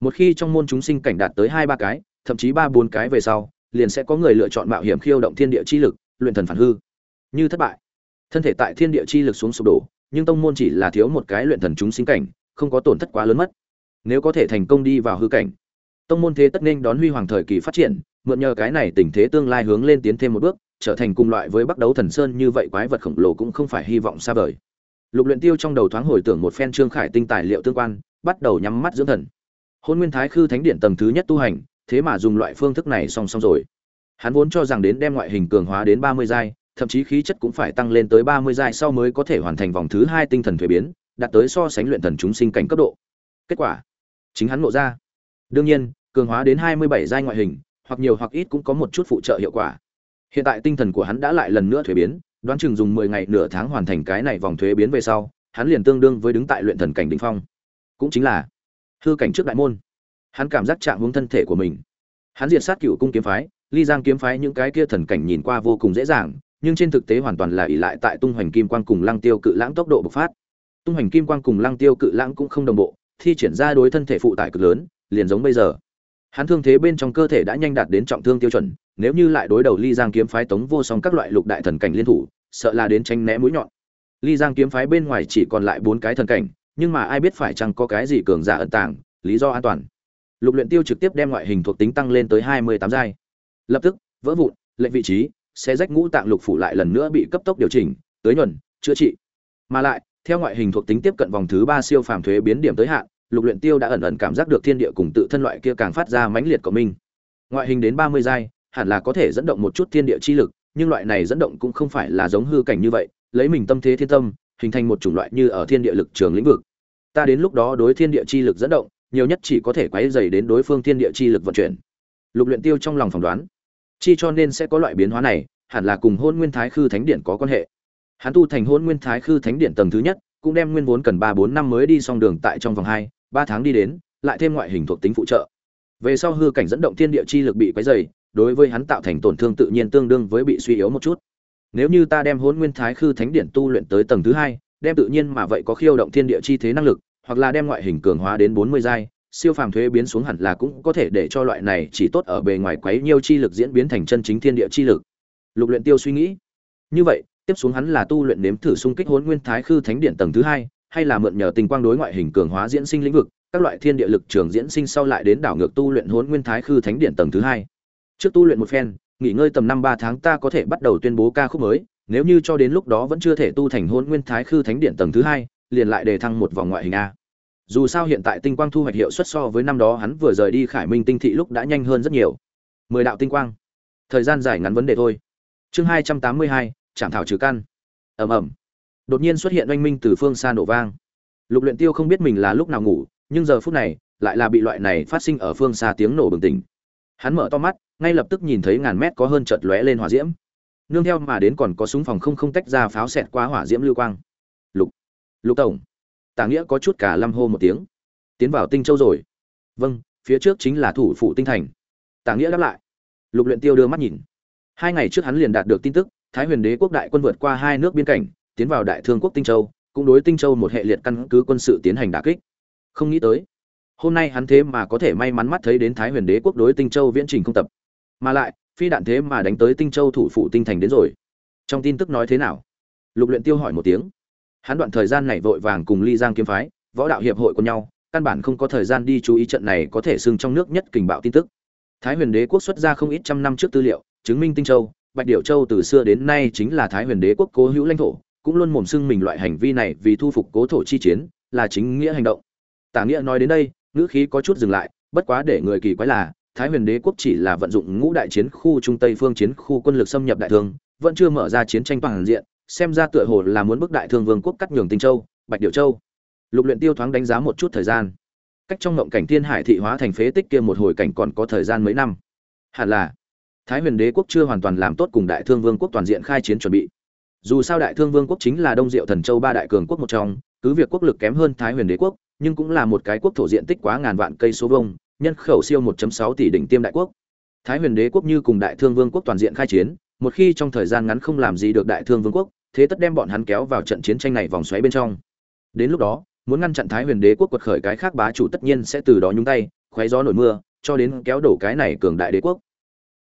Một khi trong môn chúng sinh cảnh đạt tới hai ba cái, thậm chí ba bốn cái về sau liền sẽ có người lựa chọn mạo hiểm khiêu động thiên địa chi lực, luyện thần phản hư. Như thất bại. Thân thể tại thiên địa chi lực xuống sụp đổ, nhưng tông môn chỉ là thiếu một cái luyện thần chúng sinh cảnh, không có tổn thất quá lớn mất. Nếu có thể thành công đi vào hư cảnh, tông môn thế tất nên đón huy hoàng thời kỳ phát triển, mượn nhờ cái này tình thế tương lai hướng lên tiến thêm một bước, trở thành cùng loại với bắc đấu thần sơn như vậy quái vật khổng lồ cũng không phải hy vọng xa vời. Lục luyện tiêu trong đầu thoáng hồi tưởng một phen trương khải tinh tài liệu tương quan, bắt đầu nhắm mắt dưỡng thần. Hôn nguyên thái khư thánh điện tầng thứ nhất tu hành thế mà dùng loại phương thức này song song rồi. Hắn vốn cho rằng đến đem ngoại hình cường hóa đến ba mươi giai, thậm chí khí chất cũng phải tăng lên tới ba mươi giai sau mới có thể hoàn thành vòng thứ hai tinh thần thuế biến, đạt tới so sánh luyện thần chúng sinh cảnh cấp độ. Kết quả, chính hắn ngộ ra. Đương nhiên, cường hóa đến hai mươi bảy giai ngoại hình, hoặc nhiều hoặc ít cũng có một chút phụ trợ hiệu quả. Hiện tại tinh thần của hắn đã lại lần nữa thuế biến, đoán chừng dùng mười ngày nửa tháng hoàn thành cái này vòng thuế biến về sau, hắn liền tương đương với đứng tại luyện thần cảnh đỉnh phong. Cũng chính là hư cảnh trước đại môn hắn cảm giác chạm hướng thân thể của mình. Hắn diệt sát cựu cung kiếm phái, ly giang kiếm phái những cái kia thần cảnh nhìn qua vô cùng dễ dàng, nhưng trên thực tế hoàn toàn là ỷ lại tại tung hoành kim quang cùng lăng tiêu cự lãng tốc độ bộc phát. Tung hoành kim quang cùng lăng tiêu cự lãng cũng không đồng bộ, thi triển ra đối thân thể phụ tải cực lớn, liền giống bây giờ. Hắn thương thế bên trong cơ thể đã nhanh đạt đến trọng thương tiêu chuẩn, nếu như lại đối đầu ly giang kiếm phái tống vô song các loại lục đại thần cảnh liên thủ, sợ là đến tranh né mũi nhọn. Ly giang kiếm phái bên ngoài chỉ còn lại bốn cái thần cảnh, nhưng mà ai biết phải chăng có cái gì cường giả ẩn tàng, lý do an toàn lục luyện tiêu trực tiếp đem ngoại hình thuộc tính tăng lên tới hai mươi tám giai. Lập tức, vỡ vụn lệnh vị trí sẽ rách ngũ tạng lục phủ lại lần nữa bị cấp tốc điều chỉnh, tới nhuần, chữa trị. Mà lại, theo ngoại hình thuộc tính tiếp cận vòng thứ ba siêu phàm thuế biến điểm tới hạn, lục luyện tiêu đã ẩn ẩn cảm giác được thiên địa cùng tự thân loại kia càng phát ra mãnh liệt của mình ngoại hình đến ba mươi giai, hẳn là có thể dẫn động một chút thiên địa chi lực, nhưng loại này dẫn động cũng không phải là giống hư cảnh như vậy, lấy mình tâm thế thiên tâm, hình thành một chủng loại như ở thiên địa lực trường lĩnh vực. Ta đến lúc đó đối thiên địa chi lực dẫn động nhiều nhất chỉ có thể quấy dày đến đối phương thiên địa chi lực vận chuyển. Lục luyện tiêu trong lòng phỏng đoán, chi cho nên sẽ có loại biến hóa này, hẳn là cùng hôn nguyên thái khư thánh điện có quan hệ. Hắn tu thành hôn nguyên thái khư thánh điện tầng thứ nhất, cũng đem nguyên vốn cần ba bốn năm mới đi xong đường tại trong vòng hai, ba tháng đi đến, lại thêm ngoại hình thuộc tính phụ trợ. Về sau hư cảnh dẫn động thiên địa chi lực bị quấy dày đối với hắn tạo thành tổn thương tự nhiên tương đương với bị suy yếu một chút. Nếu như ta đem hôn nguyên thái khư thánh điện tu luyện tới tầng thứ hai, đem tự nhiên mà vậy có khiêu động thiên địa chi thế năng lực hoặc là đem ngoại hình cường hóa đến bốn mươi giai, siêu phàm thuế biến xuống hẳn là cũng có thể để cho loại này chỉ tốt ở bề ngoài quấy nhiêu chi lực diễn biến thành chân chính thiên địa chi lực. Lục luyện tiêu suy nghĩ. Như vậy, tiếp xuống hắn là tu luyện nếm thử xung kích hỗn nguyên thái khư thánh điện tầng thứ hai, hay là mượn nhờ tình quang đối ngoại hình cường hóa diễn sinh lĩnh vực, các loại thiên địa lực trường diễn sinh sau lại đến đảo ngược tu luyện hỗn nguyên thái khư thánh điện tầng thứ hai. Trước tu luyện một phen, nghỉ ngơi tầm năm ba tháng ta có thể bắt đầu tuyên bố ca khúc mới, nếu như cho đến lúc đó vẫn chưa thể tu thành hỗn nguyên thái khư thánh điện tầng thứ hai liền lại đề thăng một vòng ngoại hình a. Dù sao hiện tại tinh quang thu hoạch hiệu suất so với năm đó hắn vừa rời đi khải minh tinh thị lúc đã nhanh hơn rất nhiều. Mười đạo tinh quang. Thời gian dài ngắn vấn đề thôi. Chương hai trăm tám mươi hai, trạm thảo trừ căn. Ẩm ẩm đột nhiên xuất hiện oanh minh từ phương xa nổ vang. Lục luyện tiêu không biết mình là lúc nào ngủ, nhưng giờ phút này lại là bị loại này phát sinh ở phương xa tiếng nổ bừng tỉnh. Hắn mở to mắt, ngay lập tức nhìn thấy ngàn mét có hơn chợt lóe lên hỏa diễm. Nương theo mà đến còn có súng phòng không không tách ra pháo xẹt qua hỏa diễm lưu quang. Lục lục tổng. Tả nghĩa có chút cả lâm hô một tiếng. Tiến vào tinh châu rồi. Vâng phía trước chính là thủ phủ tinh thành. Tả nghĩa đáp lại. Lục luyện tiêu đưa mắt nhìn. Hai ngày trước hắn liền đạt được tin tức, thái huyền đế quốc đại quân vượt qua hai nước biên cảnh, tiến vào đại thương quốc tinh châu, cũng đối tinh châu một hệ liệt căn cứ quân sự tiến hành đả kích. Không nghĩ tới, hôm nay hắn thế mà có thể may mắn mắt thấy đến thái huyền đế quốc đối tinh châu viễn trình không tập. Mà lại, phi đạn thế mà đánh tới tinh châu thủ phủ tinh thành đến rồi. Trong tin tức nói thế nào? Lục luyện tiêu hỏi một tiếng hắn đoạn thời gian này vội vàng cùng ly giang kiếm phái, võ đạo hiệp hội cùng nhau, căn bản không có thời gian đi chú ý trận này có thể xưng trong nước nhất kình bạo tin tức. Thái huyền đế quốc xuất ra không ít trăm năm trước tư liệu, chứng minh tinh châu, bạch điệu châu từ xưa đến nay chính là thái huyền đế quốc cố hữu lãnh thổ, cũng luôn mồm xưng mình loại hành vi này vì thu phục cố thổ chi chiến, là chính nghĩa hành động. Tả nghĩa nói đến đây, ngữ khí có chút dừng lại, bất quá để người kỳ quái là, thái huyền đế quốc chỉ là vận dụng ngũ đại chiến khu trung tây phương chiến khu quân lực xâm nhập đại thương, vẫn chưa mở ra chiến tranh toàn diện xem ra tựa hồ là muốn bức đại thương vương quốc cắt nhường tinh châu, bạch điệu châu. Lục luyện tiêu thoáng đánh giá một chút thời gian. Cách trong ngộng cảnh thiên hải thị hóa thành phế tích kia một hồi cảnh còn có thời gian mấy năm. Hẳn là, thái huyền đế quốc chưa hoàn toàn làm tốt cùng đại thương vương quốc toàn diện khai chiến chuẩn bị. Dù sao đại thương vương quốc chính là đông diệu thần châu ba đại cường quốc một trong, cứ việc quốc lực kém hơn thái huyền đế quốc, nhưng cũng là một cái quốc thổ diện tích quá ngàn vạn cây số vông nhân khẩu siêu 1.6 tỷ đỉnh tiêm đại quốc. Thái huyền đế quốc như cùng đại thương vương quốc toàn diện khai chiến một khi trong thời gian ngắn không làm gì được đại thương vương quốc, thế tất đem bọn hắn kéo vào trận chiến tranh này vòng xoáy bên trong. Đến lúc đó, muốn ngăn chặn thái huyền đế quốc quật khởi cái khác bá chủ tất nhiên sẽ từ đó nhúng tay, khoé gió nổi mưa, cho đến kéo đổ cái này cường đại đế quốc.